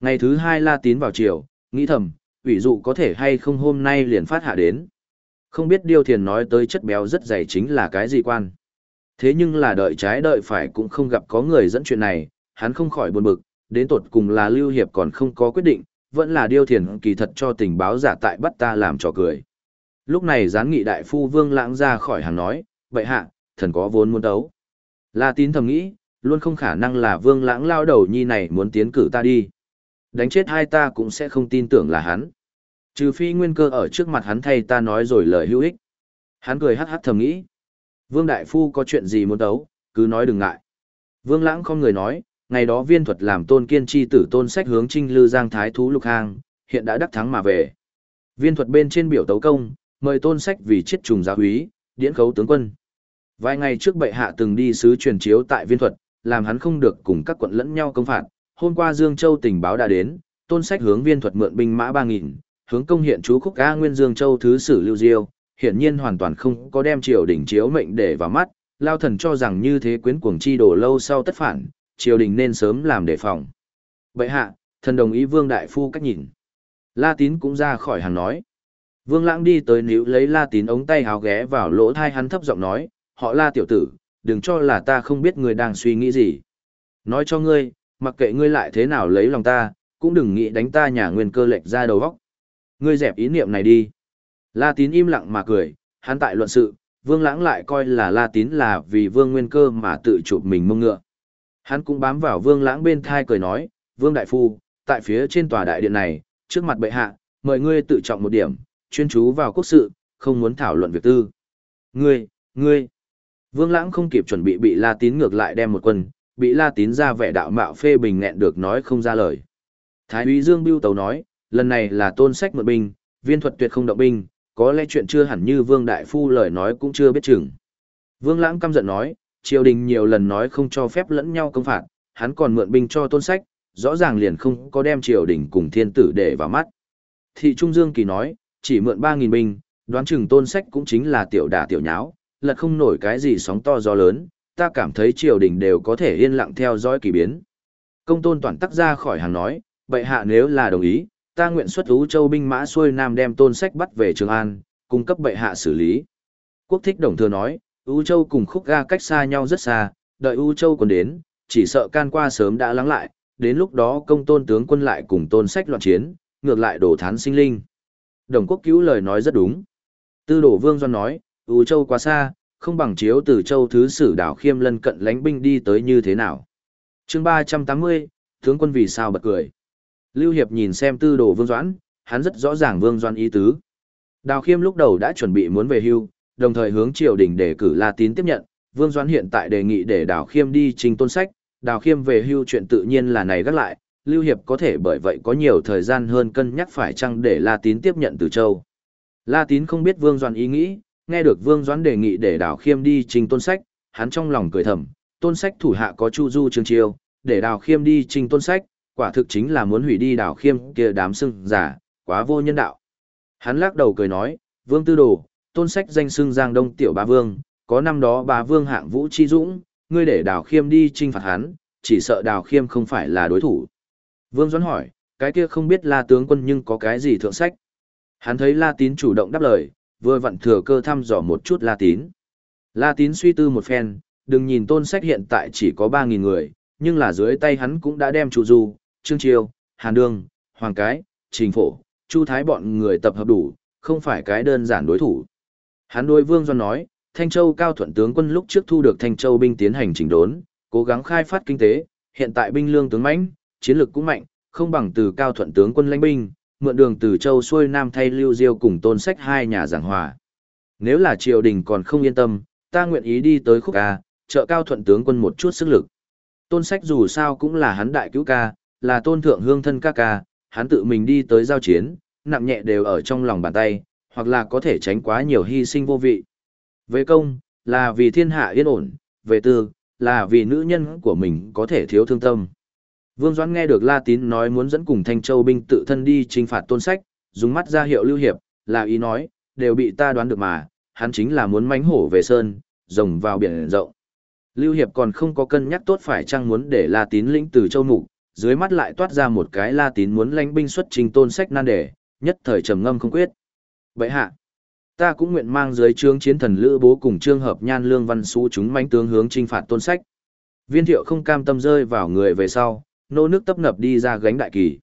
Ngày thứ hai la tín vào chiều, nghĩ thầm, ủy dụ có thể hay không hôm nay liền phát hạ đến. Không biết Điêu Thiền nói tới chất béo rất dày chính là cái gì quan. Thế nhưng là đợi trái đợi phải cũng không gặp có người dẫn chuyện này, hắn không khỏi buồn bực, đến tột cùng là Lưu Hiệp còn không có quyết định, vẫn là Điêu Thiền kỳ thật cho tình báo giả tại bắt ta làm trò cười. Lúc này gián nghị đại phu Vương Lãng ra khỏi hàng nói, vậy hạ, thần có vốn muốn đấu. La tín thầm nghĩ, luôn không khả năng là Vương Lãng lao đầu nhi này muốn tiến cử ta đi. Đánh chết hai ta cũng sẽ không tin tưởng là hắn. Trừ phi nguyên cơ ở trước mặt hắn thay ta nói rồi lời hữu ích. Hắn cười hắc hắc thầm nghĩ. Vương Đại Phu có chuyện gì muốn đấu, cứ nói đừng ngại. Vương Lãng không người nói, ngày đó viên thuật làm tôn kiên chi tử tôn sách hướng trinh lư giang thái thú lục hang, hiện đã đắc thắng mà về. Viên thuật bên trên biểu tấu công, mời tôn sách vì chết trùng giáo húy, điễn khấu tướng quân. Vài ngày trước bệ hạ từng đi sứ truyền chiếu tại viên thuật, làm hắn không được cùng các quận lẫn nhau công phạt. Hôm qua Dương Châu tình báo đã đến, tôn sách hướng viên thuật mượn binh mã 3.000, hướng công hiện chú khúc A Nguyên Dương Châu thứ sử Lưu Diêu, hiển nhiên hoàn toàn không có đem triều đình chiếu mệnh để vào mắt, lao thần cho rằng như thế quyến cuồng chi đổ lâu sau tất phản, triều đình nên sớm làm đề phòng. Bệ hạ, thần đồng ý vương đại phu cách nhìn. La tín cũng ra khỏi hàng nói. Vương lãng đi tới níu lấy la tín ống tay hào ghé vào lỗ thai hắn thấp giọng nói, họ la tiểu tử, đừng cho là ta không biết người đang suy nghĩ gì. Nói cho ngươi, mặc kệ ngươi lại thế nào lấy lòng ta, cũng đừng nghĩ đánh ta nhà nguyên cơ lệch ra đầu vóc. Ngươi dẹp ý niệm này đi. La tín im lặng mà cười, hắn tại luận sự, vương lãng lại coi là la tín là vì vương nguyên cơ mà tự chụp mình mông ngựa. Hắn cũng bám vào vương lãng bên thai cười nói, vương đại phu, tại phía trên tòa đại điện này, trước mặt bệ hạ, mời ngươi tự trọng một điểm, chuyên chú vào quốc sự, không muốn thảo luận việc tư. Ngươi, ngươi, vương lãng không kịp chuẩn bị bị la tín ngược lại đem một quân, bị la tín ra vẻ đạo mạo phê bình nghẹn được nói không ra lời. Thái úy Dương Biêu Tấu nói, lần này là tôn sách mượn binh, viên thuật tuyệt không động binh, có lẽ chuyện chưa hẳn như Vương Đại Phu lời nói cũng chưa biết chừng. Vương Lãng căm giận nói, triều đình nhiều lần nói không cho phép lẫn nhau công phạt, hắn còn mượn binh cho tôn sách, rõ ràng liền không có đem triều đình cùng thiên tử để vào mắt. Thị Trung Dương Kỳ nói, chỉ mượn 3.000 binh, Đoán chừng tôn sách cũng chính là tiểu đà tiểu nháo, lật không nổi cái gì sóng to gió lớn, ta cảm thấy triều đình đều có thể yên lặng theo dõi kỳ biến. Công tôn toàn tắc ra khỏi hàng nói, bệ hạ nếu là đồng ý, ta nguyện xuất ú châu binh mã xuôi nam đem tôn sách bắt về Trường An, cung cấp bệ hạ xử lý. Quốc thích đồng thừa nói, ú châu cùng khúc ga cách xa nhau rất xa, đợi ú châu còn đến, chỉ sợ can qua sớm đã lắng lại, đến lúc đó công tôn tướng quân lại cùng tôn sách loạn chiến, ngược lại đổ thán sinh linh. Đồng quốc cứu lời nói rất đúng. Tư đổ vương doan nói, ú châu quá xa, không bằng chiếu từ châu thứ sử đảo khiêm lân cận lánh binh đi tới như thế nào. chương ba trăm tám mươi tướng quân vì sao bật cười. Lưu Hiệp nhìn xem tư đồ vương doãn, hắn rất rõ ràng vương doãn ý tứ. Đào khiêm lúc đầu đã chuẩn bị muốn về hưu, đồng thời hướng triều đình đề cử La Tín tiếp nhận, vương doãn hiện tại đề nghị để đào khiêm đi trình tôn sách, đào khiêm về hưu chuyện tự nhiên là này gắt lại, Lưu Hiệp có thể bởi vậy có nhiều thời gian hơn cân nhắc phải chăng để La Tín tiếp nhận từ châu. La Tín không biết Vương Doãn ý nghĩ, nghe được Vương Doãn đề nghị để Đào Khiêm đi trình tôn sách, hắn trong lòng cười thầm, tôn sách thủ hạ có Chu Du Trương Chiêu, để Đào Khiêm đi trình tôn sách, quả thực chính là muốn hủy đi Đào Khiêm kia đám sưng giả, quá vô nhân đạo. Hắn lắc đầu cười nói, Vương Tư Đồ, tôn sách danh xưng Giang Đông Tiểu Ba Vương, có năm đó Ba Vương hạng vũ chi dũng, ngươi để Đào Khiêm đi trinh phạt hắn, chỉ sợ Đào Khiêm không phải là đối thủ. Vương Doãn hỏi, cái kia không biết La tướng quân nhưng có cái gì thượng sách? Hắn thấy La Tín chủ động đáp lời, vừa vặn thừa cơ thăm dò một chút La Tín. La Tín suy tư một phen, đừng nhìn tôn sách hiện tại chỉ có 3.000 người, nhưng là dưới tay hắn cũng đã đem chủ du, Trương Chiêu, Hàn Đương, Hoàng Cái, Trình Phổ, Chu Thái bọn người tập hợp đủ, không phải cái đơn giản đối thủ. Hắn đối Vương Doan nói, Thanh Châu cao thuận tướng quân lúc trước thu được Thanh Châu binh tiến hành chỉnh đốn, cố gắng khai phát kinh tế, hiện tại binh lương tướng mãnh, chiến lược cũng mạnh, không bằng từ cao thuận tướng quân lãnh binh, mượn đường từ châu xuôi nam thay lưu diêu cùng tôn sách hai nhà giảng hòa. Nếu là triều đình còn không yên tâm, ta nguyện ý đi tới khúc ca, trợ cao thuận tướng quân một chút sức lực. Tôn sách dù sao cũng là hắn đại cứu ca, là tôn thượng hương thân ca ca, hắn tự mình đi tới giao chiến, nặng nhẹ đều ở trong lòng bàn tay, hoặc là có thể tránh quá nhiều hy sinh vô vị. Về công, là vì thiên hạ yên ổn, về tư, là vì nữ nhân của mình có thể thiếu thương tâm. Vương Doãn nghe được La Tín nói muốn dẫn cùng Thanh Châu binh tự thân đi trinh phạt tôn sách, dùng mắt ra hiệu lưu hiệp, là ý nói, đều bị ta đoán được mà, hắn chính là muốn mánh hổ về sơn, rồng vào biển rộng. Lưu Hiệp còn không có cân nhắc tốt phải chăng muốn để La Tín lĩnh từ châu mục, dưới mắt lại toát ra một cái La Tín muốn lãnh binh xuất trình tôn sách nan đề, nhất thời trầm ngâm không quyết. Vậy hạ, ta cũng nguyện mang dưới trướng chiến thần lữ bố cùng trương hợp nhan lương văn xú chúng mánh tướng hướng trinh phạt tôn sách. Viên thiệu không cam tâm rơi vào người về sau, nô nước tấp nập đi ra gánh đại kỳ.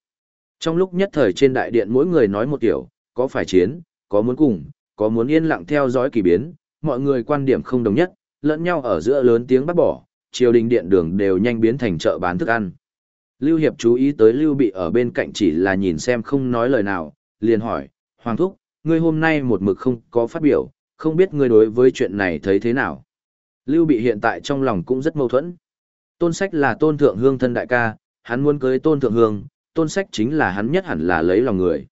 Trong lúc nhất thời trên đại điện mỗi người nói một kiểu, có phải chiến, có muốn cùng, có muốn yên lặng theo dõi kỳ biến, mọi người quan điểm không đồng nhất, lẫn nhau ở giữa lớn tiếng bắt bỏ, triều đình điện đường đều nhanh biến thành chợ bán thức ăn. Lưu Hiệp chú ý tới Lưu Bị ở bên cạnh chỉ là nhìn xem không nói lời nào, liền hỏi, Hoàng Thúc, ngươi hôm nay một mực không có phát biểu, không biết ngươi đối với chuyện này thấy thế nào. Lưu Bị hiện tại trong lòng cũng rất mâu thuẫn. Tôn sách là tôn thượng hương thân đại ca, hắn muốn cưới tôn thượng hương, tôn sách chính là hắn nhất hẳn là lấy lòng người.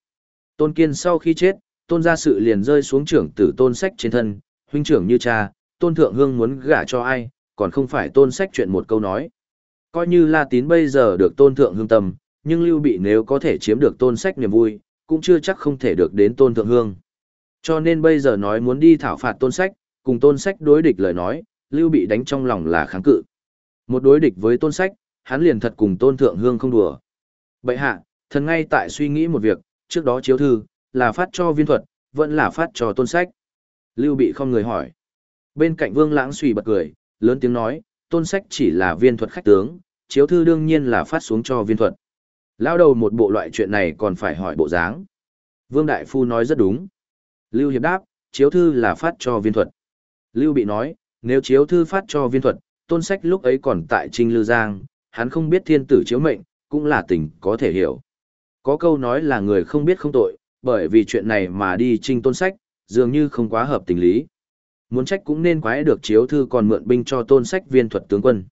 Tôn kiên sau khi chết, tôn gia sự liền rơi xuống trưởng tử tôn sách trên thân, huynh trưởng như cha, tôn thượng hương muốn gả cho ai, còn không phải tôn sách chuyện một câu nói. Coi như La Tín bây giờ được tôn thượng hương tâm, nhưng Lưu Bị nếu có thể chiếm được tôn sách niềm vui, cũng chưa chắc không thể được đến tôn thượng hương. Cho nên bây giờ nói muốn đi thảo phạt tôn sách, cùng tôn sách đối địch lời nói, Lưu Bị đánh trong lòng là kháng cự. Một đối địch với tôn sách, hắn liền thật cùng tôn thượng hương không đùa. Bậy hạ, thần ngay tại suy nghĩ một việc, trước đó chiếu thư, là phát cho viên thuật, vẫn là phát cho tôn sách. Lưu bị không người hỏi. Bên cạnh vương lãng suy bật cười, lớn tiếng nói, tôn sách chỉ là viên thuật khách tướng, chiếu thư đương nhiên là phát xuống cho viên thuật. Lao đầu một bộ loại chuyện này còn phải hỏi bộ dáng. Vương Đại Phu nói rất đúng. Lưu Hiệp đáp, chiếu thư là phát cho viên thuật. Lưu bị nói, nếu chiếu thư phát cho viên thuật, tôn sách lúc ấy còn tại Trinh Lư Giang, hắn không biết thiên tử chiếu mệnh, cũng là tình có thể hiểu. Có câu nói là người không biết không tội, bởi vì chuyện này mà đi trinh tôn sách, dường như không quá hợp tình lý. Muốn trách cũng nên quái được chiếu thư còn mượn binh cho tôn sách viên thuật tướng quân.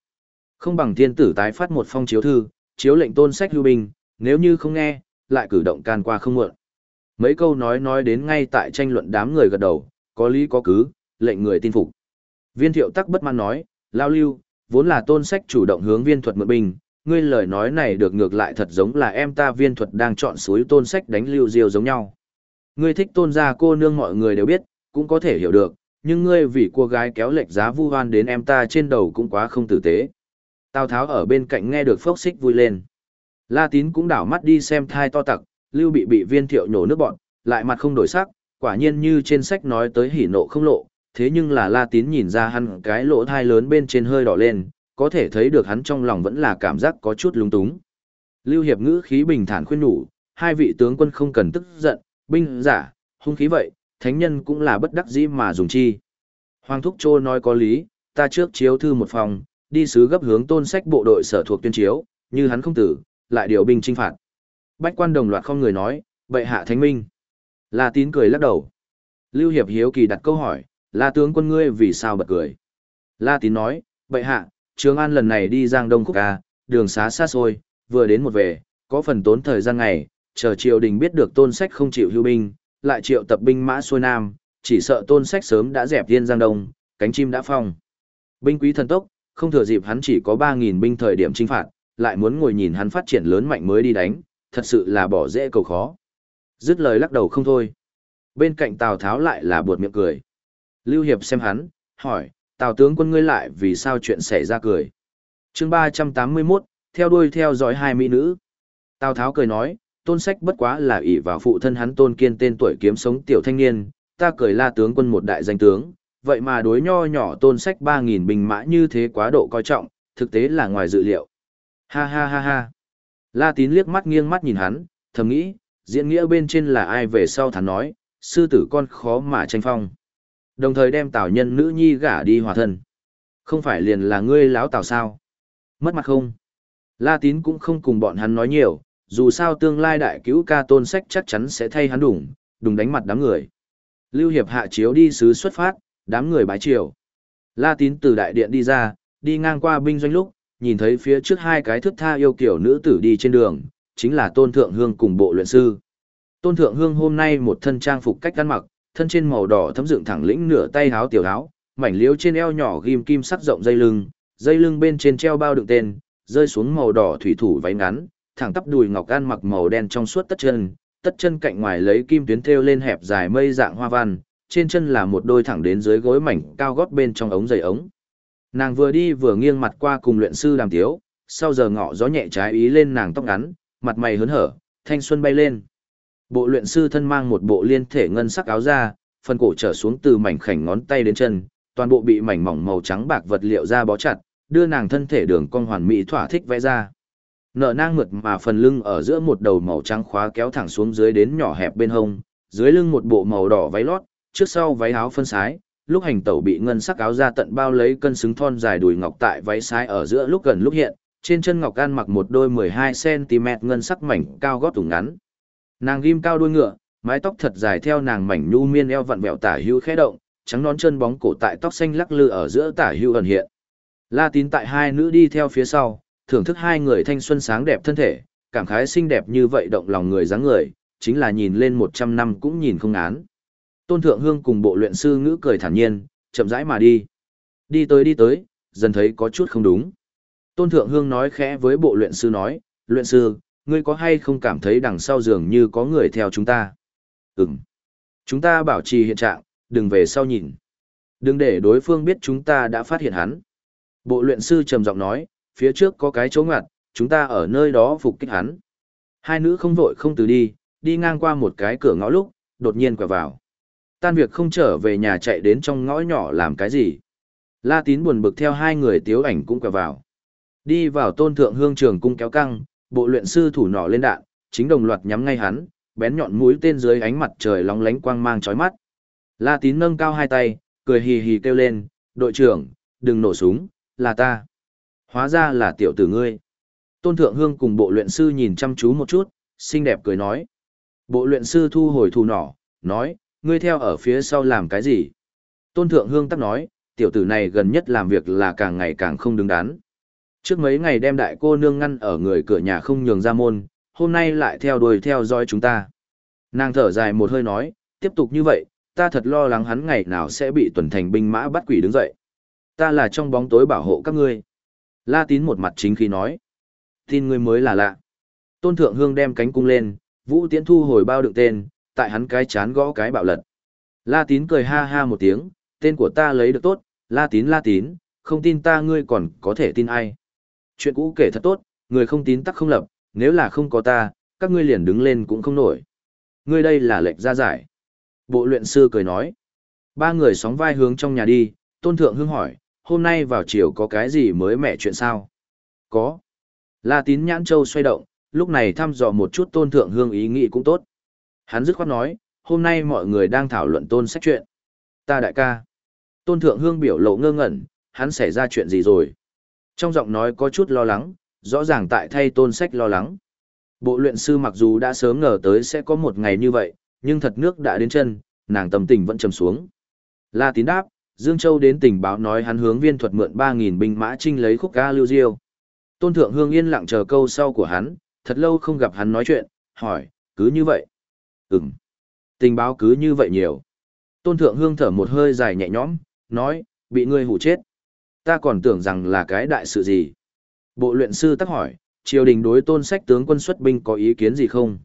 Không bằng thiên tử tái phát một phong chiếu thư, chiếu lệnh tôn sách lưu binh, nếu như không nghe, lại cử động can qua không mượn. Mấy câu nói nói đến ngay tại tranh luận đám người gật đầu, có lý có cứ, lệnh người tin phục. Viên thiệu tắc bất mãn nói, lao lưu, vốn là tôn sách chủ động hướng viên thuật mượn binh, ngươi lời nói này được ngược lại thật giống là em ta viên thuật đang chọn suối tôn sách đánh lưu diêu giống nhau. Ngươi thích tôn gia cô nương mọi người đều biết, cũng có thể hiểu được, nhưng ngươi vì cô gái kéo lệch giá vu hoan đến em ta trên đầu cũng quá không tử tế. Tào Tháo ở bên cạnh nghe được phốc xích vui lên. La Tín cũng đảo mắt đi xem thai to tặc, Lưu bị bị viên thiệu nhổ nước bọn, lại mặt không đổi sắc, quả nhiên như trên sách nói tới hỉ nộ không lộ, thế nhưng là La Tín nhìn ra hắn cái lỗ thai lớn bên trên hơi đỏ lên, có thể thấy được hắn trong lòng vẫn là cảm giác có chút lung túng. Lưu Hiệp ngữ khí bình thản khuyên nhủ, hai vị tướng quân không cần tức giận, binh giả, hung khí vậy, thánh nhân cũng là bất đắc dĩ mà dùng chi. Hoàng Thúc Trô nói có lý, ta trước chiếu thư một phòng, đi sứ gấp hướng tôn sách bộ đội sở thuộc tuyên chiếu, như hắn không tử, lại điều binh trinh phạt. Bách quan đồng loạt không người nói, bệ hạ thánh minh. La tín cười lắc đầu. Lưu Hiệp hiếu kỳ đặt câu hỏi, La tướng quân ngươi vì sao bật cười? La tín nói, bệ hạ, Trường An lần này đi Giang Đông Khúc Ca, đường xá xa xôi, vừa đến một về, có phần tốn thời gian ngày, chờ triều đình biết được tôn sách không chịu hưu binh, lại triệu tập binh mã xuôi nam, chỉ sợ tôn sách sớm đã dẹp thiên Giang Đông, cánh chim đã phong. Binh quý thần tốc, không thừa dịp hắn chỉ có 3.000 binh thời điểm chinh phạt, lại muốn ngồi nhìn hắn phát triển lớn mạnh mới đi đánh, thật sự là bỏ dễ cầu khó. Dứt lời lắc đầu không thôi. Bên cạnh Tào Tháo lại là buột miệng cười. Lưu Hiệp xem hắn, hỏi, Tào tướng quân ngươi lại vì sao chuyện xảy ra cười. chương 381, theo đuôi theo dõi hai mỹ nữ. Tào Tháo cười nói, tôn sách bất quá là ỷ vào phụ thân hắn tôn kiên tên tuổi kiếm sống tiểu thanh niên, ta cười la tướng quân một đại danh tướng, vậy mà đối nho nhỏ tôn sách ba nghìn binh mã như thế quá độ coi trọng, thực tế là ngoài dự liệu. Ha ha ha ha. La tín liếc mắt nghiêng mắt nhìn hắn, thầm nghĩ, diễn nghĩa bên trên là ai về sau thắn nói, sư tử con khó mà tranh phong. Đồng thời đem tào nhân nữ nhi gả đi hòa thân. Không phải liền là ngươi láo tào sao? Mất mặt không? La tín cũng không cùng bọn hắn nói nhiều, dù sao tương lai đại cứu ca tôn sách chắc chắn sẽ thay hắn đủng, đùng đánh mặt đám người. Lưu Hiệp hạ chiếu đi sứ xuất phát, đám người bái triều. La tín từ đại điện đi ra, đi ngang qua binh doanh lúc, nhìn thấy phía trước hai cái thức tha yêu kiểu nữ tử đi trên đường, chính là Tôn Thượng Hương cùng bộ luyện sư. Tôn Thượng Hương hôm nay một thân trang phục cách ăn mặc, thân trên màu đỏ thấm dựng thẳng lĩnh nửa tay háo tiểu áo, mảnh liếu trên eo nhỏ ghim kim sắc rộng dây lưng, dây lưng bên trên treo bao đựng tên, rơi xuống màu đỏ thủy thủ váy ngắn, thẳng tắp đùi ngọc ăn mặc màu đen trong suốt tất chân, tất chân cạnh ngoài lấy kim tuyến thêu lên hẹp dài mây dạng hoa văn, trên chân là một đôi thẳng đến dưới gối mảnh cao gót bên trong ống giày ống. Nàng vừa đi vừa nghiêng mặt qua cùng luyện sư đàm tiếu, sau giờ ngọ gió nhẹ trái ý lên nàng tóc ngắn, mặt mày hớn hở, thanh xuân bay lên. Bộ luyện sư thân mang một bộ liên thể ngân sắc áo da, phần cổ trở xuống từ mảnh khảnh ngón tay đến chân, toàn bộ bị mảnh mỏng màu trắng bạc vật liệu da bó chặt, đưa nàng thân thể đường cong hoàn mỹ thỏa thích vẽ ra. Nợ nang mượt mà phần lưng ở giữa một đầu màu trắng khóa kéo thẳng xuống dưới đến nhỏ hẹp bên hông, dưới lưng một bộ màu đỏ váy lót, trước sau váy áo phân sái, lúc hành tẩu bị ngân sắc áo ra tận bao lấy cân xứng thon dài đùi ngọc tại váy sái ở giữa lúc gần lúc hiện, trên chân ngọc ăn mặc một đôi 12cm ngân sắc mảnh cao gót tủng ngắn. Nàng ghim cao đuôi ngựa, mái tóc thật dài theo nàng mảnh nhu miên eo vặn vẹo tả hữu khẽ động, trắng nón chân bóng cổ tại tóc xanh lắc lư ở giữa tả hữu ẩn hiện. La Tín tại hai nữ đi theo phía sau, thưởng thức hai người thanh xuân sáng đẹp thân thể, cảm khái xinh đẹp như vậy động lòng người dáng người, chính là nhìn lên 100 năm cũng nhìn không án. Tôn Thượng Hương cùng bộ luyện sư ngữ cười thản nhiên, chậm rãi mà đi. Đi tới đi tới, dần thấy có chút không đúng. Tôn Thượng Hương nói khẽ với bộ luyện sư nói, luyện sư, ngươi có hay không cảm thấy đằng sau giường như có người theo chúng ta? Ừm. Chúng ta bảo trì hiện trạng, đừng về sau nhìn. Đừng để đối phương biết chúng ta đã phát hiện hắn. Bộ luyện sư trầm giọng nói, phía trước có cái chỗ ngặt, chúng ta ở nơi đó phục kích hắn. Hai nữ không vội không từ đi, đi ngang qua một cái cửa ngõ lúc, đột nhiên quẹo vào. Tan việc không trở về nhà chạy đến trong ngõ nhỏ làm cái gì. La tín buồn bực theo hai người tiếu ảnh cũng quẹo vào. Đi vào tôn thượng hương trường cung kéo căng, bộ luyện sư thủ nỏ lên đạn, chính đồng loạt nhắm ngay hắn, bén nhọn mũi tên dưới ánh mặt trời lóng lánh quang mang chói mắt. La tín nâng cao hai tay, cười hì hì kêu lên, đội trưởng, đừng nổ súng, là ta. Hóa ra là tiểu tử ngươi. Tôn Thượng Hương cùng bộ luyện sư nhìn chăm chú một chút, xinh đẹp cười nói. Bộ luyện sư thu hồi thù nỏ, nói, ngươi theo ở phía sau làm cái gì? Tôn Thượng Hương tắc nói, tiểu tử này gần nhất làm việc là càng ngày càng không đứng đắn. Trước mấy ngày đem đại cô nương ngăn ở người cửa nhà không nhường ra môn, hôm nay lại theo đuổi theo dõi chúng ta. Nàng thở dài một hơi nói, tiếp tục như vậy, ta thật lo lắng hắn ngày nào sẽ bị tuần thành binh mã bắt quỷ đứng dậy. Ta là trong bóng tối bảo hộ các ngươi. La tín một mặt chính khí nói. Tin ngươi mới là lạ. Tôn thượng hương đem cánh cung lên, vũ tiễn thu hồi bao đựng tên, tại hắn cái chán gõ cái bạo lật. La tín cười ha ha một tiếng, tên của ta lấy được tốt, la tín la tín, không tin ta ngươi còn có thể tin ai. Chuyện cũ kể thật tốt, người không tín tắc không lập, nếu là không có ta, các ngươi liền đứng lên cũng không nổi. Ngươi đây là lệnh ra giải. Bộ luyện sư cười nói. Ba người sóng vai hướng trong nhà đi, tôn thượng hương hỏi, hôm nay vào chiều có cái gì mới mẻ chuyện sao? Có. La tín nhãn châu xoay động, lúc này thăm dò một chút tôn thượng hương ý nghĩ cũng tốt. Hắn dứt khoát nói, hôm nay mọi người đang thảo luận tôn sách chuyện. Ta đại ca. Tôn thượng hương biểu lộ ngơ ngẩn, hắn xảy ra chuyện gì rồi? Trong giọng nói có chút lo lắng, rõ ràng tại thay tôn sách lo lắng. Bộ luyện sư mặc dù đã sớm ngờ tới sẽ có một ngày như vậy, nhưng thật nước đã đến chân, nàng tâm tình vẫn trầm xuống. La tín đáp, Dương Châu đến tình báo nói hắn hướng viên thuật mượn 3.000 binh mã trinh lấy khúc ca lưu diêu. Tôn Thượng Hương yên lặng chờ câu sau của hắn, thật lâu không gặp hắn nói chuyện, hỏi, cứ như vậy. Ừm. Tình báo cứ như vậy nhiều. Tôn Thượng Hương thở một hơi dài nhẹ nhõm, nói, bị ngươi hủ chết. Ta còn tưởng rằng là cái đại sự gì. Bộ luyện sư tắc hỏi, triều đình đối tôn sách tướng quân xuất binh có ý kiến gì không?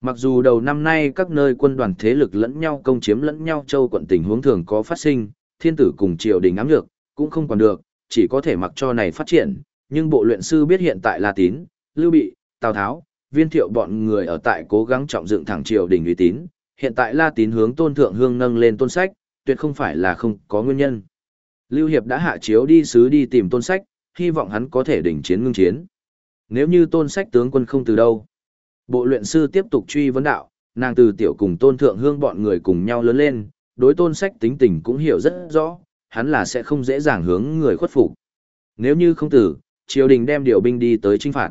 Mặc dù đầu năm nay các nơi quân đoàn thế lực lẫn nhau công chiếm lẫn nhau châu quận tình huống thường có phát sinh, thiên tử cùng triều đình ám nhược, cũng không còn được, chỉ có thể mặc cho này phát triển, nhưng bộ luyện sư biết hiện tại là tín, lưu bị, tào tháo, viên thiệu bọn người ở tại cố gắng trọng dựng thẳng triều đình uy tín, hiện tại la tín hướng tôn thượng hương nâng lên tôn sách, tuyệt không phải là không có nguyên nhân. Lưu Hiệp đã hạ chiếu đi sứ đi tìm tôn sách, hy vọng hắn có thể đỉnh chiến ngưng chiến. Nếu như tôn sách tướng quân không từ đâu. Bộ luyện sư tiếp tục truy vấn đạo, nàng từ tiểu cùng tôn thượng hương bọn người cùng nhau lớn lên, đối tôn sách tính tình cũng hiểu rất rõ, hắn là sẽ không dễ dàng hướng người khuất phục. Nếu như không tử, triều đình đem điều binh đi tới trinh phạt.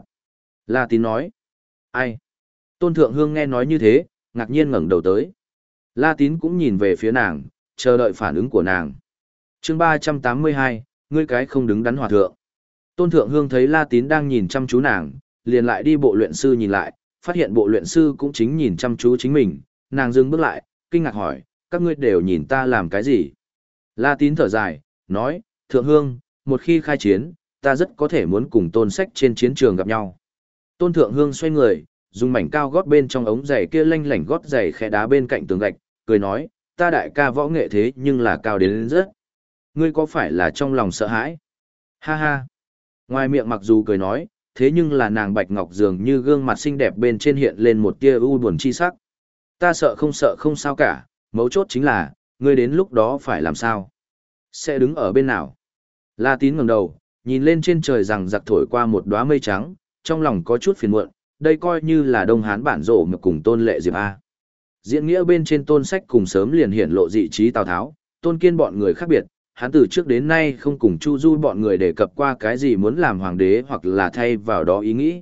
La tín nói. Ai? Tôn thượng hương nghe nói như thế, ngạc nhiên ngẩng đầu tới. La tín cũng nhìn về phía nàng, chờ đợi phản ứng của nàng. chương ba trăm tám mươi hai, ngươi cái không đứng đắn hòa thượng. Tôn thượng hương thấy La tín đang nhìn chăm chú nàng, liền lại đi bộ luyện sư nhìn lại, phát hiện bộ luyện sư cũng chính nhìn chăm chú chính mình, nàng dừng bước lại, kinh ngạc hỏi, các ngươi đều nhìn ta làm cái gì? La tín thở dài, nói, thượng hương, một khi khai chiến, ta rất có thể muốn cùng tôn sách trên chiến trường gặp nhau. Tôn thượng hương xoay người, dùng mảnh cao gót bên trong ống giày kia lanh lảnh gót giày khẽ đá bên cạnh tường gạch, cười nói, ta đại ca võ nghệ thế nhưng là cao đến, lên rất. Ngươi có phải là trong lòng sợ hãi? Ha ha. Ngoài miệng mặc dù cười nói, thế nhưng là nàng bạch ngọc dường như gương mặt xinh đẹp bên trên hiện lên một tia u buồn chi sắc. Ta sợ không sợ không sao cả, mấu chốt chính là, ngươi đến lúc đó phải làm sao? Sẽ đứng ở bên nào? La tín ngẩng đầu, nhìn lên trên trời rằng giặc thổi qua một đóa mây trắng, trong lòng có chút phiền muộn, đây coi như là đông hán bản rộ mà cùng tôn lệ diệp A. Diễn nghĩa bên trên tôn sách cùng sớm liền hiện lộ dị trí Tào Tháo, tôn kiên bọn người khác biệt, hắn từ trước đến nay không cùng Chu Du bọn người đề cập qua cái gì muốn làm hoàng đế hoặc là thay vào đó ý nghĩ.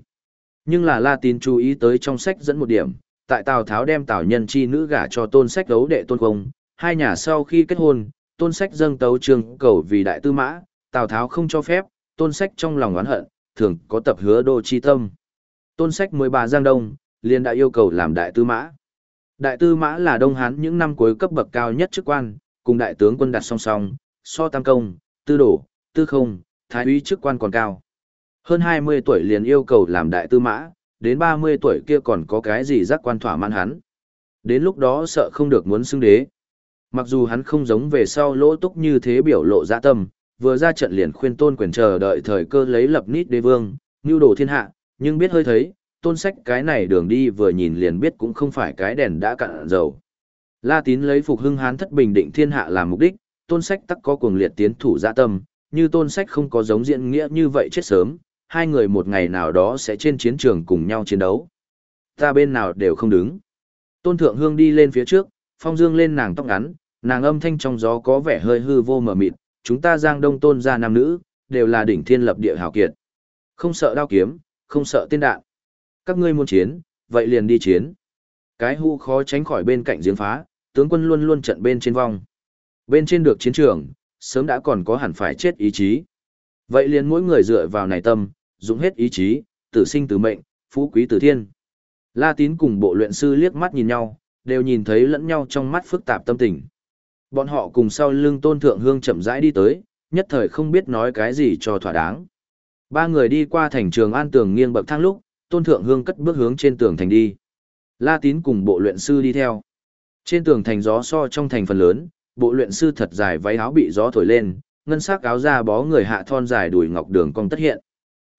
Nhưng là La Tín chú ý tới trong sách dẫn một điểm, tại Tào Tháo đem Tào Nhân chi nữ gả cho tôn sách đấu đệ tôn công, hai nhà sau khi kết hôn, tôn sách dâng tấu trường cầu vì đại tư mã, Tào Tháo không cho phép, tôn sách trong lòng oán hận, thường có tập hứa đô chi tâm. Tôn sách mười bà Giang Đông, liền đã yêu cầu làm đại tư mã. Đại tư mã là Đông Hán những năm cuối cấp bậc cao nhất chức quan, cùng đại tướng quân đặt song song, so tam công, tư đổ, tư không, thái úy chức quan còn cao. Hơn 20 tuổi liền yêu cầu làm đại tư mã, đến 30 tuổi kia còn có cái gì giác quan thỏa mãn hắn. Đến lúc đó sợ không được muốn xưng đế. Mặc dù hắn không giống về sau lỗ túc như thế biểu lộ dạ tâm, vừa ra trận liền khuyên tôn quyền chờ đợi thời cơ lấy lập nít đế vương, như đồ thiên hạ, nhưng biết hơi thấy, tôn sách cái này đường đi vừa nhìn liền biết cũng không phải cái đèn đã cạn dầu. La tín lấy phục hưng hán thất bình định thiên hạ làm mục đích, tôn sách tắc có cuồng liệt tiến thủ dạ tâm, như tôn sách không có giống diện nghĩa như vậy chết sớm, hai người một ngày nào đó sẽ trên chiến trường cùng nhau chiến đấu. Ta bên nào đều không đứng. Tôn thượng hương đi lên phía trước, phong dương lên nàng tóc ngắn, nàng âm thanh trong gió có vẻ hơi hư vô mờ mịt, chúng ta giang đông tôn gia nam nữ, đều là đỉnh thiên lập địa hào kiệt. Không sợ đao kiếm, không sợ tên đạn. Các ngươi muốn chiến, vậy liền đi chiến. Cái hu khó tránh khỏi bên cạnh giếng phá, tướng quân luôn luôn trận bên trên vong. Bên trên được chiến trường, sớm đã còn có hẳn phải chết ý chí. Vậy liền mỗi người dựa vào này tâm, dùng hết ý chí, tử sinh tử mệnh, phú quý tử thiên. La tín cùng bộ luyện sư liếc mắt nhìn nhau, đều nhìn thấy lẫn nhau trong mắt phức tạp tâm tình. Bọn họ cùng sau lưng tôn thượng hương chậm rãi đi tới, nhất thời không biết nói cái gì cho thỏa đáng. Ba người đi qua thành trường an tường nghiêng bậc thang lúc, tôn thượng hương cất bước hướng trên tường thành đi. La Tín cùng bộ luyện sư đi theo. Trên tường thành gió so trong thành phần lớn, bộ luyện sư thật dài váy áo bị gió thổi lên, ngân sắc áo da bó người hạ thon dài đùi ngọc đường cong tất hiện.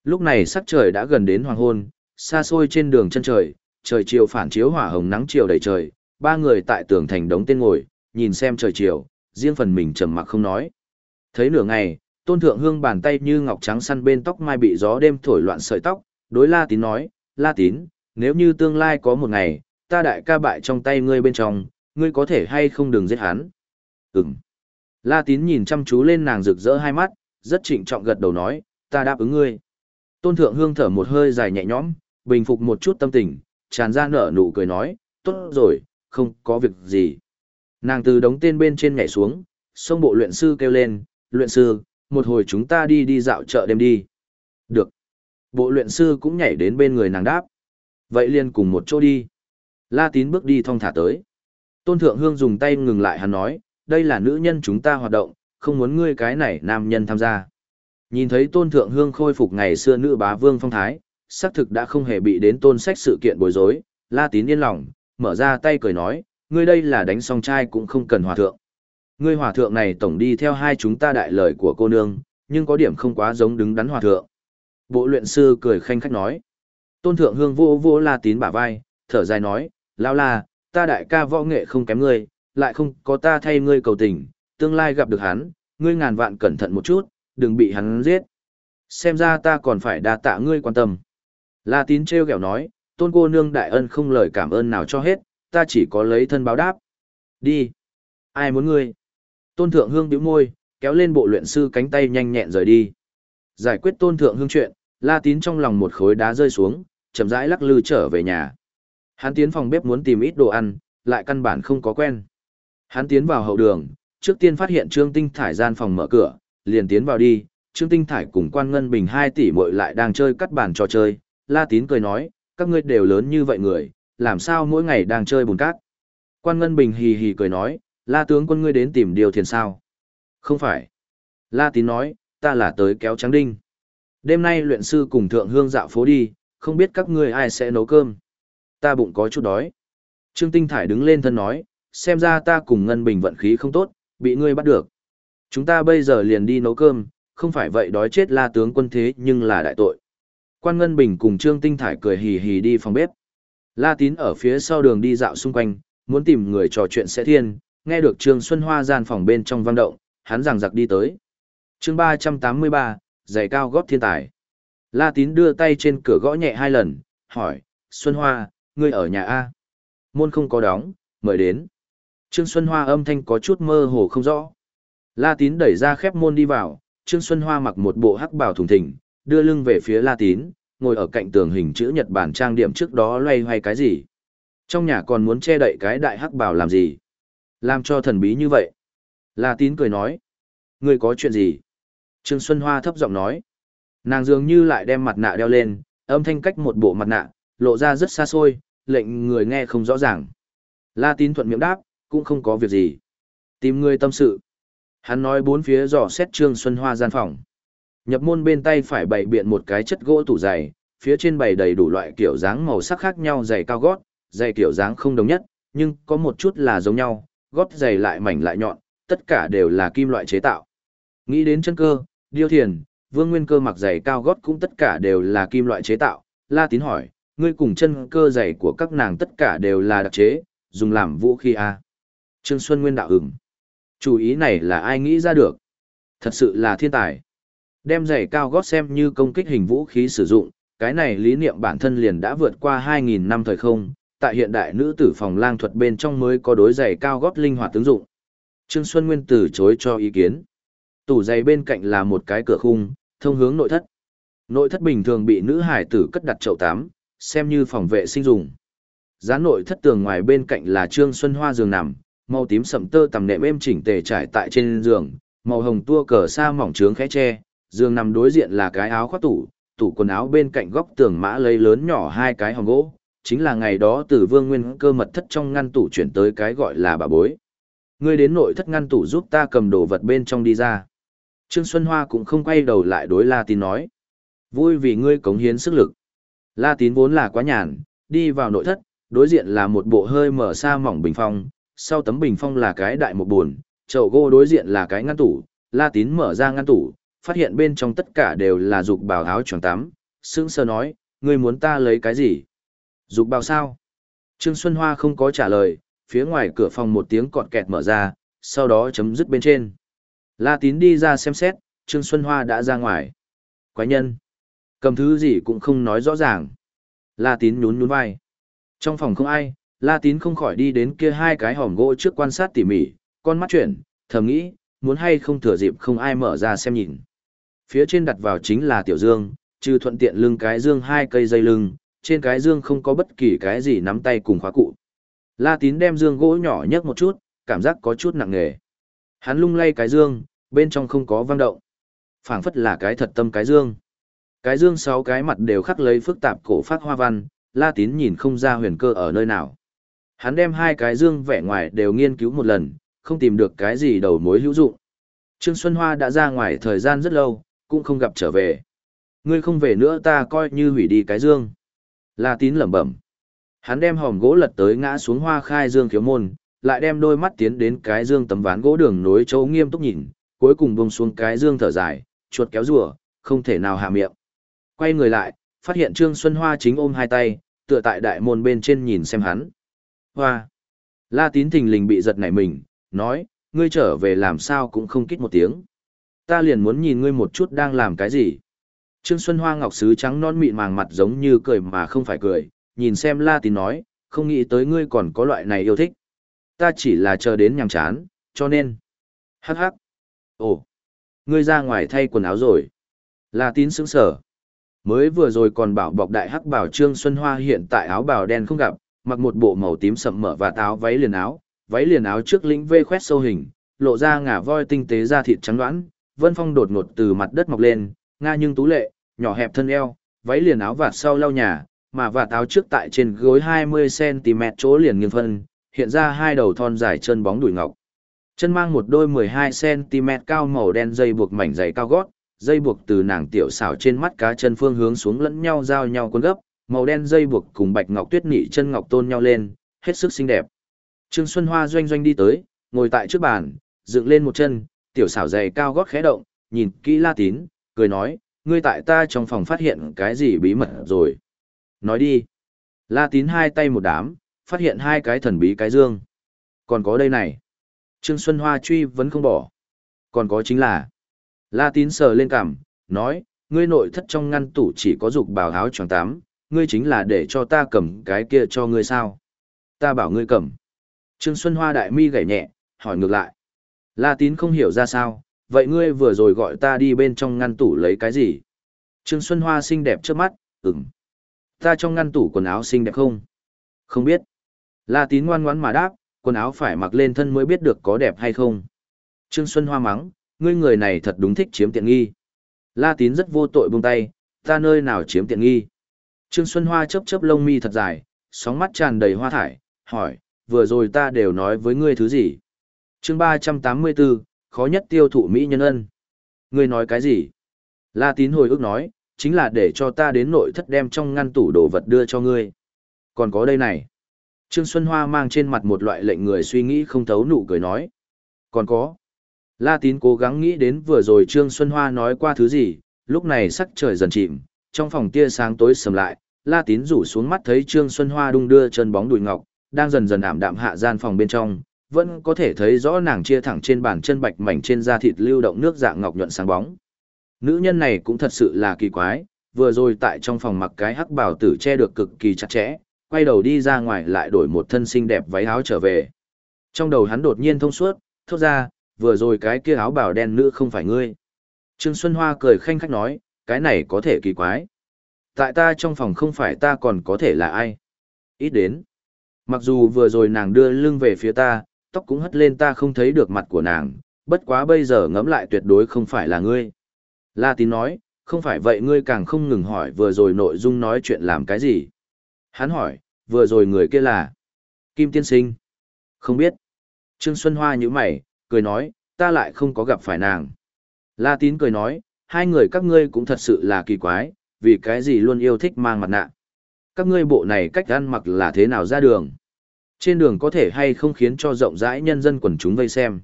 Lúc này sắc trời đã gần đến hoàng hôn, xa xôi trên đường chân trời, trời chiều phản chiếu hỏa hồng nắng chiều đầy trời, ba người tại tường thành đống tên ngồi, nhìn xem trời chiều, riêng phần mình trầm mặc không nói. Thấy nửa ngày, tôn thượng hương bàn tay như ngọc trắng săn bên tóc mai bị gió đêm thổi loạn sợi tóc, đối La Tín nói, La Tín, nếu như tương lai có một ngày, ta đại ca bại trong tay ngươi bên trong, ngươi có thể hay không đừng giết hắn. Ừm. La Tín nhìn chăm chú lên nàng rực rỡ hai mắt, rất trịnh trọng gật đầu nói, ta đáp ứng ngươi. Tôn Thượng Hương thở một hơi dài nhẹ nhõm, bình phục một chút tâm tình, tràn ra nở nụ cười nói, tốt rồi, không có việc gì. Nàng từ đống tên bên trên nhảy xuống, sông bộ luyện sư kêu lên, luyện sư, một hồi chúng ta đi đi dạo chợ đêm đi. Được. Bộ luyện sư cũng nhảy đến bên người nàng đáp. Vậy liền cùng một chỗ đi. La tín bước đi thong thả tới. Tôn Thượng Hương dùng tay ngừng lại hắn nói, đây là nữ nhân chúng ta hoạt động, không muốn ngươi cái này nam nhân tham gia. Nhìn thấy Tôn Thượng Hương khôi phục ngày xưa nữ bá vương phong thái, xác thực đã không hề bị đến tôn sách sự kiện bối rối, La Tín yên lòng, mở ra tay cười nói, ngươi đây là đánh song trai cũng không cần hòa thượng. Ngươi hòa thượng này tổng đi theo hai chúng ta đại lời của cô nương, nhưng có điểm không quá giống đứng đắn hòa thượng. Bộ luyện sư cười khanh khách nói. Tôn thượng hương vô vô La Tín bả vai, thở dài nói, lao la, ta đại ca võ nghệ không kém ngươi, lại không có ta thay ngươi cầu tình, tương lai gặp được hắn, ngươi ngàn vạn cẩn thận một chút, đừng bị hắn giết. Xem ra ta còn phải đa tạ ngươi quan tâm. La tín treo kẹo nói, tôn cô nương đại ân không lời cảm ơn nào cho hết, ta chỉ có lấy thân báo đáp. Đi. Ai muốn ngươi? Tôn thượng hương bĩu môi, kéo lên bộ luyện sư cánh tay nhanh nhẹn rời đi. Giải quyết tôn thượng hương chuyện, la tín trong lòng một khối đá rơi xuống, chậm rãi lắc lư trở về nhà. Hắn tiến phòng bếp muốn tìm ít đồ ăn, lại căn bản không có quen. Hắn tiến vào hậu đường, trước tiên phát hiện Trương Tinh Thải gian phòng mở cửa, liền tiến vào đi, Trương Tinh Thải cùng Quan Ngân Bình hai tỷ muội lại đang chơi cắt bàn trò chơi, La Tín cười nói, các ngươi đều lớn như vậy người, làm sao mỗi ngày đang chơi bùn cát. Quan Ngân Bình hì hì cười nói, La tướng quân ngươi đến tìm điều thiền sao? Không phải. La Tín nói, ta là tới kéo trắng đinh. Đêm nay luyện sư cùng thượng hương dạo phố đi, không biết các ngươi ai sẽ nấu cơm. Ta bụng có chút đói. Trương Tinh Thải đứng lên thân nói, xem ra ta cùng Ngân Bình vận khí không tốt, bị ngươi bắt được. Chúng ta bây giờ liền đi nấu cơm, không phải vậy đói chết la tướng quân thế nhưng là đại tội. Quan Ngân Bình cùng Trương Tinh Thải cười hì hì đi phòng bếp. La Tín ở phía sau đường đi dạo xung quanh, muốn tìm người trò chuyện sẽ thiên, nghe được Trương Xuân Hoa gian phòng bên trong vang động, hắn rằng giặc đi tới. chương 383, giày cao góp thiên tài. La Tín đưa tay trên cửa gõ nhẹ hai lần, hỏi, Xuân Hoa, ngươi ở nhà A. Môn không có đóng, mời đến. Trương Xuân Hoa âm thanh có chút mơ hồ không rõ. La Tín đẩy ra khép môn đi vào, Trương Xuân Hoa mặc một bộ hắc bào thùng thình, đưa lưng về phía La Tín, ngồi ở cạnh tường hình chữ nhật bản trang điểm trước đó loay hoay cái gì. Trong nhà còn muốn che đậy cái đại hắc bào làm gì? Làm cho thần bí như vậy. La Tín cười nói. Ngươi có chuyện gì? Trương Xuân Hoa thấp giọng nói. Nàng dường như lại đem mặt nạ đeo lên, âm thanh cách một bộ mặt nạ, lộ ra rất xa xôi, lệnh người nghe không rõ ràng. La Tín thuận miệng đáp, cũng không có việc gì. Tìm người tâm sự. Hắn nói bốn phía dò xét Trương Xuân Hoa gian phòng. Nhập môn bên tay phải bày biện một cái chất gỗ tủ giày, phía trên bày đầy đủ loại kiểu dáng màu sắc khác nhau giày cao gót, giày kiểu dáng không đồng nhất, nhưng có một chút là giống nhau, gót giày lại mảnh lại nhọn, tất cả đều là kim loại chế tạo. Nghĩ đến chân cơ, điêu thiền, vương nguyên cơ mặc giày cao gót cũng tất cả đều là kim loại chế tạo. La tín hỏi, ngươi cùng chân cơ giày của các nàng tất cả đều là đặc chế, dùng làm vũ khí à? Trương Xuân Nguyên đạo ửng. Chủ ý này là ai nghĩ ra được? Thật sự là thiên tài. Đem giày cao gót xem như công kích hình vũ khí sử dụng, cái này lý niệm bản thân liền đã vượt qua 2.000 năm thời không, tại hiện đại nữ tử phòng lang thuật bên trong mới có đối giày cao gót linh hoạt ứng dụng. Trương Xuân Nguyên từ chối cho ý kiến. Tủ giày bên cạnh là một cái cửa khung, thông hướng nội thất. Nội thất bình thường bị nữ hải tử cất đặt chậu tắm, xem như phòng vệ sinh dùng. Giá nội thất tường ngoài bên cạnh là Trương Xuân Hoa giường nằm, màu tím sậm tơ tầm nệm êm chỉnh tề trải tại trên giường, màu hồng tua cờ sa mỏng trướng khẽ che, giường nằm đối diện là cái áo khoác tủ, tủ quần áo bên cạnh góc tường mã lấy lớn nhỏ hai cái hòm gỗ, chính là ngày đó từ Vương Nguyên cơ mật thất trong ngăn tủ chuyển tới cái gọi là bà bối. Ngươi đến nội thất ngăn tủ giúp ta cầm đồ vật bên trong đi ra. Trương Xuân Hoa cũng không quay đầu lại đối La Tín nói. Vui vì ngươi cống hiến sức lực. La Tín vốn là quá nhàn, đi vào nội thất, Đối diện là một bộ hơi mở xa mỏng bình phong, sau tấm bình phong là cái đại một buồn, chậu gỗ đối diện là cái ngăn tủ, La Tín mở ra ngăn tủ, phát hiện bên trong tất cả đều là dục bào áo choàng tắm, sững sờ nói, ngươi muốn ta lấy cái gì? Dục bào sao? Trương Xuân Hoa không có trả lời, phía ngoài cửa phòng một tiếng cọt kẹt mở ra, sau đó chấm dứt bên trên. La Tín đi ra xem xét, Trương Xuân Hoa đã ra ngoài. Quái nhân. Cầm thứ gì cũng không nói rõ ràng. La Tín nhún nhún vai. Trong phòng không ai, La Tín không khỏi đi đến kia hai cái hòm gỗ trước quan sát tỉ mỉ, con mắt chuyển, thầm nghĩ, muốn hay không thừa dịp không ai mở ra xem nhìn. Phía trên đặt vào chính là tiểu dương, trừ thuận tiện lưng cái dương hai cây dây lưng, trên cái dương không có bất kỳ cái gì nắm tay cùng khóa cụ. La Tín đem dương gỗ nhỏ nhấc một chút, cảm giác có chút nặng nề. Hắn lung lay cái dương, bên trong không có vang động. phảng phất là cái thật tâm cái dương. Cái dương sáu cái mặt đều khắc lấy phức tạp cổ phát hoa văn, La Tín nhìn không ra huyền cơ ở nơi nào. Hắn đem hai cái dương vẻ ngoài đều nghiên cứu một lần, không tìm được cái gì đầu mối hữu dụng. Trương Xuân Hoa đã ra ngoài thời gian rất lâu, cũng không gặp trở về. Ngươi không về nữa ta coi như hủy đi cái dương. La Tín lẩm bẩm. Hắn đem hòm gỗ lật tới ngã xuống hoa khai dương khiếu môn, lại đem đôi mắt tiến đến cái dương tấm ván gỗ đường nối châu nghiêm túc nhìn, cuối cùng buông xuống cái dương thở dài, chuột kéo rùa, không thể nào hạ miệng. Quay người lại, phát hiện Trương Xuân Hoa chính ôm hai tay, tựa tại đại môn bên trên nhìn xem hắn. Hoa! La tín thình lình bị giật nảy mình, nói, ngươi trở về làm sao cũng không kít một tiếng. Ta liền muốn nhìn ngươi một chút đang làm cái gì. Trương Xuân Hoa ngọc sứ trắng non mịn màng mặt giống như cười mà không phải cười, nhìn xem La tín nói, không nghĩ tới ngươi còn có loại này yêu thích. Ta chỉ là chờ đến nhàm chán, cho nên. Hắc hắc. Ồ, ngươi ra ngoài thay quần áo rồi. La tín sững sở. Mới vừa rồi còn bảo bọc đại hắc bảo Trương Xuân Hoa hiện tại áo bào đen không gặp, mặc một bộ màu tím sậm mở và táo váy liền áo, váy liền áo trước lĩnh vê khoét sâu hình, lộ ra ngả voi tinh tế da thịt trắng đoán, vân phong đột ngột từ mặt đất mọc lên, nga nhưng tú lệ, nhỏ hẹp thân eo, váy liền áo và sau lau nhà, mà và táo trước tại trên gối 20cm chỗ liền nghiêng phân, hiện ra hai đầu thon dài chân bóng đùi ngọc. Chân mang một đôi 12cm cao màu đen dây buộc mảnh dày cao gót, dây buộc từ nàng tiểu xảo trên mắt cá chân phương hướng xuống lẫn nhau giao nhau cuốn gấp, màu đen dây buộc cùng bạch ngọc tuyết nị chân ngọc tôn nhau lên, hết sức xinh đẹp. Trương Xuân Hoa doanh doanh đi tới, ngồi tại trước bàn, dựng lên một chân, tiểu xảo dày cao gót khẽ động, nhìn kỹ La Tín, cười nói, ngươi tại ta trong phòng phát hiện cái gì bí mật rồi. Nói đi. La Tín hai tay một đám, phát hiện hai cái thần bí cái dương. Còn có đây này. Trương Xuân Hoa truy vẫn không bỏ. Còn có chính là. La Tín sờ lên cằm, nói, ngươi nội thất trong ngăn tủ chỉ có dục bào áo choàng tám, ngươi chính là để cho ta cầm cái kia cho ngươi sao? Ta bảo ngươi cầm. Trương Xuân Hoa đại mi gảy nhẹ, hỏi ngược lại. La Tín không hiểu ra sao, vậy ngươi vừa rồi gọi ta đi bên trong ngăn tủ lấy cái gì? Trương Xuân Hoa xinh đẹp trước mắt, ừm. Ta trong ngăn tủ quần áo xinh đẹp không? Không biết. La Tín ngoan ngoãn mà đáp, quần áo phải mặc lên thân mới biết được có đẹp hay không. Trương Xuân Hoa mắng, ngươi người này thật đúng thích chiếm tiện nghi. La Tín rất vô tội buông tay, ta nơi nào chiếm tiện nghi. Trương Xuân Hoa chớp chớp lông mi thật dài, sóng mắt tràn đầy hoa thải, hỏi, vừa rồi ta đều nói với ngươi thứ gì? chương 384, khó nhất tiêu thụ Mỹ nhân ân. Ngươi nói cái gì? La Tín hồi ức nói, chính là để cho ta đến nội thất đem trong ngăn tủ đồ vật đưa cho ngươi. Còn có đây này. Trương Xuân Hoa mang trên mặt một loại lệnh người suy nghĩ không thấu nụ cười nói. Còn có. La Tín cố gắng nghĩ đến vừa rồi Trương Xuân Hoa nói qua thứ gì, lúc này sắc trời dần chìm, trong phòng tia sáng tối sầm lại, La Tín rủ xuống mắt thấy Trương Xuân Hoa đung đưa chân bóng đùi ngọc, đang dần dần ảm đạm hạ gian phòng bên trong, vẫn có thể thấy rõ nàng chia thẳng trên bàn chân bạch mảnh trên da thịt lưu động nước dạng ngọc nhuận sáng bóng. Nữ nhân này cũng thật sự là kỳ quái, vừa rồi tại trong phòng mặc cái hắc bảo tử che được cực kỳ chặt chẽ, quay đầu đi ra ngoài lại đổi một thân xinh đẹp váy áo trở về. Trong đầu hắn đột nhiên thông suốt, thốt ra, vừa rồi cái kia áo bảo đen nữ không phải ngươi. Trương Xuân Hoa cười khanh khách nói, cái này có thể kỳ quái. Tại ta trong phòng không phải ta còn có thể là ai. Ít đến. Mặc dù vừa rồi nàng đưa lưng về phía ta, tóc cũng hất lên ta không thấy được mặt của nàng, bất quá bây giờ ngẫm lại tuyệt đối không phải là ngươi. La tín nói, không phải vậy ngươi càng không ngừng hỏi vừa rồi nội dung nói chuyện làm cái gì. Hắn hỏi, vừa rồi người kia là Kim Tiên Sinh. Không biết. Trương Xuân Hoa như mày, cười nói, ta lại không có gặp phải nàng. La tín cười nói, hai người các ngươi cũng thật sự là kỳ quái, vì cái gì luôn yêu thích mang mặt nạ. Các ngươi bộ này cách ăn mặc là thế nào ra đường? Trên đường có thể hay không khiến cho rộng rãi nhân dân quần chúng vây xem.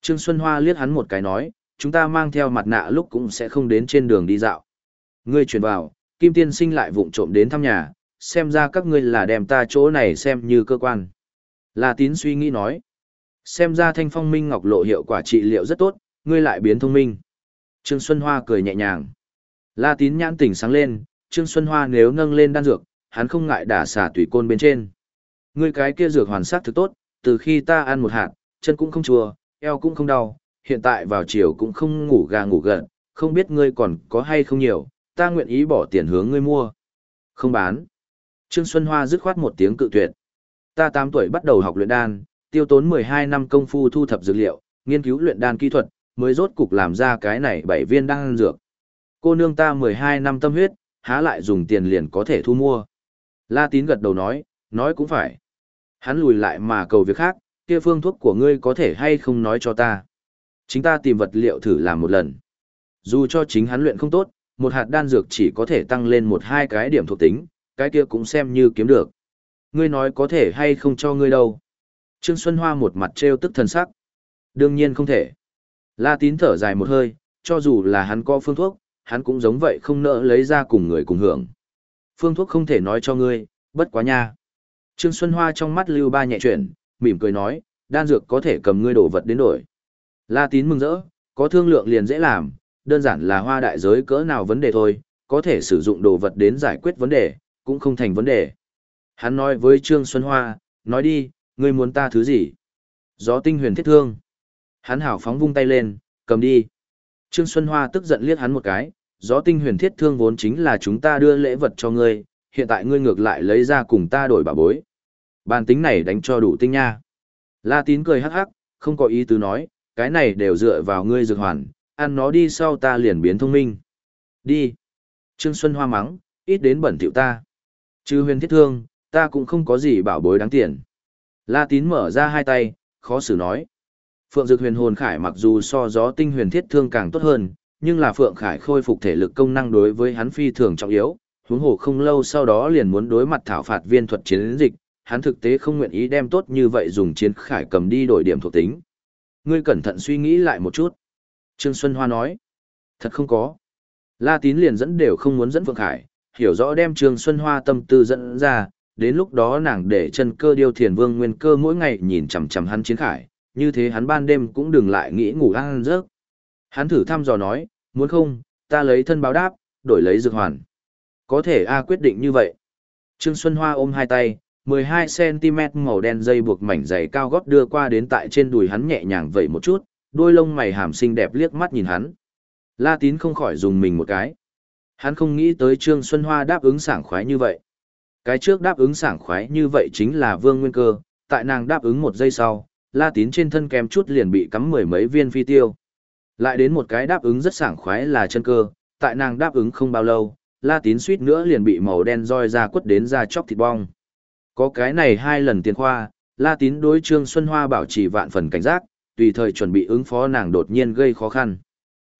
Trương Xuân Hoa liếc hắn một cái nói, chúng ta mang theo mặt nạ lúc cũng sẽ không đến trên đường đi dạo. Ngươi chuyển vào, Kim Tiên Sinh lại vụng trộm đến thăm nhà, xem ra các ngươi là đem ta chỗ này xem như cơ quan. La Tín suy nghĩ nói, xem ra thanh phong minh ngọc lộ hiệu quả trị liệu rất tốt, ngươi lại biến thông minh. Trương Xuân Hoa cười nhẹ nhàng. La Tín nhãn tỉnh sáng lên, Trương Xuân Hoa nếu nâng lên đan dược, hắn không ngại đả xả tùy côn bên trên. Ngươi cái kia dược hoàn sát thực tốt, từ khi ta ăn một hạt, chân cũng không chua, eo cũng không đau, hiện tại vào chiều cũng không ngủ gà ngủ gật, không biết ngươi còn có hay không nhiều, ta nguyện ý bỏ tiền hướng ngươi mua. Không bán. Trương Xuân Hoa dứt khoát một tiếng cự tuyệt. Ta 8 tuổi bắt đầu học luyện đan, tiêu tốn 12 năm công phu thu thập dược liệu, nghiên cứu luyện đan kỹ thuật, mới rốt cục làm ra cái này bảy viên đan dược. Cô nương ta 12 năm tâm huyết, há lại dùng tiền liền có thể thu mua. La Tín gật đầu nói, nói cũng phải. Hắn lùi lại mà cầu việc khác, kia phương thuốc của ngươi có thể hay không nói cho ta. Chính ta tìm vật liệu thử làm một lần. Dù cho chính hắn luyện không tốt, một hạt đan dược chỉ có thể tăng lên một hai cái điểm thuộc tính, cái kia cũng xem như kiếm được. Ngươi nói có thể hay không cho ngươi đâu. Trương Xuân Hoa một mặt trêu tức thần sắc. Đương nhiên không thể. La tín thở dài một hơi, cho dù là hắn có phương thuốc, hắn cũng giống vậy không nỡ lấy ra cùng người cùng hưởng. Phương thuốc không thể nói cho ngươi, bất quá nha. Trương Xuân Hoa trong mắt lưu ba nhẹ chuyển, mỉm cười nói, đan dược có thể cầm ngươi đổ vật đến đổi. La tín mừng rỡ, có thương lượng liền dễ làm, đơn giản là hoa đại giới cỡ nào vấn đề thôi, có thể sử dụng đồ vật đến giải quyết vấn đề, cũng không thành vấn đề. Hắn nói với Trương Xuân Hoa, nói đi, ngươi muốn ta thứ gì? Gió tinh huyền thiết thương. Hắn hảo phóng vung tay lên, cầm đi. Trương Xuân Hoa tức giận liếc hắn một cái, gió tinh huyền thiết thương vốn chính là chúng ta đưa lễ vật cho ngươi, hiện tại ngươi ngược lại lấy ra cùng ta đổi bà bối. Bàn tính này đánh cho đủ tinh nha. La tín cười hắc hắc, không có ý tứ nói, cái này đều dựa vào ngươi dược hoàn, ăn nó đi sau ta liền biến thông minh. Đi. Trương Xuân Hoa mắng, ít đến bẩn thỉu ta. Chứ huyền thiết thương, ta cũng không có gì bảo bối đáng tiền. La tín mở ra hai tay, khó xử nói. Phượng Dược Huyền Hồn Khải mặc dù so gió tinh huyền thiết thương càng tốt hơn, nhưng là Phượng Khải khôi phục thể lực công năng đối với hắn phi thường trọng yếu, huống hồ không lâu sau đó liền muốn đối mặt thảo phạt viên thuật chiến dịch, hắn thực tế không nguyện ý đem tốt như vậy dùng chiến khải cầm đi đổi điểm thuộc tính. Ngươi cẩn thận suy nghĩ lại một chút. Trương Xuân Hoa nói. Thật không có. La Tín liền dẫn đều không muốn dẫn Phượng Khải, hiểu rõ đem Trương Xuân Hoa tâm tư dẫn ra, đến lúc đó nàng để chân cơ điêu thiền vương nguyên cơ mỗi ngày nhìn chằm chằm hắn chiến khải, như thế hắn ban đêm cũng đừng lại nghĩ ngủ ăn giấc. Hắn thử thăm dò nói, muốn không, ta lấy thân báo đáp, đổi lấy dược hoàn. Có thể A quyết định như vậy. Trương Xuân Hoa ôm hai tay, 12cm màu đen dây buộc mảnh dày cao gót đưa qua đến tại trên đùi hắn nhẹ nhàng vẩy một chút, đôi lông mày hàm xinh đẹp liếc mắt nhìn hắn. La tín không khỏi dùng mình một cái. Hắn không nghĩ tới Trương Xuân Hoa đáp ứng sảng khoái như vậy. Cái trước đáp ứng sảng khoái như vậy chính là Vương Nguyên Cơ, tại nàng đáp ứng một giây sau, La Tín trên thân kém chút liền bị cắm mười mấy viên phi tiêu. Lại đến một cái đáp ứng rất sảng khoái là chân cơ, tại nàng đáp ứng không bao lâu, La Tín suýt nữa liền bị màu đen roi ra quất đến ra chóc thịt bong. Có cái này hai lần tiền khoa, La Tín đối Trương Xuân Hoa bảo trì vạn phần cảnh giác, tùy thời chuẩn bị ứng phó nàng đột nhiên gây khó khăn.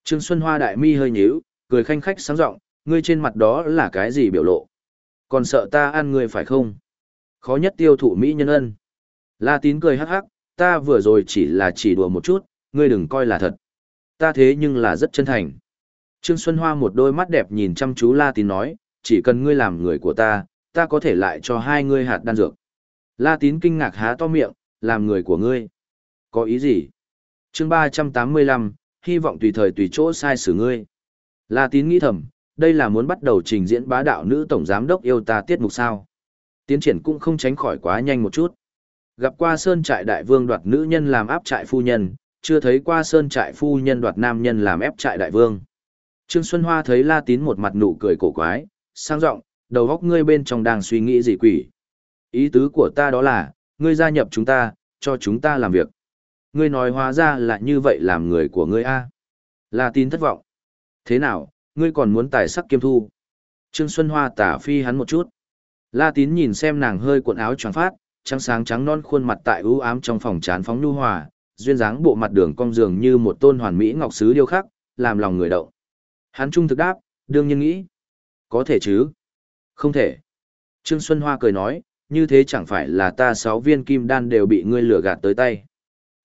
Trương Xuân Hoa đại mi hơi nhíu, cười khanh khách sáng giọng, ngươi trên mặt đó là cái gì biểu lộ? Còn sợ ta ăn ngươi phải không? Khó nhất tiêu thụ mỹ nhân ân. La Tín cười hắc hắc, ta vừa rồi chỉ là chỉ đùa một chút, ngươi đừng coi là thật. Ta thế nhưng là rất chân thành. Trương Xuân Hoa một đôi mắt đẹp nhìn chăm chú La Tín nói, chỉ cần ngươi làm người của ta, ta có thể lại cho hai ngươi hạt đan dược. La Tín kinh ngạc há to miệng, làm người của ngươi. Có ý gì? chương 385, hy vọng tùy thời tùy chỗ sai xử ngươi. La Tín nghĩ thầm, đây là muốn bắt đầu trình diễn bá đạo nữ tổng giám đốc yêu ta tiết mục sao. Tiến triển cũng không tránh khỏi quá nhanh một chút. Gặp qua sơn trại đại vương đoạt nữ nhân làm áp trại phu nhân, chưa thấy qua sơn trại phu nhân đoạt nam nhân làm ép trại đại vương. Trương Xuân Hoa thấy La Tín một mặt nụ cười cổ quái, sang giọng, đầu góc ngươi bên trong đang suy nghĩ gì quỷ. Ý tứ của ta đó là, ngươi gia nhập chúng ta, cho chúng ta làm việc. Ngươi nói hóa ra là như vậy làm người của ngươi a. La Tín thất vọng. Thế nào, ngươi còn muốn tài sắc kiêm thu? Trương Xuân Hoa tả phi hắn một chút. La Tín nhìn xem nàng hơi cuộn áo tròn phát, trắng sáng trắng non khuôn mặt tại ưu ám trong phòng chán phóng nhu hòa, duyên dáng bộ mặt đường cong dường như một tôn hoàn mỹ ngọc sứ điêu khắc, làm lòng người động. Hắn trung thực đáp, đương nhiên nghĩ. Có thể chứ? Không thể. Trương Xuân Hoa cười nói, như thế chẳng phải là ta sáu viên kim đan đều bị ngươi lừa gạt tới tay.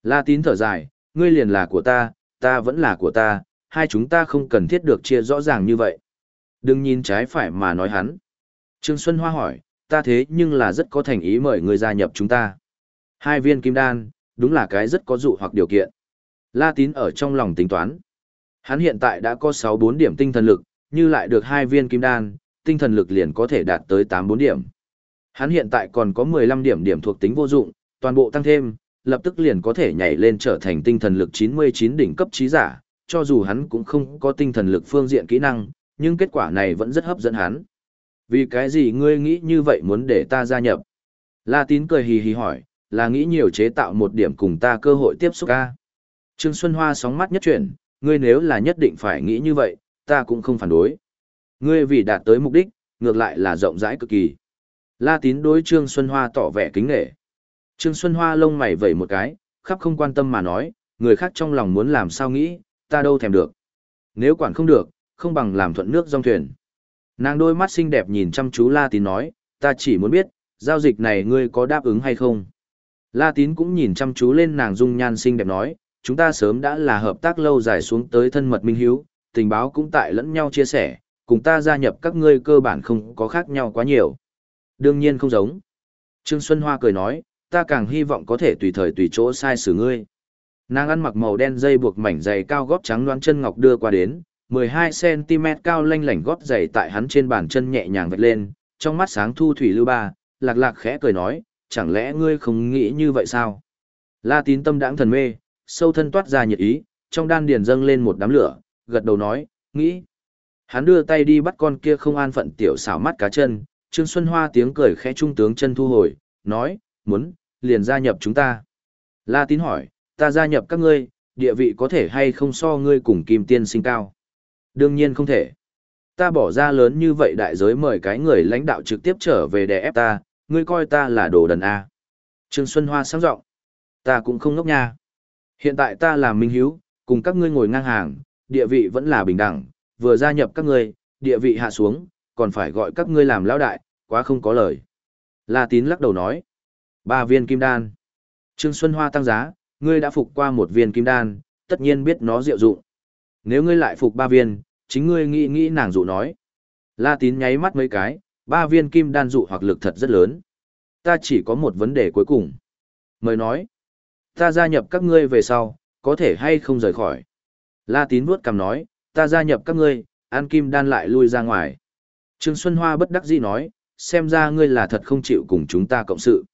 La tín thở dài, ngươi liền là của ta, ta vẫn là của ta, hai chúng ta không cần thiết được chia rõ ràng như vậy. Đừng nhìn trái phải mà nói hắn. Trương Xuân Hoa hỏi, ta thế nhưng là rất có thành ý mời ngươi gia nhập chúng ta. Hai viên kim đan, đúng là cái rất có dụ hoặc điều kiện. La tín ở trong lòng tính toán. Hắn hiện tại đã có 6-4 điểm tinh thần lực, như lại được hai viên kim đan, tinh thần lực liền có thể đạt tới 8-4 điểm. Hắn hiện tại còn có 15 điểm điểm thuộc tính vô dụng, toàn bộ tăng thêm, lập tức liền có thể nhảy lên trở thành tinh thần lực 99 đỉnh cấp trí giả, cho dù hắn cũng không có tinh thần lực phương diện kỹ năng, nhưng kết quả này vẫn rất hấp dẫn hắn. Vì cái gì ngươi nghĩ như vậy muốn để ta gia nhập? La tín cười hì hì hỏi, là nghĩ nhiều chế tạo một điểm cùng ta cơ hội tiếp xúc ca. Trương Xuân Hoa sóng mắt nhất chuyển, ngươi nếu là nhất định phải nghĩ như vậy, ta cũng không phản đối. Ngươi vì đạt tới mục đích, ngược lại là rộng rãi cực kỳ. La tín đối Trương Xuân Hoa tỏ vẻ kính nghệ. Trương Xuân Hoa lông mày vẩy một cái, khắp không quan tâm mà nói, người khác trong lòng muốn làm sao nghĩ, ta đâu thèm được. Nếu quản không được, không bằng làm thuận nước dòng thuyền. Nàng đôi mắt xinh đẹp nhìn chăm chú La tín nói, ta chỉ muốn biết, giao dịch này ngươi có đáp ứng hay không. La tín cũng nhìn chăm chú lên nàng dung nhan xinh đẹp nói, chúng ta sớm đã là hợp tác lâu dài xuống tới thân mật minh hiếu, tình báo cũng tại lẫn nhau chia sẻ, cùng ta gia nhập các ngươi cơ bản không có khác nhau quá nhiều. Đương nhiên không giống. Trương Xuân Hoa cười nói, ta càng hy vọng có thể tùy thời tùy chỗ sai xử ngươi. Nàng ăn mặc màu đen dây buộc mảnh dày cao gót trắng loáng chân ngọc đưa qua đến, 12cm cao lanh lảnh gót giày tại hắn trên bàn chân nhẹ nhàng vạch lên, trong mắt sáng thu thủy lưu ba, lạc lạc khẽ cười nói, chẳng lẽ ngươi không nghĩ như vậy sao? La tín tâm đãng thần mê, sâu thân toát ra nhiệt ý, trong đan điền dâng lên một đám lửa, gật đầu nói, nghĩ. Hắn đưa tay đi bắt con kia không an phận tiểu xảo mắt cá chân, Trương Xuân Hoa tiếng cười khẽ trung tướng chân thu hồi, nói, muốn, liền gia nhập chúng ta. La tín hỏi, ta gia nhập các ngươi, địa vị có thể hay không so ngươi cùng kim tiên sinh cao? Đương nhiên không thể. Ta bỏ ra lớn như vậy đại giới mời cái người lãnh đạo trực tiếp trở về để ép ta, ngươi coi ta là đồ đần A. Trương Xuân Hoa sáng giọng Ta cũng không ngốc nha. Hiện tại ta là minh hiếu, cùng các ngươi ngồi ngang hàng, địa vị vẫn là bình đẳng, vừa gia nhập các ngươi, địa vị hạ xuống, còn phải gọi các ngươi làm lão đại, quá không có lời. La Tín lắc đầu nói. Ba viên kim đan. Trương Xuân Hoa tăng giá, ngươi đã phục qua một viên kim đan, tất nhiên biết nó diệu dụng. Nếu ngươi lại phục ba viên, chính ngươi nghĩ nghĩ nàng dụ nói. La Tín nháy mắt mấy cái, ba viên kim đan dụ hoặc lực thật rất lớn. Ta chỉ có một vấn đề cuối cùng. Mời nói. Ta gia nhập các ngươi về sau, có thể hay không rời khỏi. La tín vuốt cằm nói, ta gia nhập các ngươi, an kim đan lại lui ra ngoài. Trương Xuân Hoa bất đắc dĩ nói, xem ra ngươi là thật không chịu cùng chúng ta cộng sự.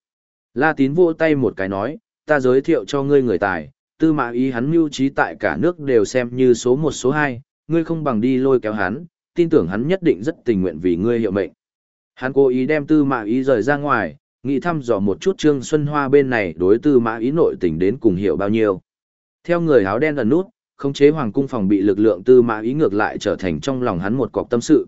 La tín vỗ tay một cái nói, ta giới thiệu cho ngươi người tài, tư mã ý hắn mưu trí tại cả nước đều xem như số một số hai, ngươi không bằng đi lôi kéo hắn, tin tưởng hắn nhất định rất tình nguyện vì ngươi hiệu mệnh. Hắn cố ý đem tư mã ý rời ra ngoài, nghĩ thăm dò một chút Trương Xuân Hoa bên này đối tư mã ý nội tình đến cùng hiểu bao nhiêu. Theo người áo đen ẩn nút, khống chế hoàng cung phòng bị lực lượng tư mã ý ngược lại trở thành trong lòng hắn một cọc tâm sự.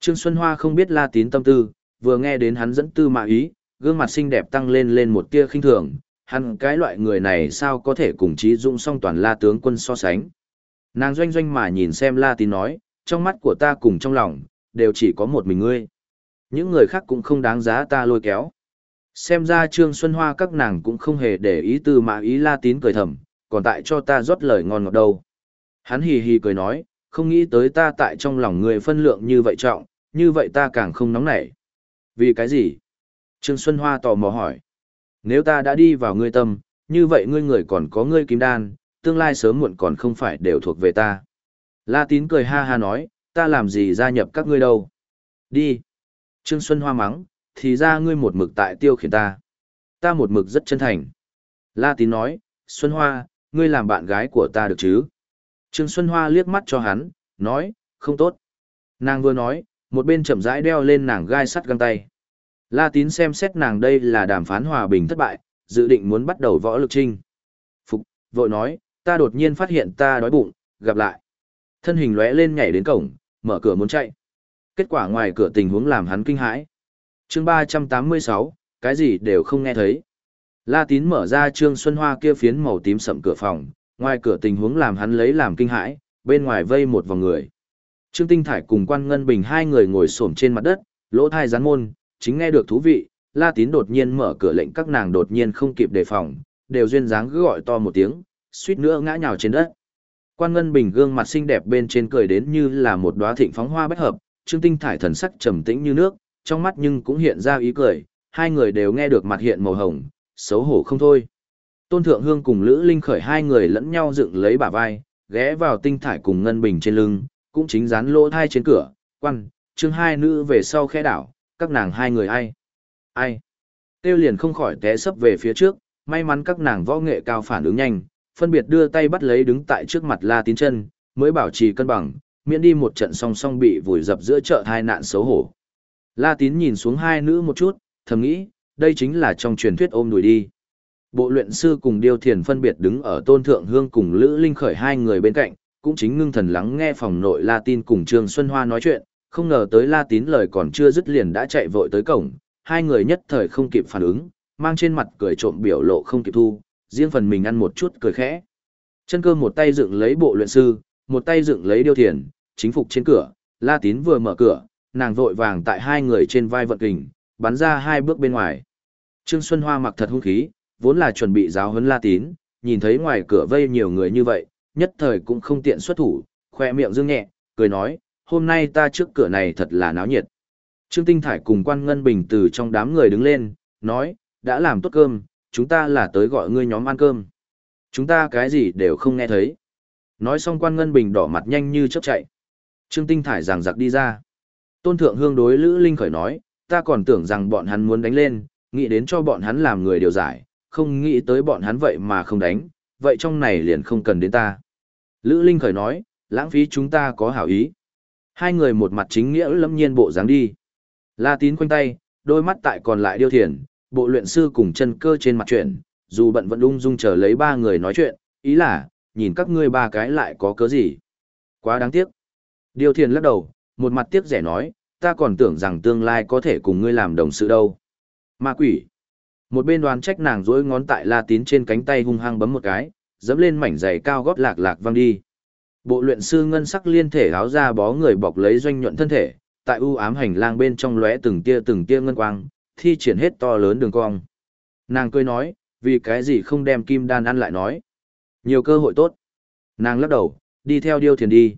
Trương Xuân Hoa không biết la tín tâm tư, vừa nghe đến hắn dẫn tư mã ý, gương mặt xinh đẹp tăng lên lên một tia khinh thường, hắn cái loại người này sao có thể cùng trí Dũng song toàn la tướng quân so sánh. Nàng doanh doanh mà nhìn xem la tín nói, trong mắt của ta cùng trong lòng, đều chỉ có một mình ngươi. Những người khác cũng không đáng giá ta lôi kéo. Xem ra Trương Xuân Hoa các nàng cũng không hề để ý từ mà ý la tín cười thầm, còn tại cho ta rót lời ngon ngọt đâu. Hắn hì hì cười nói, không nghĩ tới ta tại trong lòng người phân lượng như vậy trọng, như vậy ta càng không nóng nảy. Vì cái gì? Trương Xuân Hoa tò mò hỏi. Nếu ta đã đi vào ngươi tâm, như vậy ngươi người còn có ngươi kim đan, tương lai sớm muộn còn không phải đều thuộc về ta. La tín cười ha ha nói, ta làm gì gia nhập các ngươi đâu. Đi. Trương Xuân Hoa mắng, thì ra ngươi một mực tại tiêu khiển ta. Ta một mực rất chân thành. La tín nói, Xuân Hoa, ngươi làm bạn gái của ta được chứ? Trương Xuân Hoa liếc mắt cho hắn, nói, không tốt. Nàng vừa nói, một bên chậm rãi đeo lên nàng gai sắt găng tay. La tín xem xét nàng đây là đàm phán hòa bình thất bại, dự định muốn bắt đầu võ lực trinh. Phục, vội nói, ta đột nhiên phát hiện ta đói bụng, gặp lại. Thân hình lóe lên nhảy đến cổng, mở cửa muốn chạy. Kết quả ngoài cửa tình huống làm hắn kinh hãi. chương 386, cái gì đều không nghe thấy. La Tín mở ra Trương Xuân Hoa kia phiến màu tím sậm cửa phòng, ngoài cửa tình huống làm hắn lấy làm kinh hãi, bên ngoài vây một vòng người. Trương Tinh Thải cùng Quan Ngân Bình hai người ngồi xổm trên mặt đất, lỗ thai rắn môn, chính nghe được thú vị, La Tín đột nhiên mở cửa lệnh các nàng đột nhiên không kịp đề phòng, đều duyên dáng cứ gọi to một tiếng, suýt nữa ngã nhào trên đất. Quan Ngân Bình gương mặt xinh đẹp bên trên cười đến như là một đóa thịnh phóng hoa bách hợp, Trương Tinh thải thần sắc trầm tĩnh như nước, trong mắt nhưng cũng hiện ra ý cười, hai người đều nghe được mặt hiện màu hồng, xấu hổ không thôi. Tôn Thượng Hương cùng Lữ Linh khởi hai người lẫn nhau dựng lấy bả vai, ghé vào Tinh thải cùng Ngân Bình trên lưng, cũng chính dán lỗ thai trên cửa, quan, Trương hai nữ về sau khẽ đảo, các nàng hai người ai? Ai? Tiêu liền không khỏi té sấp về phía trước, may mắn các nàng võ nghệ cao phản ứng nhanh, phân biệt đưa tay bắt lấy đứng tại trước mặt La Tín chân, mới bảo trì cân bằng, miễn đi một trận song song bị vùi dập giữa chợ hai nạn xấu hổ. La Tín nhìn xuống hai nữ một chút, thầm nghĩ, đây chính là trong truyền thuyết ôm đùi đi. Bộ luyện sư cùng Điêu Thiền phân biệt đứng ở Tôn Thượng Hương cùng Lữ Linh Khởi hai người bên cạnh, cũng chính ngưng thần lắng nghe phòng nội La Tín cùng Trương Xuân Hoa nói chuyện, không ngờ tới La Tín lời còn chưa dứt liền đã chạy vội tới cổng, hai người nhất thời không kịp phản ứng, mang trên mặt cười trộm biểu lộ không kịp thu, riêng phần mình ăn một chút cười khẽ. Chân cơ một tay dựng lấy bộ luyện sư, một tay dựng lấy điêu thiền, chính phục trên cửa, La Tín vừa mở cửa, nàng vội vàng tại hai người trên vai vận kình, bắn ra hai bước bên ngoài. Trương Xuân Hoa mặc thật hung khí, vốn là chuẩn bị giáo huấn La Tín, nhìn thấy ngoài cửa vây nhiều người như vậy, nhất thời cũng không tiện xuất thủ, khoe miệng dương nhẹ, cười nói, hôm nay ta trước cửa này thật là náo nhiệt. Trương Tinh Thải cùng quan Ngân Bình từ trong đám người đứng lên, nói, đã làm tốt cơm, chúng ta là tới gọi ngươi nhóm ăn cơm. Chúng ta cái gì đều không nghe thấy. Nói xong quan Ngân Bình đỏ mặt nhanh như chớp chạy. Trương Tinh Thải giằng giặc đi ra. Tôn Thượng Hương đối Lữ Linh khởi nói, ta còn tưởng rằng bọn hắn muốn đánh lên, nghĩ đến cho bọn hắn làm người điều giải, không nghĩ tới bọn hắn vậy mà không đánh, vậy trong này liền không cần đến ta. Lữ Linh khởi nói, lãng phí chúng ta có hảo ý. Hai người một mặt chính nghĩa lâm nhiên bộ dáng đi. La tín quanh tay, đôi mắt tại còn lại điêu thiền, bộ luyện sư cùng chân cơ trên mặt chuyện, dù bận vẫn ung dung chờ lấy ba người nói chuyện, ý là, nhìn các ngươi ba cái lại có cớ gì. Quá đáng tiếc. Điêu thiền lắc đầu, một mặt tiếc rẻ nói, ta còn tưởng rằng tương lai có thể cùng ngươi làm đồng sự đâu. Ma quỷ. Một bên đoán trách nàng dối ngón tại la tín trên cánh tay hung hăng bấm một cái, dẫm lên mảnh giày cao gót lạc lạc văng đi. Bộ luyện sư ngân sắc liên thể áo ra bó người bọc lấy doanh nhuận thân thể, tại u ám hành lang bên trong lóe từng tia từng tia ngân quang, thi triển hết to lớn đường cong. Nàng cười nói, vì cái gì không đem kim đan ăn lại nói. Nhiều cơ hội tốt. Nàng lắc đầu, đi theo điêu thiền đi.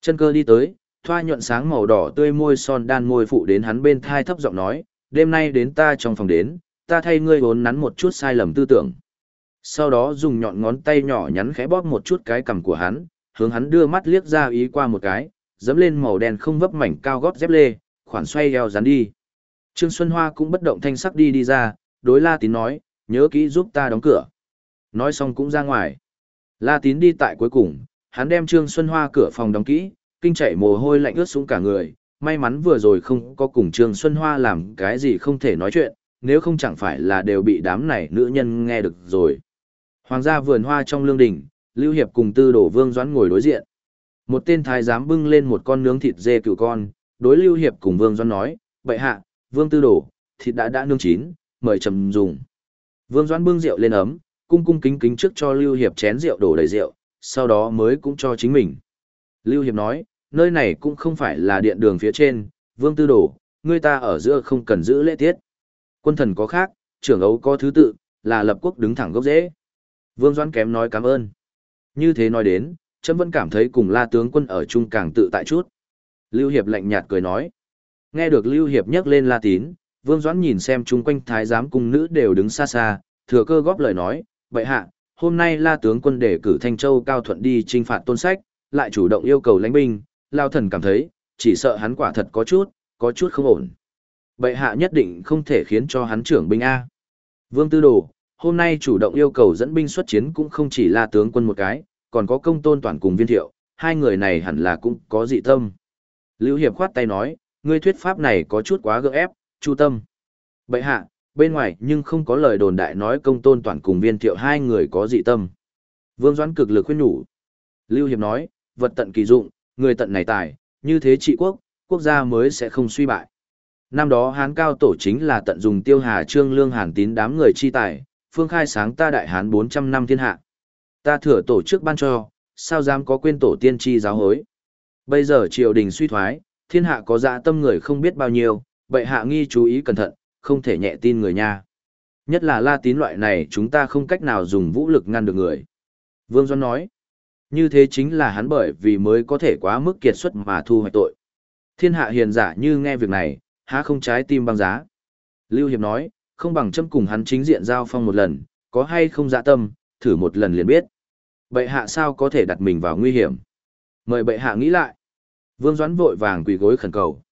Chân cơ đi tới, thoa nhuận sáng màu đỏ tươi môi son đan môi phụ đến hắn bên thai thấp giọng nói, đêm nay đến ta trong phòng đến, ta thay ngươi vốn nắn một chút sai lầm tư tưởng. Sau đó dùng nhọn ngón tay nhỏ nhắn khẽ bóp một chút cái cằm của hắn, hướng hắn đưa mắt liếc ra ý qua một cái, dẫm lên màu đen không vấp mảnh cao gót dép lê, khoản xoay eo dán đi. Trương Xuân Hoa cũng bất động thanh sắc đi đi ra, đối La Tín nói, nhớ kỹ giúp ta đóng cửa. Nói xong cũng ra ngoài. La Tín đi tại cuối cùng, hắn đem Trương Xuân Hoa cửa phòng đóng kỹ, kinh chảy mồ hôi lạnh ướt xuống cả người. May mắn vừa rồi không có cùng Trương Xuân Hoa làm cái gì không thể nói chuyện, nếu không chẳng phải là đều bị đám này nữ nhân nghe được rồi. Hoàng gia vườn hoa trong lương đình, Lưu Hiệp cùng tư đổ vương doãn ngồi đối diện. Một tên thái giám bưng lên một con nướng thịt dê cừu con, đối Lưu Hiệp cùng vương doãn nói, Bệ hạ, vương tư đổ, thịt đã đã nướng chín, mời trầm dùng. Vương doãn bưng rượu lên ấm, cung cung kính kính trước cho Lưu Hiệp chén rượu đổ đầy rượu, sau đó mới cũng cho chính mình. Lưu Hiệp nói, nơi này cũng không phải là điện đường phía trên, vương tư đổ, người ta ở giữa không cần giữ lễ tiết. Quân thần có khác, trưởng ấu có thứ tự, là lập quốc đứng thẳng gốc dễ. Vương Doãn kém nói cảm ơn. Như thế nói đến, Trâm vẫn cảm thấy cùng la tướng quân ở chung càng tự tại chút. Lưu Hiệp lạnh nhạt cười nói. Nghe được Lưu Hiệp nhắc lên la tín, Vương Doãn nhìn xem chung quanh thái giám cung nữ đều đứng xa xa, thừa cơ góp lời nói, vậy hạ, hôm nay la tướng quân để cử Thanh Châu Cao Thuận đi trinh phạt tôn sách, lại chủ động yêu cầu lãnh binh, lao thần cảm thấy, chỉ sợ hắn quả thật có chút, có chút không ổn. Bệ hạ nhất định không thể khiến cho hắn trưởng binh A. Vương Tư Đồ, hôm nay chủ động yêu cầu dẫn binh xuất chiến cũng không chỉ là tướng quân một cái, còn có công tôn toàn cùng viên thiệu, hai người này hẳn là cũng có dị tâm. Lưu Hiệp khoát tay nói, ngươi thuyết pháp này có chút quá gượng ép, chu tâm. Bệ hạ, bên ngoài nhưng không có lời đồn đại nói công tôn toàn cùng viên thiệu hai người có dị tâm. Vương Doãn cực lực khuyên nhủ. Lưu Hiệp nói, vật tận kỳ dụng, người tận này tài, như thế trị quốc, quốc gia mới sẽ không suy bại. Năm đó Hán cao tổ chính là tận dùng tiêu hà trương lương hàn tín đám người chi tài, phương khai sáng ta đại hán 400 năm thiên hạ. Ta thừa tổ chức ban cho, sao dám có quên tổ tiên tri giáo hối. Bây giờ triều đình suy thoái, thiên hạ có dạ tâm người không biết bao nhiêu, bệ hạ nghi chú ý cẩn thận, không thể nhẹ tin người nha. Nhất là la tín loại này chúng ta không cách nào dùng vũ lực ngăn được người. Vương Doan nói, như thế chính là hắn bởi vì mới có thể quá mức kiệt xuất mà thu hoạch tội. Thiên hạ hiền giả như nghe việc này, há không trái tim băng giá. Lưu Hiệp nói, không bằng châm cùng hắn chính diện giao phong một lần, có hay không dạ tâm, thử một lần liền biết. Bệ hạ sao có thể đặt mình vào nguy hiểm? Mời bệ hạ nghĩ lại. Vương Doãn vội vàng quỳ gối khẩn cầu.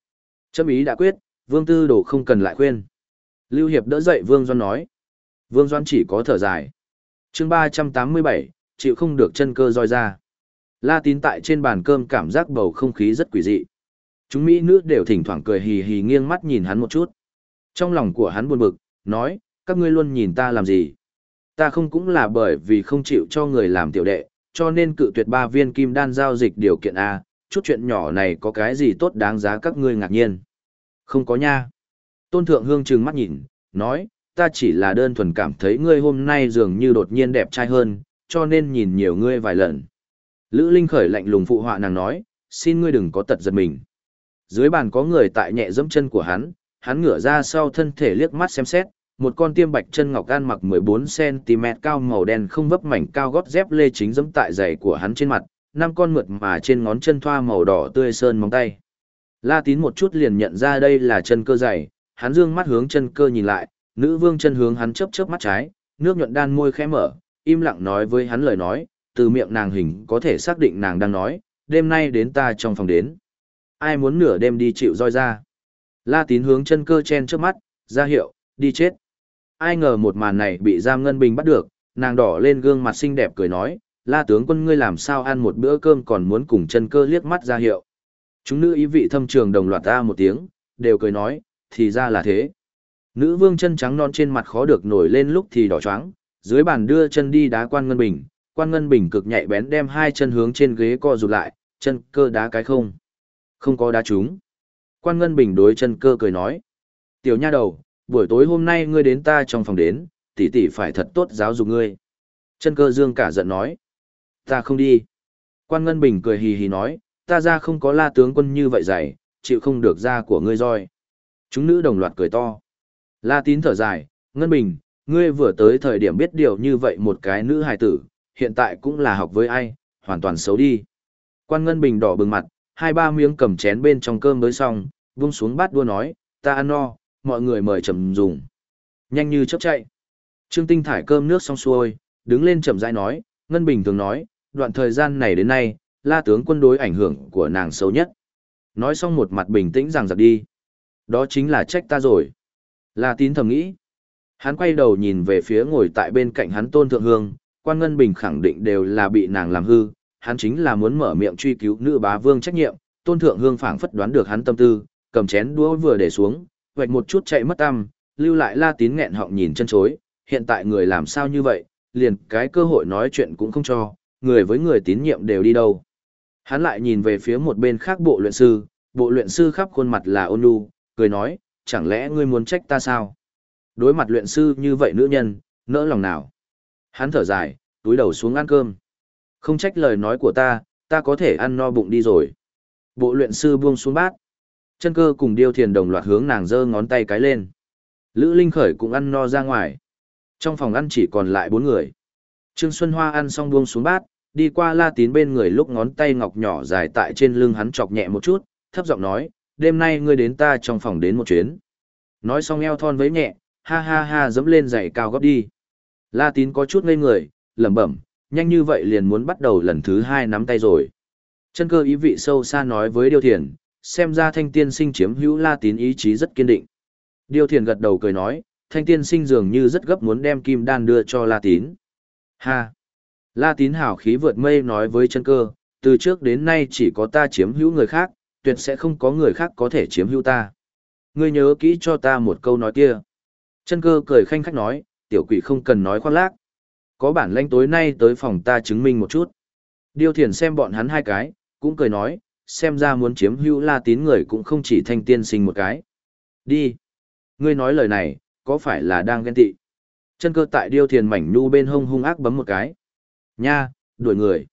Châm ý đã quyết, Vương Tư Đồ không cần lại khuyên. Lưu Hiệp đỡ dậy Vương Doãn nói. Vương Doãn chỉ có thở dài. chương 387, chịu không được chân cơ roi ra. La tín tại trên bàn cơm cảm giác bầu không khí rất quỷ dị. Chúng Mỹ nữ đều thỉnh thoảng cười hì hì nghiêng mắt nhìn hắn một chút. Trong lòng của hắn buồn bực, nói, các ngươi luôn nhìn ta làm gì? Ta không cũng là bởi vì không chịu cho người làm tiểu đệ, cho nên cự tuyệt ba viên kim đan giao dịch điều kiện A, chút chuyện nhỏ này có cái gì tốt đáng giá các ngươi ngạc nhiên. Không có nha. Tôn Thượng Hương trừng mắt nhìn, nói, ta chỉ là đơn thuần cảm thấy ngươi hôm nay dường như đột nhiên đẹp trai hơn, cho nên nhìn nhiều ngươi vài lần. Lữ Linh khởi lạnh lùng phụ họa nàng nói, xin ngươi đừng có tật giật mình. Dưới bàn có người tại nhẹ dẫm chân của hắn, hắn ngửa ra sau thân thể liếc mắt xem xét, một con tiêm bạch chân ngọc gan mặc 14cm cao màu đen không vấp mảnh cao gót dép lê chính dẫm tại giày của hắn trên mặt, năm con mượt mà trên ngón chân thoa màu đỏ tươi sơn móng tay. La tín một chút liền nhận ra đây là chân cơ giày, hắn dương mắt hướng chân cơ nhìn lại, nữ vương chân hướng hắn chớp chớp mắt trái, nước nhuận đan môi khẽ mở, im lặng nói với hắn lời nói, từ miệng nàng hình có thể xác định nàng đang nói, đêm nay đến ta trong phòng đến. Ai muốn nửa đêm đi chịu roi ra. La tín hướng chân cơ chen trước mắt, ra hiệu, đi chết. Ai ngờ một màn này bị giam ngân bình bắt được, nàng đỏ lên gương mặt xinh đẹp cười nói, la tướng quân ngươi làm sao ăn một bữa cơm còn muốn cùng chân cơ liếc mắt ra hiệu. Chúng nữ ý vị thâm trường đồng loạt ra một tiếng, đều cười nói, thì ra là thế. Nữ vương chân trắng non trên mặt khó được nổi lên lúc thì đỏ choáng, dưới bàn đưa chân đi đá quan ngân bình, quan ngân bình cực nhạy bén đem hai chân hướng trên ghế co rụt lại, chân cơ đá cái không. Không có đá chúng. Quan ngân bình đối chân cơ cười nói. Tiểu nha đầu, buổi tối hôm nay ngươi đến ta trong phòng đến, tỷ tỷ phải thật tốt giáo dục ngươi. Chân cơ dương cả giận nói. Ta không đi. Quan ngân bình cười hì hì nói, ta ra không có la tướng quân như vậy dày, chịu không được ra của ngươi roi. Chúng nữ đồng loạt cười to. La tín thở dài, ngân bình, ngươi vừa tới thời điểm biết điều như vậy một cái nữ hài tử, hiện tại cũng là học với ai, hoàn toàn xấu đi. Quan Ngân Bình đỏ bừng mặt, hai ba miếng cầm chén bên trong cơm mới xong, vung xuống bát đua nói, ta ăn no, mọi người mời chậm dùng. Nhanh như chớp chạy. Trương Tinh thải cơm nước xong xuôi, đứng lên chậm rãi nói, Ngân Bình thường nói, đoạn thời gian này đến nay, la tướng quân đối ảnh hưởng của nàng xấu nhất. Nói xong một mặt bình tĩnh rằng giặc đi. Đó chính là trách ta rồi. La tín thầm nghĩ. Hắn quay đầu nhìn về phía ngồi tại bên cạnh hắn tôn thượng hương, quan ngân bình khẳng định đều là bị nàng làm hư, hắn chính là muốn mở miệng truy cứu nữ bá vương trách nhiệm, tôn thượng hương phảng phất đoán được hắn tâm tư, cầm chén đũa vừa để xuống, vạch một chút chạy mất tăm, lưu lại la tín nghẹn họng nhìn chân chối, hiện tại người làm sao như vậy, liền cái cơ hội nói chuyện cũng không cho, người với người tín nhiệm đều đi đâu. Hắn lại nhìn về phía một bên khác bộ luyện sư, bộ luyện sư khắp khuôn mặt là ôn nhu, cười nói, chẳng lẽ ngươi muốn trách ta sao? Đối mặt luyện sư như vậy nữ nhân, nỡ lòng nào? Hắn thở dài, túi đầu xuống ăn cơm. Không trách lời nói của ta, ta có thể ăn no bụng đi rồi. Bộ luyện sư buông xuống bát. Chân cơ cùng điêu thiền đồng loạt hướng nàng giơ ngón tay cái lên. Lữ Linh Khởi cũng ăn no ra ngoài. Trong phòng ăn chỉ còn lại bốn người. Trương Xuân Hoa ăn xong buông xuống bát, đi qua la tín bên người lúc ngón tay ngọc nhỏ dài tại trên lưng hắn chọc nhẹ một chút, thấp giọng nói, đêm nay ngươi đến ta trong phòng đến một chuyến. Nói xong eo thon với nhẹ, ha ha ha dẫm lên giày cao gấp đi. La tín có chút ngây người, lẩm bẩm, nhanh như vậy liền muốn bắt đầu lần thứ hai nắm tay rồi. Chân cơ ý vị sâu xa nói với Điêu Thiền, xem ra thanh tiên sinh chiếm hữu La tín ý chí rất kiên định. Điêu Thiền gật đầu cười nói, thanh tiên sinh dường như rất gấp muốn đem kim đan đưa cho La tín. Ha! La tín hào khí vượt mây nói với chân cơ, từ trước đến nay chỉ có ta chiếm hữu người khác, tuyệt sẽ không có người khác có thể chiếm hữu ta. Ngươi nhớ kỹ cho ta một câu nói kia. Chân cơ cười khanh khách nói, tiểu quỷ không cần nói khoác lác. Có bản lãnh tối nay tới phòng ta chứng minh một chút. Điêu thiền xem bọn hắn hai cái, cũng cười nói, xem ra muốn chiếm hữu la tín người cũng không chỉ thanh tiên sinh một cái. Đi. Ngươi nói lời này, có phải là đang ghen tị? Chân cơ tại điêu thiền mảnh nhu bên hông hung ác bấm một cái. Nha, đuổi người.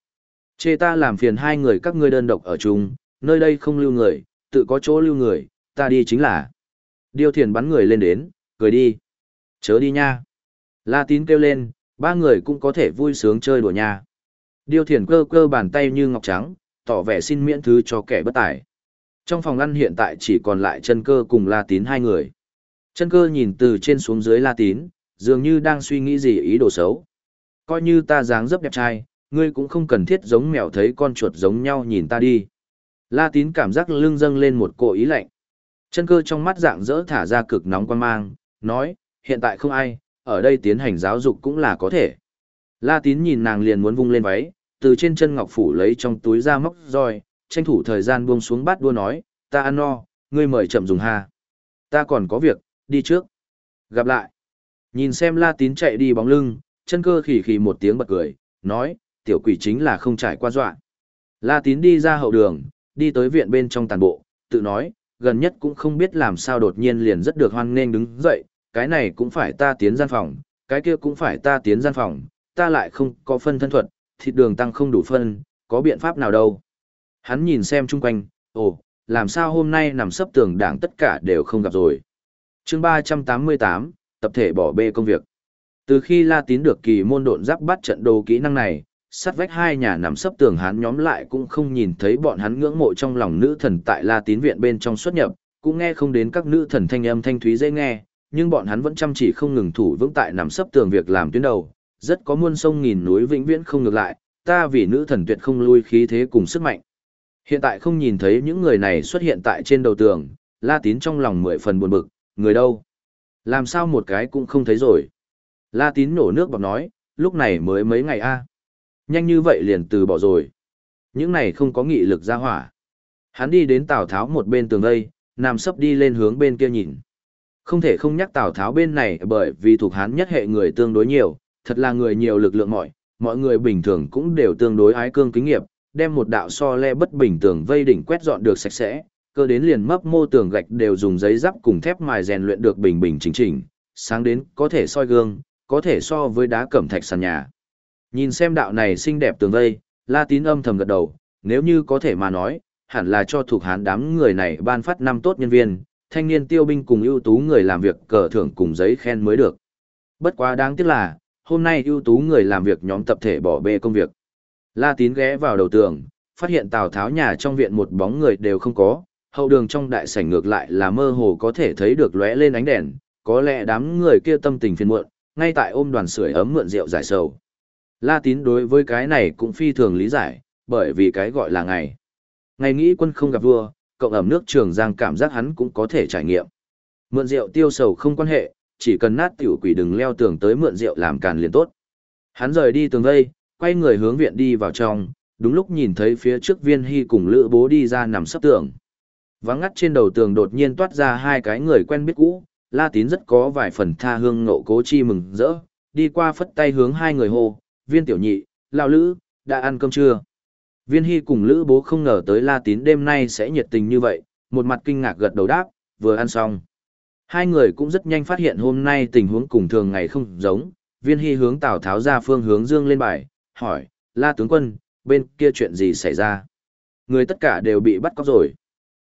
Chê ta làm phiền hai người các ngươi đơn độc ở chung, nơi đây không lưu người, tự có chỗ lưu người, ta đi chính là. Điêu thiền bắn người lên đến, cười đi. Chớ đi nha. La tín kêu lên, ba người cũng có thể vui sướng chơi đùa nha. Điêu thiền cơ cơ bàn tay như ngọc trắng, tỏ vẻ xin miễn thứ cho kẻ bất tài. Trong phòng ăn hiện tại chỉ còn lại chân cơ cùng La tín hai người. Chân cơ nhìn từ trên xuống dưới La tín, dường như đang suy nghĩ gì ý đồ xấu. Coi như ta dáng dấp đẹp trai, ngươi cũng không cần thiết giống mèo thấy con chuột giống nhau nhìn ta đi. La tín cảm giác lưng dâng lên một cỗ ý lạnh. Chân cơ trong mắt dạng dỡ thả ra cực nóng quan mang, nói, hiện tại không ai, ở đây tiến hành giáo dục cũng là có thể. La tín nhìn nàng liền muốn vung lên váy, từ trên chân ngọc phủ lấy trong túi ra móc roi, tranh thủ thời gian buông xuống bát đua nói, ta ăn no, ngươi mời chậm dùng ha. Ta còn có việc, đi trước. Gặp lại. Nhìn xem la tín chạy đi bóng lưng, chân cơ khỉ khỉ một tiếng bật cười, nói, tiểu quỷ chính là không trải qua dọa. La tín đi ra hậu đường, đi tới viện bên trong tàn bộ, tự nói, gần nhất cũng không biết làm sao đột nhiên liền rất được hoan nghênh đứng dậy, cái này cũng phải ta tiến gian phòng, cái kia cũng phải ta tiến gian phòng, ta lại không có phân thân thuật, thịt đường tăng không đủ phân, có biện pháp nào đâu. Hắn nhìn xem chung quanh, ồ, làm sao hôm nay nằm sấp tường đảng tất cả đều không gặp rồi. chương 388, tập thể bỏ bê công việc. Từ khi La Tín được kỳ môn độn giáp bắt trận đồ kỹ năng này, sát vách hai nhà nằm sấp tường hắn nhóm lại cũng không nhìn thấy bọn hắn ngưỡng mộ trong lòng nữ thần tại La Tín viện bên trong xuất nhập, cũng nghe không đến các nữ thần thanh âm thanh thúy dễ nghe, nhưng bọn hắn vẫn chăm chỉ không ngừng thủ vững tại nằm sấp tường việc làm tuyến đầu, rất có muôn sông nghìn núi vĩnh viễn không ngược lại, ta vì nữ thần tuyệt không lui khí thế cùng sức mạnh. Hiện tại không nhìn thấy những người này xuất hiện tại trên đầu tường, La Tín trong lòng mười phần buồn bực, người đâu? Làm sao một cái cũng không thấy rồi? La Tín nổ nước bọc nói, lúc này mới mấy ngày a Nhanh như vậy liền từ bỏ rồi. Những này không có nghị lực ra hỏa. Hắn đi đến Tào Tháo một bên tường đây, nằm sấp đi lên hướng bên kia nhìn. Không thể không nhắc Tào Tháo bên này bởi vì thuộc hắn nhất hệ người tương đối nhiều, thật là người nhiều lực lượng mọi, mọi người bình thường cũng đều tương đối ái cương kính nghiệp, đem một đạo so le bất bình tường vây đỉnh quét dọn được sạch sẽ, cơ đến liền mấp mô tường gạch đều dùng giấy giáp cùng thép mài rèn luyện được bình bình chính chỉnh, sáng đến có thể soi gương, có thể so với đá cẩm thạch sàn nhà. Nhìn xem đạo này xinh đẹp tường vây, La Tín âm thầm gật đầu, nếu như có thể mà nói, hẳn là cho thuộc hán đám người này ban phát năm tốt nhân viên, thanh niên tiêu binh cùng ưu tú người làm việc cờ thưởng cùng giấy khen mới được. Bất quá đáng tiếc là, hôm nay ưu tú người làm việc nhóm tập thể bỏ bê công việc. La Tín ghé vào đầu tường, phát hiện Tào Tháo nhà trong viện một bóng người đều không có, hậu đường trong đại sảnh ngược lại là mơ hồ có thể thấy được lóe lên ánh đèn, có lẽ đám người kia tâm tình phiền muộn, ngay tại ôm đoàn sưởi ấm mượn rượu giải sầu. La Tín đối với cái này cũng phi thường lý giải, bởi vì cái gọi là ngày. Ngày nghĩ quân không gặp vua, cộng ẩm nước trường giang cảm giác hắn cũng có thể trải nghiệm. Mượn rượu tiêu sầu không quan hệ, chỉ cần nát tiểu quỷ đừng leo tường tới mượn rượu làm càn liền tốt. Hắn rời đi tường vây, quay người hướng viện đi vào trong, đúng lúc nhìn thấy phía trước viên hy cùng lữ bố đi ra nằm sấp tường. Vắng ngắt trên đầu tường đột nhiên toát ra hai cái người quen biết cũ, La Tín rất có vài phần tha hương ngộ cố chi mừng rỡ, đi qua phất tay hướng hai người hô, viên tiểu nhị, lão lữ, đã ăn cơm chưa? Viên hy cùng lữ bố không ngờ tới La Tín đêm nay sẽ nhiệt tình như vậy, một mặt kinh ngạc gật đầu đáp, vừa ăn xong. Hai người cũng rất nhanh phát hiện hôm nay tình huống cùng thường ngày không giống, viên hy hướng Tào Tháo ra phương hướng dương lên bài, hỏi, La tướng quân, bên kia chuyện gì xảy ra? Người tất cả đều bị bắt cóc rồi.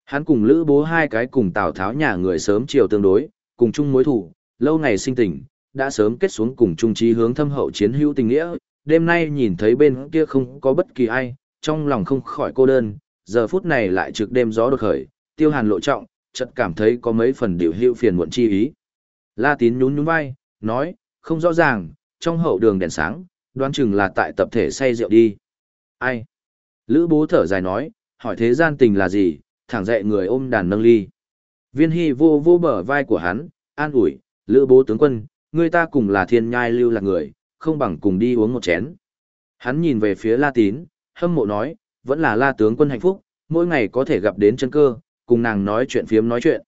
Hắn cùng lữ bố hai cái cùng Tào Tháo nhà người sớm chiều tương đối, cùng chung mối thủ, lâu ngày sinh tình, đã sớm kết xuống cùng chung trí hướng thâm hậu chiến hữu tình nghĩa, đêm nay nhìn thấy bên kia không có bất kỳ ai, trong lòng không khỏi cô đơn, giờ phút này lại trực đêm gió đột khởi, tiêu hàn lộ trọng, chợt cảm thấy có mấy phần điều hữu phiền muộn chi ý. La tín nhún nhún vai, nói, không rõ ràng, trong hậu đường đèn sáng, đoán chừng là tại tập thể say rượu đi. Ai? Lữ bố thở dài nói, hỏi thế gian tình là gì, thẳng dậy người ôm đàn nâng ly. Viên hy vô vô bờ vai của hắn, an ủi, lữ bố tướng quân, người ta cùng là thiên nhai lưu là người, không bằng cùng đi uống một chén. Hắn nhìn về phía la tín, hâm mộ nói, vẫn là la tướng quân hạnh phúc, mỗi ngày có thể gặp đến chân cơ, cùng nàng nói chuyện phiếm nói chuyện.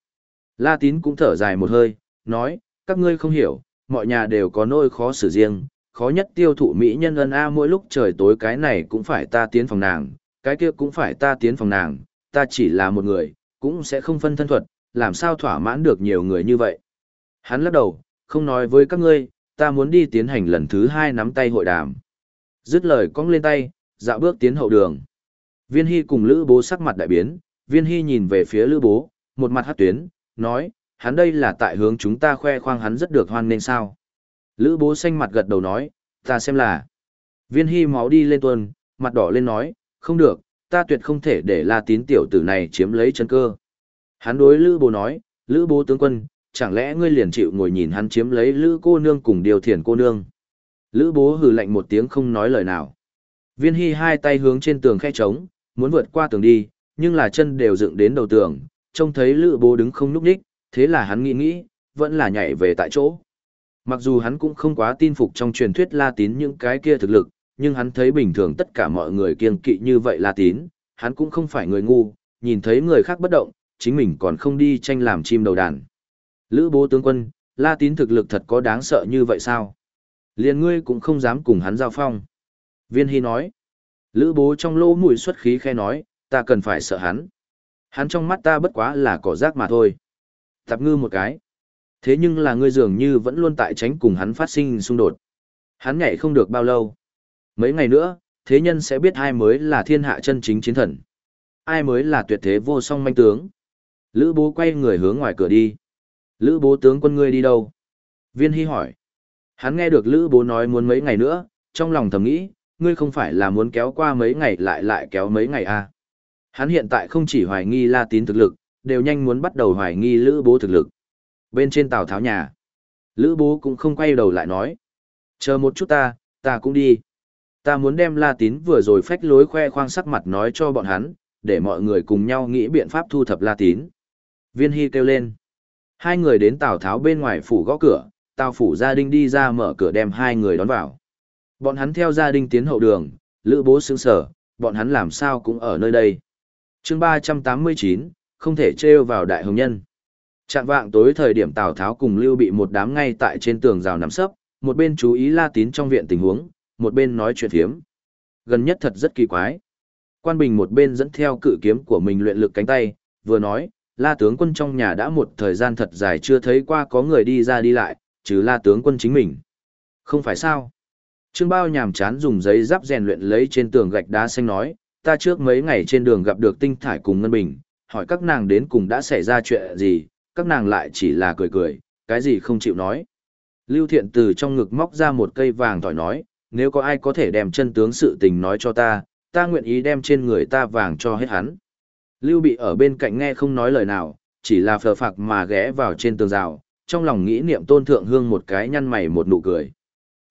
La tín cũng thở dài một hơi, nói, các ngươi không hiểu, mọi nhà đều có nỗi khó xử riêng, khó nhất tiêu thụ mỹ nhân ân a mỗi lúc trời tối cái này cũng phải ta tiến phòng nàng, cái kia cũng phải ta tiến phòng nàng, ta chỉ là một người, cũng sẽ không phân thân thuật, làm sao thỏa mãn được nhiều người như vậy. Hắn lắc đầu, không nói với các ngươi, ta muốn đi tiến hành lần thứ hai nắm tay hội đàm. Dứt lời cong lên tay, dạo bước tiến hậu đường. Viên Hy cùng Lữ Bố sắc mặt đại biến, Viên Hy nhìn về phía Lữ Bố, một mặt hát tuyến, nói, hắn đây là tại hướng chúng ta khoe khoang hắn rất được hoan nên sao. Lữ bố xanh mặt gật đầu nói, ta xem là. Viên hy máu đi lên tuần, mặt đỏ lên nói, không được, ta tuyệt không thể để la tín tiểu tử này chiếm lấy chân cơ. Hắn đối Lữ bố nói, Lữ bố tướng quân, chẳng lẽ ngươi liền chịu ngồi nhìn hắn chiếm lấy Lữ cô nương cùng điều thiền cô nương. Lữ bố hừ lạnh một tiếng không nói lời nào. Viên hy hai tay hướng trên tường khe trống, muốn vượt qua tường đi, nhưng là chân đều dựng đến đầu tường, trông thấy lữ bố đứng không núp đích, thế là hắn nghĩ nghĩ, vẫn là nhảy về tại chỗ. Mặc dù hắn cũng không quá tin phục trong truyền thuyết La Tín những cái kia thực lực, nhưng hắn thấy bình thường tất cả mọi người kiêng kỵ như vậy La Tín, hắn cũng không phải người ngu, nhìn thấy người khác bất động, chính mình còn không đi tranh làm chim đầu đàn. Lữ bố tướng quân, La Tín thực lực thật có đáng sợ như vậy sao? Liền ngươi cũng không dám cùng hắn giao phong. Viên Hy nói. Lữ bố trong lỗ mũi xuất khí khe nói, ta cần phải sợ hắn. Hắn trong mắt ta bất quá là cỏ rác mà thôi. Tạp ngư một cái. Thế nhưng là ngươi dường như vẫn luôn tại tránh cùng hắn phát sinh xung đột. Hắn nhảy không được bao lâu. Mấy ngày nữa, thế nhân sẽ biết ai mới là thiên hạ chân chính chiến thần. Ai mới là tuyệt thế vô song manh tướng. Lữ bố quay người hướng ngoài cửa đi. Lữ bố tướng quân ngươi đi đâu? Viên Hy hỏi. Hắn nghe được Lữ bố nói muốn mấy ngày nữa, trong lòng thầm nghĩ, ngươi không phải là muốn kéo qua mấy ngày lại lại kéo mấy ngày à. Hắn hiện tại không chỉ hoài nghi La Tín thực lực, đều nhanh muốn bắt đầu hoài nghi Lữ bố thực lực. Bên trên tàu tháo nhà, Lữ bố cũng không quay đầu lại nói. Chờ một chút ta, ta cũng đi. Ta muốn đem La Tín vừa rồi phách lối khoe khoang sắc mặt nói cho bọn hắn, để mọi người cùng nhau nghĩ biện pháp thu thập La Tín. Viên Hy kêu lên. Hai người đến Tào Tháo bên ngoài phủ gõ cửa, Tào phủ gia đình đi ra mở cửa đem hai người đón vào. Bọn hắn theo gia đình tiến hậu đường, lữ bố sướng sở, bọn hắn làm sao cũng ở nơi đây chương ba trăm tám mươi chín không thể trêu vào đại hồng nhân. Trạng vạng tối thời điểm Tào Tháo cùng Lưu bị một đám ngay tại trên tường rào nắm sấp, một bên chú ý La Tín trong viện tình huống, một bên nói chuyện hiếm Gần nhất thật rất kỳ quái. Quan Bình một bên dẫn theo cự kiếm của mình luyện lực cánh tay, vừa nói, La tướng quân trong nhà đã một thời gian thật dài chưa thấy qua có người đi ra đi lại, trừ La tướng quân chính mình. Không phải sao? Trương Bao nhàm chán dùng giấy giáp rèn luyện lấy trên tường gạch đá xanh nói, ta trước mấy ngày trên đường gặp được Tinh Thải cùng Ngân Bình, hỏi các nàng đến cùng đã xảy ra chuyện gì, các nàng lại chỉ là cười cười, cái gì không chịu nói. Lưu Thiện từ trong ngực móc ra một cây vàng tỏi nói, nếu có ai có thể đem chân tướng sự tình nói cho ta, ta nguyện ý đem trên người ta vàng cho hết hắn. Lưu bị ở bên cạnh nghe không nói lời nào, chỉ là phờ phạc mà ghé vào trên tường rào, trong lòng nghĩ niệm tôn thượng hương một cái nhăn mày một nụ cười.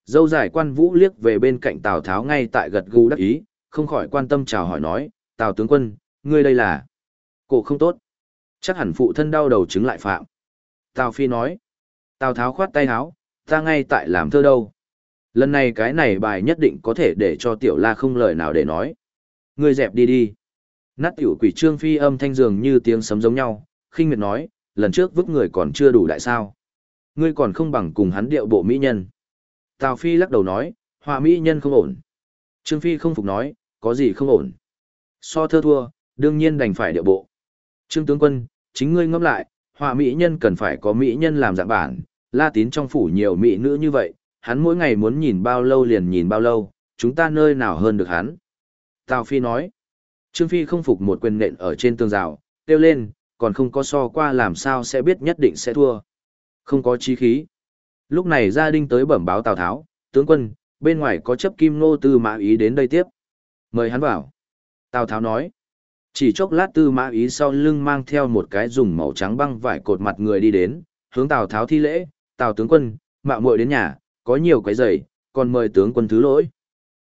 Dâu dài quan vũ liếc về bên cạnh Tào Tháo ngay tại gật gù đắc ý, không khỏi quan tâm chào hỏi nói, Tào tướng quân, ngươi đây là... Cổ không tốt. Chắc hẳn phụ thân đau đầu chứng lại phạm. Tào Phi nói. Tào Tháo khoát tay háo, ta ngay tại làm thơ đâu. Lần này cái này bài nhất định có thể để cho tiểu la không lời nào để nói. Ngươi dẹp đi đi. Nát tiểu quỷ trương phi âm thanh dường như tiếng sấm giống nhau, khinh miệt nói, lần trước vứt người còn chưa đủ đại sao. Ngươi còn không bằng cùng hắn điệu bộ mỹ nhân. Tào Phi lắc đầu nói, họa mỹ nhân không ổn. Trương Phi không phục nói, có gì không ổn. So thơ thua, đương nhiên đành phải điệu bộ. Trương tướng quân, chính ngươi ngẫm lại, họa mỹ nhân cần phải có mỹ nhân làm dạng bản, la tín trong phủ nhiều mỹ nữ như vậy, hắn mỗi ngày muốn nhìn bao lâu liền nhìn bao lâu, chúng ta nơi nào hơn được hắn. Tào Phi nói, Trương Phi không phục một quyền nện ở trên tường rào, kêu lên, còn không có so qua làm sao sẽ biết nhất định sẽ thua. Không có chí khí. Lúc này gia đình tới bẩm báo Tào Tháo, tướng quân, bên ngoài có chấp kim nô tư mã ý đến đây tiếp. Mời hắn vào. Tào Tháo nói. Chỉ chốc lát tư mã ý sau lưng mang theo một cái dùng màu trắng băng vải cột mặt người đi đến, hướng Tào Tháo thi lễ, Tào tướng quân, mạo muội đến nhà, có nhiều cái giày, còn mời tướng quân thứ lỗi.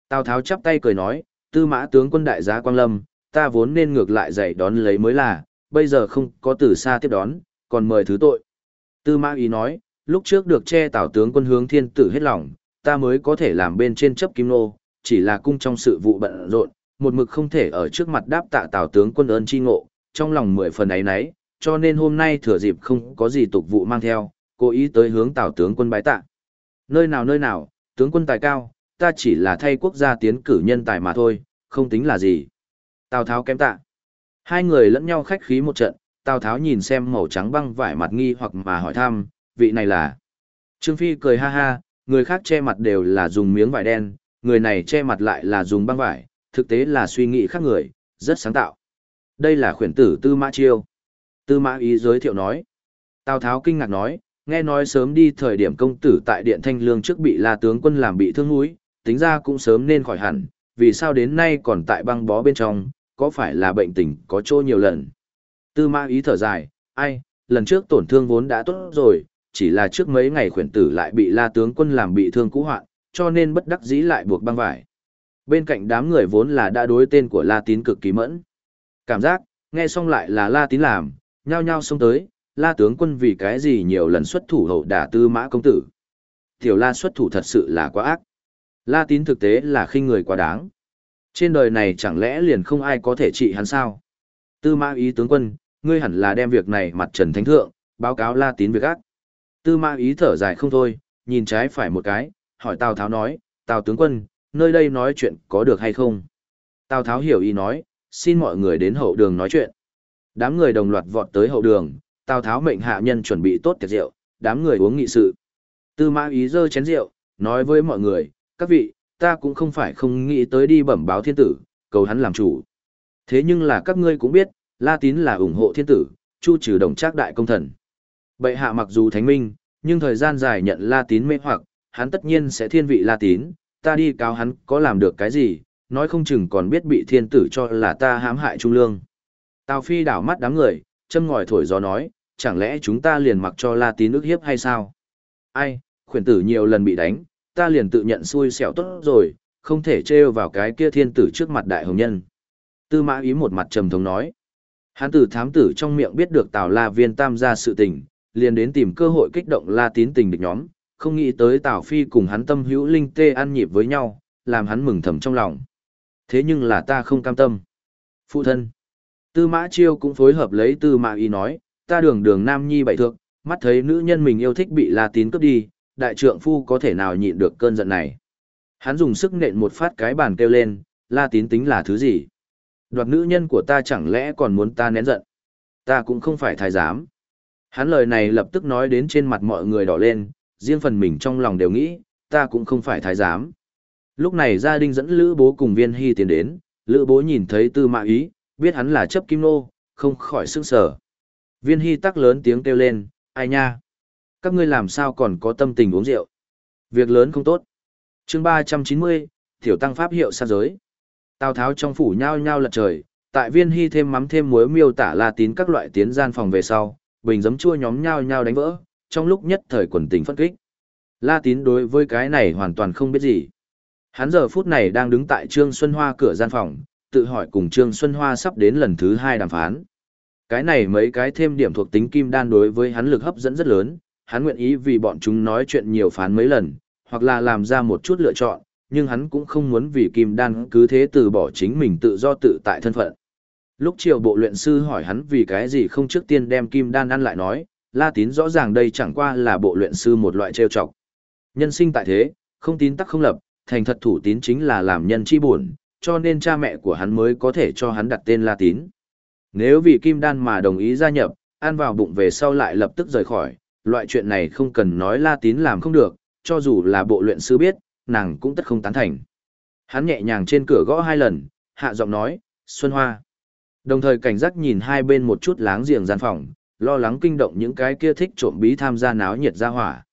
Tào Tháo chắp tay cười nói, tư mã tướng quân đại giá Quang Lâm, ta vốn nên ngược lại dạy đón lấy mới là, bây giờ không có từ xa tiếp đón, còn mời thứ tội. Tư mã ý nói, lúc trước được che Tào tướng quân hướng thiên tử hết lòng, ta mới có thể làm bên trên chấp kim nô, chỉ là cung trong sự vụ bận rộn, một mực không thể ở trước mặt đáp tạ tào tướng quân ơn chi ngộ, trong lòng mười phần ấy nấy, cho nên hôm nay thừa dịp không có gì tục vụ mang theo, cố ý tới hướng tào tướng quân bái tạ. Nơi nào nơi nào, tướng quân tài cao, ta chỉ là thay quốc gia tiến cử nhân tài mà thôi, không tính là gì. Tào Tháo kém tạ. Hai người lẫn nhau khách khí một trận, Tào Tháo nhìn xem màu trắng băng vải mặt nghi hoặc mà hỏi thăm, vị này là. Trương Phi cười ha ha, người khác che mặt đều là dùng miếng vải đen, người này che mặt lại là dùng băng vải, thực tế là suy nghĩ khác người, rất sáng tạo. Đây là khuyển tử Tư Mã Chiêu. Tư Mã Ý giới thiệu nói. Tào Tháo kinh ngạc nói, nghe nói sớm đi thời điểm công tử tại điện thanh lương trước bị la tướng quân làm bị thương mũi, tính ra cũng sớm nên khỏi hẳn, vì sao đến nay còn tại băng bó bên trong, có phải là bệnh tình có chỗ nhiều lần. Tư mã ý thở dài, ai, lần trước tổn thương vốn đã tốt rồi, chỉ là trước mấy ngày khuyển tử lại bị la tướng quân làm bị thương cũ hoạn, cho nên bất đắc dĩ lại buộc băng vải. Bên cạnh đám người vốn là đã đối tên của La Tín cực kỳ mẫn. Cảm giác, nghe xong lại là La Tín làm, nhao nhao xông tới, La tướng quân vì cái gì nhiều lần xuất thủ hậu đả tư mã công tử. Tiểu La xuất thủ thật sự là quá ác. La Tín thực tế là khinh người quá đáng. Trên đời này chẳng lẽ liền không ai có thể trị hắn sao? Tư mã ý tướng quân, ngươi hẳn là đem việc này mặt trần thánh thượng, báo cáo La Tín việc ác. Tư mã ý thở dài không thôi, nhìn trái phải một cái, hỏi Tào Tháo nói, Tào tướng quân, nơi đây nói chuyện có được hay không? Tào Tháo hiểu ý nói, xin mọi người đến hậu đường nói chuyện. Đám người đồng loạt vọt tới hậu đường, Tào Tháo mệnh hạ nhân chuẩn bị tốt tiệc rượu, đám người uống nghị sự. Tư mã ý dơ chén rượu, nói với mọi người, các vị, ta cũng không phải không nghĩ tới đi bẩm báo thiên tử, cầu hắn làm chủ. Thế nhưng là các ngươi cũng biết, La Tín là ủng hộ thiên tử, chu trừ đồng trác đại công thần. Bệ hạ mặc dù thánh minh, nhưng thời gian dài nhận La Tín mê hoặc, hắn tất nhiên sẽ thiên vị La Tín, ta đi cáo hắn có làm được cái gì, nói không chừng còn biết bị thiên tử cho là ta hãm hại trung lương. Tào Phi đảo mắt đám người, châm ngòi thổi gió nói, chẳng lẽ chúng ta liền mặc cho La Tín ức hiếp hay sao? Ai, khuyển tử nhiều lần bị đánh, ta liền tự nhận xui xẻo tốt rồi, không thể trêu vào cái kia thiên tử trước mặt đại hồng nhân. Tư mã ý một mặt trầm thống nói. Hán tử thám tử trong miệng biết được Tào La Viên tam ra sự tình, liền đến tìm cơ hội kích động La Tín tình địch nhóm, không nghĩ tới Tào Phi cùng hắn tâm hữu linh tê ăn nhịp với nhau, làm hắn mừng thầm trong lòng. Thế nhưng là ta không cam tâm. Phụ thân. Tư Mã Chiêu cũng phối hợp lấy Tư Mã Y nói, ta đường đường nam nhi bảy thượng, mắt thấy nữ nhân mình yêu thích bị La Tín cướp đi, đại trượng phu có thể nào nhịn được cơn giận này. Hắn dùng sức nện một phát cái bàn kêu lên, La Tín tính là thứ gì? Đoạt nữ nhân của ta chẳng lẽ còn muốn ta nén giận? Ta cũng không phải thái giám. Hắn lời này lập tức nói đến trên mặt mọi người đỏ lên, riêng phần mình trong lòng đều nghĩ, ta cũng không phải thái giám. Lúc này gia đình dẫn Lữ Bố cùng Viên Hy tiến đến, Lữ Bố nhìn thấy Tư Mã Ý, biết hắn là chấp kim nô, không khỏi sức sở. Viên Hy tắc lớn tiếng kêu lên, ai nha? Các ngươi làm sao còn có tâm tình uống rượu? Việc lớn không tốt. chương 390, Tiểu Tăng Pháp hiệu xa giới. Tào Tháo trong phủ nhao nhao lật trời, tại Viên Hy thêm mắm thêm muối miêu tả La Tín các loại tiến gian phòng về sau, bình giấm chua nhóm nhao nhao đánh vỡ, trong lúc nhất thời quần tình phân kích. La Tín đối với cái này hoàn toàn không biết gì. Hắn giờ phút này đang đứng tại Trương Xuân Hoa cửa gian phòng, tự hỏi cùng Trương Xuân Hoa sắp đến lần thứ hai đàm phán. Cái này mấy cái thêm điểm thuộc tính kim đan đối với hắn lực hấp dẫn rất lớn, hắn nguyện ý vì bọn chúng nói chuyện nhiều phán mấy lần, hoặc là làm ra một chút lựa chọn, nhưng hắn cũng không muốn vì kim đan cứ thế từ bỏ chính mình tự do tự tại thân phận. Lúc chiều bộ luyện sư hỏi hắn vì cái gì không trước tiên đem kim đan ăn lại nói, La Tín rõ ràng đây chẳng qua là bộ luyện sư một loại trêu chọc. Nhân sinh tại thế, không tín tắc không lập, thành thật thủ tín chính là làm nhân chi buồn, cho nên cha mẹ của hắn mới có thể cho hắn đặt tên La Tín. Nếu vì kim đan mà đồng ý gia nhập, ăn vào bụng về sau lại lập tức rời khỏi, loại chuyện này không cần nói La Tín làm không được, cho dù là bộ luyện sư biết, nàng cũng tất không tán thành. Hắn nhẹ nhàng trên cửa gõ hai lần, hạ giọng nói, Xuân Hoa. Đồng thời cảnh giác nhìn hai bên một chút láng giềng gian phòng, lo lắng kinh động những cái kia thích trộm bí tham gia náo nhiệt ra hỏa.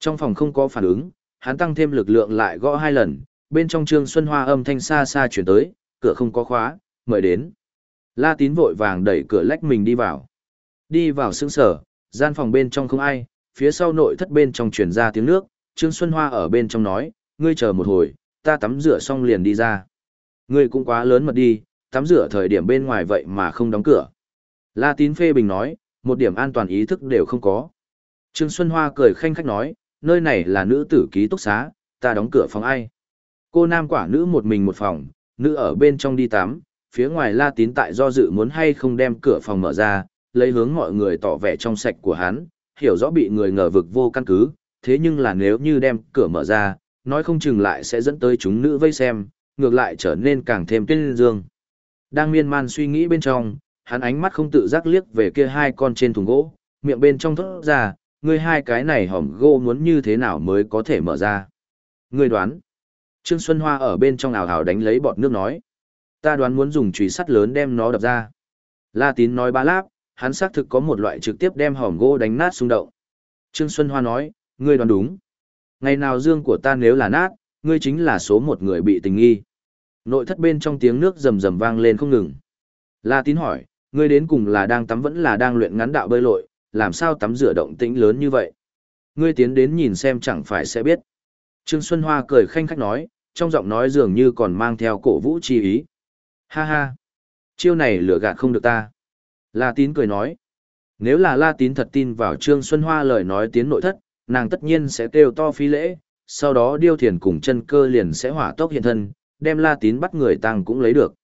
Trong phòng không có phản ứng, hắn tăng thêm lực lượng lại gõ hai lần, bên trong Trương Xuân Hoa âm thanh xa xa chuyển tới, cửa không có khóa, mời đến. La Tín vội vàng đẩy cửa lách mình đi vào. Đi vào sững sở, gian phòng bên trong không ai, phía sau nội thất bên trong truyền ra tiếng nước, Trương Xuân Hoa ở bên trong nói, ngươi chờ một hồi, ta tắm rửa xong liền đi ra. Ngươi cũng quá lớn mật đi, tắm rửa thời điểm bên ngoài vậy mà không đóng cửa. La Tín phê bình nói, một điểm an toàn ý thức đều không có. Trương Xuân Hoa cười khanh khách nói, nơi này là nữ tử ký túc xá, ta đóng cửa phòng ai. Cô nam quả nữ một mình một phòng, nữ ở bên trong đi tắm, phía ngoài La Tín tại do dự muốn hay không đem cửa phòng mở ra, lấy hướng mọi người tỏ vẻ trong sạch của hắn, hiểu rõ bị người ngờ vực vô căn cứ, thế nhưng là nếu như đem cửa mở ra, nói không chừng lại sẽ dẫn tới chúng nữ vây xem, ngược lại trở nên càng thêm tuyên dương. Đang miên man suy nghĩ bên trong, hắn ánh mắt không tự giác liếc về kia hai con trên thùng gỗ, miệng bên trong thốt ra, ngươi hai cái này hỏng gỗ muốn như thế nào mới có thể mở ra. Ngươi đoán. Trương Xuân Hoa ở bên trong ảo ảo đánh lấy bọt nước nói. Ta đoán muốn dùng chùy sắt lớn đem nó đập ra. La Tín nói ba láp, hắn xác thực có một loại trực tiếp đem hòm gỗ đánh nát xung động. Trương Xuân Hoa nói, ngươi đoán đúng. Ngày nào dương của ta nếu là nát, ngươi chính là số một người bị tình nghi. Nội thất bên trong tiếng nước rầm rầm vang lên không ngừng. La tín hỏi, ngươi đến cùng là đang tắm vẫn là đang luyện ngắn đạo bơi lội, làm sao tắm rửa động tĩnh lớn như vậy? Ngươi tiến đến nhìn xem chẳng phải sẽ biết. Trương Xuân Hoa cười khanh khách nói, trong giọng nói dường như còn mang theo cổ vũ chi ý. Ha ha! Chiêu này lửa gạt không được ta. La tín cười nói. Nếu là La tín thật tin vào Trương Xuân Hoa lời nói tiến nội thất, nàng tất nhiên sẽ kêu to phi lễ, sau đó điêu thiền cùng chân cơ liền sẽ hỏa tốc hiện thân, đem La tín bắt người tăng cũng lấy được.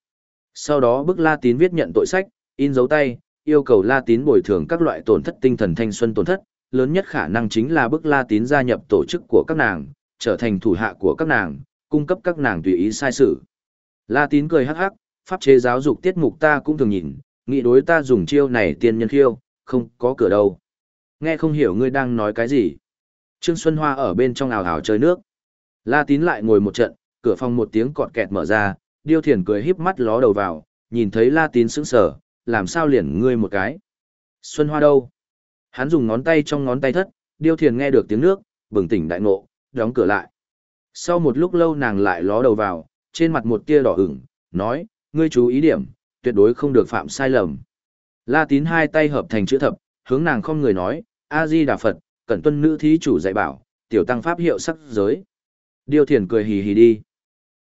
Sau đó bức La tín viết nhận tội sách, in dấu tay, yêu cầu La tín bồi thường các loại tổn thất tinh thần thanh xuân tổn thất, lớn nhất khả năng chính là bức La tín gia nhập tổ chức của các nàng, trở thành thủ hạ của các nàng, cung cấp các nàng tùy ý sai sự. La tín cười hắc hắc, pháp chế giáo dục tiết mục ta cũng thường nhìn, nghĩ đối ta dùng chiêu này tiên nhân khiêu, không có cửa đâu. Nghe không hiểu ngươi đang nói cái gì. Trương Xuân Hoa ở bên trong ảo ảo chơi nước. La tín lại ngồi một trận, cửa phòng một tiếng cọt kẹt mở ra, điêu thiền cười híp mắt ló đầu vào, nhìn thấy La tín sững sờ, làm sao liền ngươi một cái. Xuân Hoa đâu? Hắn dùng ngón tay trong ngón tay thất, điêu thiền nghe được tiếng nước, bừng tỉnh đại ngộ, đóng cửa lại. Sau một lúc lâu nàng lại ló đầu vào, trên mặt một tia đỏ ửng, nói, ngươi chú ý điểm, tuyệt đối không được phạm sai lầm. La tín hai tay hợp thành chữ thập, hướng nàng không người nói, A-di Đà Phật, cẩn tuân nữ thí chủ dạy bảo, tiểu tăng pháp hiệu sắc giới. Điêu thiền cười hì hì đi.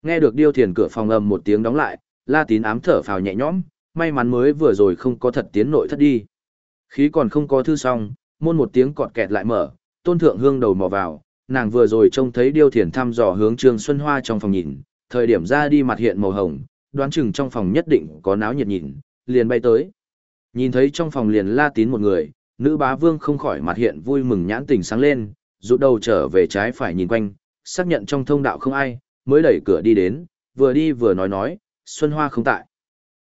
Nghe được điêu thiền cửa phòng ầm một tiếng đóng lại, la tín ám thở phào nhẹ nhõm, may mắn mới vừa rồi không có thật tiến nội thất đi. Khí còn không có thư xong, môn một tiếng cọt kẹt lại mở, tôn thượng hương đầu mò vào, nàng vừa rồi trông thấy điêu thiền thăm dò hướng trương xuân hoa trong phòng nhìn, thời điểm ra đi mặt hiện màu hồng, đoán chừng trong phòng nhất định có náo nhiệt nhìn, liền bay tới. Nhìn thấy trong phòng liền la tín một người, nữ bá vương không khỏi mặt hiện vui mừng nhãn tình sáng lên, rụt đầu trở về trái phải nhìn quanh, xác nhận trong thông đạo không ai, mới đẩy cửa đi đến, vừa đi vừa nói nói, Xuân Hoa không tại.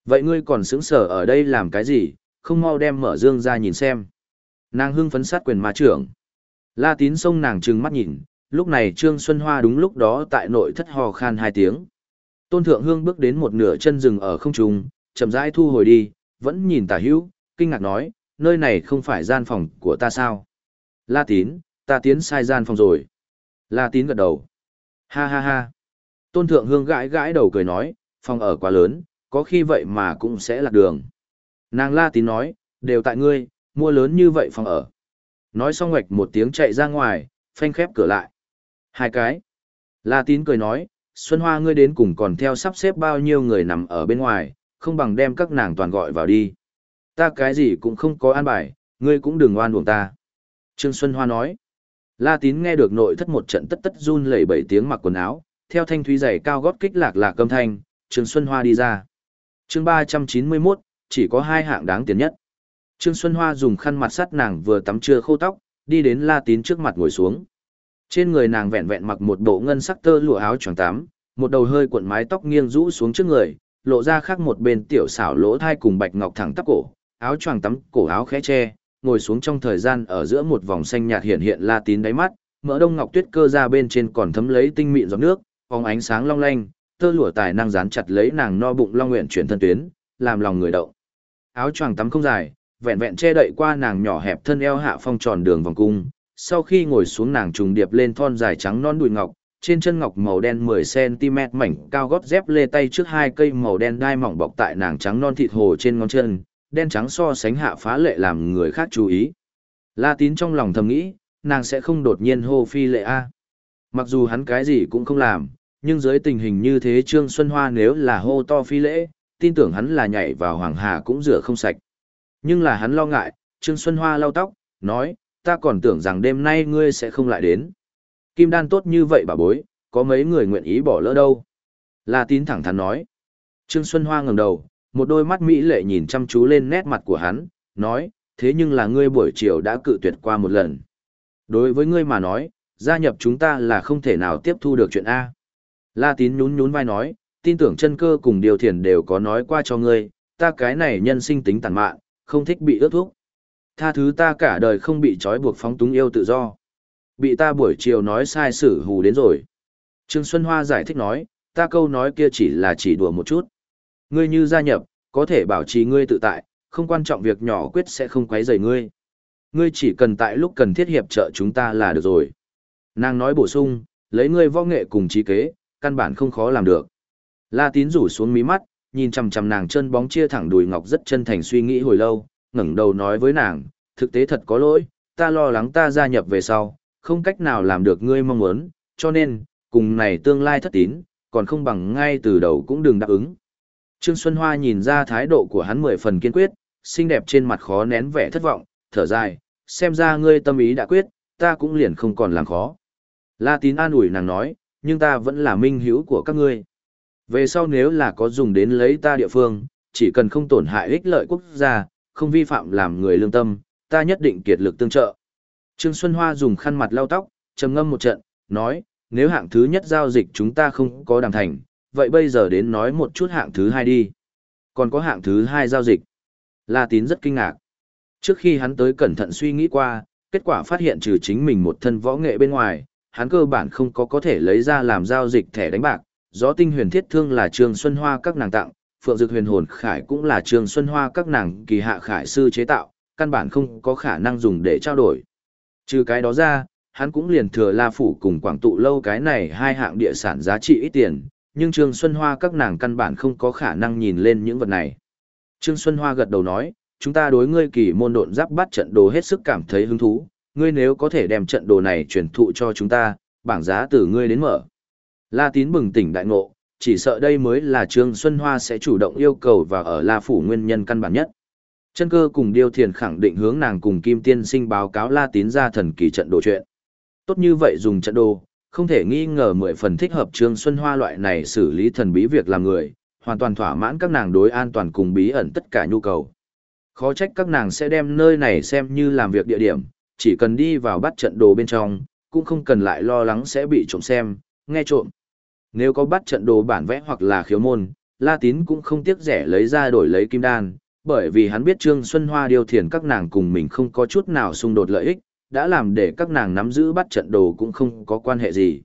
Vậy ngươi còn sững sở ở đây làm cái gì, không mau đem mở dương ra nhìn xem. Nàng hưng phấn sát quyền ma trưởng. La tín xông nàng trừng mắt nhìn, lúc này Trương Xuân Hoa đúng lúc đó tại nội thất hò khan hai tiếng. Tôn Thượng Hương bước đến một nửa chân rừng ở không trung, chậm rãi thu hồi đi, vẫn nhìn tả hữu, kinh ngạc nói, nơi này không phải gian phòng của ta sao? La tín, ta tiến sai gian phòng rồi. La tín gật đầu. Ha ha ha. Tôn Thượng Hương gãi gãi đầu cười nói, phòng ở quá lớn, có khi vậy mà cũng sẽ lạc đường. Nàng La tín nói, đều tại ngươi, mua lớn như vậy phòng ở. Nói xong ngoạch một tiếng chạy ra ngoài, phanh khép cửa lại. Hai cái. La tín cười nói, Xuân Hoa ngươi đến cùng còn theo sắp xếp bao nhiêu người nằm ở bên ngoài, không bằng đem các nàng toàn gọi vào đi. Ta cái gì cũng không có an bài, ngươi cũng đừng oan uổng ta. Trương Xuân Hoa nói. La Tín nghe được nội thất một trận tất tất run lẩy bẩy tiếng mặc quần áo, theo thanh thúy giày cao gót kích lạc lạc âm thanh, Trương Xuân Hoa đi ra. Chương 391, chỉ có hai hạng đáng tiền nhất. Trương Xuân Hoa dùng khăn mặt sắt nàng vừa tắm chưa khô tóc, đi đến La Tín trước mặt ngồi xuống. Trên người nàng vẹn vẹn mặc một bộ ngân sắc tơ lụa áo choàng tắm, một đầu hơi cuộn mái tóc nghiêng rũ xuống trước người, lộ ra khác một bên tiểu xảo lỗ thai cùng bạch ngọc thẳng tắp cổ, áo choàng tắm, cổ áo khẽ che, ngồi xuống trong thời gian ở giữa một vòng xanh nhạt hiện hiện la tín đáy mắt, mỡ đông ngọc tuyết cơ ra bên trên còn thấm lấy tinh mịn giọt nước, phóng ánh sáng long lanh, tơ lụa tài năng dán chặt lấy nàng no bụng long nguyện chuyển thân tuyến, làm lòng người động. Áo choàng tắm không dài, vẹn vẹn che đậy qua nàng nhỏ hẹp thân eo hạ phong tròn đường vòng cung, sau khi ngồi xuống nàng trùng điệp lên thon dài trắng non đùi ngọc, trên chân ngọc màu đen 10cm mảnh cao gót dép lê tay trước hai cây màu đen đai mỏng bọc tại nàng trắng non thịt hồ trên ngón chân, đen trắng so sánh hạ phá lệ làm người khác chú ý. La tín trong lòng thầm nghĩ, nàng sẽ không đột nhiên hô phi lệ A. Mặc dù hắn cái gì cũng không làm, nhưng dưới tình hình như thế Trương Xuân Hoa nếu là hô to phi lễ, tin tưởng hắn là nhảy vào hoàng hà cũng rửa không sạch. Nhưng là hắn lo ngại, Trương Xuân Hoa lau tóc, nói, ta còn tưởng rằng đêm nay ngươi sẽ không lại đến. Kim đan tốt như vậy bà bối, có mấy người nguyện ý bỏ lỡ đâu. La tín thẳng thắn nói. Trương Xuân Hoa ngẩng đầu, một đôi mắt mỹ lệ nhìn chăm chú lên nét mặt của hắn, nói, thế nhưng là ngươi buổi chiều đã cự tuyệt qua một lần. Đối với ngươi mà nói, gia nhập chúng ta là không thể nào tiếp thu được chuyện A. La tín nhún nhún vai nói, tin tưởng chân cơ cùng điều thiền đều có nói qua cho ngươi, ta cái này nhân sinh tính tàn mạn, không thích bị ước thúc. Tha thứ ta cả đời không bị trói buộc phóng túng yêu tự do. Bị ta buổi chiều nói sai sử hù đến rồi. Trương Xuân Hoa giải thích nói, ta câu nói kia chỉ là chỉ đùa một chút. Ngươi như gia nhập, có thể bảo trì ngươi tự tại, không quan trọng việc nhỏ quyết sẽ không quấy rầy ngươi. Ngươi chỉ cần tại lúc cần thiết hiệp trợ chúng ta là được rồi. Nàng nói bổ sung, lấy ngươi võ nghệ cùng trí kế, căn bản không khó làm được. La tín rủ xuống mí mắt, nhìn chằm chằm nàng chân bóng chia thẳng đùi ngọc rất chân thành suy nghĩ hồi lâu, ngẩng đầu nói với nàng, thực tế thật có lỗi, ta lo lắng ta gia nhập về sau, không cách nào làm được ngươi mong muốn, cho nên, cùng này tương lai thất tín, còn không bằng ngay từ đầu cũng đừng đáp ứng. Trương Xuân Hoa nhìn ra thái độ của hắn mười phần kiên quyết, xinh đẹp trên mặt khó nén vẻ thất vọng, thở dài, xem ra ngươi tâm ý đã quyết, ta cũng liền không còn làm khó. La tín an ủi nàng nói, nhưng ta vẫn là minh hữu của các ngươi. Về sau nếu là có dùng đến lấy ta địa phương, chỉ cần không tổn hại ích lợi quốc gia, không vi phạm làm người lương tâm, ta nhất định kiệt lực tương trợ. Trương Xuân Hoa dùng khăn mặt lau tóc, trầm ngâm một trận, nói, nếu hạng thứ nhất giao dịch chúng ta không có đàm thành, vậy bây giờ đến nói một chút hạng thứ hai đi. Còn có hạng thứ hai giao dịch. La Tín rất kinh ngạc. Trước khi hắn tới cẩn thận suy nghĩ qua, kết quả phát hiện trừ chính mình một thân võ nghệ bên ngoài, hắn cơ bản không có có thể lấy ra làm giao dịch thẻ đánh bạc. Gió tinh huyền thiết thương là Trương Xuân Hoa các nàng tặng, Phượng Dực huyền hồn khải cũng là Trương Xuân Hoa các nàng kỳ hạ khải sư chế tạo, căn bản không có khả năng dùng để trao đổi. Trừ cái đó ra, hắn cũng liền thừa La Phủ cùng Quảng Tụ Lâu cái này hai hạng địa sản giá trị ít tiền, nhưng Trương Xuân Hoa các nàng căn bản không có khả năng nhìn lên những vật này. Trương Xuân Hoa gật đầu nói, chúng ta đối ngươi kỳ môn độn giáp bắt trận đồ hết sức cảm thấy hứng thú, ngươi nếu có thể đem trận đồ này truyền thụ cho chúng ta, bảng giá từ ngươi đến mở. La Tín bừng tỉnh đại ngộ, chỉ sợ đây mới là Trương Xuân Hoa sẽ chủ động yêu cầu và ở La Phủ nguyên nhân căn bản nhất. Chân cơ cùng Điêu Thiền khẳng định hướng nàng cùng Kim Tiên Sinh báo cáo La Tín ra thần kỳ trận đồ chuyện. Tốt như vậy dùng trận đồ, không thể nghi ngờ mười phần thích hợp Trương Xuân Hoa loại này xử lý thần bí việc làm người, hoàn toàn thỏa mãn các nàng đối an toàn cùng bí ẩn tất cả nhu cầu. Khó trách các nàng sẽ đem nơi này xem như làm việc địa điểm, chỉ cần đi vào bắt trận đồ bên trong, cũng không cần lại lo lắng sẽ bị trộm xem, nghe trộm. Nếu có bắt trận đồ bản vẽ hoặc là khiếu môn, La Tín cũng không tiếc rẻ lấy ra đổi lấy kim đan, bởi vì hắn biết Trương Xuân Hoa điều thiền các nàng cùng mình không có chút nào xung đột lợi ích, đã làm để các nàng nắm giữ bắt trận đồ cũng không có quan hệ gì.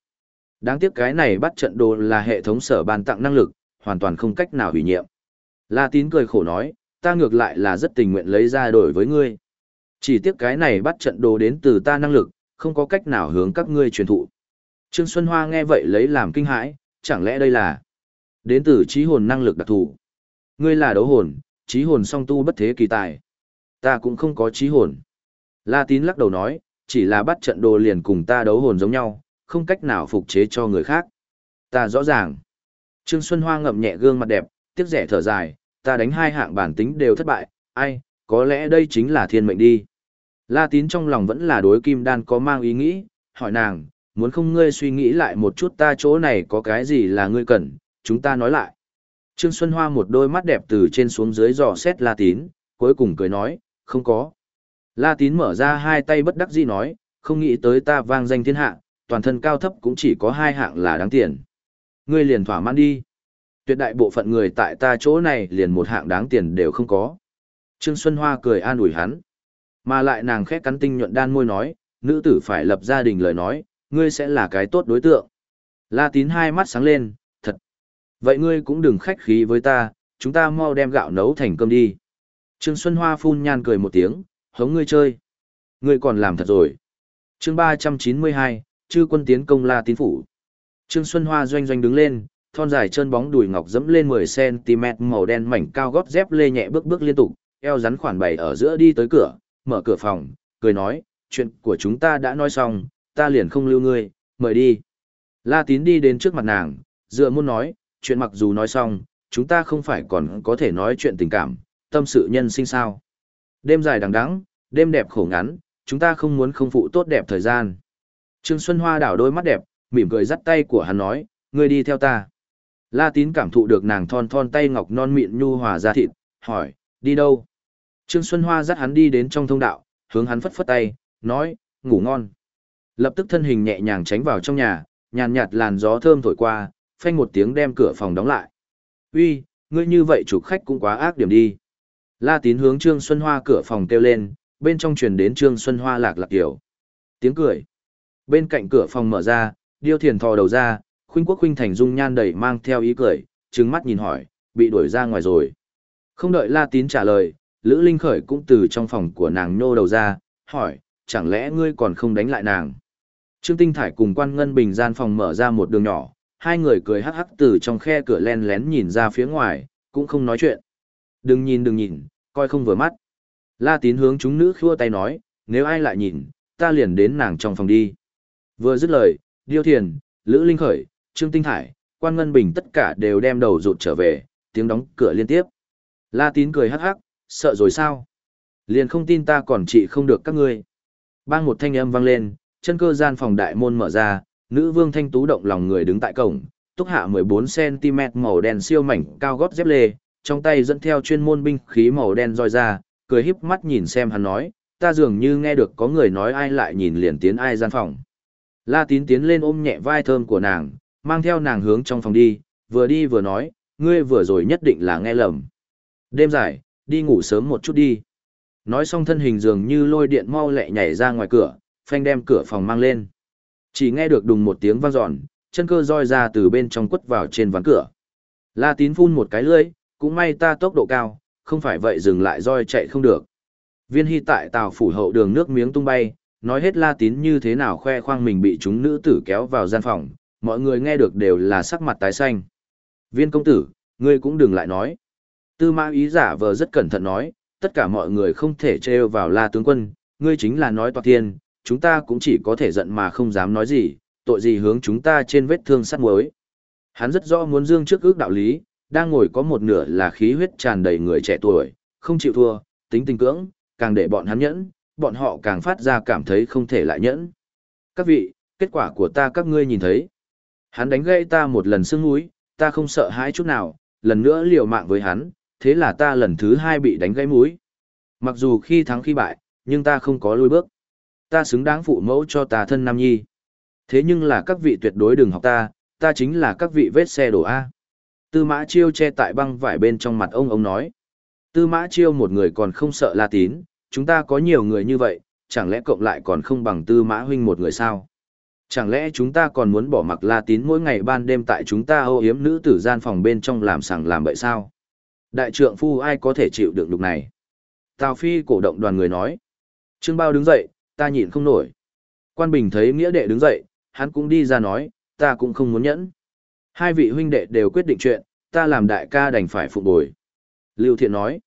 Đáng tiếc cái này bắt trận đồ là hệ thống sở ban tặng năng lực, hoàn toàn không cách nào hủy nhiệm. La Tín cười khổ nói, ta ngược lại là rất tình nguyện lấy ra đổi với ngươi. Chỉ tiếc cái này bắt trận đồ đến từ ta năng lực, không có cách nào hướng các ngươi truyền thụ. Trương Xuân Hoa nghe vậy lấy làm kinh hãi, chẳng lẽ đây là đến từ trí hồn năng lực đặc thù. Ngươi là đấu hồn, trí hồn song tu bất thế kỳ tài. Ta cũng không có trí hồn. La Tín lắc đầu nói, chỉ là bắt trận đồ liền cùng ta đấu hồn giống nhau, không cách nào phục chế cho người khác. Ta rõ ràng. Trương Xuân Hoa ngậm nhẹ gương mặt đẹp, tiếc rẻ thở dài, ta đánh hai hạng bản tính đều thất bại, ai, có lẽ đây chính là thiên mệnh đi. La Tín trong lòng vẫn là đối Kim Đan có mang ý nghĩ, hỏi nàng, muốn không ngươi suy nghĩ lại một chút ta chỗ này có cái gì là ngươi cần, chúng ta nói lại. Trương Xuân Hoa một đôi mắt đẹp từ trên xuống dưới dò xét La Tín, cuối cùng cười nói, không có. La Tín mở ra hai tay bất đắc dĩ nói, không nghĩ tới ta vang danh thiên hạ, toàn thân cao thấp cũng chỉ có hai hạng là đáng tiền. Ngươi liền thỏa mãn đi. Tuyệt đại bộ phận người tại ta chỗ này liền một hạng đáng tiền đều không có. Trương Xuân Hoa cười an ủi hắn. Mà lại nàng khẽ cắn tinh nhuận đan môi nói, nữ tử phải lập gia đình lời nói, ngươi sẽ là cái tốt đối tượng. La tín hai mắt sáng lên, thật. Vậy ngươi cũng đừng khách khí với ta, chúng ta mau đem gạo nấu thành cơm đi. Trương Xuân Hoa phun nhan cười một tiếng, hống ngươi chơi. Ngươi còn làm thật rồi. chương 392, chư quân tiến công La tín phủ. Trương Xuân Hoa doanh doanh đứng lên, thon dài chân bóng đùi ngọc dẫm lên 10cm màu đen mảnh cao gót dép lê nhẹ bước bước liên tục, eo rắn khoản bày ở giữa đi tới cửa, mở cửa phòng, cười nói, chuyện của chúng ta đã nói xong, ta liền không lưu ngươi, mời đi. La tín đi đến trước mặt nàng, dựa muốn nói, chuyện mặc dù nói xong, chúng ta không phải còn có thể nói chuyện tình cảm, tâm sự nhân sinh sao. Đêm dài đằng đẵng, đêm đẹp khổ ngắn, chúng ta không muốn không phụ tốt đẹp thời gian. Trương Xuân Hoa đảo đôi mắt đẹp, mỉm cười dắt tay của hắn nói, ngươi đi theo ta. La tín cảm thụ được nàng thon thon tay ngọc non mịn nhu hòa ra thịt, hỏi, đi đâu? Trương Xuân Hoa dắt hắn đi đến trong thông đạo, hướng hắn phất phất tay, nói, ngủ ngon. Lập tức thân hình nhẹ nhàng tránh vào trong nhà, nhàn nhạt làn gió thơm thổi qua, phanh một tiếng đem cửa phòng đóng lại. Uy, ngươi như vậy chủ khách cũng quá ác điểm đi. La tín hướng Trương Xuân Hoa cửa phòng kêu lên, bên trong truyền đến Trương Xuân Hoa lạc lạc kiểu. Tiếng cười. Bên cạnh cửa phòng mở ra, điêu thiền thò đầu ra, khuynh quốc khuynh thành dung nhan đầy mang theo ý cười, trừng mắt nhìn hỏi, bị đuổi ra ngoài rồi. Không đợi La Tín trả lời, Lữ Linh Khởi cũng từ trong phòng của nàng nhô đầu ra, hỏi, chẳng lẽ ngươi còn không đánh lại nàng? Trương Tinh Thải cùng quan ngân bình gian phòng mở ra một đường nhỏ, hai người cười hắc hắc từ trong khe cửa len lén nhìn ra phía ngoài, cũng không nói chuyện. Đừng nhìn đừng nhìn, coi không vừa mắt. La tín hướng chúng nữ khua tay nói, nếu ai lại nhìn, ta liền đến nàng trong phòng đi. Vừa dứt lời, Điêu Thiền, Lữ Linh Khởi, Trương Tinh Thải, Quan Ngân Bình tất cả đều đem đầu rụt trở về, tiếng đóng cửa liên tiếp. La tín cười hắc hắc, sợ rồi sao? Liền không tin ta còn trị không được các ngươi. Bang một thanh âm vang lên, chân cơ gian phòng đại môn mở ra, nữ vương thanh tú động lòng người đứng tại cổng, túc hạ 14cm màu đen siêu mảnh cao gót dép lê, trong tay dẫn theo chuyên môn binh khí màu đen roi ra, cười híp mắt nhìn xem hắn nói, ta dường như nghe được có người nói ai lại nhìn liền tiến ai gian phòng. La tín tiến lên ôm nhẹ vai thơm của nàng, mang theo nàng hướng trong phòng đi, vừa đi vừa nói, ngươi vừa rồi nhất định là nghe lầm. Đêm dài, đi ngủ sớm một chút đi. Nói xong thân hình dường như lôi điện mau lẹ nhảy ra ngoài cửa, phanh đem cửa phòng mang lên. Chỉ nghe được đùng một tiếng vang dọn, chân cơ roi ra từ bên trong quất vào trên ván cửa. La tín phun một cái lưỡi, cũng may ta tốc độ cao, không phải vậy dừng lại roi chạy không được. Viên hy tại tàu phủ hậu đường nước miếng tung bay, nói hết la tín như thế nào khoe khoang mình bị chúng nữ tử kéo vào gian phòng, mọi người nghe được đều là sắc mặt tái xanh. Viên công tử, ngươi cũng đừng lại nói. Tư mã ý giả vờ rất cẩn thận nói, tất cả mọi người không thể trêu vào la tướng quân, ngươi chính là nói toạc thiên, chúng ta cũng chỉ có thể giận mà không dám nói gì, tội gì hướng chúng ta trên vết thương sắt muối. Hắn rất rõ muốn dương trước ước đạo lý, đang ngồi có một nửa là khí huyết tràn đầy người trẻ tuổi, không chịu thua, tính tình cưỡng, càng để bọn hắn nhẫn, bọn họ càng phát ra cảm thấy không thể lại nhẫn. Các vị, kết quả của ta các ngươi nhìn thấy. Hắn đánh gây ta một lần xương mũi, ta không sợ hãi chút nào, lần nữa liều mạng với hắn, thế là ta lần thứ hai bị đánh gãy mũi. Mặc dù khi thắng khi bại, nhưng ta không có lùi bước. Ta xứng đáng phụ mẫu cho ta thân Nam Nhi. Thế nhưng là các vị tuyệt đối đừng học ta, ta chính là các vị vết xe đổ A. Tư mã chiêu che tại băng vải bên trong mặt ông ông nói. Tư mã chiêu một người còn không sợ la tín, chúng ta có nhiều người như vậy, chẳng lẽ cộng lại còn không bằng tư mã huynh một người sao? Chẳng lẽ chúng ta còn muốn bỏ mặc la tín mỗi ngày ban đêm tại chúng ta ô hiếm nữ tử gian phòng bên trong làm sàng làm bậy sao? Đại trượng phu ai có thể chịu được lục này? Tào Phi cổ động đoàn người nói. Trương Bao đứng dậy, ta nhịn không nổi. Quan Bình thấy nghĩa đệ đứng dậy, hắn cũng đi ra nói, ta cũng không muốn nhẫn. Hai vị huynh đệ đều quyết định chuyện, ta làm đại ca đành phải phụ bồi. Lưu Thiện nói,